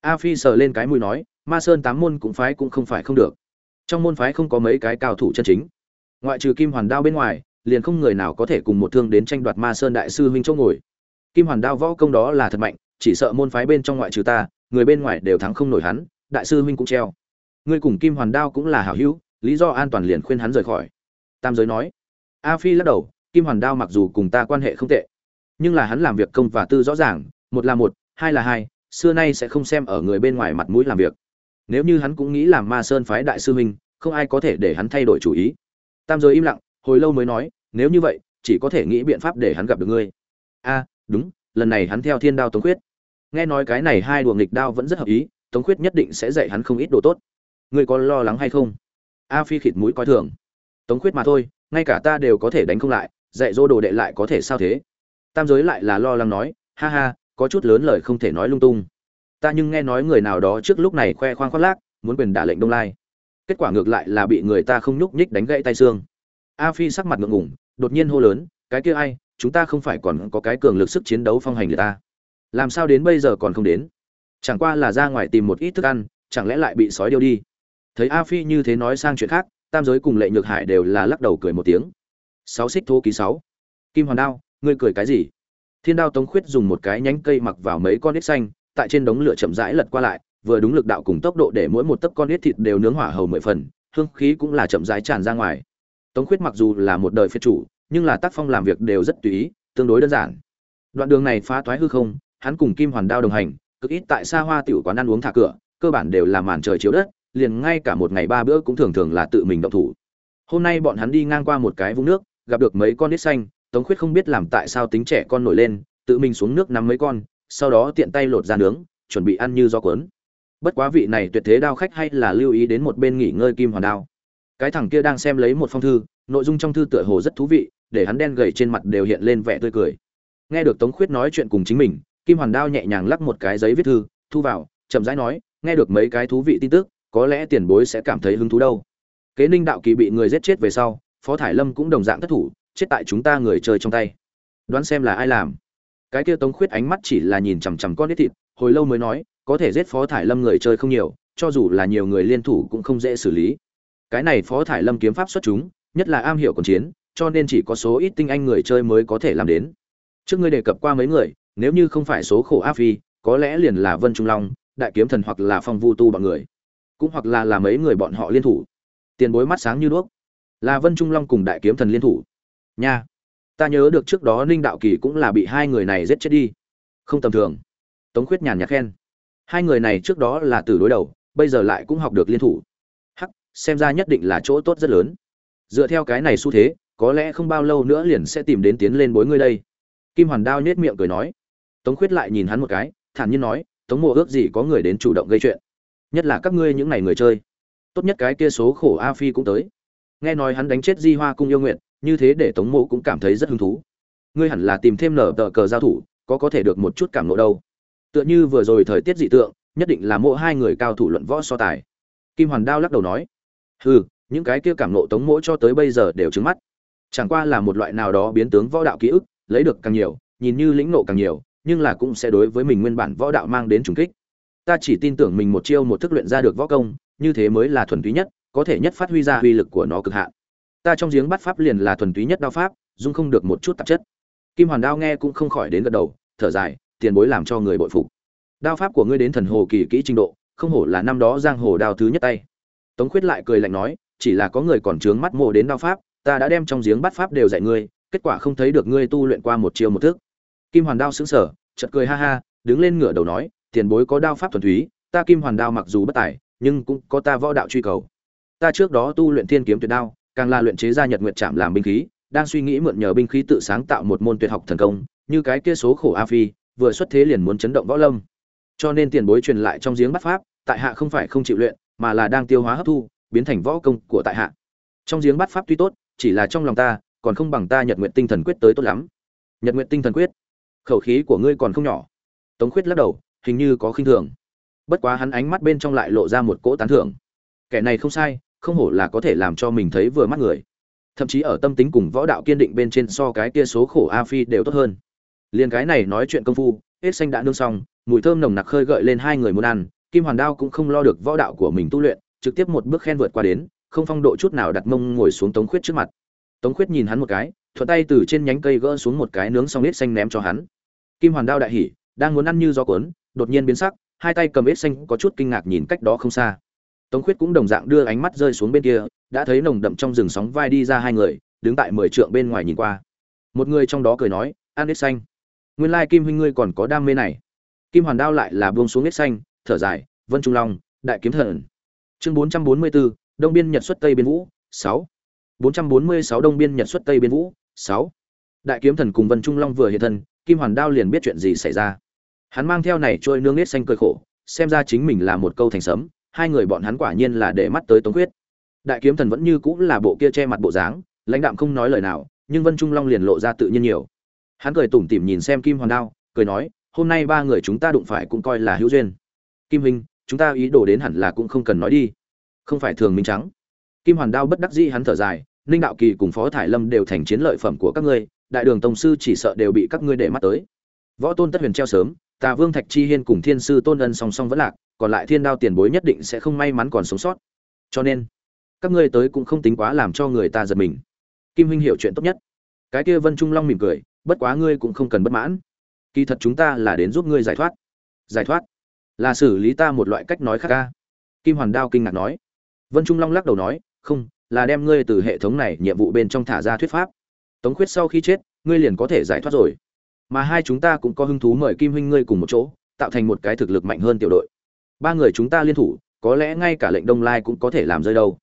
A phi sờ lên cái mũi nói, ma sơn tám môn cũng phái cũng không phải không được. Trong môn phái không có mấy cái cao thủ chân chính. Ngoại trừ kim hoàn đao bên ngoài, liền không người nào có thể cùng một thương đến tranh đoạt ma sơn đại sư huynh chỗ ngồi. Kim hoàn đao võ công đó là thật mạnh chỉ sợ môn phái bên trong ngoại trừ ta, người bên ngoài đều thắng không nổi hắn, đại sư huynh cũng treo. Ngươi cùng kim hoàn đao cũng là hảo hữu, lý do an toàn liền khuyên hắn rời khỏi. Tam giới nói. A phi lắc đầu, kim hoàn đao mặc dù cùng ta quan hệ không tệ, nhưng là hắn làm việc công và tư rõ ràng, một là một, hai là hai, xưa nay sẽ không xem ở người bên ngoài mặt mũi làm việc. Nếu như hắn cũng nghĩ làm ma sơn phái đại sư huynh, không ai có thể để hắn thay đổi chủ ý. Tam giới im lặng, hồi lâu mới nói, nếu như vậy, chỉ có thể nghĩ biện pháp để hắn gặp được ngươi. A, đúng, lần này hắn theo thiên đao tống quyết nghe nói cái này hai đùa nghịch đao vẫn rất hợp ý, tống khuyết nhất định sẽ dạy hắn không ít đồ tốt. Ngươi có lo lắng hay không? A phi khịt mũi coi thường. Tống khuyết mà thôi, ngay cả ta đều có thể đánh không lại, dạy dỗ đồ đệ lại có thể sao thế? Tam giới lại là lo lắng nói, ha ha, có chút lớn lời không thể nói lung tung. Ta nhưng nghe nói người nào đó trước lúc này khoe khoang khoác lác, muốn quyền đả lệnh đông lai. Kết quả ngược lại là bị người ta không nhúc nhích đánh gãy tay xương. A phi sắc mặt ngượng ngủng đột nhiên hô lớn, cái kia ai, chúng ta không phải còn có cái cường lực sức chiến đấu phong hành người ta làm sao đến bây giờ còn không đến? Chẳng qua là ra ngoài tìm một ít thức ăn, chẳng lẽ lại bị sói điêu đi? Thấy a phi như thế nói sang chuyện khác, tam giới cùng lệ nhược hải đều là lắc đầu cười một tiếng. Sáu xích thô ký sáu. Kim hoàn đao, ngươi cười cái gì? Thiên đao tống khuyết dùng một cái nhánh cây mặc vào mấy con nít xanh, tại trên đống lửa chậm rãi lật qua lại, vừa đúng lực đạo cùng tốc độ để mỗi một tấc con nít thịt đều nướng hỏa hầu mười phần, hương khí cũng là chậm rãi tràn ra ngoài. Tống khuyết mặc dù là một đời phiệt chủ, nhưng là tác phong làm việc đều rất tùy ý, tương đối đơn giản. Đoạn đường này phá toái hư không hắn cùng kim hoàn đao đồng hành, cực ít tại xa hoa tiểu quán ăn uống thả cửa, cơ bản đều là màn trời chiếu đất, liền ngay cả một ngày ba bữa cũng thường thường là tự mình động thủ. Hôm nay bọn hắn đi ngang qua một cái vũng nước, gặp được mấy con nít xanh, tống khuyết không biết làm tại sao tính trẻ con nổi lên, tự mình xuống nước nắm mấy con, sau đó tiện tay lột ra nướng, chuẩn bị ăn như do cuốn. Bất quá vị này tuyệt thế đao khách hay là lưu ý đến một bên nghỉ ngơi kim hoàn đao. Cái thằng kia đang xem lấy một phong thư, nội dung trong thư tựa hồ rất thú vị, để hắn đen gầy trên mặt đều hiện lên vẻ tươi cười. Nghe được tống khuyết nói chuyện cùng chính mình kim hoàn đao nhẹ nhàng lắc một cái giấy viết thư, thu vào, chậm rãi nói, nghe được mấy cái thú vị tin tức, có lẽ tiền bối sẽ cảm thấy hứng thú đâu. Kế ninh đạo kỳ bị người giết chết về sau, phó thải lâm cũng đồng dạng thất thủ, chết tại chúng ta người chơi trong tay. Đoán xem là ai làm. Cái kia tống khuyết ánh mắt chỉ là nhìn chằm chằm con nít thịt, hồi lâu mới nói, có thể giết phó thải lâm người chơi không nhiều, cho dù là nhiều người liên thủ cũng không dễ xử lý. Cái này phó thải lâm kiếm pháp xuất chúng, nhất là am hiểu còn chiến, cho nên chỉ có số ít tinh anh người chơi mới có thể làm đến. Trước ngươi đề cập qua mấy người nếu như không phải số khổ áp phi, có lẽ liền là vân trung long, đại kiếm thần hoặc là phong vu tu bọn người. Cũng hoặc là là mấy người bọn họ liên thủ. Tiền bối mắt sáng như đuốc. Là vân trung long cùng đại kiếm thần liên thủ. Nha. Ta nhớ được trước đó ninh đạo kỳ cũng là bị hai người này giết chết đi. Không tầm thường. Tống khuyết nhàn nhạt khen. Hai người này trước đó là từ đối đầu, bây giờ lại cũng học được liên thủ. Hắc, xem ra nhất định là chỗ tốt rất lớn. Dựa theo cái này xu thế, có lẽ không bao lâu nữa liền sẽ tìm đến tiến lên bối ngươi đây. Kim hoàn đao nhết miệng cười nói tống khuyết lại nhìn hắn một cái, thản nhiên nói, tống mộ ước gì có người đến chủ động gây chuyện? Nhất là các ngươi những ngày người chơi. Tốt nhất cái kia số khổ a phi cũng tới. Nghe nói hắn đánh chết di hoa cung yêu nguyện, như thế để tống mộ cũng cảm thấy rất hứng thú. Ngươi hẳn là tìm thêm nở tờ cờ giao thủ, có có thể được một chút cảm nộ đâu. Tựa như vừa rồi thời tiết dị tượng, nhất định là mộ hai người cao thủ luận võ so tài. Kim hoàn đao lắc đầu nói, hừ, những cái kia cảm nộ tống Mộ cho tới bây giờ đều trứng mắt. Chẳng qua là một loại nào đó biến tướng võ đạo ký ức, lấy được càng nhiều, nhìn như lĩnh nộ càng nhiều nhưng là cũng sẽ đối với mình nguyên bản võ đạo mang đến trùng kích. Ta chỉ tin tưởng mình một chiêu một thức luyện ra được võ công, như thế mới là thuần túy nhất, có thể nhất phát huy ra uy lực của nó cực hạn. Ta trong giếng bắt pháp liền là thuần túy nhất đao pháp, dung không được một chút tạp chất. Kim hoàn đao nghe cũng không khỏi đến gật đầu, thở dài, tiền bối làm cho người bội phục. Đao pháp của ngươi đến thần hồ kỳ kỹ trình độ, không hổ là năm đó giang hồ đao thứ nhất tay. Tống khuyết lại cười lạnh nói, chỉ là có người còn trướng mắt mộ đến đao pháp, ta đã đem trong giếng bắt pháp đều dạy ngươi, kết quả không thấy được ngươi tu luyện qua một chiêu một thức kim hoàn đao sững sờ, chợt cười ha ha, đứng lên ngửa đầu nói, tiền bối có đao pháp thuần túy, ta kim hoàn đao mặc dù bất tài, nhưng cũng có ta võ đạo truy cầu. Ta trước đó tu luyện thiên kiếm tuyệt đao, càng là luyện chế ra nhật nguyệt chạm làm binh khí, đang suy nghĩ mượn nhờ binh khí tự sáng tạo một môn tuyệt học thần công, như cái kia số khổ a phi, vừa xuất thế liền muốn chấn động võ lâm. Cho nên tiền bối truyền lại trong giếng bắt pháp, tại hạ không phải không chịu luyện, mà là đang tiêu hóa hấp thu, biến thành võ công của tại hạ. Trong giếng bắt pháp tuy tốt, chỉ là trong lòng ta, còn không bằng ta nhật nguyện tinh thần quyết tới tốt lắm. Nhật nguyện tinh thần quyết khẩu khí của ngươi còn không nhỏ. Tống khuyết lắc đầu, hình như có khinh thường. Bất quá hắn ánh mắt bên trong lại lộ ra một cỗ tán thưởng. Kẻ này không sai, không hổ là có thể làm cho mình thấy vừa mắt người. Thậm chí ở tâm tính cùng võ đạo kiên định bên trên so cái kia số khổ a phi đều tốt hơn. Liền cái này nói chuyện công phu, hết xanh đã nương xong, mùi thơm nồng nặc khơi gợi lên hai người muốn ăn, kim hoàn đao cũng không lo được võ đạo của mình tu luyện, trực tiếp một bước khen vượt qua đến, không phong độ chút nào đặt mông ngồi xuống tống khuyết trước mặt. Tống khuyết nhìn hắn một cái thuận tay từ trên nhánh cây gỡ xuống một cái nướng xong ít xanh ném cho hắn. Kim hoàn đao đại hỉ, đang muốn ăn như gió cuốn, đột nhiên biến sắc, hai tay cầm ít xanh có chút kinh ngạc nhìn cách đó không xa. Tống khuyết cũng đồng dạng đưa ánh mắt rơi xuống bên kia, đã thấy nồng đậm trong rừng sóng vai đi ra hai người, đứng tại mười trượng bên ngoài nhìn qua. Một người trong đó cười nói, ăn ít xanh. Nguyên lai kim huynh ngươi còn có đam mê này. Kim hoàn đao lại là buông xuống ít xanh, thở dài, vân trung long, đại kiếm thần. Chương bốn trăm bốn mươi bốn đông biên nhật xuất tây biên vũ, sáu. Bốn trăm bốn mươi sáu đông biên nhật xuất tây biên vũ sáu. Đại kiếm thần cùng vân trung long vừa hiện thân, kim hoàn đao liền biết chuyện gì xảy ra. Hắn mang theo này trôi nương nết xanh cười khổ, xem ra chính mình là một câu thành sấm, hai người bọn hắn quả nhiên là để mắt tới tống quyết đại kiếm thần vẫn như cũng là bộ kia che mặt bộ dáng, lãnh đạm không nói lời nào, nhưng vân trung long liền lộ ra tự nhiên nhiều. Hắn cười tủm tỉm nhìn xem kim hoàn đao, cười nói, hôm nay ba người chúng ta đụng phải cũng coi là hữu duyên. Kim hình chúng ta ý đồ đến hẳn là cũng không cần nói đi. Không phải thường minh trắng. Kim hoàn đao bất đắc dĩ hắn thở dài ninh đạo kỳ cùng phó thải lâm đều thành chiến lợi phẩm của các ngươi, đại đường tổng sư chỉ sợ đều bị các ngươi để mắt tới. Võ tôn tất huyền treo sớm, tà vương thạch chi hiên cùng thiên sư tôn ân song song vẫn lạc, còn lại thiên đao tiền bối nhất định sẽ không may mắn còn sống sót. Cho nên, các ngươi tới cũng không tính quá làm cho người ta giật mình. Kim huynh hiểu chuyện tốt nhất. Cái kia vân trung long mỉm cười, bất quá ngươi cũng không cần bất mãn. Kỳ thật chúng ta là đến giúp ngươi giải thoát. Giải thoát? Là xử lý ta một loại cách nói khác ca. Kim hoàn đao kinh ngạc nói. Vân trung long lắc đầu nói, không là đem ngươi từ hệ thống này nhiệm vụ bên trong thả ra thuyết pháp. Tống khuyết sau khi chết, ngươi liền có thể giải thoát rồi. Mà hai chúng ta cũng có hứng thú mời kim huynh ngươi cùng một chỗ, tạo thành một cái thực lực mạnh hơn tiểu đội. Ba người chúng ta liên thủ, có lẽ ngay cả lệnh đông lai cũng có thể làm rơi đâu.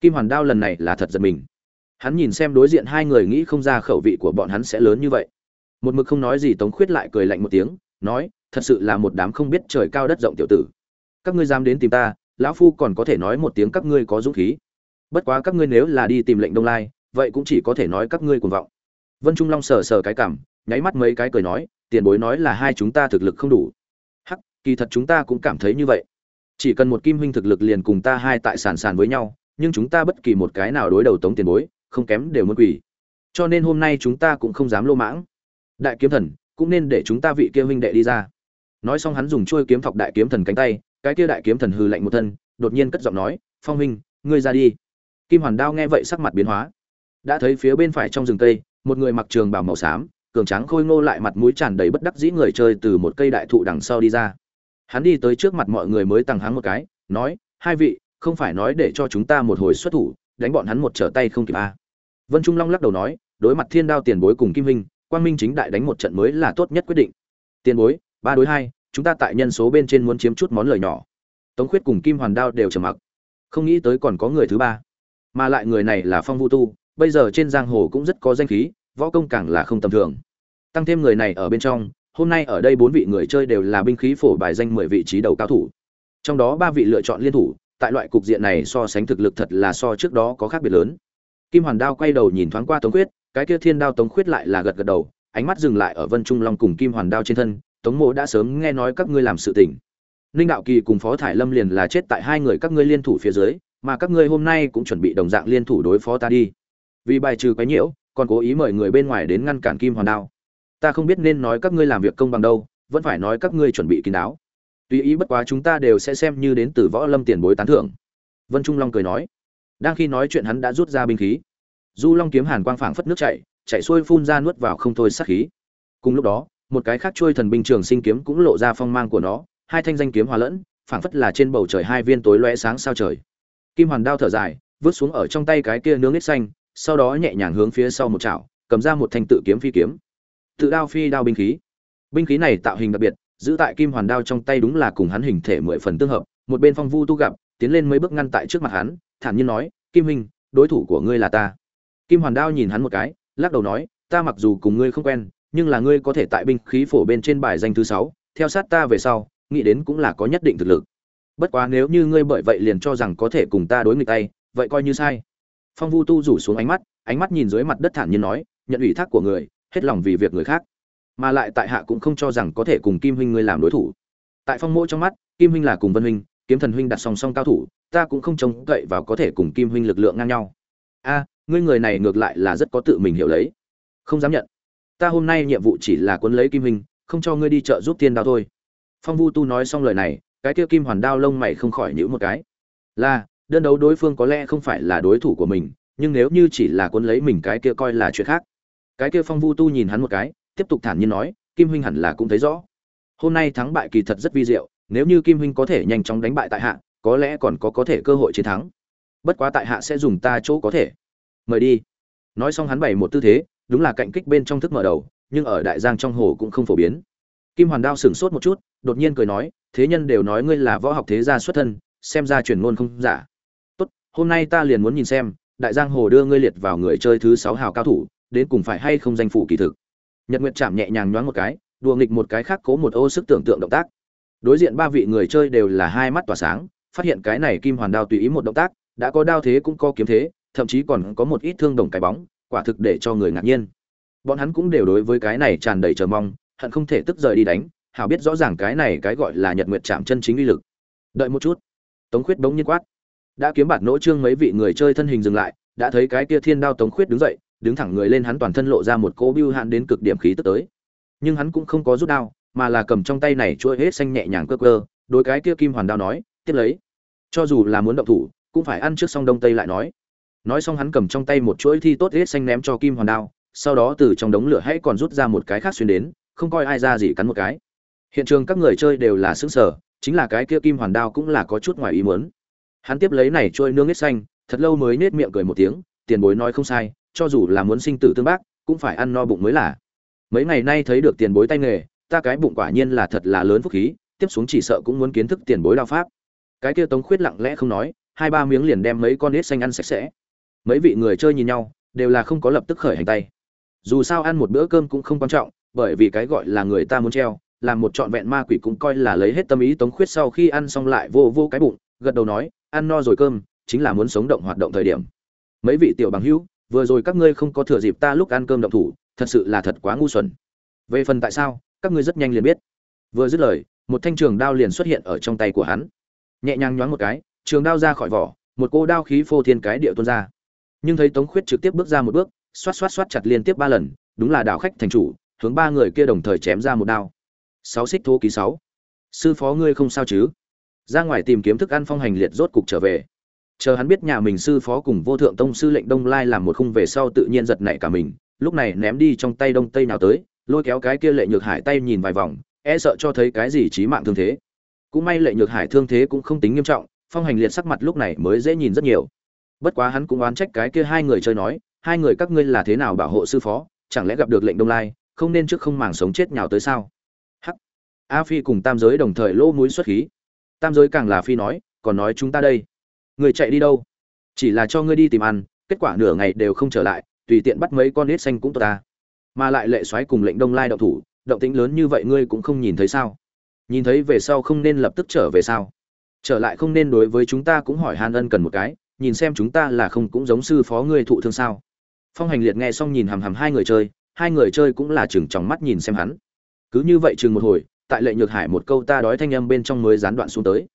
Kim hoàn đao lần này là thật giật mình. Hắn nhìn xem đối diện hai người nghĩ không ra khẩu vị của bọn hắn sẽ lớn như vậy. Một mực không nói gì, tống khuyết lại cười lạnh một tiếng, nói, thật sự là một đám không biết trời cao đất rộng tiểu tử. Các ngươi dám đến tìm ta, lão phu còn có thể nói một tiếng các ngươi có dũng khí bất quá các ngươi nếu là đi tìm lệnh đông lai, vậy cũng chỉ có thể nói các ngươi cuồng vọng. Vân trung long sờ sờ cái cảm, nháy mắt mấy cái cười nói, tiền bối nói là hai chúng ta thực lực không đủ. Hắc, kỳ thật chúng ta cũng cảm thấy như vậy. Chỉ cần một kim huynh thực lực liền cùng ta hai tại sàn sàn với nhau, nhưng chúng ta bất kỳ một cái nào đối đầu tống tiền bối, không kém đều muốn quỳ. Cho nên hôm nay chúng ta cũng không dám lô mãng. Đại kiếm thần, cũng nên để chúng ta vị kia huynh đệ đi ra. Nói xong hắn dùng chuôi kiếm thọc đại kiếm thần cánh tay, cái kia đại kiếm thần hư lạnh một thân, đột nhiên cất giọng nói, phong huynh, ngươi ra đi kim hoàn đao nghe vậy sắc mặt biến hóa. Đã thấy phía bên phải trong rừng cây một người mặc trường bào màu xám cường tráng khôi ngô lại mặt mũi tràn đầy bất đắc dĩ người chơi từ một cây đại thụ đằng sau đi ra. Hắn đi tới trước mặt mọi người mới tăng háng một cái nói hai vị không phải nói để cho chúng ta một hồi xuất thủ đánh bọn hắn một trở tay không kịp à. vân trung long lắc đầu nói đối mặt thiên đao tiền bối cùng kim Minh, quang minh chính đại đánh một trận mới là tốt nhất quyết định. Tiền bối ba đối hai chúng ta tại nhân số bên trên muốn chiếm chút món lời nhỏ. Tống khuyết cùng kim hoàn đao đều trầm mặc. Không nghĩ tới còn có người thứ ba mà lại người này là phong vu tu, bây giờ trên giang hồ cũng rất có danh khí, võ công càng là không tầm thường. Tăng thêm người này ở bên trong, hôm nay ở đây bốn vị người chơi đều là binh khí phổ bài danh mười vị trí đầu cao thủ. Trong đó ba vị lựa chọn liên thủ, tại loại cục diện này so sánh thực lực thật là so trước đó có khác biệt lớn. Kim hoàn đao quay đầu nhìn thoáng qua tống khuyết, cái kia thiên đao tống khuyết lại là gật gật đầu, ánh mắt dừng lại ở vân trung long cùng kim hoàn đao trên thân, tống mộ đã sớm nghe nói các ngươi làm sự tình. Ninh đạo kỳ cùng phó thải lâm liền là chết tại hai người các ngươi liên thủ phía dưới mà các ngươi hôm nay cũng chuẩn bị đồng dạng liên thủ đối phó ta đi. Vì bài trừ quái nhiễu, còn cố ý mời người bên ngoài đến ngăn cản kim hoàn đao. Ta không biết nên nói các ngươi làm việc công bằng đâu, vẫn phải nói các ngươi chuẩn bị kín đáo. Tùy ý bất quá chúng ta đều sẽ xem như đến từ võ lâm tiền bối tán thưởng. Vân trung long cười nói. Đang khi nói chuyện hắn đã rút ra binh khí. Du long kiếm hàn quang phảng phất nước chảy chạy xuôi phun ra nuốt vào không thôi sát khí. Cùng lúc đó, một cái khác trôi thần binh trường sinh kiếm cũng lộ ra phong mang của nó, hai thanh danh kiếm hòa lẫn, phảng phất là trên bầu trời hai viên tối loe sáng sao trời kim hoàn đao thở dài, vứt xuống ở trong tay cái kia nướng ít xanh, sau đó nhẹ nhàng hướng phía sau một chảo, cầm ra một thanh tự kiếm phi kiếm. Tự đao phi đao binh khí. Binh khí này tạo hình đặc biệt, giữ tại kim hoàn đao trong tay đúng là cùng hắn hình thể mười phần tương hợp, một bên phong vu tu gặp, tiến lên mấy bước ngăn tại trước mặt hắn, thản nhiên nói, kim hình đối thủ của ngươi là ta. Kim hoàn đao nhìn hắn một cái, lắc đầu nói, ta mặc dù cùng ngươi không quen, nhưng là ngươi có thể tại binh khí phổ bên trên bài danh thứ sáu, theo sát ta về sau, nghĩ đến cũng là có nhất định thực lực bất quá nếu như ngươi bởi vậy liền cho rằng có thể cùng ta đối nghịch tay, vậy coi như sai. Phong vu tu rủ xuống ánh mắt ánh mắt nhìn dưới mặt đất thản nhiên nói, nhận ủy thác của người, hết lòng vì việc người khác. Mà lại tại hạ cũng không cho rằng có thể cùng kim huynh ngươi làm đối thủ. Tại phong mỗi trong mắt, kim huynh là cùng vân huynh, kiếm thần huynh đặt song song cao thủ, ta cũng không trông cậy vào có thể cùng kim huynh lực lượng ngang nhau. A, ngươi người này ngược lại là rất có tự mình hiểu lấy. Không dám nhận. Ta hôm nay nhiệm vụ chỉ là cuốn lấy kim huynh, không cho ngươi đi chợ giúp tiên đao thôi. Phong vu tu nói xong lời này cái kia kim hoàn đao lông mày không khỏi nhữ một cái. Là, đơn đấu đối phương có lẽ không phải là đối thủ của mình, nhưng nếu như chỉ là cuốn lấy mình cái kia coi là chuyện khác. Cái kia phong vu tu nhìn hắn một cái, tiếp tục thản nhiên nói, kim huynh hẳn là cũng thấy rõ. Hôm nay thắng bại kỳ thật rất vi diệu, nếu như kim huynh có thể nhanh chóng đánh bại tại hạ, có lẽ còn có có thể cơ hội chiến thắng. Bất quá tại hạ sẽ dùng ta chỗ có thể. Mời đi. Nói xong hắn bày một tư thế, đúng là cạnh kích bên trong thức mở đầu, nhưng ở đại giang trong hồ cũng không phổ biến. Kim hoàn đao sửng sốt một chút, đột nhiên cười nói thế nhân đều nói ngươi là võ học thế gia xuất thân, xem ra truyền ngôn không giả. Tốt, hôm nay ta liền muốn nhìn xem, đại giang hồ đưa ngươi liệt vào người chơi thứ sáu hào cao thủ, đến cùng phải hay không danh phủ kỳ thực. Nhật nguyệt chạm nhẹ nhàng nhoáng một cái, đùa nghịch một cái khác cố một ô sức tưởng tượng động tác. Đối diện ba vị người chơi đều là hai mắt tỏa sáng, phát hiện cái này kim hoàn đao tùy ý một động tác, đã có đao thế cũng có kiếm thế, thậm chí còn có một ít thương đồng cái bóng, quả thực để cho người ngạc nhiên. Bọn hắn cũng đều đối với cái này tràn đầy chờ mong, hận không thể tức rời đi đánh hảo biết rõ ràng cái này cái gọi là nhật nguyệt chạm chân chính uy lực. Đợi một chút. Tống khuyết bỗng nhiên quát. Đã kiếm bạt nỗ trương mấy vị người chơi thân hình dừng lại, đã thấy cái kia thiên đao tống khuyết đứng dậy, đứng thẳng người lên hắn toàn thân lộ ra một cỗ bưu hạn đến cực điểm khí tức tới. Nhưng hắn cũng không có rút đao, mà là cầm trong tay này chuỗi hết xanh nhẹ nhàng cơ cơ đối cái kia kim hoàn đao nói, tiếp lấy, cho dù là muốn động thủ, cũng phải ăn trước xong đông tây lại nói. Nói xong hắn cầm trong tay một chuỗi thi tốt hết xanh ném cho kim hoàn đao, sau đó từ trong đống lửa hãy còn rút ra một cái khác xuyên đến, không coi ai ra gì cắn một cái hiện trường các người chơi đều là xứng sở chính là cái kia kim hoàn đao cũng là có chút ngoài ý muốn. Hắn tiếp lấy này trôi nương nết xanh, thật lâu mới nết miệng cười một tiếng, tiền bối nói không sai, cho dù là muốn sinh tử tương bác, cũng phải ăn no bụng mới là. Mấy ngày nay thấy được tiền bối tay nghề, ta cái bụng quả nhiên là thật là lớn phúc khí, tiếp xuống chỉ sợ cũng muốn kiến thức tiền bối đao pháp. Cái kia tống khuyết lặng lẽ không nói, hai ba miếng liền đem mấy con nết xanh ăn sạch sẽ. Mấy vị người chơi nhìn nhau, đều là không có lập tức khởi hành tay. Dù sao ăn một bữa cơm cũng không quan trọng, bởi vì cái gọi là người ta muốn treo làm một trọn vẹn ma quỷ cũng coi là lấy hết tâm ý tống khuyết sau khi ăn xong lại vô vô cái bụng, gật đầu nói, ăn no rồi cơm, chính là muốn sống động hoạt động thời điểm. Mấy vị tiểu bằng hữu, vừa rồi các ngươi không có thừa dịp ta lúc ăn cơm động thủ, thật sự là thật quá ngu xuẩn. Về phần tại sao, các ngươi rất nhanh liền biết. Vừa dứt lời, một thanh trường đao liền xuất hiện ở trong tay của hắn. Nhẹ nhàng nhoáng một cái, trường đao ra khỏi vỏ, một cô đao khí phô thiên cái địa tuôn ra. Nhưng thấy tống khuyết trực tiếp bước ra một bước, xoát xoát xoát chặt liên tiếp ba lần, đúng là đảo khách thành chủ, hướng ba người kia đồng thời chém ra một đao sáu xích thô ký sáu. Sư phó ngươi không sao chứ? Ra ngoài tìm kiếm thức ăn phong hành liệt rốt cục trở về. Chờ hắn biết nhà mình sư phó cùng vô thượng tông sư lệnh đông lai làm một khung về sau tự nhiên giật nảy cả mình, lúc này ném đi trong tay đông tây nào tới, lôi kéo cái kia lệ nhược hải tay nhìn vài vòng e sợ cho thấy cái gì trí mạng thương thế. Cũng may lệ nhược hải thương thế cũng không tính nghiêm trọng, phong hành liệt sắc mặt lúc này mới dễ nhìn rất nhiều. Bất quá hắn cũng oán trách cái kia hai người chơi nói, hai người các ngươi là thế nào bảo hộ sư phó? Chẳng lẽ gặp được lệnh đông lai, không nên trước không màng sống chết nhào tới sao? A phi cùng tam giới đồng thời lô mũi xuất khí. Tam giới càng là phi nói, còn nói chúng ta đây. Người chạy đi đâu? Chỉ là cho ngươi đi tìm ăn, kết quả nửa ngày đều không trở lại, tùy tiện bắt mấy con nết xanh cũng tốt ta. Mà lại lệ xoáy cùng lệnh đông lai đậu thủ, động tĩnh lớn như vậy ngươi cũng không nhìn thấy sao? Nhìn thấy về sau không nên lập tức trở về sao? Trở lại không nên đối với chúng ta cũng hỏi Hàn ân cần một cái, nhìn xem chúng ta là không cũng giống sư phó ngươi thụ thương sao? Phong hành liệt nghe xong nhìn hằm hằm hai người chơi, hai người chơi cũng là chừng trong mắt nhìn xem hắn. Cứ như vậy chừng một hồi tại lệ nhược hải một câu ta đói thanh âm bên trong mới gián đoạn xuống tới.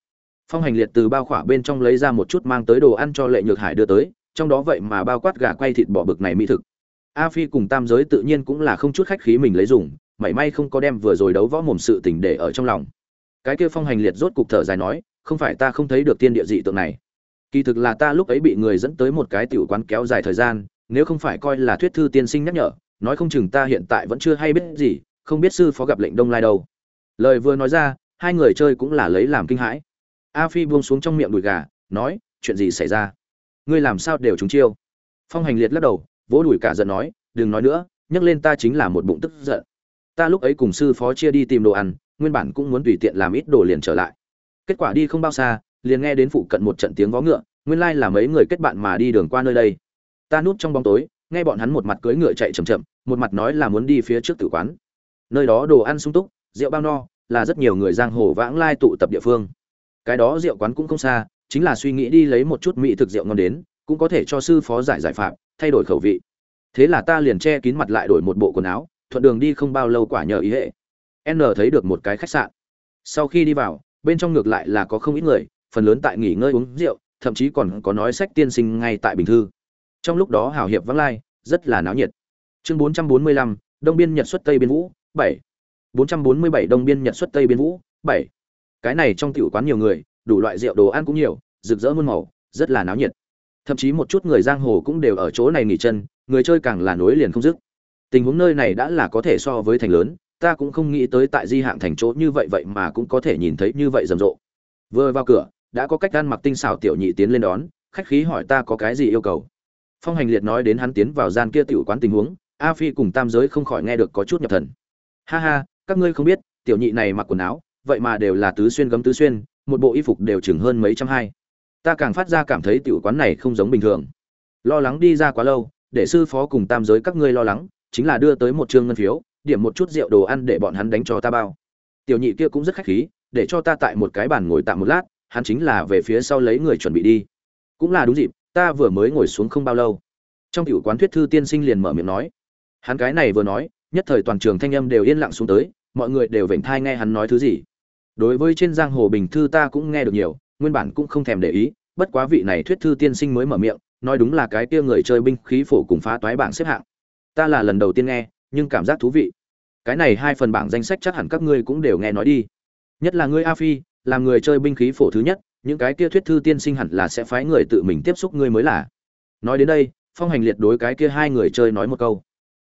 Phong hành liệt từ bao khỏa bên trong lấy ra một chút mang tới đồ ăn cho lệ nhược hải đưa tới, trong đó vậy mà bao quát gà quay thịt bỏ bực này mỹ thực. A phi cùng tam giới tự nhiên cũng là không chút khách khí mình lấy dùng, mảy may không có đem vừa rồi đấu võ mồm sự tình để ở trong lòng. Cái kia phong hành liệt rốt cục thở dài nói, không phải ta không thấy được tiên địa dị tượng này. Kỳ thực là ta lúc ấy bị người dẫn tới một cái tiểu quán kéo dài thời gian, nếu không phải coi là thuyết thư tiên sinh nhắc nhở, nói không chừng ta hiện tại vẫn chưa hay biết gì, không biết sư phó gặp lệnh đông lai đâu lời vừa nói ra, hai người chơi cũng là lấy làm kinh hãi. A phi buông xuống trong miệng đùi gà, nói, chuyện gì xảy ra? Ngươi làm sao đều trúng chiêu? Phong hành liệt lắc đầu, vỗ đùi cả giận nói, đừng nói nữa, nhắc lên ta chính là một bụng tức giận. Ta lúc ấy cùng sư phó chia đi tìm đồ ăn, nguyên bản cũng muốn tùy tiện làm ít đồ liền trở lại. Kết quả đi không bao xa, liền nghe đến phụ cận một trận tiếng vó ngựa, nguyên lai là mấy người kết bạn mà đi đường qua nơi đây. Ta núp trong bóng tối, nghe bọn hắn một mặt cưỡi ngựa chạy chậm chậm, một mặt nói là muốn đi phía trước tử quán. Nơi đó đồ ăn sung túc rượu bao no là rất nhiều người giang hồ vãng lai tụ tập địa phương. Cái đó rượu quán cũng không xa chính là suy nghĩ đi lấy một chút mỹ thực rượu ngon đến cũng có thể cho sư phó giải giải phạm thay đổi khẩu vị. Thế là ta liền che kín mặt lại đổi một bộ quần áo thuận đường đi không bao lâu quả nhờ ý hệ. N thấy được một cái khách sạn. Sau khi đi vào bên trong ngược lại là có không ít người phần lớn tại nghỉ ngơi uống rượu thậm chí còn có nói sách tiên sinh ngay tại bình thư. Trong lúc đó hào hiệp vắng lai rất là náo nhiệt. Chương 445, đông biên nhật xuất tây biên vũ 7. 447 đông biên nhật xuất tây biên vũ 7. cái này trong tiểu quán nhiều người, đủ loại rượu đồ ăn cũng nhiều, rực rỡ muôn màu, rất là náo nhiệt. Thậm chí một chút người giang hồ cũng đều ở chỗ này nghỉ chân, người chơi càng là nối liền không dứt. Tình huống nơi này đã là có thể so với thành lớn, ta cũng không nghĩ tới tại di hạng thành chỗ như vậy vậy mà cũng có thể nhìn thấy như vậy rầm rộ. Vừa vào cửa, đã có cách ăn mặc tinh xảo tiểu nhị tiến lên đón, khách khí hỏi ta có cái gì yêu cầu. Phong hành liệt nói đến hắn tiến vào gian kia tiểu quán tình huống, a phi cùng tam giới không khỏi nghe được có chút nhập thần. Ha ha các ngươi không biết, tiểu nhị này mặc quần áo, vậy mà đều là tứ xuyên gấm tứ xuyên, một bộ y phục đều chừng hơn mấy trăm hai. Ta càng phát ra cảm thấy tiểu quán này không giống bình thường. Lo lắng đi ra quá lâu, để sư phó cùng tam giới các ngươi lo lắng, chính là đưa tới một trương ngân phiếu, điểm một chút rượu đồ ăn để bọn hắn đánh cho ta bao. Tiểu nhị kia cũng rất khách khí, để cho ta tại một cái bàn ngồi tạm một lát, hắn chính là về phía sau lấy người chuẩn bị đi. Cũng là đúng dịp, ta vừa mới ngồi xuống không bao lâu. Trong tiểu quán thuyết thư tiên sinh liền mở miệng nói. Hắn cái này vừa nói nhất thời toàn trường thanh âm đều yên lặng xuống tới, mọi người đều vểnh thai nghe hắn nói thứ gì. Đối với trên giang hồ bình thư ta cũng nghe được nhiều, nguyên bản cũng không thèm để ý, bất quá vị này thuyết thư tiên sinh mới mở miệng, nói đúng là cái kia người chơi binh khí phổ cùng phá toái bảng xếp hạng. Ta là lần đầu tiên nghe, nhưng cảm giác thú vị. Cái này hai phần bảng danh sách chắc hẳn các ngươi cũng đều nghe nói đi. Nhất là ngươi, a phi làm người chơi binh khí phổ thứ nhất, những cái kia thuyết thư tiên sinh hẳn là sẽ phái người tự mình tiếp xúc ngươi mới là. Nói đến đây, phong hành liệt đối cái kia hai người chơi nói một câu.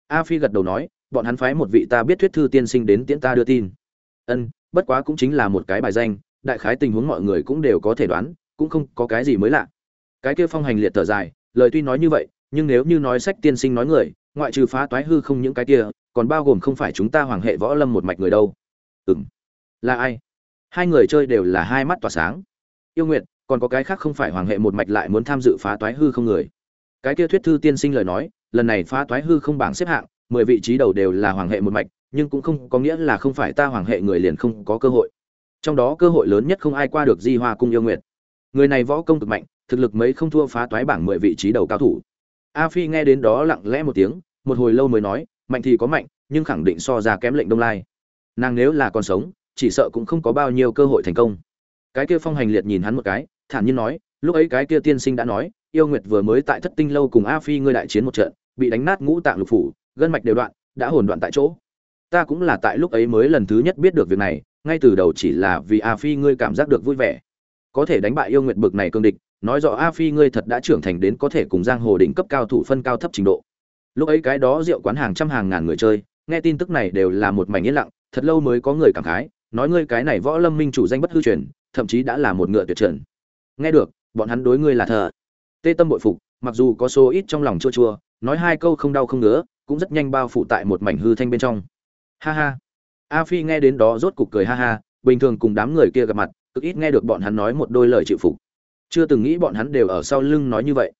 A phi gật đầu nói bọn hắn phái một vị ta biết thuyết thư tiên sinh đến tiễn ta đưa tin. Ân, bất quá cũng chính là một cái bài danh, đại khái tình huống mọi người cũng đều có thể đoán, cũng không có cái gì mới lạ. Cái kia phong hành liệt thở dài, lời tuy nói như vậy, nhưng nếu như nói sách tiên sinh nói người, ngoại trừ phá toái hư không những cái kia, còn bao gồm không phải chúng ta hoàng hệ võ lâm một mạch người đâu. Ừ m là ai? Hai người chơi đều là hai mắt tỏa sáng. Yêu nguyện còn có cái khác không phải hoàng hệ một mạch lại muốn tham dự phá toái hư không người? Cái kia thuyết thư tiên sinh lời nói, lần này phá toái hư không bảng xếp hạng mười vị trí đầu đều là hoàng hệ một mạch, nhưng cũng không có nghĩa là không phải ta hoàng hệ người liền không có cơ hội. Trong đó cơ hội lớn nhất không ai qua được di hoa cung yêu nguyệt. Người này võ công cực mạnh, thực lực mấy không thua phá toái bảng mười vị trí đầu cao thủ. A phi nghe đến đó lặng lẽ một tiếng, một hồi lâu mới nói, mạnh thì có mạnh, nhưng khẳng định so ra kém lệnh đông lai. Nàng nếu là còn sống, chỉ sợ cũng không có bao nhiêu cơ hội thành công. Cái kia phong hành liệt nhìn hắn một cái, thản nhiên nói, lúc ấy cái kia tiên sinh đã nói, yêu nguyệt vừa mới tại thất tinh lâu cùng a phi ngươi đại chiến một trận, bị đánh nát ngũ tạng lục phủ gân mạch đều đoạn, đã hồn đoạn tại chỗ. Ta cũng là tại lúc ấy mới lần thứ nhất biết được việc này, ngay từ đầu chỉ là vì a phi ngươi cảm giác được vui vẻ. Có thể đánh bại yêu nguyệt bực này cương địch, nói rõ a phi ngươi thật đã trưởng thành đến có thể cùng giang hồ đỉnh cấp cao thủ phân cao thấp trình độ. Lúc ấy cái đó rượu quán hàng trăm hàng ngàn người chơi, nghe tin tức này đều là một mảnh yên lặng, thật lâu mới có người cảm khái, nói ngươi cái này võ lâm minh chủ danh bất hư truyền, thậm chí đã là một ngựa tuyệt trần. Nghe được, bọn hắn đối ngươi là thờ. Tê tâm bội phục, mặc dù có số ít trong lòng chua chua, nói hai câu không đau không ngứa cũng rất nhanh bao phủ tại một mảnh hư thanh bên trong. Ha ha. A phi nghe đến đó rốt cục cười ha ha, bình thường cùng đám người kia gặp mặt, cực ít nghe được bọn hắn nói một đôi lời chịu phục. Chưa từng nghĩ bọn hắn đều ở sau lưng nói như vậy.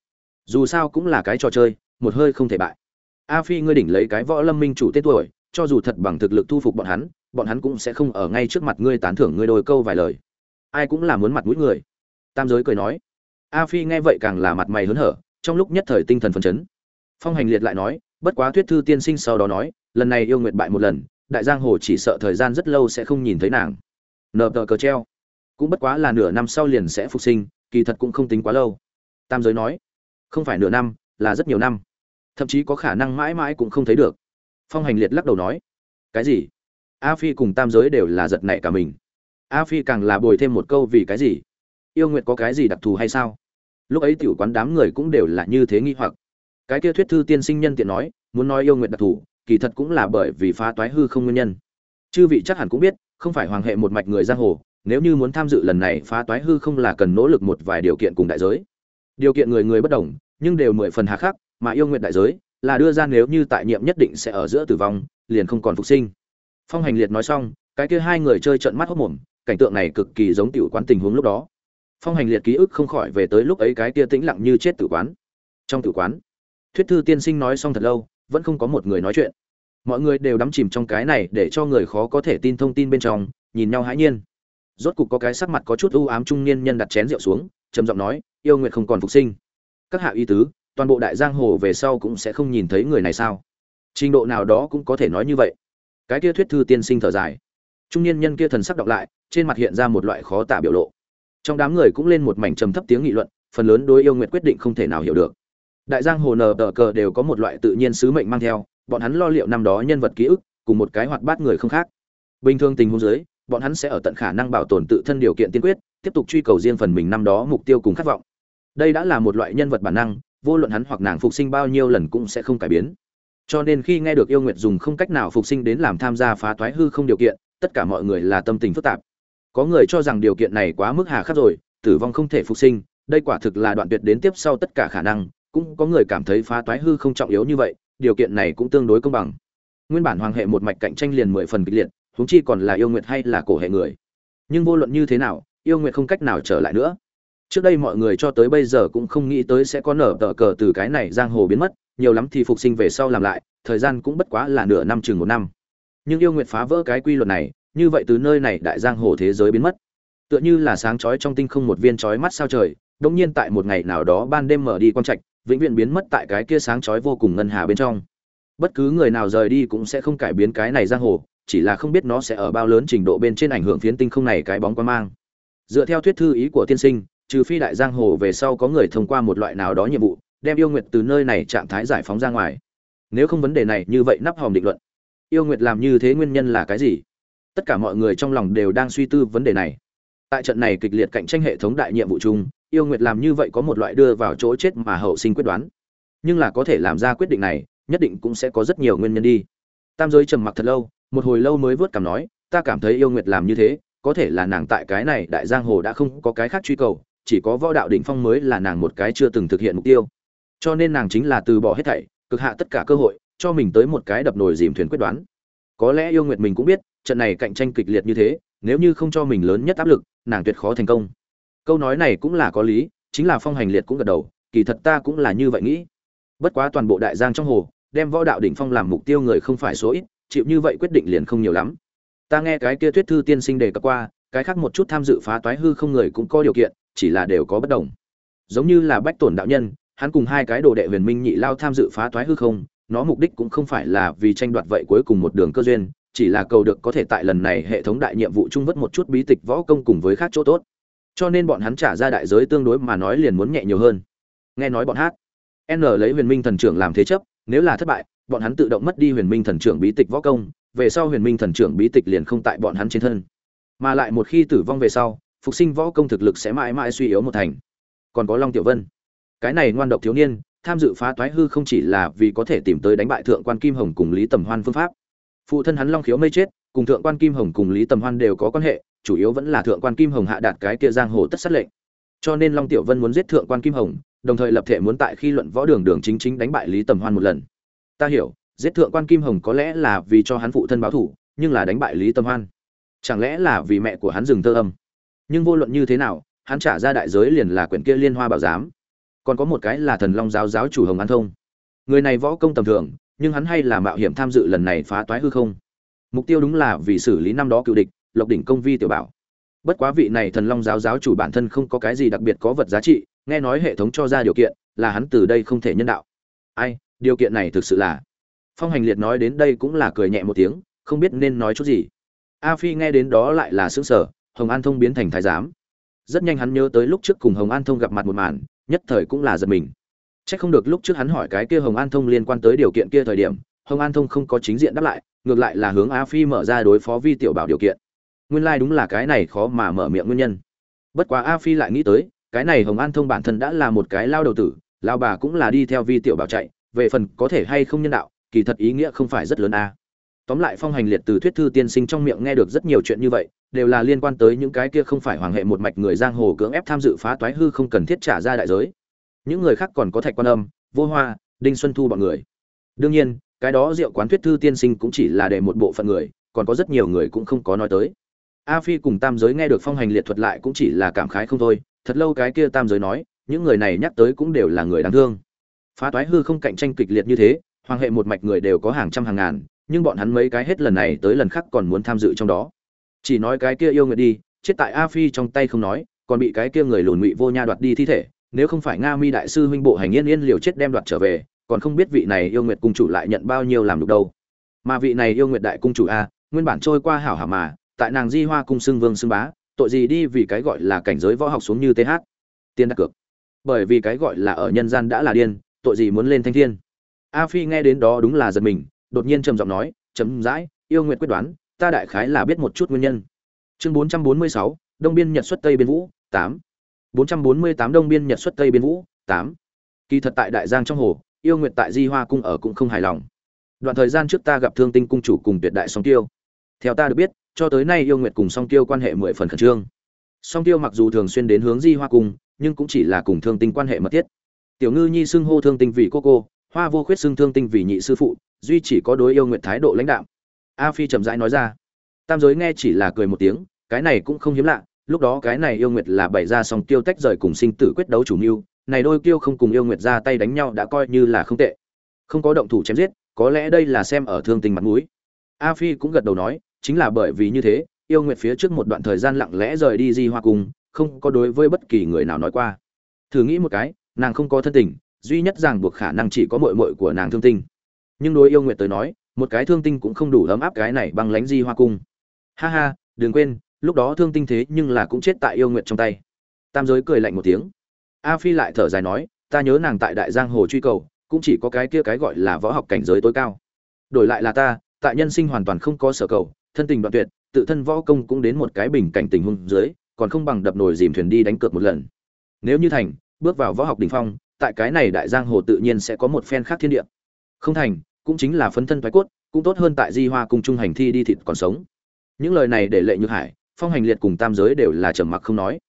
Dù sao cũng là cái trò chơi, một hơi không thể bại. A phi ngươi đỉnh lấy cái võ lâm minh chủ tên tuổi, cho dù thật bằng thực lực thu phục bọn hắn bọn hắn cũng sẽ không ở ngay trước mặt ngươi tán thưởng ngươi đôi câu vài lời. Ai cũng là muốn mặt mũi người. Tam giới cười nói. A phi nghe vậy càng là mặt mày hớn hở, trong lúc nhất thời tinh thần phấn chấn. Phong hành liệt lại nói bất quá thuyết thư tiên sinh sau đó nói, lần này yêu nguyện bại một lần, đại giang hồ chỉ sợ thời gian rất lâu sẽ không nhìn thấy nàng. Nờ tờ cờ treo. Cũng bất quá là nửa năm sau liền sẽ phục sinh, kỳ thật cũng không tính quá lâu. Tam giới nói, không phải nửa năm, là rất nhiều năm. Thậm chí có khả năng mãi mãi cũng không thấy được. Phong hành liệt lắc đầu nói, cái gì? A phi cùng tam giới đều là giật nảy cả mình. A phi càng là bồi thêm một câu vì cái gì? Yêu nguyện có cái gì đặc thù hay sao? Lúc ấy tiểu quán đám người cũng đều là như thế nghi hoặc cái kia thuyết thư tiên sinh nhân tiện nói, muốn nói yêu nguyện đặc thù, kỳ thật cũng là bởi vì phá toái hư không nguyên nhân. Chư vị chắc hẳn cũng biết, không phải hoàng hệ một mạch người giang hồ, nếu như muốn tham dự lần này phá toái hư không là cần nỗ lực một vài điều kiện cùng đại giới. Điều kiện người người bất đồng, nhưng đều mười phần hà khắc, mà yêu nguyện đại giới là đưa ra nếu như tại nhiệm nhất định sẽ ở giữa tử vong, liền không còn phục sinh. Phong hành liệt nói xong, cái kia hai người chơi trận mắt hốc mồm, cảnh tượng này cực kỳ giống tiểu quán tình huống lúc đó. Phong hành liệt ký ức không khỏi về tới lúc ấy cái kia tĩnh lặng như chết tử quán. Trong tử quán thuyết thư tiên sinh nói xong thật lâu, vẫn không có một người nói chuyện. Mọi người đều đắm chìm trong cái này để cho người khó có thể tin thông tin bên trong, nhìn nhau hãi nhiên. Rốt cục có cái sắc mặt có chút u ám trung niên nhân đặt chén rượu xuống, trầm giọng nói, yêu nguyện không còn phục sinh. Các hạ y tứ, toàn bộ đại giang hồ về sau cũng sẽ không nhìn thấy người này sao? Trình độ nào đó cũng có thể nói như vậy. Cái kia thuyết thư tiên sinh thở dài. Trung niên nhân kia thần sắc đọc lại, trên mặt hiện ra một loại khó tả biểu lộ. Trong đám người cũng lên một mảnh trầm thấp tiếng nghị luận, phần lớn đối yêu nguyện quyết định không thể nào hiểu được đại giang hồ nờ tờ cờ đều có một loại tự nhiên sứ mệnh mang theo, bọn hắn lo liệu năm đó nhân vật ký ức, cùng một cái hoạt bát người không khác. Bình thường tình huống dưới, bọn hắn sẽ ở tận khả năng bảo tồn tự thân điều kiện tiên quyết, tiếp tục truy cầu riêng phần mình năm đó mục tiêu cùng khát vọng. Đây đã là một loại nhân vật bản năng, vô luận hắn hoặc nàng phục sinh bao nhiêu lần cũng sẽ không cải biến. Cho nên khi nghe được yêu nguyệt dùng không cách nào phục sinh đến làm tham gia phá toái hư không điều kiện, tất cả mọi người là tâm tình phức tạp. Có người cho rằng điều kiện này quá mức hà khắc rồi, tử vong không thể phục sinh, đây quả thực là đoạn tuyệt đến tiếp sau tất cả khả năng cũng có người cảm thấy phá toái hư không trọng yếu như vậy, điều kiện này cũng tương đối công bằng. Nguyên bản hoàng hệ một mạch cạnh tranh liền mười phần kịch liệt, huống chi còn là yêu nguyệt hay là cổ hệ người. Nhưng vô luận như thế nào, yêu nguyệt không cách nào trở lại nữa. Trước đây mọi người cho tới bây giờ cũng không nghĩ tới sẽ có nở tờ cờ từ cái này giang hồ biến mất, nhiều lắm thì phục sinh về sau làm lại, thời gian cũng bất quá là nửa năm chừng một năm. Nhưng yêu nguyệt phá vỡ cái quy luật này, như vậy từ nơi này đại giang hồ thế giới biến mất. Tựa như là sáng chói trong tinh không một viên chói mắt sao trời đông nhiên tại một ngày nào đó ban đêm mở đi quang trạch vĩnh viễn biến mất tại cái kia sáng chói vô cùng ngân hà bên trong. Bất cứ người nào rời đi cũng sẽ không cải biến cái này giang hồ, chỉ là không biết nó sẽ ở bao lớn trình độ bên trên ảnh hưởng phiến tinh không này cái bóng quan mang. Dựa theo thuyết thư ý của tiên sinh, trừ phi đại giang hồ về sau có người thông qua một loại nào đó nhiệm vụ, đem yêu nguyệt từ nơi này trạng thái giải phóng ra ngoài. Nếu không vấn đề này, như vậy nắp hòm định luận. Yêu nguyệt làm như thế nguyên nhân là cái gì? Tất cả mọi người trong lòng đều đang suy tư vấn đề này. Tại trận này kịch liệt cạnh tranh hệ thống đại nhiệm vụ chung yêu nguyệt làm như vậy có một loại đưa vào chỗ chết mà hậu sinh quyết đoán. Nhưng là có thể làm ra quyết định này, nhất định cũng sẽ có rất nhiều nguyên nhân đi. Tam giới trầm mặc thật lâu, một hồi lâu mới vớt cảm nói, ta cảm thấy yêu nguyệt làm như thế, có thể là nàng tại cái này đại giang hồ đã không có cái khác truy cầu, chỉ có võ đạo đỉnh phong mới là nàng một cái chưa từng thực hiện mục tiêu. Cho nên nàng chính là từ bỏ hết thảy, cực hạ tất cả cơ hội, cho mình tới một cái đập nồi dìm thuyền quyết đoán. Có lẽ yêu nguyệt mình cũng biết, trận này cạnh tranh kịch liệt như thế, nếu như không cho mình lớn nhất áp lực, nàng tuyệt khó thành công câu nói này cũng là có lý, chính là phong hành liệt cũng gật đầu, kỳ thật ta cũng là như vậy nghĩ. Bất quá toàn bộ đại giang trong hồ, đem võ đạo đỉnh phong làm mục tiêu người không phải số ít, chịu như vậy quyết định liền không nhiều lắm. Ta nghe cái kia thuyết thư tiên sinh đề cập qua, cái khác một chút tham dự phá toái hư không người cũng có điều kiện, chỉ là đều có bất đồng. Giống như là bách tổn đạo nhân, hắn cùng hai cái đồ đệ huyền minh nhị lao tham dự phá toái hư không, nó mục đích cũng không phải là vì tranh đoạt vậy cuối cùng một đường cơ duyên, chỉ là cầu được có thể tại lần này hệ thống đại nhiệm vụ chung vất một chút bí tịch võ công cùng với khác chỗ tốt cho nên bọn hắn trả ra đại giới tương đối mà nói liền muốn nhẹ nhiều hơn. Nghe nói bọn hát, n lấy huyền minh thần trưởng làm thế chấp, nếu là thất bại, bọn hắn tự động mất đi huyền minh thần trưởng bí tịch võ công, về sau huyền minh thần trưởng bí tịch liền không tại bọn hắn trên thân. Mà lại một khi tử vong về sau, phục sinh võ công thực lực sẽ mãi mãi suy yếu một thành. Còn có long tiểu vân. Cái này ngoan độc thiếu niên, tham dự phá toái hư không chỉ là vì có thể tìm tới đánh bại thượng quan kim hồng cùng lý tầm hoan phương pháp. Phụ thân hắn long khiếu mây chết, cùng thượng quan kim hồng cùng lý tầm hoan đều có quan hệ chủ yếu vẫn là thượng quan kim hồng hạ đạt cái kia giang hồ tất sát lệnh. Cho nên long tiểu vân muốn giết thượng quan kim hồng, đồng thời lập thể muốn tại khi luận võ đường đường chính chính đánh bại lý tầm hoan một lần. Ta hiểu, giết thượng quan kim hồng có lẽ là vì cho hắn phụ thân báo thủ, nhưng là đánh bại lý tầm hoan. Chẳng lẽ là vì mẹ của hắn dừng thơ âm? Nhưng vô luận như thế nào, hắn trả ra đại giới liền là quyển kia liên hoa bảo giám. Còn có một cái là thần long giáo giáo chủ hồng an thông. Người này võ công tầm thường, nhưng hắn hay là mạo hiểm tham dự lần này phá toái hư không? Mục tiêu đúng là vì xử lý năm đó cựu địch lộc đỉnh công vi tiểu bảo. Bất quá vị này thần long giáo giáo chủ bản thân không có cái gì đặc biệt có vật giá trị, nghe nói hệ thống cho ra điều kiện, là hắn từ đây không thể nhân đạo. Ai, điều kiện này thực sự là. Phong hành liệt nói đến đây cũng là cười nhẹ một tiếng, không biết nên nói chút gì. A phi nghe đến đó lại là xứng sở hồng an thông biến thành thái giám. Rất nhanh hắn nhớ tới lúc trước cùng hồng an thông gặp mặt một màn, nhất thời cũng là giật mình. C h ắ c không được lúc trước hắn hỏi cái kia hồng an thông liên quan tới điều kiện kia thời điểm, hồng an thông không có chính diện đáp lại, ngược lại là hướng a phi mở ra đối phó vi tiểu bảo điều kiện nguyên lai đúng là cái này khó mà mở miệng nguyên nhân. Bất quá a phi lại nghĩ tới, cái này hồng an thông bản thân đã là một cái lao đầu tử, lao bà cũng là đi theo vi tiểu bảo chạy, về phần có thể hay không nhân đạo, kỳ thật ý nghĩa không phải rất lớn a. Tóm lại phong hành liệt từ thuyết thư tiên sinh trong miệng nghe được rất nhiều chuyện như vậy, đều là liên quan tới những cái kia không phải hoàng hệ một mạch người giang hồ cưỡng ép tham dự phá toái hư không cần thiết trả ra đại giới. Những người khác còn có thạch quan âm, vô hoa, đinh xuân thu bọn người. Đương nhiên, cái đó rượu quán thuyết thư tiên sinh cũng chỉ là để một bộ phận người, còn có rất nhiều người cũng không có nói tới a phi cùng tam giới nghe được phong hành liệt thuật lại cũng chỉ là cảm khái không thôi, thật lâu cái kia tam giới nói, những người này nhắc tới cũng đều là người đáng thương. Phá toái hư không cạnh tranh kịch liệt như thế, hoàng hệ một mạch người đều có hàng trăm hàng ngàn, nhưng bọn hắn mấy cái hết lần này tới lần khác còn muốn tham dự trong đó. Chỉ nói cái kia yêu người đi, chết tại a phi trong tay không nói, còn bị cái kia người lùn ngụy vô nha đoạt đi thi thể, nếu không phải nga mi đại sư huynh bộ hành yên yên liều chết đem đoạt trở về, còn không biết vị này yêu nguyệt cung chủ lại nhận bao nhiêu làm được đâu. Mà vị này yêu nguyệt đại cung chủ a, nguyên bản trôi qua hảo hảo mà tại nàng di hoa cung xưng vương xưng bá tội gì đi vì cái gọi là cảnh giới võ học xuống như th tiên đặt cược. Bởi vì cái gọi là ở nhân gian đã là điên tội gì muốn lên thanh thiên? A phi nghe đến đó đúng là giật mình đột nhiên trầm giọng nói chấm dãi yêu nguyệt quyết đoán ta đại khái là biết một chút nguyên nhân. Chương 446, đông biên nhật xuất tây biên vũ 8. 448 đông biên nhật xuất tây biên vũ tám. Kỳ thật tại đại giang trong hồ yêu nguyệt tại di hoa cung ở cũng không hài lòng. Đoạn thời gian trước ta gặp thương tinh cung chủ cùng tuyệt đại song tiêu. Theo ta được biết cho tới nay yêu nguyệt cùng song tiêu quan hệ mười phần khẩn trương. Song tiêu mặc dù thường xuyên đến hướng di hoa cung, nhưng cũng chỉ là cùng thương tinh quan hệ mật thiết. Tiểu ngư nhi xưng hô thương tinh vì cô cô, hoa vô khuyết xưng thương tinh vì nhị sư phụ, duy chỉ có đối yêu nguyệt thái độ lãnh đạo a phi chậm rãi nói ra. Tam giới nghe chỉ là cười một tiếng, cái này cũng không hiếm lạ, lúc đó cái này yêu nguyệt là bày ra song tiêu tách rời cùng sinh tử quyết đấu chủ mưu, này đôi tiêu không cùng yêu nguyệt ra tay đánh nhau đã coi như là không tệ. Không có động thủ chém giết, có lẽ đây là xem ở thương tình mặt mũi. A phi cũng gật đầu nói chính là bởi vì như thế, yêu nguyệt phía trước một đoạn thời gian lặng lẽ rời đi di hoa cung, không có đối với bất kỳ người nào nói qua. Thử nghĩ một cái, nàng không có thân tình, duy nhất ràng buộc khả năng chỉ có mội mội của nàng thương tinh. Nhưng đối yêu nguyệt tới nói, một cái thương tinh cũng không đủ ấm áp cái này bằng lánh di hoa cung. Ha ha, đừng quên, lúc đó thương tinh thế nhưng là cũng chết tại yêu nguyệt trong tay. Tam giới cười lạnh một tiếng. A phi lại thở dài nói, ta nhớ nàng tại đại giang hồ truy cầu, cũng chỉ có cái kia cái gọi là võ học cảnh giới tối cao. Đổi lại là ta, tại nhân sinh hoàn toàn không có sở cầu thân tình đoạn tuyệt, tự thân võ công cũng đến một cái bình cảnh tình huống dưới, còn không bằng đập nồi dìm thuyền đi đánh cược một lần. Nếu như thành, bước vào võ học đỉnh phong, tại cái này đại giang hồ tự nhiên sẽ có một phen khác thiên địa. Không thành, cũng chính là phấn thân thoái cốt, cũng tốt hơn tại di hoa cùng trung hành thi đi thịt còn sống. Những lời này để lệ như hải, phong hành liệt cùng tam giới đều là trầm mặc không nói.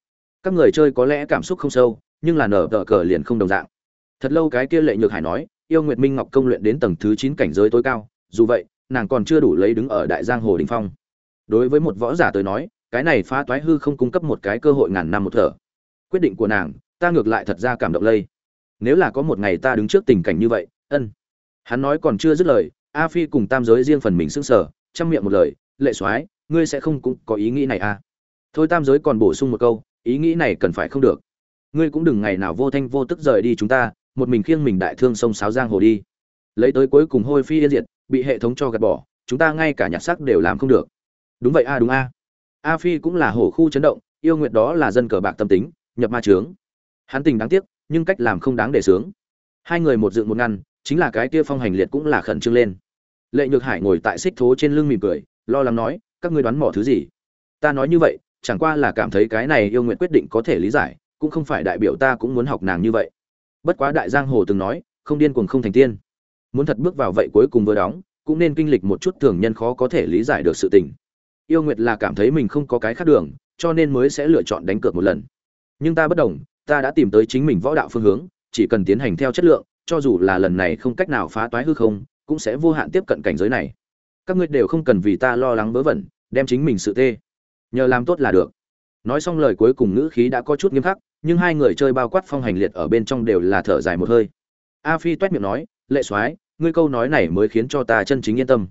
Các người chơi có lẽ cảm xúc không sâu, nhưng là nở tờ cờ liền không đồng dạng. Thật lâu cái kia lệ nhược hải nói, yêu nguyệt minh ngọc công luyện đến tầng thứ chín cảnh giới tối cao, dù vậy nàng còn chưa đủ lấy đứng ở đại giang hồ đình phong. Đối với một võ giả tới nói, cái này phá toái hư không cung cấp một cái cơ hội ngàn năm một thở. Quyết định của nàng, ta ngược lại thật ra cảm động lây. Nếu là có một ngày ta đứng trước tình cảnh như vậy, ân. Hắn nói còn chưa dứt lời, a phi cùng tam giới riêng phần mình sững sờ, chăm miệng một lời, lệ soái, ngươi sẽ không cũng có ý nghĩ này à? Thôi tam giới còn bổ sung một câu, ý nghĩ này cần phải không được. Ngươi cũng đừng ngày nào vô thanh vô tức rời đi chúng ta, một mình khiêng mình đại thương sông sáo giang hồ đi. Lấy tới cuối cùng hôi phi yên diệt bị hệ thống cho gạt bỏ, chúng ta ngay cả nhặt sắc đều làm không được. Đúng vậy a, đúng a. A phi cũng là hổ khu chấn động, yêu nguyện đó là dân cờ bạc tâm tính, nhập ma trướng hắn tình đáng tiếc, nhưng cách làm không đáng để sướng. Hai người một dựng một ngăn, chính là cái kia phong hành liệt cũng là khẩn trương lên. Lệ nhược hải ngồi tại xích thố trên lưng mỉm cười, lo lắng nói, các ngươi đoán mò thứ gì? Ta nói như vậy, chẳng qua là cảm thấy cái này yêu nguyện quyết định có thể lý giải, cũng không phải đại biểu ta cũng muốn học nàng như vậy. Bất quá đại giang hồ từng nói, không điên cuồng không thành tiên muốn thật bước vào vậy cuối cùng vừa đóng, cũng nên kinh lịch một chút thường nhân khó có thể lý giải được sự tình. Yêu nguyệt là cảm thấy mình không có cái khác đường, cho nên mới sẽ lựa chọn đánh cược một lần. Nhưng ta bất đồng, ta đã tìm tới chính mình võ đạo phương hướng, chỉ cần tiến hành theo chất lượng, cho dù là lần này không cách nào phá toái hư không, cũng sẽ vô hạn tiếp cận cảnh giới này. Các ngươi đều không cần vì ta lo lắng vớ vẩn, đem chính mình sự tê. Nhờ làm tốt là được. Nói xong lời cuối cùng ngữ khí đã có chút nghiêm khắc, nhưng hai người chơi bao quát phong hành liệt ở bên trong đều là thở dài một hơi. A phi toét miệng nói, lệ soái ngươi câu nói này mới khiến cho ta chân chính yên tâm.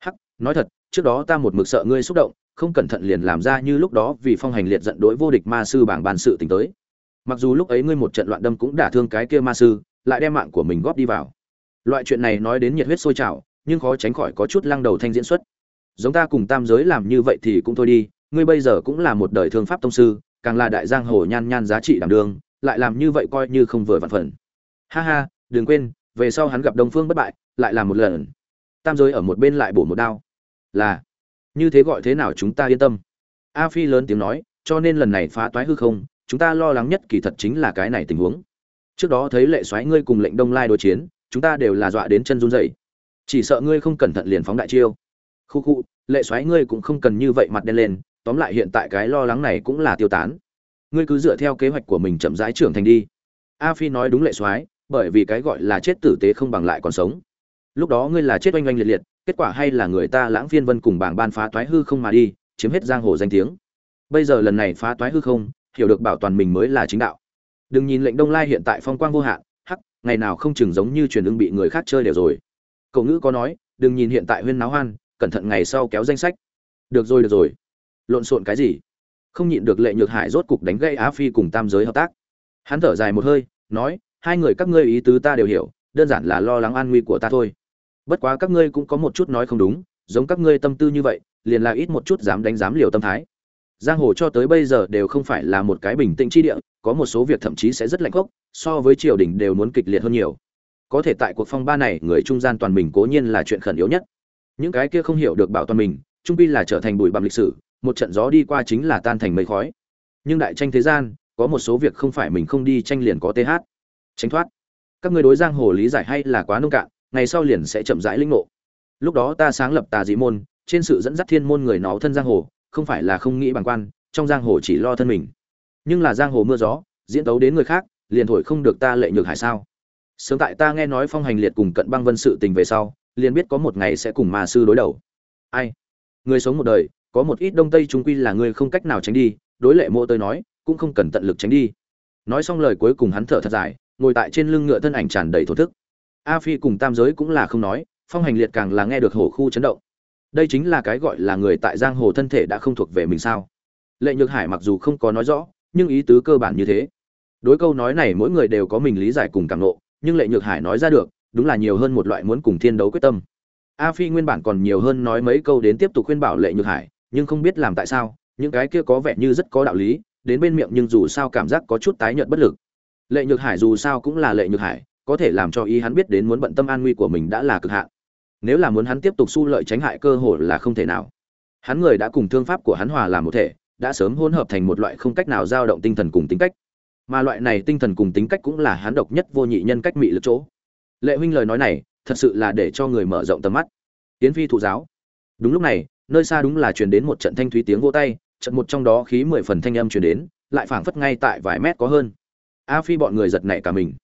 Hắc, nói thật, trước đó ta một mực sợ ngươi xúc động, không cẩn thận liền làm ra như lúc đó vì phong hành liệt giận đối vô địch ma sư bảng bàn sự tình tới. Mặc dù lúc ấy ngươi một trận loạn đâm cũng đả thương cái kia ma sư, lại đem mạng của mình góp đi vào. Loại chuyện này nói đến nhiệt huyết sôi trào, nhưng khó tránh khỏi có chút lăng đầu thanh diễn xuất. Giống ta cùng tam giới làm như vậy thì cũng thôi đi, ngươi bây giờ cũng là một đời thương pháp tông sư, càng là đại giang hồ nhan nhan giá trị đảm đường lại làm như vậy coi như không vừa vặn phần. Ha ha, đừng quên về sau hắn gặp đông phương bất bại, lại làm một lần. Tam giới ở một bên lại bổ một đao. Là, như thế gọi thế nào chúng ta yên tâm. A phi lớn tiếng nói, cho nên lần này phá toái hư không, chúng ta lo lắng nhất kỳ thật chính là cái này tình huống. Trước đó thấy lệ xoáy ngươi cùng lệnh đông lai đối chiến, chúng ta đều là dọa đến chân run rẩy. Chỉ sợ ngươi không cẩn thận liền phóng đại chiêu. Khu khu, lệ xoáy ngươi cũng không cần như vậy mặt đen lên, tóm lại hiện tại cái lo lắng này cũng là tiêu tán. Ngươi cứ dựa theo kế hoạch của mình chậm rãi trưởng thành đi. A phi nói đúng lệ xoáy bởi vì cái gọi là chết tử tế không bằng lại còn sống. Lúc đó ngươi là chết oanh oanh liệt liệt, kết quả hay là người ta lãng phiên vân cùng bảng ban phá toái hư không mà đi, chiếm hết giang hồ danh tiếng. Bây giờ lần này phá toái hư không, hiểu được bảo toàn mình mới là chính đạo. Đừng nhìn lệnh đông lai hiện tại phong quang vô hạn, hắc, ngày nào không chừng giống như truyền ưng bị người khác chơi đều rồi. Cậu ngữ có nói, đừng nhìn hiện tại huyên náo hoan, cẩn thận ngày sau kéo danh sách. Được rồi được rồi. Lộn xộn cái gì? Không nhịn được lệ nhược hải rốt cục đánh gây á phi cùng tam giới hợp tác. Hắn thở dài một hơi, nói hai người các ngươi ý tứ ta đều hiểu, đơn giản là lo lắng an nguy của ta thôi. Bất quá các ngươi cũng có một chút nói không đúng, giống các ngươi tâm tư như vậy, liền là ít một chút dám đánh dám liều tâm thái. Giang hồ cho tới bây giờ đều không phải là một cái bình tĩnh chi địa, có một số việc thậm chí sẽ rất lạnh khốc so với triều đình đều muốn kịch liệt hơn nhiều. Có thể tại cuộc phong ba này, người trung gian toàn mình cố nhiên là chuyện khẩn yếu nhất. Những cái kia không hiểu được bảo toàn mình, trung pi là trở thành bụi bặm lịch sử, một trận gió đi qua chính là tan thành mây khói. Nhưng đại tranh thế gian, có một số việc không phải mình không đi tranh liền có th tránh thoát. Các người đối giang hồ lý giải hay là quá nông cạn, ngày sau liền sẽ chậm rãi linh ngộ. Lúc đó ta sáng lập tà dị môn, trên sự dẫn dắt thiên môn người nó thân giang hồ, không phải là không nghĩ bằng quan, trong giang hồ chỉ lo thân mình. Nhưng là giang hồ mưa gió, diễn tấu đến người khác, liền thổi không được ta lệ nhược hải sao? Sớm tại ta nghe nói phong hành liệt cùng cận băng vân sự tình về sau, liền biết có một ngày sẽ cùng ma sư đối đầu. Ai? Người sống một đời, có một ít đông tây trung quy là người không cách nào tránh đi, đối lệ mộ tôi nói, cũng không cần tận lực tránh đi. Nói xong lời cuối cùng hắn thở thật dài ngồi tại trên lưng ngựa thân ảnh tràn đầy thổ thức. A phi cùng tam giới cũng là không nói, phong hành liệt càng là nghe được hổ khu chấn động. Đây chính là cái gọi là người tại giang hồ thân thể đã không thuộc về mình sao? Lệ nhược hải mặc dù không có nói rõ, nhưng ý tứ cơ bản như thế. Đối câu nói này mỗi người đều có mình lý giải cùng cảm nộ nhưng lệ nhược hải nói ra được, đúng là nhiều hơn một loại muốn cùng thiên đấu quyết tâm. A phi nguyên bản còn nhiều hơn nói mấy câu đến tiếp tục khuyên bảo lệ nhược hải, nhưng không biết làm tại sao, những cái kia có vẻ như rất có đạo lý, đến bên miệng nhưng dù sao cảm giác có chút tái nhợt bất lực lệ nhược hải dù sao cũng là lệ nhược hải, có thể làm cho ý hắn biết đến muốn bận tâm an nguy của mình đã là cực hạn. Nếu là muốn hắn tiếp tục su lợi tránh hại cơ hội là không thể nào. Hắn người đã cùng thương pháp của hắn hòa làm một thể, đã sớm hỗn hợp thành một loại không cách nào dao động tinh thần cùng tính cách. Mà loại này tinh thần cùng tính cách cũng là hắn độc nhất vô nhị nhân cách mị lực chỗ. Lệ huynh lời nói này, thật sự là để cho người mở rộng tầm mắt. Tiến phi thụ giáo. Đúng lúc này, nơi xa đúng là truyền đến một trận thanh thúy tiếng vô tay trận một trong đó khí mười phần thanh âm truyền đến, lại phảng phất ngay tại vài mét có hơn a phi bọn người giật nảy cả mình.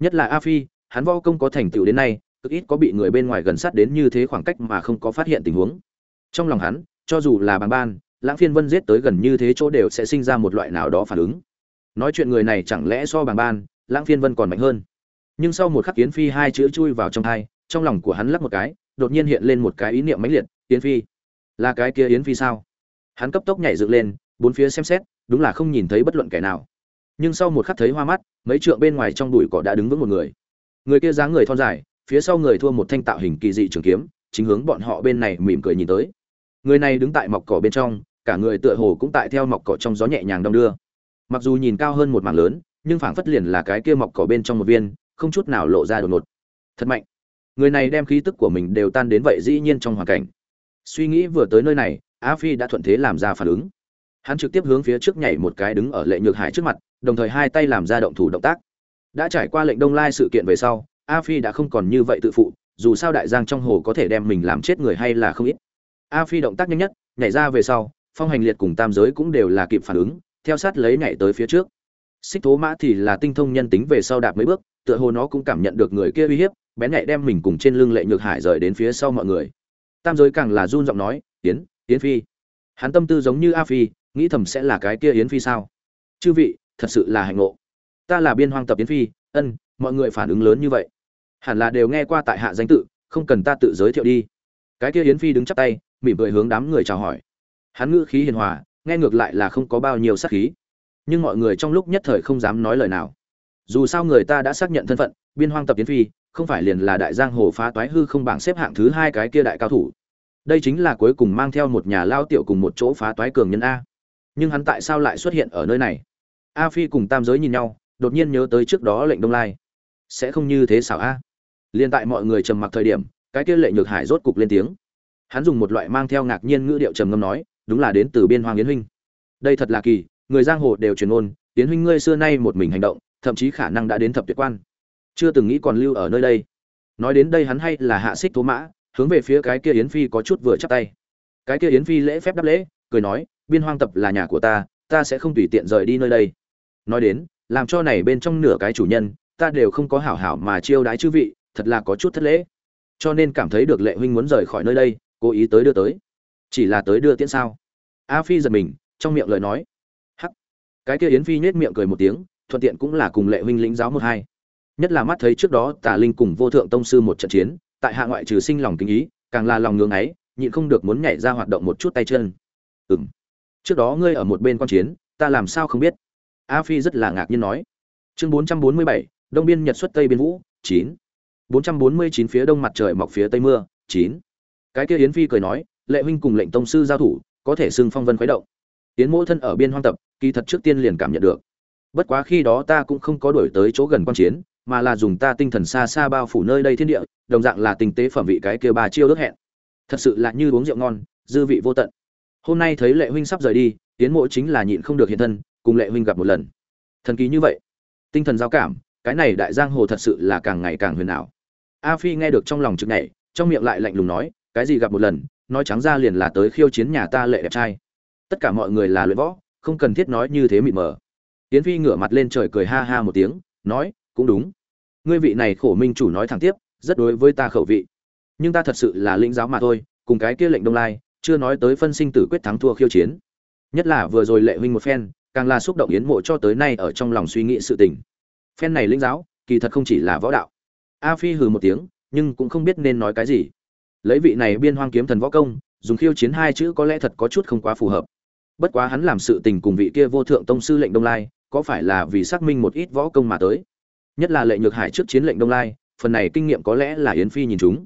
Nhất là a phi, hắn võ công có thành tựu đến nay, cực ít có bị người bên ngoài gần sát đến như thế khoảng cách mà không có phát hiện tình huống. Trong lòng hắn, cho dù là bằng ban, lãng phiên vân giết tới gần như thế chỗ đều sẽ sinh ra một loại nào đó phản ứng. Nói chuyện người này chẳng lẽ so bằng ban, lãng phiên vân còn mạnh hơn? Nhưng sau một khắc Yến phi hai chữ chui vào trong thai, trong lòng của hắn lắc một cái, đột nhiên hiện lên một cái ý niệm mãnh liệt, yến phi, là cái kia yến phi sao? Hắn cấp tốc nhảy dựng lên, bốn phía xem xét, đúng là không nhìn thấy bất luận kẻ nào nhưng sau một khắc thấy hoa mắt, mấy trượng bên ngoài trong bụi cỏ đã đứng vững một người. Người kia dáng người thon dài, phía sau người thua một thanh tạo hình kỳ dị trường kiếm, chính hướng bọn họ bên này mỉm cười nhìn tới. Người này đứng tại mọc cỏ bên trong, cả người tựa hồ cũng tại theo mọc cỏ trong gió nhẹ nhàng đong đưa. Mặc dù nhìn cao hơn một mảng lớn, nhưng phảng phất liền là cái kia mọc cỏ bên trong một viên, không chút nào lộ ra đột ngột. Thật mạnh. Người này đem khí tức của mình đều tan đến vậy dĩ nhiên trong hoàn cảnh. Suy nghĩ vừa tới nơi này Á phi đã thuận thế làm ra phản ứng hắn trực tiếp hướng phía trước nhảy một cái đứng ở lệ nhược hải trước mặt đồng thời hai tay làm ra động thủ động tác. Đã trải qua lệnh đông lai sự kiện về sau a phi đã không còn như vậy tự phụ dù sao đại giang trong hồ có thể đem mình làm chết người hay là không ít. A phi động tác nhanh nhất nhảy ra về sau phong hành liệt cùng tam giới cũng đều là kịp phản ứng theo sát lấy nhảy tới phía trước. Xích thố mã thì là tinh thông nhân tính về sau đạp mấy bước tựa hồ nó cũng cảm nhận được người kia uy hiếp bén nhạy đem mình cùng trên lưng lệ nhược hải rời đến phía sau mọi người. Tam giới càng là run giọng nói tiến, tiến phi. Hắn tâm tư giống như a phi nghĩ thầm sẽ là cái kia yến phi sao? Chư vị, thật sự là hạnh ngộ. Ta là biên hoang tập yến phi, ân, mọi người phản ứng lớn như vậy. Hẳn là đều nghe qua tại hạ danh tự, không cần ta tự giới thiệu đi. Cái kia yến phi đứng chắp tay, mỉm cười hướng đám người chào hỏi. Hắn ngữ khí hiền hòa, nghe ngược lại là không có bao nhiêu sát khí. Nhưng mọi người trong lúc nhất thời không dám nói lời nào. Dù sao người ta đã xác nhận thân phận, biên hoang tập yến phi, không phải liền là đại giang hồ phá toái hư không bảng xếp hạng thứ hai cái kia đại cao thủ. Đây chính là cuối cùng mang theo một nhà lao tiểu cùng một chỗ phá toái cường nhân a nhưng hắn tại sao lại xuất hiện ở nơi này? A phi cùng tam giới nhìn nhau, đột nhiên nhớ tới trước đó lệnh đông lai. Sẽ không như thế xảo a. Liên tại mọi người trầm mặc thời điểm, cái kia lệ nhược hải rốt cục lên tiếng. Hắn dùng một loại mang theo ngạc nhiên ngữ điệu trầm ngâm nói, đúng là đến từ biên hoàng yến huynh. Đây thật là kỳ, người giang hồ đều truyền ôn yến huynh ngươi xưa nay một mình hành động, thậm chí khả năng đã đến thập tuyệt quan. Chưa từng nghĩ còn lưu ở nơi đây. Nói đến đây hắn hay là hạ xích thố mã, hướng về phía cái kia yến phi có chút vừa chắp tay. Cái kia yến phi lễ phép đáp lễ, cười nói biên hoang tập là nhà của ta ta sẽ không tùy tiện rời đi nơi đây. Nói đến, làm cho này bên trong nửa cái chủ nhân, ta đều không có hảo hảo mà chiêu đái chư vị, thật là có chút thất lễ. Cho nên cảm thấy được lệ huynh muốn rời khỏi nơi đây, cố ý tới đưa tới. Chỉ là tới đưa tiễn sao? A phi giật mình, trong miệng lời nói. Hắc. Cái kia yến phi nhếch miệng cười một tiếng, thuận tiện cũng là cùng lệ huynh lĩnh giáo một hai. Nhất là mắt thấy trước đó tà linh cùng vô thượng tông sư một trận chiến, tại hạ ngoại trừ sinh lòng kính ý, càng là lòng ngưỡng ấy, nhịn không được muốn nhảy ra hoạt động một chút tay chân. Ừm trước đó ngươi ở một bên quan chiến, ta làm sao không biết? A phi rất là ngạc nhiên nói. Chương bốn trăm bốn mươi bảy, đông biên nhật xuất tây biên vũ, chín. bốn trăm bốn mươi chín phía đông mặt trời mọc phía tây mưa, chín. Cái kia yến phi cười nói, lệ huynh cùng lệnh tông sư giao thủ, có thể xưng phong vân khuấy động. Yến mỗ thân ở biên hoang tập, kỳ thật trước tiên liền cảm nhận được. Bất quá khi đó ta cũng không có đổi tới chỗ gần quan chiến, mà là dùng ta tinh thần xa xa bao phủ nơi đây thiên địa, đồng dạng là tình tế phẩm vị cái kia bà chiêu ước hẹn. Thật sự là như uống rượu ngon, dư vị vô tận hôm nay thấy lệ huynh sắp rời đi tiến mộ chính là nhịn không được hiện thân, cùng lệ huynh gặp một lần. Thần kỳ như vậy, tinh thần giao cảm, cái này đại giang hồ thật sự là càng ngày càng huyền ảo. A phi nghe được trong lòng chực nhảy, trong miệng lại lạnh lùng nói, cái gì gặp một lần, nói trắng ra liền là tới khiêu chiến nhà ta lệ đẹp trai. Tất cả mọi người là luyện võ, không cần thiết nói như thế mịt mờ. Tiến phi ngửa mặt lên trời cười ha ha một tiếng, nói, cũng đúng. Ngươi vị này khổ minh chủ nói thẳng tiếp, rất đối với ta khẩu vị. Nhưng ta thật sự là lĩnh giáo mà thôi, cùng cái kia lệnh đông lai chưa nói tới phân sinh tử quyết thắng thua khiêu chiến. Nhất là vừa rồi lệ huynh một phen, càng là xúc động yến mộ cho tới nay ở trong lòng suy nghĩ sự tình. Phen này linh giáo, kỳ thật không chỉ là võ đạo. A phi hừ một tiếng, nhưng cũng không biết nên nói cái gì. Lấy vị này biên hoang kiếm thần võ công, dùng khiêu chiến hai chữ có lẽ thật có chút không quá phù hợp. Bất quá hắn làm sự tình cùng vị kia vô thượng tông sư lệnh đông lai, có phải là vì xác minh một ít võ công mà tới? Nhất là lệ nhược hải trước chiến lệnh đông lai, phần này kinh nghiệm có lẽ là yến phi nhìn chúng.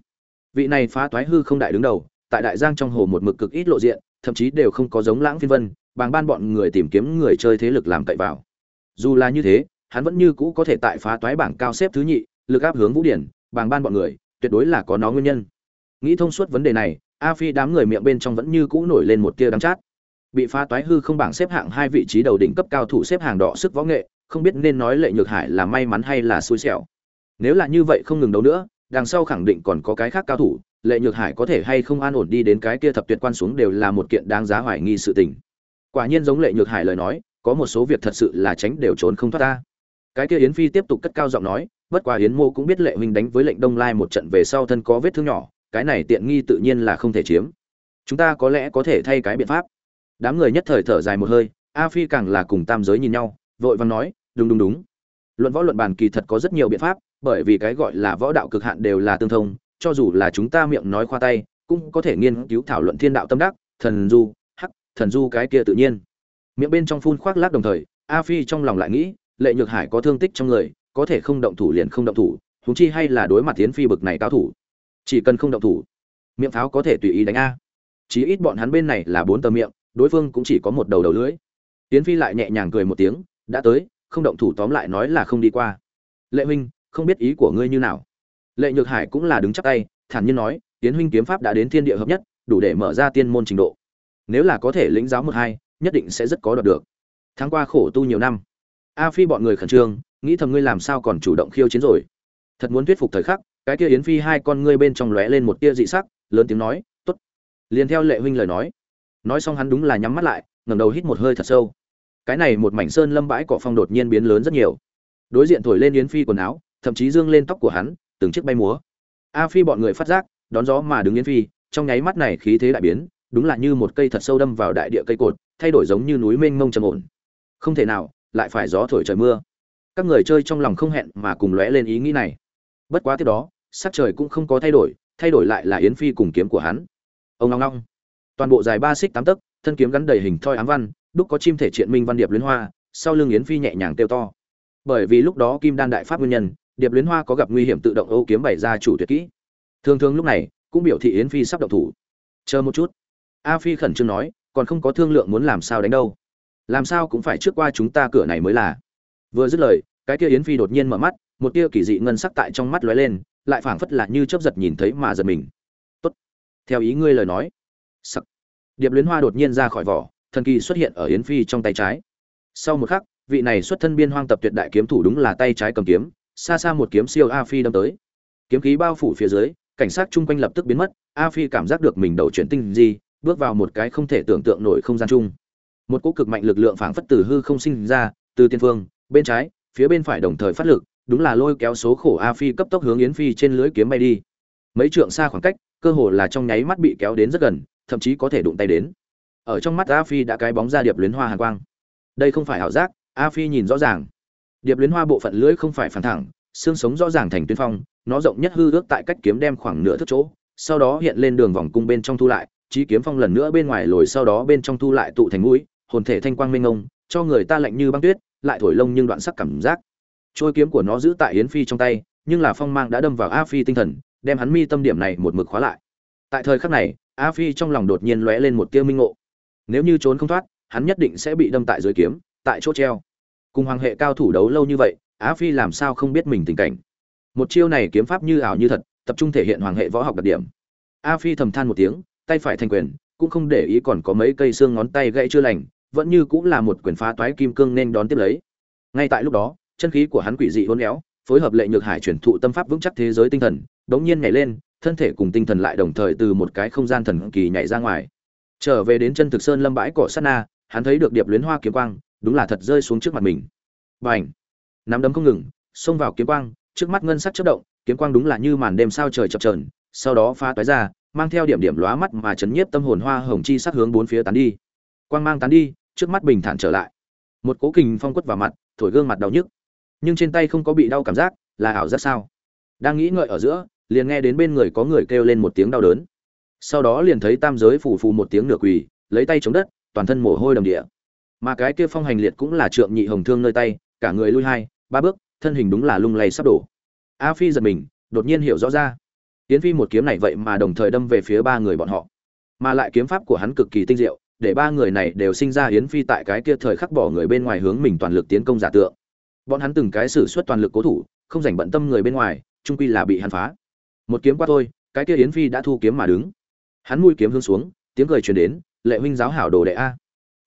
Vị này phá toái hư không đại đứng đầu tại đại giang trong hồ một mực cực ít lộ diện, thậm chí đều không có giống lãng phiên vân, bàng ban bọn người tìm kiếm người chơi thế lực làm cậy vào. Dù là như thế, hắn vẫn như cũ có thể tại phá toái bảng cao xếp thứ nhị, lực áp hướng vũ điển, bàng ban bọn người, tuyệt đối là có nó nguyên nhân. Nghĩ thông suốt vấn đề này, a phi đám người miệng bên trong vẫn như cũ nổi lên một tia đắng chát. Bị phá toái hư không bảng xếp hạng hai vị trí đầu đỉnh cấp cao thủ xếp hàng đỏ sức võ nghệ, không biết nên nói lệ nhược hải là may mắn hay là xui xẻo. Nếu là như vậy không ngừng đấu nữa, đằng sau khẳng định còn có cái khác cao thủ lệ nhược hải có thể hay không an ổn đi đến cái kia thập tuyệt quan xuống đều là một kiện đáng giá hoài nghi sự tình. Quả nhiên giống lệ nhược hải lời nói, có một số việc thật sự là tránh đều trốn không thoát ta. Cái kia yến phi tiếp tục cất cao giọng nói, bất quá yến mô cũng biết lệ huynh đánh với lệnh đông lai một trận về sau thân có vết thương nhỏ, cái này tiện nghi tự nhiên là không thể chiếm. Chúng ta có lẽ có thể thay cái biện pháp. Đám người nhất thời thở dài một hơi, a phi càng là cùng tam giới nhìn nhau, vội vàng nói, đúng đúng đúng. Luận võ luận bàn kỳ thật có rất nhiều biện pháp, bởi vì cái gọi là võ đạo cực hạn đều là tương thông cho dù là chúng ta miệng nói khoa tay, cũng có thể nghiên cứu thảo luận thiên đạo tâm đắc, thần du, hắc, thần du cái kia tự nhiên. Miệng bên trong phun khoác lác đồng thời, a phi trong lòng lại nghĩ, lệ nhược hải có thương tích trong người, có thể không động thủ liền không động thủ húng chi hay là đối mặt tiến phi bực này cao thủ. Chỉ cần không động thủ, miệng pháo có thể tùy ý đánh a. Chí ít bọn hắn bên này là bốn tờ miệng, đối phương cũng chỉ có một đầu đầu lưỡi. Tiến phi lại nhẹ nhàng cười một tiếng, đã tới, không động thủ tóm lại nói là không đi qua. Lệ huynh, không biết ý của ngươi như nào lệ nhược hải cũng là đứng chắc tay, thản nhiên nói tiến huynh kiếm pháp đã đến thiên địa hợp nhất, đủ để mở ra tiên môn trình độ. Nếu là có thể lĩnh giáo một hai, nhất định sẽ rất có đoạt được. Tháng qua khổ tu nhiều năm. A phi bọn người khẩn trương, nghĩ thầm ngươi làm sao còn chủ động khiêu chiến rồi? Thật muốn thuyết phục thời khắc, cái kia yến phi hai con ngươi bên trong lóe lên một tia dị sắc, lớn tiếng nói, tốt. Liền theo lệ huynh lời nói. Nói xong hắn đúng là nhắm mắt lại, ngẩng đầu hít một hơi thật sâu. Cái này một mảnh sơn lâm bãi cỏ phong đột nhiên biến lớn rất nhiều. Đối diện thổi lên yến phi quần áo, thậm chí dương lên tóc của hắn từng chiếc bay múa. A phi bọn người phát giác, đón gió mà đứng yến phi, trong nháy mắt này khí thế đại biến, đúng là như một cây thật sâu đâm vào đại địa cây cột, thay đổi giống như núi mênh mông trầm ổn. Không thể nào, lại phải gió thổi trời mưa. Các người chơi trong lòng không hẹn mà cùng lóe lên ý nghĩ này. Bất quá tiếp đó, sắc trời cũng không có thay đổi thay đổi lại là yến phi cùng kiếm của hắn. Ông long long. Toàn bộ dài ba xích tám tấc, thân kiếm gắn đầy hình thoi ám văn, đúc có chim thể triện minh văn điệp luyến hoa, sau lưng yến phi nhẹ nhàng kêu to. Bởi vì lúc đó kim đan đại pháp nguyên nhân điệp luyến hoa có gặp nguy hiểm tự động ô kiếm bày ra chủ tuyệt kỹ. Thường thường lúc này, cũng biểu thị yến phi sắp động thủ. Chờ một chút. A phi khẩn trương nói, còn không có thương lượng muốn làm sao đánh đâu. Làm sao cũng phải trước qua chúng ta cửa này mới là. Vừa dứt lời, cái kia yến phi đột nhiên mở mắt, một tia kỳ dị ngân sắc tại trong mắt lóe lên, lại phảng phất là như chớp giật nhìn thấy mà giật mình. Tốt, theo ý ngươi lời nói. Sắc. điệp luyến hoa đột nhiên ra khỏi vỏ, thần kỳ xuất hiện ở yến phi trong tay trái. Sau một khắc, vị này xuất thân biên hoang tập tuyệt đại kiếm thủ đúng là tay trái cầm kiếm xa xa một kiếm siêu a phi đâm tới. Kiếm khí bao phủ phía dưới, cảnh sát chung quanh lập tức biến mất, a phi cảm giác được mình đầu chuyển tinh gì, bước vào một cái không thể tưởng tượng nổi không gian chung. Một cỗ cực mạnh lực lượng phảng phất từ hư không sinh ra, từ tiên phương, bên trái, phía bên phải đồng thời phát lực, đúng là lôi kéo số khổ a phi cấp tốc hướng yến phi trên lưới kiếm bay đi. Mấy trượng xa khoảng cách, cơ hồ là trong nháy mắt bị kéo đến rất gần, thậm chí có thể đụng tay đến. Ở trong mắt a phi đã cái bóng ra điệp luyến hoa hàn quang. Đây không phải ảo giác, a phi nhìn rõ ràng điệp luyến hoa bộ phận lưỡi không phải phản thẳng, xương sống rõ ràng thành tuyến phong, nó rộng nhất hư ước tại cách kiếm đem khoảng nửa thước chỗ, sau đó hiện lên đường vòng cung bên trong thu lại trí kiếm phong lần nữa bên ngoài lồi sau đó bên trong thu lại tụ thành mũi, hồn thể thanh quang minh ngông cho người ta lạnh như băng tuyết, lại thổi lông nhưng đoạn sắc cảm giác. Trôi kiếm của nó giữ tại yến phi trong tay, nhưng là phong mang đã đâm vào a phi tinh thần, đem hắn mi tâm điểm này một mực khóa lại. Tại thời khắc này, a phi trong lòng đột nhiên lóe lên một tia minh ngộ. Nếu như trốn không thoát, hắn nhất định sẽ bị đâm tại dưới kiếm, tại chỗ treo cùng hoàng hệ cao thủ đấu lâu như vậy, Á phi làm sao không biết mình tình cảnh? Một chiêu này kiếm pháp như ảo như thật, tập trung thể hiện hoàng hệ võ học đặc điểm. A phi thầm than một tiếng, tay phải thành quyền, cũng không để ý còn có mấy cây xương ngón tay gãy chưa lành, vẫn như cũng là một quyền phá toái kim cương nên đón tiếp lấy. Ngay tại lúc đó, chân khí của hắn quỷ dị hôn éo, phối hợp lệ nhược hải chuyển thụ tâm pháp vững chắc thế giới tinh thần, đống nhiên nhảy lên, thân thể cùng tinh thần lại đồng thời từ một cái không gian thần kỳ nhảy ra ngoài. Trở về đến chân thực sơn lâm bãi cỏ sát na, hắn thấy được điệp luyến hoa kiếm quang đúng là thật rơi xuống trước mặt mình. Bành! Nắm đấm không ngừng, xông vào kiếm quang, trước mắt ngân sắc chớp động, kiếm quang đúng là như màn đêm sao trời chập chờn, sau đó phá toái ra, mang theo điểm điểm lóa mắt mà chấn nhiếp tâm hồn hoa hồng chi sắc hướng bốn phía tán đi. Quang mang tán đi, trước mắt bình thản trở lại. Một cố kình phong quất vào mặt, thổi gương mặt đau nhức. Nhưng trên tay không có bị đau cảm giác, là ảo giác sao? Đang nghĩ ngợi ở giữa, liền nghe đến bên người có người kêu lên một tiếng đau đớn. Sau đó liền thấy tam giới phủ phù một tiếng nửa quỳ, lấy tay chống đất, toàn thân mồ hôi đầm địa mà cái kia phong hành liệt cũng là trượng nhị hồng thương nơi tay, cả người lui hai, ba bước, thân hình đúng là lung lay sắp đổ. A phi giật mình, đột nhiên hiểu rõ ra. Tiến phi một kiếm này vậy mà đồng thời đâm về phía ba người bọn họ. Mà lại kiếm pháp của hắn cực kỳ tinh diệu, để ba người này đều sinh ra yến phi tại cái kia thời khắc bỏ người bên ngoài hướng mình toàn lực tiến công giả tượng. Bọn hắn từng cái xử suất toàn lực cố thủ, không dành bận tâm người bên ngoài trung quy là bị hắn phá. Một kiếm qua thôi, cái kia yến phi đã thu kiếm mà đứng. Hắn mui kiếm hướng xuống, tiếng cười truyền đến, lệ huynh giáo hảo đồ đệ a.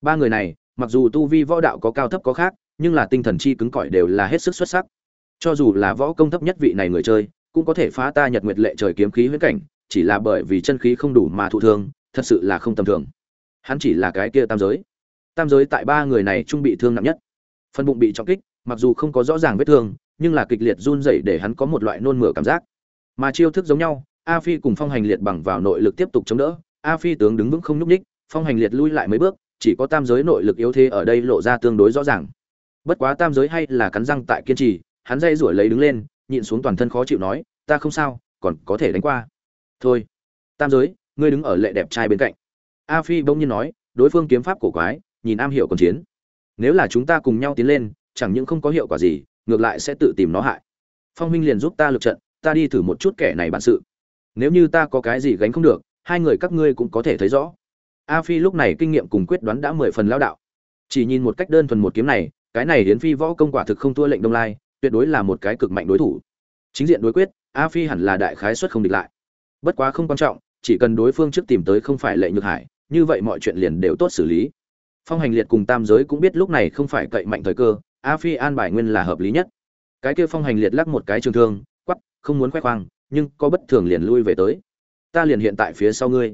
Ba người này mặc dù tu vi võ đạo có cao thấp có khác, nhưng là tinh thần chi cứng cỏi đều là hết sức xuất sắc. Cho dù là võ công thấp nhất vị này người chơi, cũng có thể phá ta nhật nguyệt lệ trời kiếm khí huyễn cảnh, chỉ là bởi vì chân khí không đủ mà thụ thương, thật sự là không tầm thường. Hắn chỉ là cái kia tam giới. Tam giới tại ba người này trung bị thương nặng nhất. Phần bụng bị trọng kích, mặc dù không có rõ ràng vết thương, nhưng là kịch liệt run rẩy để hắn có một loại nôn mửa cảm giác. Mà chiêu thức giống nhau, a phi cùng phong hành liệt bằng vào nội lực tiếp tục chống đỡ, a phi tướng đứng vững không nhúc ních phong hành liệt lui lại mấy bước chỉ có tam giới nội lực yếu thế ở đây lộ ra tương đối rõ ràng. Bất quá tam giới hay là cắn răng tại kiên trì, hắn dây rủi lấy đứng lên, nhịn xuống toàn thân khó chịu nói, ta không sao, còn có thể đánh qua. Thôi, tam giới, ngươi đứng ở lệ đẹp trai bên cạnh. A phi bỗng nhiên nói, đối phương kiếm pháp cổ quái, nhìn am hiểu còn chiến. Nếu là chúng ta cùng nhau tiến lên, chẳng những không có hiệu quả gì, ngược lại sẽ tự tìm nó hại. Phong minh liền giúp ta lực trận, ta đi thử một chút kẻ này bản sự. Nếu như ta có cái gì gánh không được, hai người các ngươi cũng có thể thấy rõ a phi lúc này kinh nghiệm cùng quyết đoán đã mười phần lao đạo. Chỉ nhìn một cách đơn thuần một kiếm này, cái này hiến phi võ công quả thực không thua lệnh đông lai, tuyệt đối là một cái cực mạnh đối thủ. Chính diện đối quyết, a phi hẳn là đại khái xuất không địch lại. Bất quá không quan trọng, chỉ cần đối phương trước tìm tới không phải lệ nhược hải, như vậy mọi chuyện liền đều tốt xử lý. Phong hành liệt cùng tam giới cũng biết lúc này không phải cậy mạnh thời cơ, a phi an bài nguyên là hợp lý nhất. Cái kia phong hành liệt lắc một cái trường thương quắp không muốn khoe khoang, nhưng có bất thường liền lui về tới. Ta liền hiện tại phía sau ngươi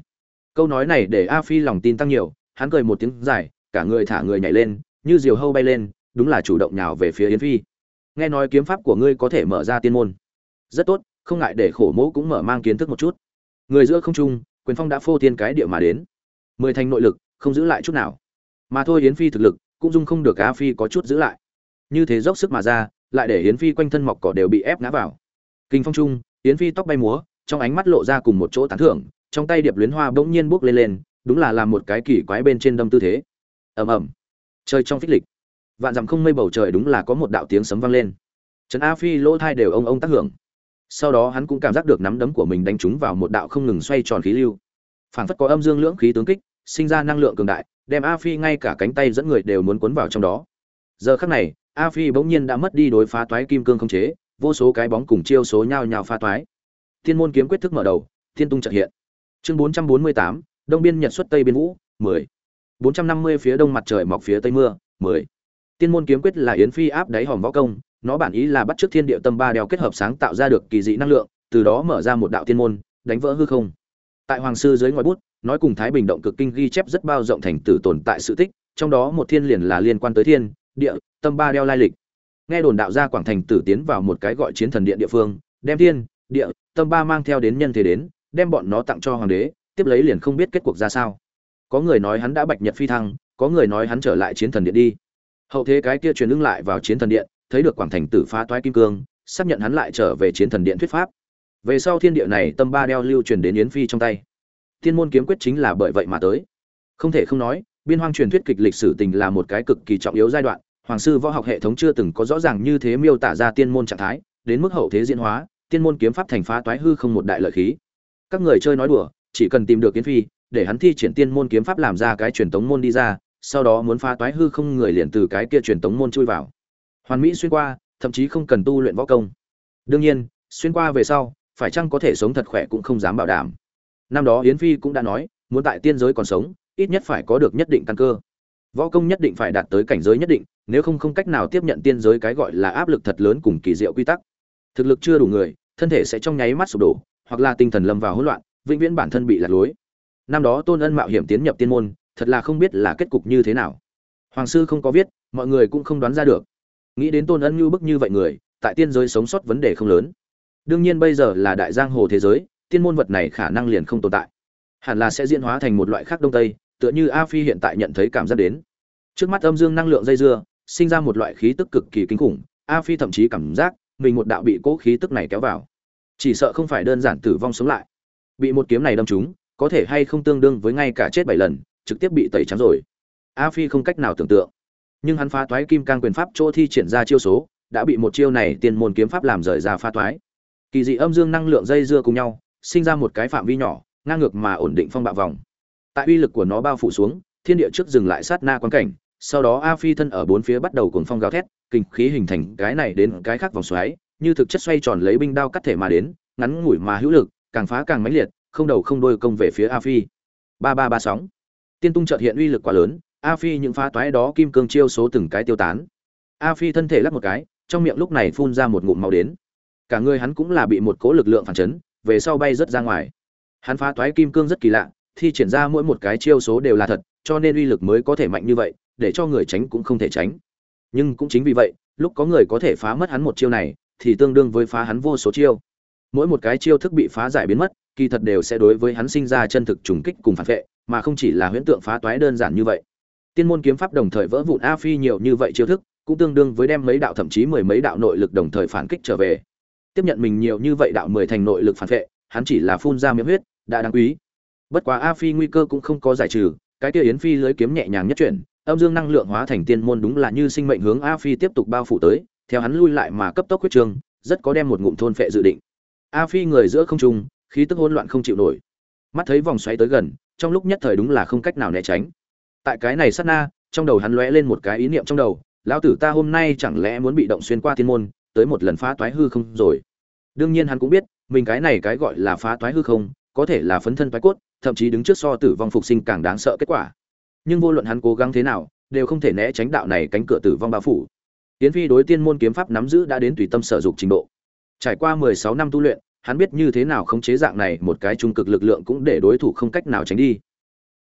câu nói này để a phi lòng tin tăng nhiều, hắn cười một tiếng dài, cả người thả người nhảy lên, như diều hâu bay lên, đúng là chủ động nhào về phía yến phi. Nghe nói kiếm pháp của ngươi có thể mở ra tiên môn. Rất tốt, không ngại để khổ mẫu cũng mở mang kiến thức một chút. Người giữa không trung, quyền phong đã phô tiên cái địa mà đến. Mười thành nội lực, không giữ lại chút nào. Mà thôi yến phi thực lực, cũng dung không được a phi có chút giữ lại. Như thế dốc sức mà ra, lại để yến phi quanh thân mọc cỏ đều bị ép ngã vào. Kinh phong trung, yến phi tóc bay múa, trong ánh mắt lộ ra cùng một chỗ tán thưởng trong tay điệp luyến hoa bỗng nhiên bốc lên lên, đúng là làm một cái kỳ quái bên trên đâm tư thế. Ầm ầm. Trời trong phích lịch. Vạn dặm không mây bầu trời đúng là có một đạo tiếng sấm vang lên. Trần a phi, lỗ thai đều ông ông tác hưởng. Sau đó hắn cũng cảm giác được nắm đấm của mình đánh trúng vào một đạo không ngừng xoay tròn khí lưu. Phảng phất có âm dương lưỡng khí tướng kích, sinh ra năng lượng cường đại, đem a phi ngay cả cánh tay dẫn người đều muốn cuốn vào trong đó. Giờ khắc này, a phi bỗng nhiên đã mất đi đối phá toái kim cương không chế, vô số cái bóng cùng chiêu số nhao nhao phá toái. Thiên môn kiếm quyết thức mở đầu, thiên tung trợ hiện chương 448, đông biên nhật xuất tây biên vũ 10. 450 phía đông mặt trời mọc phía tây mưa 10. tiên môn kiếm quyết là yến phi áp đáy hòm võ công nó bản ý là bắt chước thiên địa tâm ba đeo kết hợp sáng tạo ra được kỳ dị năng lượng từ đó mở ra một đạo tiên môn đánh vỡ hư không tại hoàng sư dưới ngòi bút nói cùng thái bình động cực kinh ghi chép rất bao rộng thành tử tồn tại sự tích trong đó một thiên liền là liên quan tới thiên địa tâm ba đeo lai lịch nghe đồn đạo gia quảng thành tử tiến vào một cái gọi chiến thần điện địa phương đem thiên địa tâm ba mang theo đến nhân thế đến đem bọn nó tặng cho hoàng đế, tiếp lấy liền không biết kết cuộc ra sao. Có người nói hắn đã bạch nhật phi thăng, có người nói hắn trở lại chiến thần điện đi. Hậu thế cái kia truyền lưng lại vào chiến thần điện, thấy được quảng thành tử phá toái kim cương, xác nhận hắn lại trở về chiến thần điện thuyết pháp. Về sau thiên địa này tâm ba đeo lưu truyền đến yến phi trong tay. Thiên môn kiếm quyết chính là bởi vậy mà tới. Không thể không nói, biên hoang truyền thuyết kịch lịch sử tình là một cái cực kỳ trọng yếu giai đoạn, hoàng sư võ học hệ thống chưa từng có rõ ràng như thế miêu tả ra tiên môn trạng thái, đến mức hậu thế diễn hóa, tiên môn kiếm pháp thành phá toái hư không một đại lợi khí các người chơi nói đùa, chỉ cần tìm được kiến phi, để hắn thi triển tiên môn kiếm pháp làm ra cái truyền tống môn đi ra, sau đó muốn phá toái hư không người liền từ cái kia truyền tống môn chui vào. Hoàn mỹ xuyên qua, thậm chí không cần tu luyện võ công. Đương nhiên, xuyên qua về sau, phải chăng có thể sống thật khỏe cũng không dám bảo đảm. Năm đó yến phi cũng đã nói, muốn tại tiên giới còn sống, ít nhất phải có được nhất định căn cơ. Võ công nhất định phải đạt tới cảnh giới nhất định, nếu không không cách nào tiếp nhận tiên giới cái gọi là áp lực thật lớn cùng kỳ diệu quy tắc. Thực lực chưa đủ người, thân thể sẽ trong nháy mắt sụp đổ hoặc là tinh thần lâm vào hỗn loạn, vĩnh viễn bản thân bị lạc lối. Năm đó tôn ân mạo hiểm tiến nhập tiên môn, thật là không biết là kết cục như thế nào. Hoàng sư không có viết, mọi người cũng không đoán ra được. Nghĩ đến tôn ân như bức như vậy người, tại tiên giới sống sót vấn đề không lớn. Đương nhiên bây giờ là đại giang hồ thế giới, tiên môn vật này khả năng liền không tồn tại. Hẳn là sẽ diễn hóa thành một loại khác đông tây, tựa như a phi hiện tại nhận thấy cảm giác đến. Trước mắt âm dương năng lượng dây dưa, sinh ra một loại khí tức cực kỳ kinh khủng, a phi thậm chí cảm giác mình một đạo bị cố khí tức này kéo vào chỉ sợ không phải đơn giản tử vong sống lại. Bị một kiếm này đâm trúng, có thể hay không tương đương với ngay cả chết bảy lần, trực tiếp bị tẩy trắng rồi. A phi không cách nào tưởng tượng. Nhưng hắn phá toái kim cang quyền pháp chỗ thi triển ra chiêu số, đã bị một chiêu này tiên môn kiếm pháp làm rời ra phá toái. Kỳ dị âm dương năng lượng dây dưa cùng nhau, sinh ra một cái phạm vi nhỏ, ngang ngược mà ổn định phong bạo vòng. Tại uy lực của nó bao phủ xuống, thiên địa trước dừng lại sát na quan cảnh, sau đó a phi thân ở bốn phía bắt đầu cuồng phong gào thét, kinh khí hình thành cái này đến cái khác vòng xoáy như thực chất xoay tròn lấy binh đao cắt thể mà đến, ngắn ngủi mà hữu lực, càng phá càng mãnh liệt, không đầu không đuôi công về phía a phi. Ba ba ba sóng. Tiên tung chợt hiện uy lực quá lớn, a phi những phá toái đó kim cương chiêu số từng cái tiêu tán. A phi thân thể lắc một cái, trong miệng lúc này phun ra một ngụm máu đến. Cả người hắn cũng là bị một cỗ lực lượng phản chấn, về sau bay rất ra ngoài. Hắn phá toái kim cương rất kỳ lạ, thi triển ra mỗi một cái chiêu số đều là thật, cho nên uy lực mới có thể mạnh như vậy, để cho người tránh cũng không thể tránh. Nhưng cũng chính vì vậy, lúc có người có thể phá mất hắn một chiêu này thì tương đương với phá hắn vô số chiêu. Mỗi một cái chiêu thức bị phá giải biến mất, kỳ thật đều sẽ đối với hắn sinh ra chân thực trùng kích cùng phản vệ, mà không chỉ là huyễn tượng phá toái đơn giản như vậy. Tiên môn kiếm pháp đồng thời vỡ vụn a phi nhiều như vậy chiêu thức, cũng tương đương với đem mấy đạo thậm chí mười mấy đạo nội lực đồng thời phản kích trở về. Tiếp nhận mình nhiều như vậy đạo mười thành nội lực phản vệ, hắn chỉ là phun ra miệng huyết, đã đáng quý. Bất quá a phi nguy cơ cũng không có giải trừ, cái kia yến phi lưới kiếm nhẹ nhàng nhất chuyển, âm dương năng lượng hóa thành tiên môn đúng là như sinh mệnh hướng a phi tiếp tục bao phủ tới theo hắn lui lại mà cấp tốc huyết trường rất có đem một ngụm thôn phệ dự định. A phi người giữa không trung, khí tức hỗn loạn không chịu nổi. Mắt thấy vòng xoáy tới gần, trong lúc nhất thời đúng là không cách nào né tránh. Tại cái này sát na, trong đầu hắn lóe lên một cái ý niệm trong đầu, lão tử ta hôm nay chẳng lẽ muốn bị động xuyên qua thiên môn, tới một lần phá toái hư không rồi. Đương nhiên hắn cũng biết, mình cái này cái gọi là phá toái hư không, có thể là phấn thân toái cốt, thậm chí đứng trước so tử vong phục sinh càng đáng sợ kết quả. Nhưng vô luận hắn cố gắng thế nào, đều không thể né tránh đạo này cánh cửa tử vong bao phủ tiến phi đối tiên môn kiếm pháp nắm giữ đã đến tùy tâm sở dục trình độ. Trải qua mười sáu năm tu luyện, hắn biết như thế nào khống chế dạng này một cái trung cực lực lượng cũng để đối thủ không cách nào tránh đi.